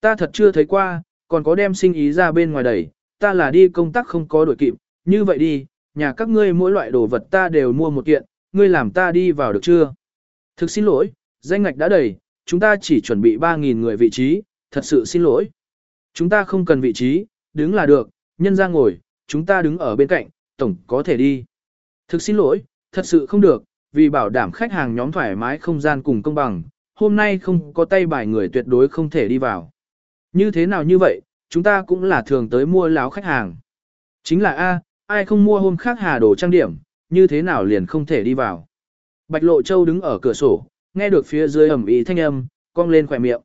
Ta thật chưa thấy qua, còn có đem sinh ý ra bên ngoài đẩy, ta là đi công tác không có đổi kịp, như vậy đi, nhà các ngươi mỗi loại đồ vật ta đều mua một kiện, ngươi làm ta đi vào được chưa? Thực xin lỗi, danh ngạch đã đầy, chúng ta chỉ chuẩn bị 3.000 người vị trí, thật sự xin lỗi. Chúng ta không cần vị trí, đứng là được, nhân ra ngồi, chúng ta đứng ở bên cạnh, tổng có thể đi. Thực xin lỗi, thật sự không được, vì bảo đảm khách hàng nhóm thoải mái không gian cùng công bằng, hôm nay không có tay bài người tuyệt đối không thể đi vào. Như thế nào như vậy, chúng ta cũng là thường tới mua láo khách hàng. Chính là A, ai không mua hôm khác hà đồ trang điểm, như thế nào liền không thể đi vào. Bạch Lộ Châu đứng ở cửa sổ, nghe được phía dưới ẩm ý thanh âm, cong lên khỏe miệng.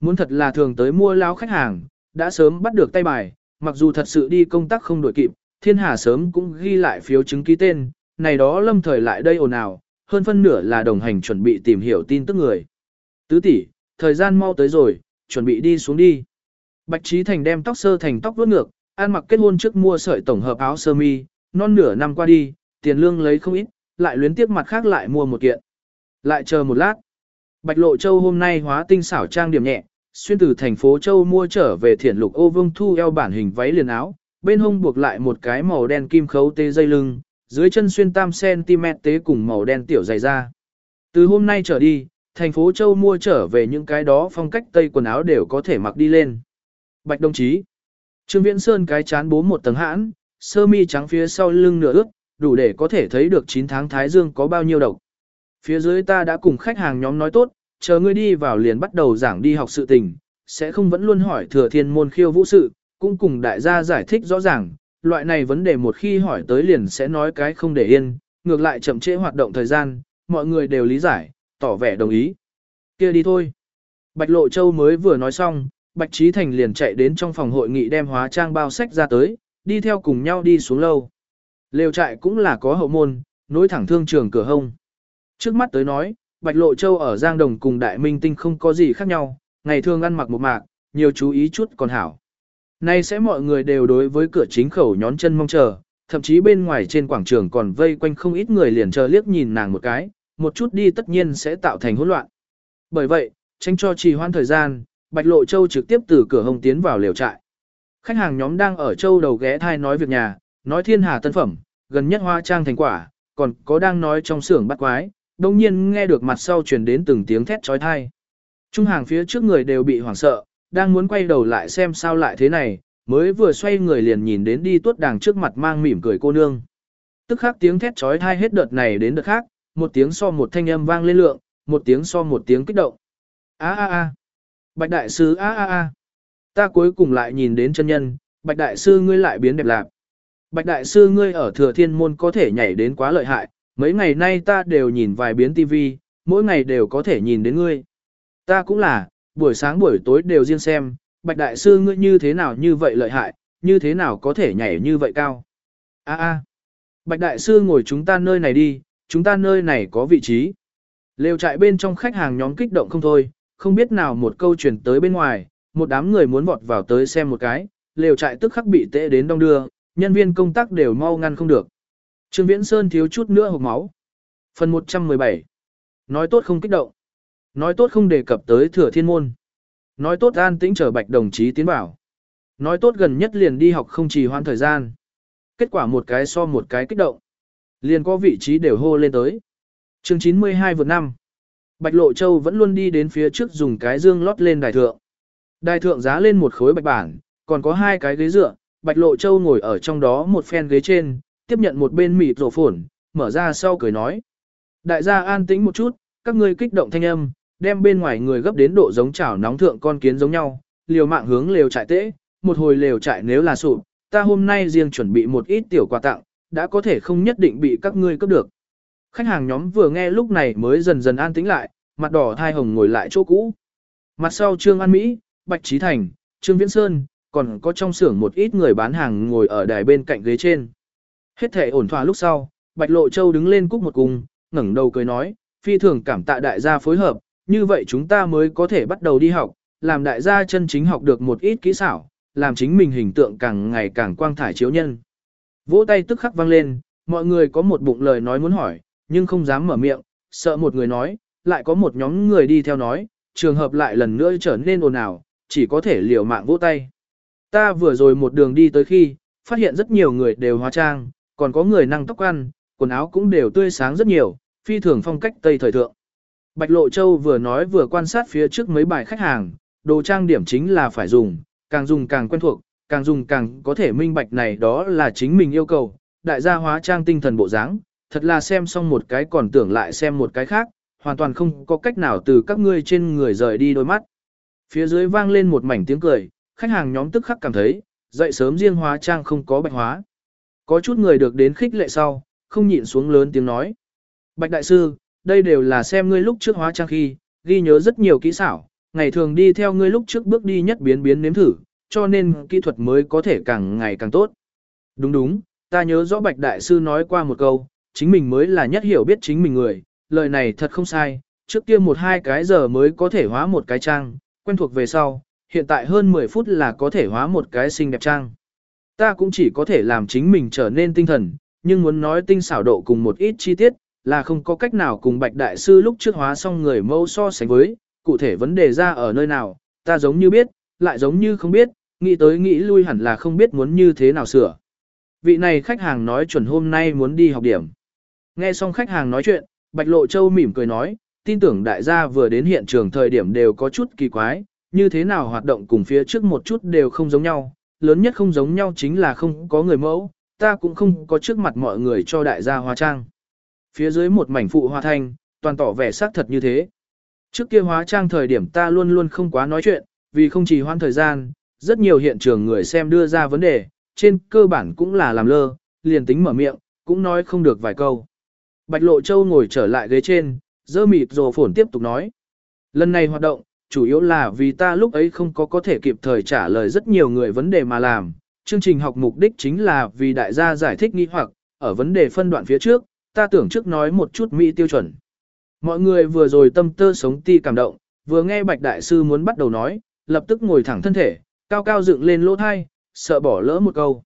Muốn thật là thường tới mua láo khách hàng, đã sớm bắt được tay bài, mặc dù thật sự đi công tác không đổi kịp, thiên hà sớm cũng ghi lại phiếu chứng ký tên, này đó lâm thời lại đây ồn ào, hơn phân nửa là đồng hành chuẩn bị tìm hiểu tin tức người. Tứ tỷ, thời gian mau tới rồi, chuẩn bị đi xuống đi. Bạch Trí Thành đem tóc sơ thành tóc vuốt ngược, ăn mặc kết hôn trước mua sợi tổng hợp áo sơ mi, non nửa năm qua đi, tiền lương lấy không ít, lại luyến tiếp mặt khác lại mua một kiện. Lại chờ một lát. Bạch Lộ Châu hôm nay hóa tinh xảo trang điểm nhẹ, xuyên từ thành phố Châu mua trở về thiển lục ô vương thu eo bản hình váy liền áo, bên hông buộc lại một cái màu đen kim khấu tê dây lưng, dưới chân xuyên tam cm tế cùng màu đen tiểu dày da. Từ hôm nay trở đi, thành phố Châu mua trở về những cái đó phong cách tây quần áo đều có thể mặc đi lên. Bạch đồng chí. Trương Viễn Sơn cái chán bố một tầng hãn, sơ mi trắng phía sau lưng nửa ướt, đủ để có thể thấy được 9 tháng Thái Dương có bao nhiêu độc. Phía dưới ta đã cùng khách hàng nhóm nói tốt, chờ ngươi đi vào liền bắt đầu giảng đi học sự tình, sẽ không vẫn luôn hỏi thừa thiên môn khiêu vũ sự, cũng cùng đại gia giải thích rõ ràng, loại này vấn đề một khi hỏi tới liền sẽ nói cái không để yên, ngược lại chậm trễ hoạt động thời gian, mọi người đều lý giải, tỏ vẻ đồng ý. kia đi thôi. Bạch Lộ Châu mới vừa nói xong, Bạch Trí Thành liền chạy đến trong phòng hội nghị đem hóa trang bao sách ra tới, đi theo cùng nhau đi xuống lâu. Lều trại cũng là có hậu môn, nối thẳng thương trường cửa hông. Trước mắt tới nói, Bạch Lộ Châu ở Giang Đồng cùng Đại Minh Tinh không có gì khác nhau, ngày thường ăn mặc một mạc, nhiều chú ý chút còn hảo. Nay sẽ mọi người đều đối với cửa chính khẩu nhón chân mong chờ, thậm chí bên ngoài trên quảng trường còn vây quanh không ít người liền chờ liếc nhìn nàng một cái, một chút đi tất nhiên sẽ tạo thành hỗn loạn. Bởi vậy, tránh cho trì hoãn thời gian, Bạch Lộ Châu trực tiếp từ cửa hồng tiến vào lều trại. Khách hàng nhóm đang ở châu đầu ghé thai nói việc nhà, nói thiên hà tân phẩm, gần nhất hoa trang thành quả, còn có đang nói trong xưởng bắt quái, đồng nhiên nghe được mặt sau truyền đến từng tiếng thét trói thai. Trung hàng phía trước người đều bị hoảng sợ, đang muốn quay đầu lại xem sao lại thế này, mới vừa xoay người liền nhìn đến đi tuốt đàng trước mặt mang mỉm cười cô nương. Tức khắc tiếng thét trói thai hết đợt này đến đợt khác, một tiếng so một thanh âm vang lên lượng, một tiếng so một tiếng kích động. A a a. Bạch đại sư a a a. Ta cuối cùng lại nhìn đến chân nhân, Bạch đại sư ngươi lại biến đẹp lạc. Bạch đại sư ngươi ở thừa thiên môn có thể nhảy đến quá lợi hại, mấy ngày nay ta đều nhìn vài biến tivi, mỗi ngày đều có thể nhìn đến ngươi. Ta cũng là, buổi sáng buổi tối đều riêng xem, Bạch đại sư ngươi như thế nào như vậy lợi hại, như thế nào có thể nhảy như vậy cao. A a. Bạch đại sư ngồi chúng ta nơi này đi, chúng ta nơi này có vị trí. Lều trại bên trong khách hàng nhóm kích động không thôi, không biết nào một câu truyền tới bên ngoài, một đám người muốn vọt vào tới xem một cái, lều trại tức khắc bị tệ đến đông đưa, nhân viên công tác đều mau ngăn không được. Trương Viễn Sơn thiếu chút nữa hộc máu. Phần 117 Nói tốt không kích động. Nói tốt không đề cập tới thừa thiên môn. Nói tốt an tĩnh chờ bạch đồng chí tiến bảo. Nói tốt gần nhất liền đi học không trì hoãn thời gian. Kết quả một cái so một cái kích động. Liền có vị trí đều hô lên tới. chương 92 vượt năm. Bạch Lộ Châu vẫn luôn đi đến phía trước dùng cái dương lót lên đài thượng. Đài thượng giá lên một khối bạch bản, còn có hai cái ghế dựa, Bạch Lộ Châu ngồi ở trong đó một phen ghế trên, tiếp nhận một bên mịt rổ phổn, mở ra sau cười nói. Đại gia an tĩnh một chút, các ngươi kích động thanh âm, đem bên ngoài người gấp đến độ giống chảo nóng thượng con kiến giống nhau, liều mạng hướng lều trại tễ, một hồi lều trại nếu là sụp, ta hôm nay riêng chuẩn bị một ít tiểu quà tặng, đã có thể không nhất định bị các ngươi cướp được. Khách hàng nhóm vừa nghe lúc này mới dần dần an tĩnh lại, mặt đỏ thai hồng ngồi lại chỗ cũ. Mặt sau Trương An Mỹ, Bạch Trí Thành, Trương Viễn Sơn, còn có trong xưởng một ít người bán hàng ngồi ở đài bên cạnh ghế trên. Hết thể ổn thỏa lúc sau, Bạch Lộ Châu đứng lên cúc một cung, ngẩng đầu cười nói, phi thường cảm tạ đại gia phối hợp, như vậy chúng ta mới có thể bắt đầu đi học, làm đại gia chân chính học được một ít kỹ xảo, làm chính mình hình tượng càng ngày càng quang thải chiếu nhân. Vỗ tay tức khắc vang lên, mọi người có một bụng lời nói muốn hỏi, nhưng không dám mở miệng, sợ một người nói, lại có một nhóm người đi theo nói, trường hợp lại lần nữa trở nên ồn ào, chỉ có thể liều mạng vỗ tay. Ta vừa rồi một đường đi tới khi, phát hiện rất nhiều người đều hóa trang, còn có người năng tóc ăn, quần áo cũng đều tươi sáng rất nhiều, phi thường phong cách Tây thời thượng. Bạch Lộ Châu vừa nói vừa quan sát phía trước mấy bài khách hàng, đồ trang điểm chính là phải dùng, càng dùng càng quen thuộc, càng dùng càng có thể minh bạch này đó là chính mình yêu cầu, đại gia hóa trang tinh thần bộ dáng, thật là xem xong một cái còn tưởng lại xem một cái khác, hoàn toàn không có cách nào từ các ngươi trên người rời đi đôi mắt. Phía dưới vang lên một mảnh tiếng cười, khách hàng nhóm tức khắc cảm thấy, dậy sớm riêng hóa trang không có bạch hóa. Có chút người được đến khích lệ sau, không nhịn xuống lớn tiếng nói. Bạch đại sư, đây đều là xem ngươi lúc trước hóa trang khi, ghi nhớ rất nhiều kỹ xảo, ngày thường đi theo ngươi lúc trước bước đi nhất biến biến nếm thử, cho nên kỹ thuật mới có thể càng ngày càng tốt. Đúng đúng, ta nhớ rõ Bạch đại sư nói qua một câu, chính mình mới là nhất hiểu biết chính mình người, lời này thật không sai, trước kia một hai cái giờ mới có thể hóa một cái trang, quen thuộc về sau, hiện tại hơn 10 phút là có thể hóa một cái xinh đẹp trang. Ta cũng chỉ có thể làm chính mình trở nên tinh thần, nhưng muốn nói tinh xảo độ cùng một ít chi tiết, là không có cách nào cùng Bạch Đại Sư lúc trước hóa xong người mâu so sánh với, cụ thể vấn đề ra ở nơi nào, ta giống như biết, lại giống như không biết, nghĩ tới nghĩ lui hẳn là không biết muốn như thế nào sửa. Vị này khách hàng nói chuẩn hôm nay muốn đi học điểm. Nghe xong khách hàng nói chuyện, Bạch Lộ Châu mỉm cười nói, tin tưởng đại gia vừa đến hiện trường thời điểm đều có chút kỳ quái, như thế nào hoạt động cùng phía trước một chút đều không giống nhau, lớn nhất không giống nhau chính là không có người mẫu, ta cũng không có trước mặt mọi người cho đại gia hóa trang. Phía dưới một mảnh phụ hoa thanh, toàn tỏ vẻ xác thật như thế. Trước kia hóa trang thời điểm ta luôn luôn không quá nói chuyện, vì không chỉ hoãn thời gian, rất nhiều hiện trường người xem đưa ra vấn đề, trên cơ bản cũng là làm lơ, liền tính mở miệng, cũng nói không được vài câu. Bạch Lộ Châu ngồi trở lại ghế trên, dơ mịt rồ phổn tiếp tục nói. Lần này hoạt động, chủ yếu là vì ta lúc ấy không có có thể kịp thời trả lời rất nhiều người vấn đề mà làm. Chương trình học mục đích chính là vì đại gia giải thích nghi hoặc, ở vấn đề phân đoạn phía trước, ta tưởng trước nói một chút mỹ tiêu chuẩn. Mọi người vừa rồi tâm tơ sống ti cảm động, vừa nghe Bạch Đại Sư muốn bắt đầu nói, lập tức ngồi thẳng thân thể, cao cao dựng lên lỗ thai, sợ bỏ lỡ một câu.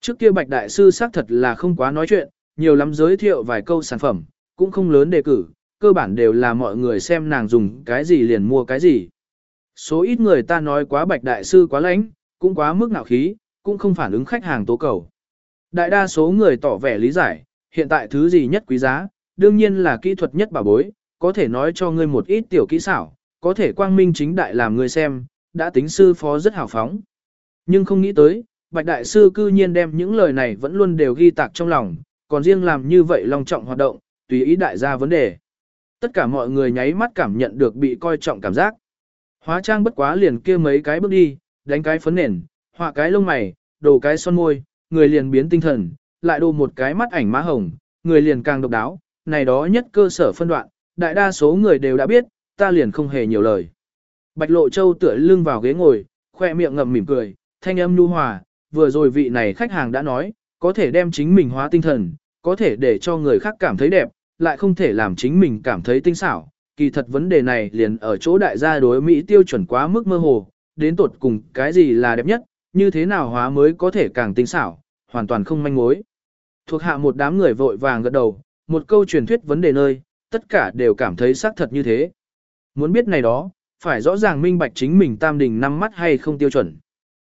Trước kia Bạch Đại Sư xác thật là không quá nói chuyện, nhiều lắm giới thiệu vài câu sản phẩm, cũng không lớn đề cử, cơ bản đều là mọi người xem nàng dùng cái gì liền mua cái gì. Số ít người ta nói quá Bạch Đại Sư quá lãnh, cũng quá mức nạo khí, cũng không phản ứng khách hàng tố cầu. Đại đa số người tỏ vẻ lý giải, hiện tại thứ gì nhất quý giá, đương nhiên là kỹ thuật nhất bảo bối, có thể nói cho ngươi một ít tiểu kỹ xảo, có thể quang minh chính đại làm ngươi xem, đã tính sư phó rất hào phóng. Nhưng không nghĩ tới, Bạch Đại Sư cư nhiên đem những lời này vẫn luôn đều ghi tạc trong lòng, còn riêng làm như vậy long trọng hoạt động, tùy ý đại gia vấn đề. Tất cả mọi người nháy mắt cảm nhận được bị coi trọng cảm giác. Hóa trang bất quá liền kia mấy cái bước đi, đánh cái phấn nền, họa cái lông mày, đồ cái son môi, người liền biến tinh thần, lại đồ một cái mắt ảnh má hồng, người liền càng độc đáo, này đó nhất cơ sở phân đoạn, đại đa số người đều đã biết, ta liền không hề nhiều lời. Bạch Lộ Châu tựa lưng vào ghế ngồi, khoe miệng ngậm mỉm cười, thanh âm nhu hòa, vừa rồi vị này khách hàng đã nói, có thể đem chính mình hóa tinh thần, có thể để cho người khác cảm thấy đẹp, lại không thể làm chính mình cảm thấy tinh xảo. Kỳ thật vấn đề này liền ở chỗ đại gia đối Mỹ tiêu chuẩn quá mức mơ hồ, đến tột cùng cái gì là đẹp nhất, như thế nào hóa mới có thể càng tinh xảo, hoàn toàn không manh mối. Thuộc hạ một đám người vội vàng gật đầu, một câu truyền thuyết vấn đề nơi, tất cả đều cảm thấy xác thật như thế. Muốn biết này đó, phải rõ ràng minh bạch chính mình tam đình năm mắt hay không tiêu chuẩn.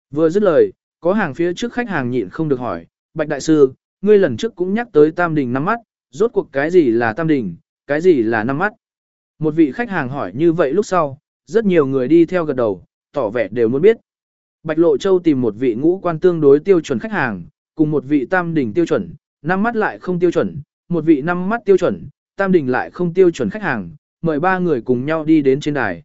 Vừa dứt lời, có hàng phía trước khách hàng nhịn không được hỏi, Bạch Đại Sư, ngươi lần trước cũng nhắc tới tam đình năm mắt, rốt cuộc cái gì là tam đình, cái gì là năm mắt. Một vị khách hàng hỏi như vậy lúc sau, rất nhiều người đi theo gật đầu, tỏ vẻ đều muốn biết. Bạch Lộ Châu tìm một vị ngũ quan tương đối tiêu chuẩn khách hàng, cùng một vị tam đỉnh tiêu chuẩn, năm mắt lại không tiêu chuẩn, một vị năm mắt tiêu chuẩn, tam đỉnh lại không tiêu chuẩn khách hàng, mời ba người cùng nhau đi đến trên đài.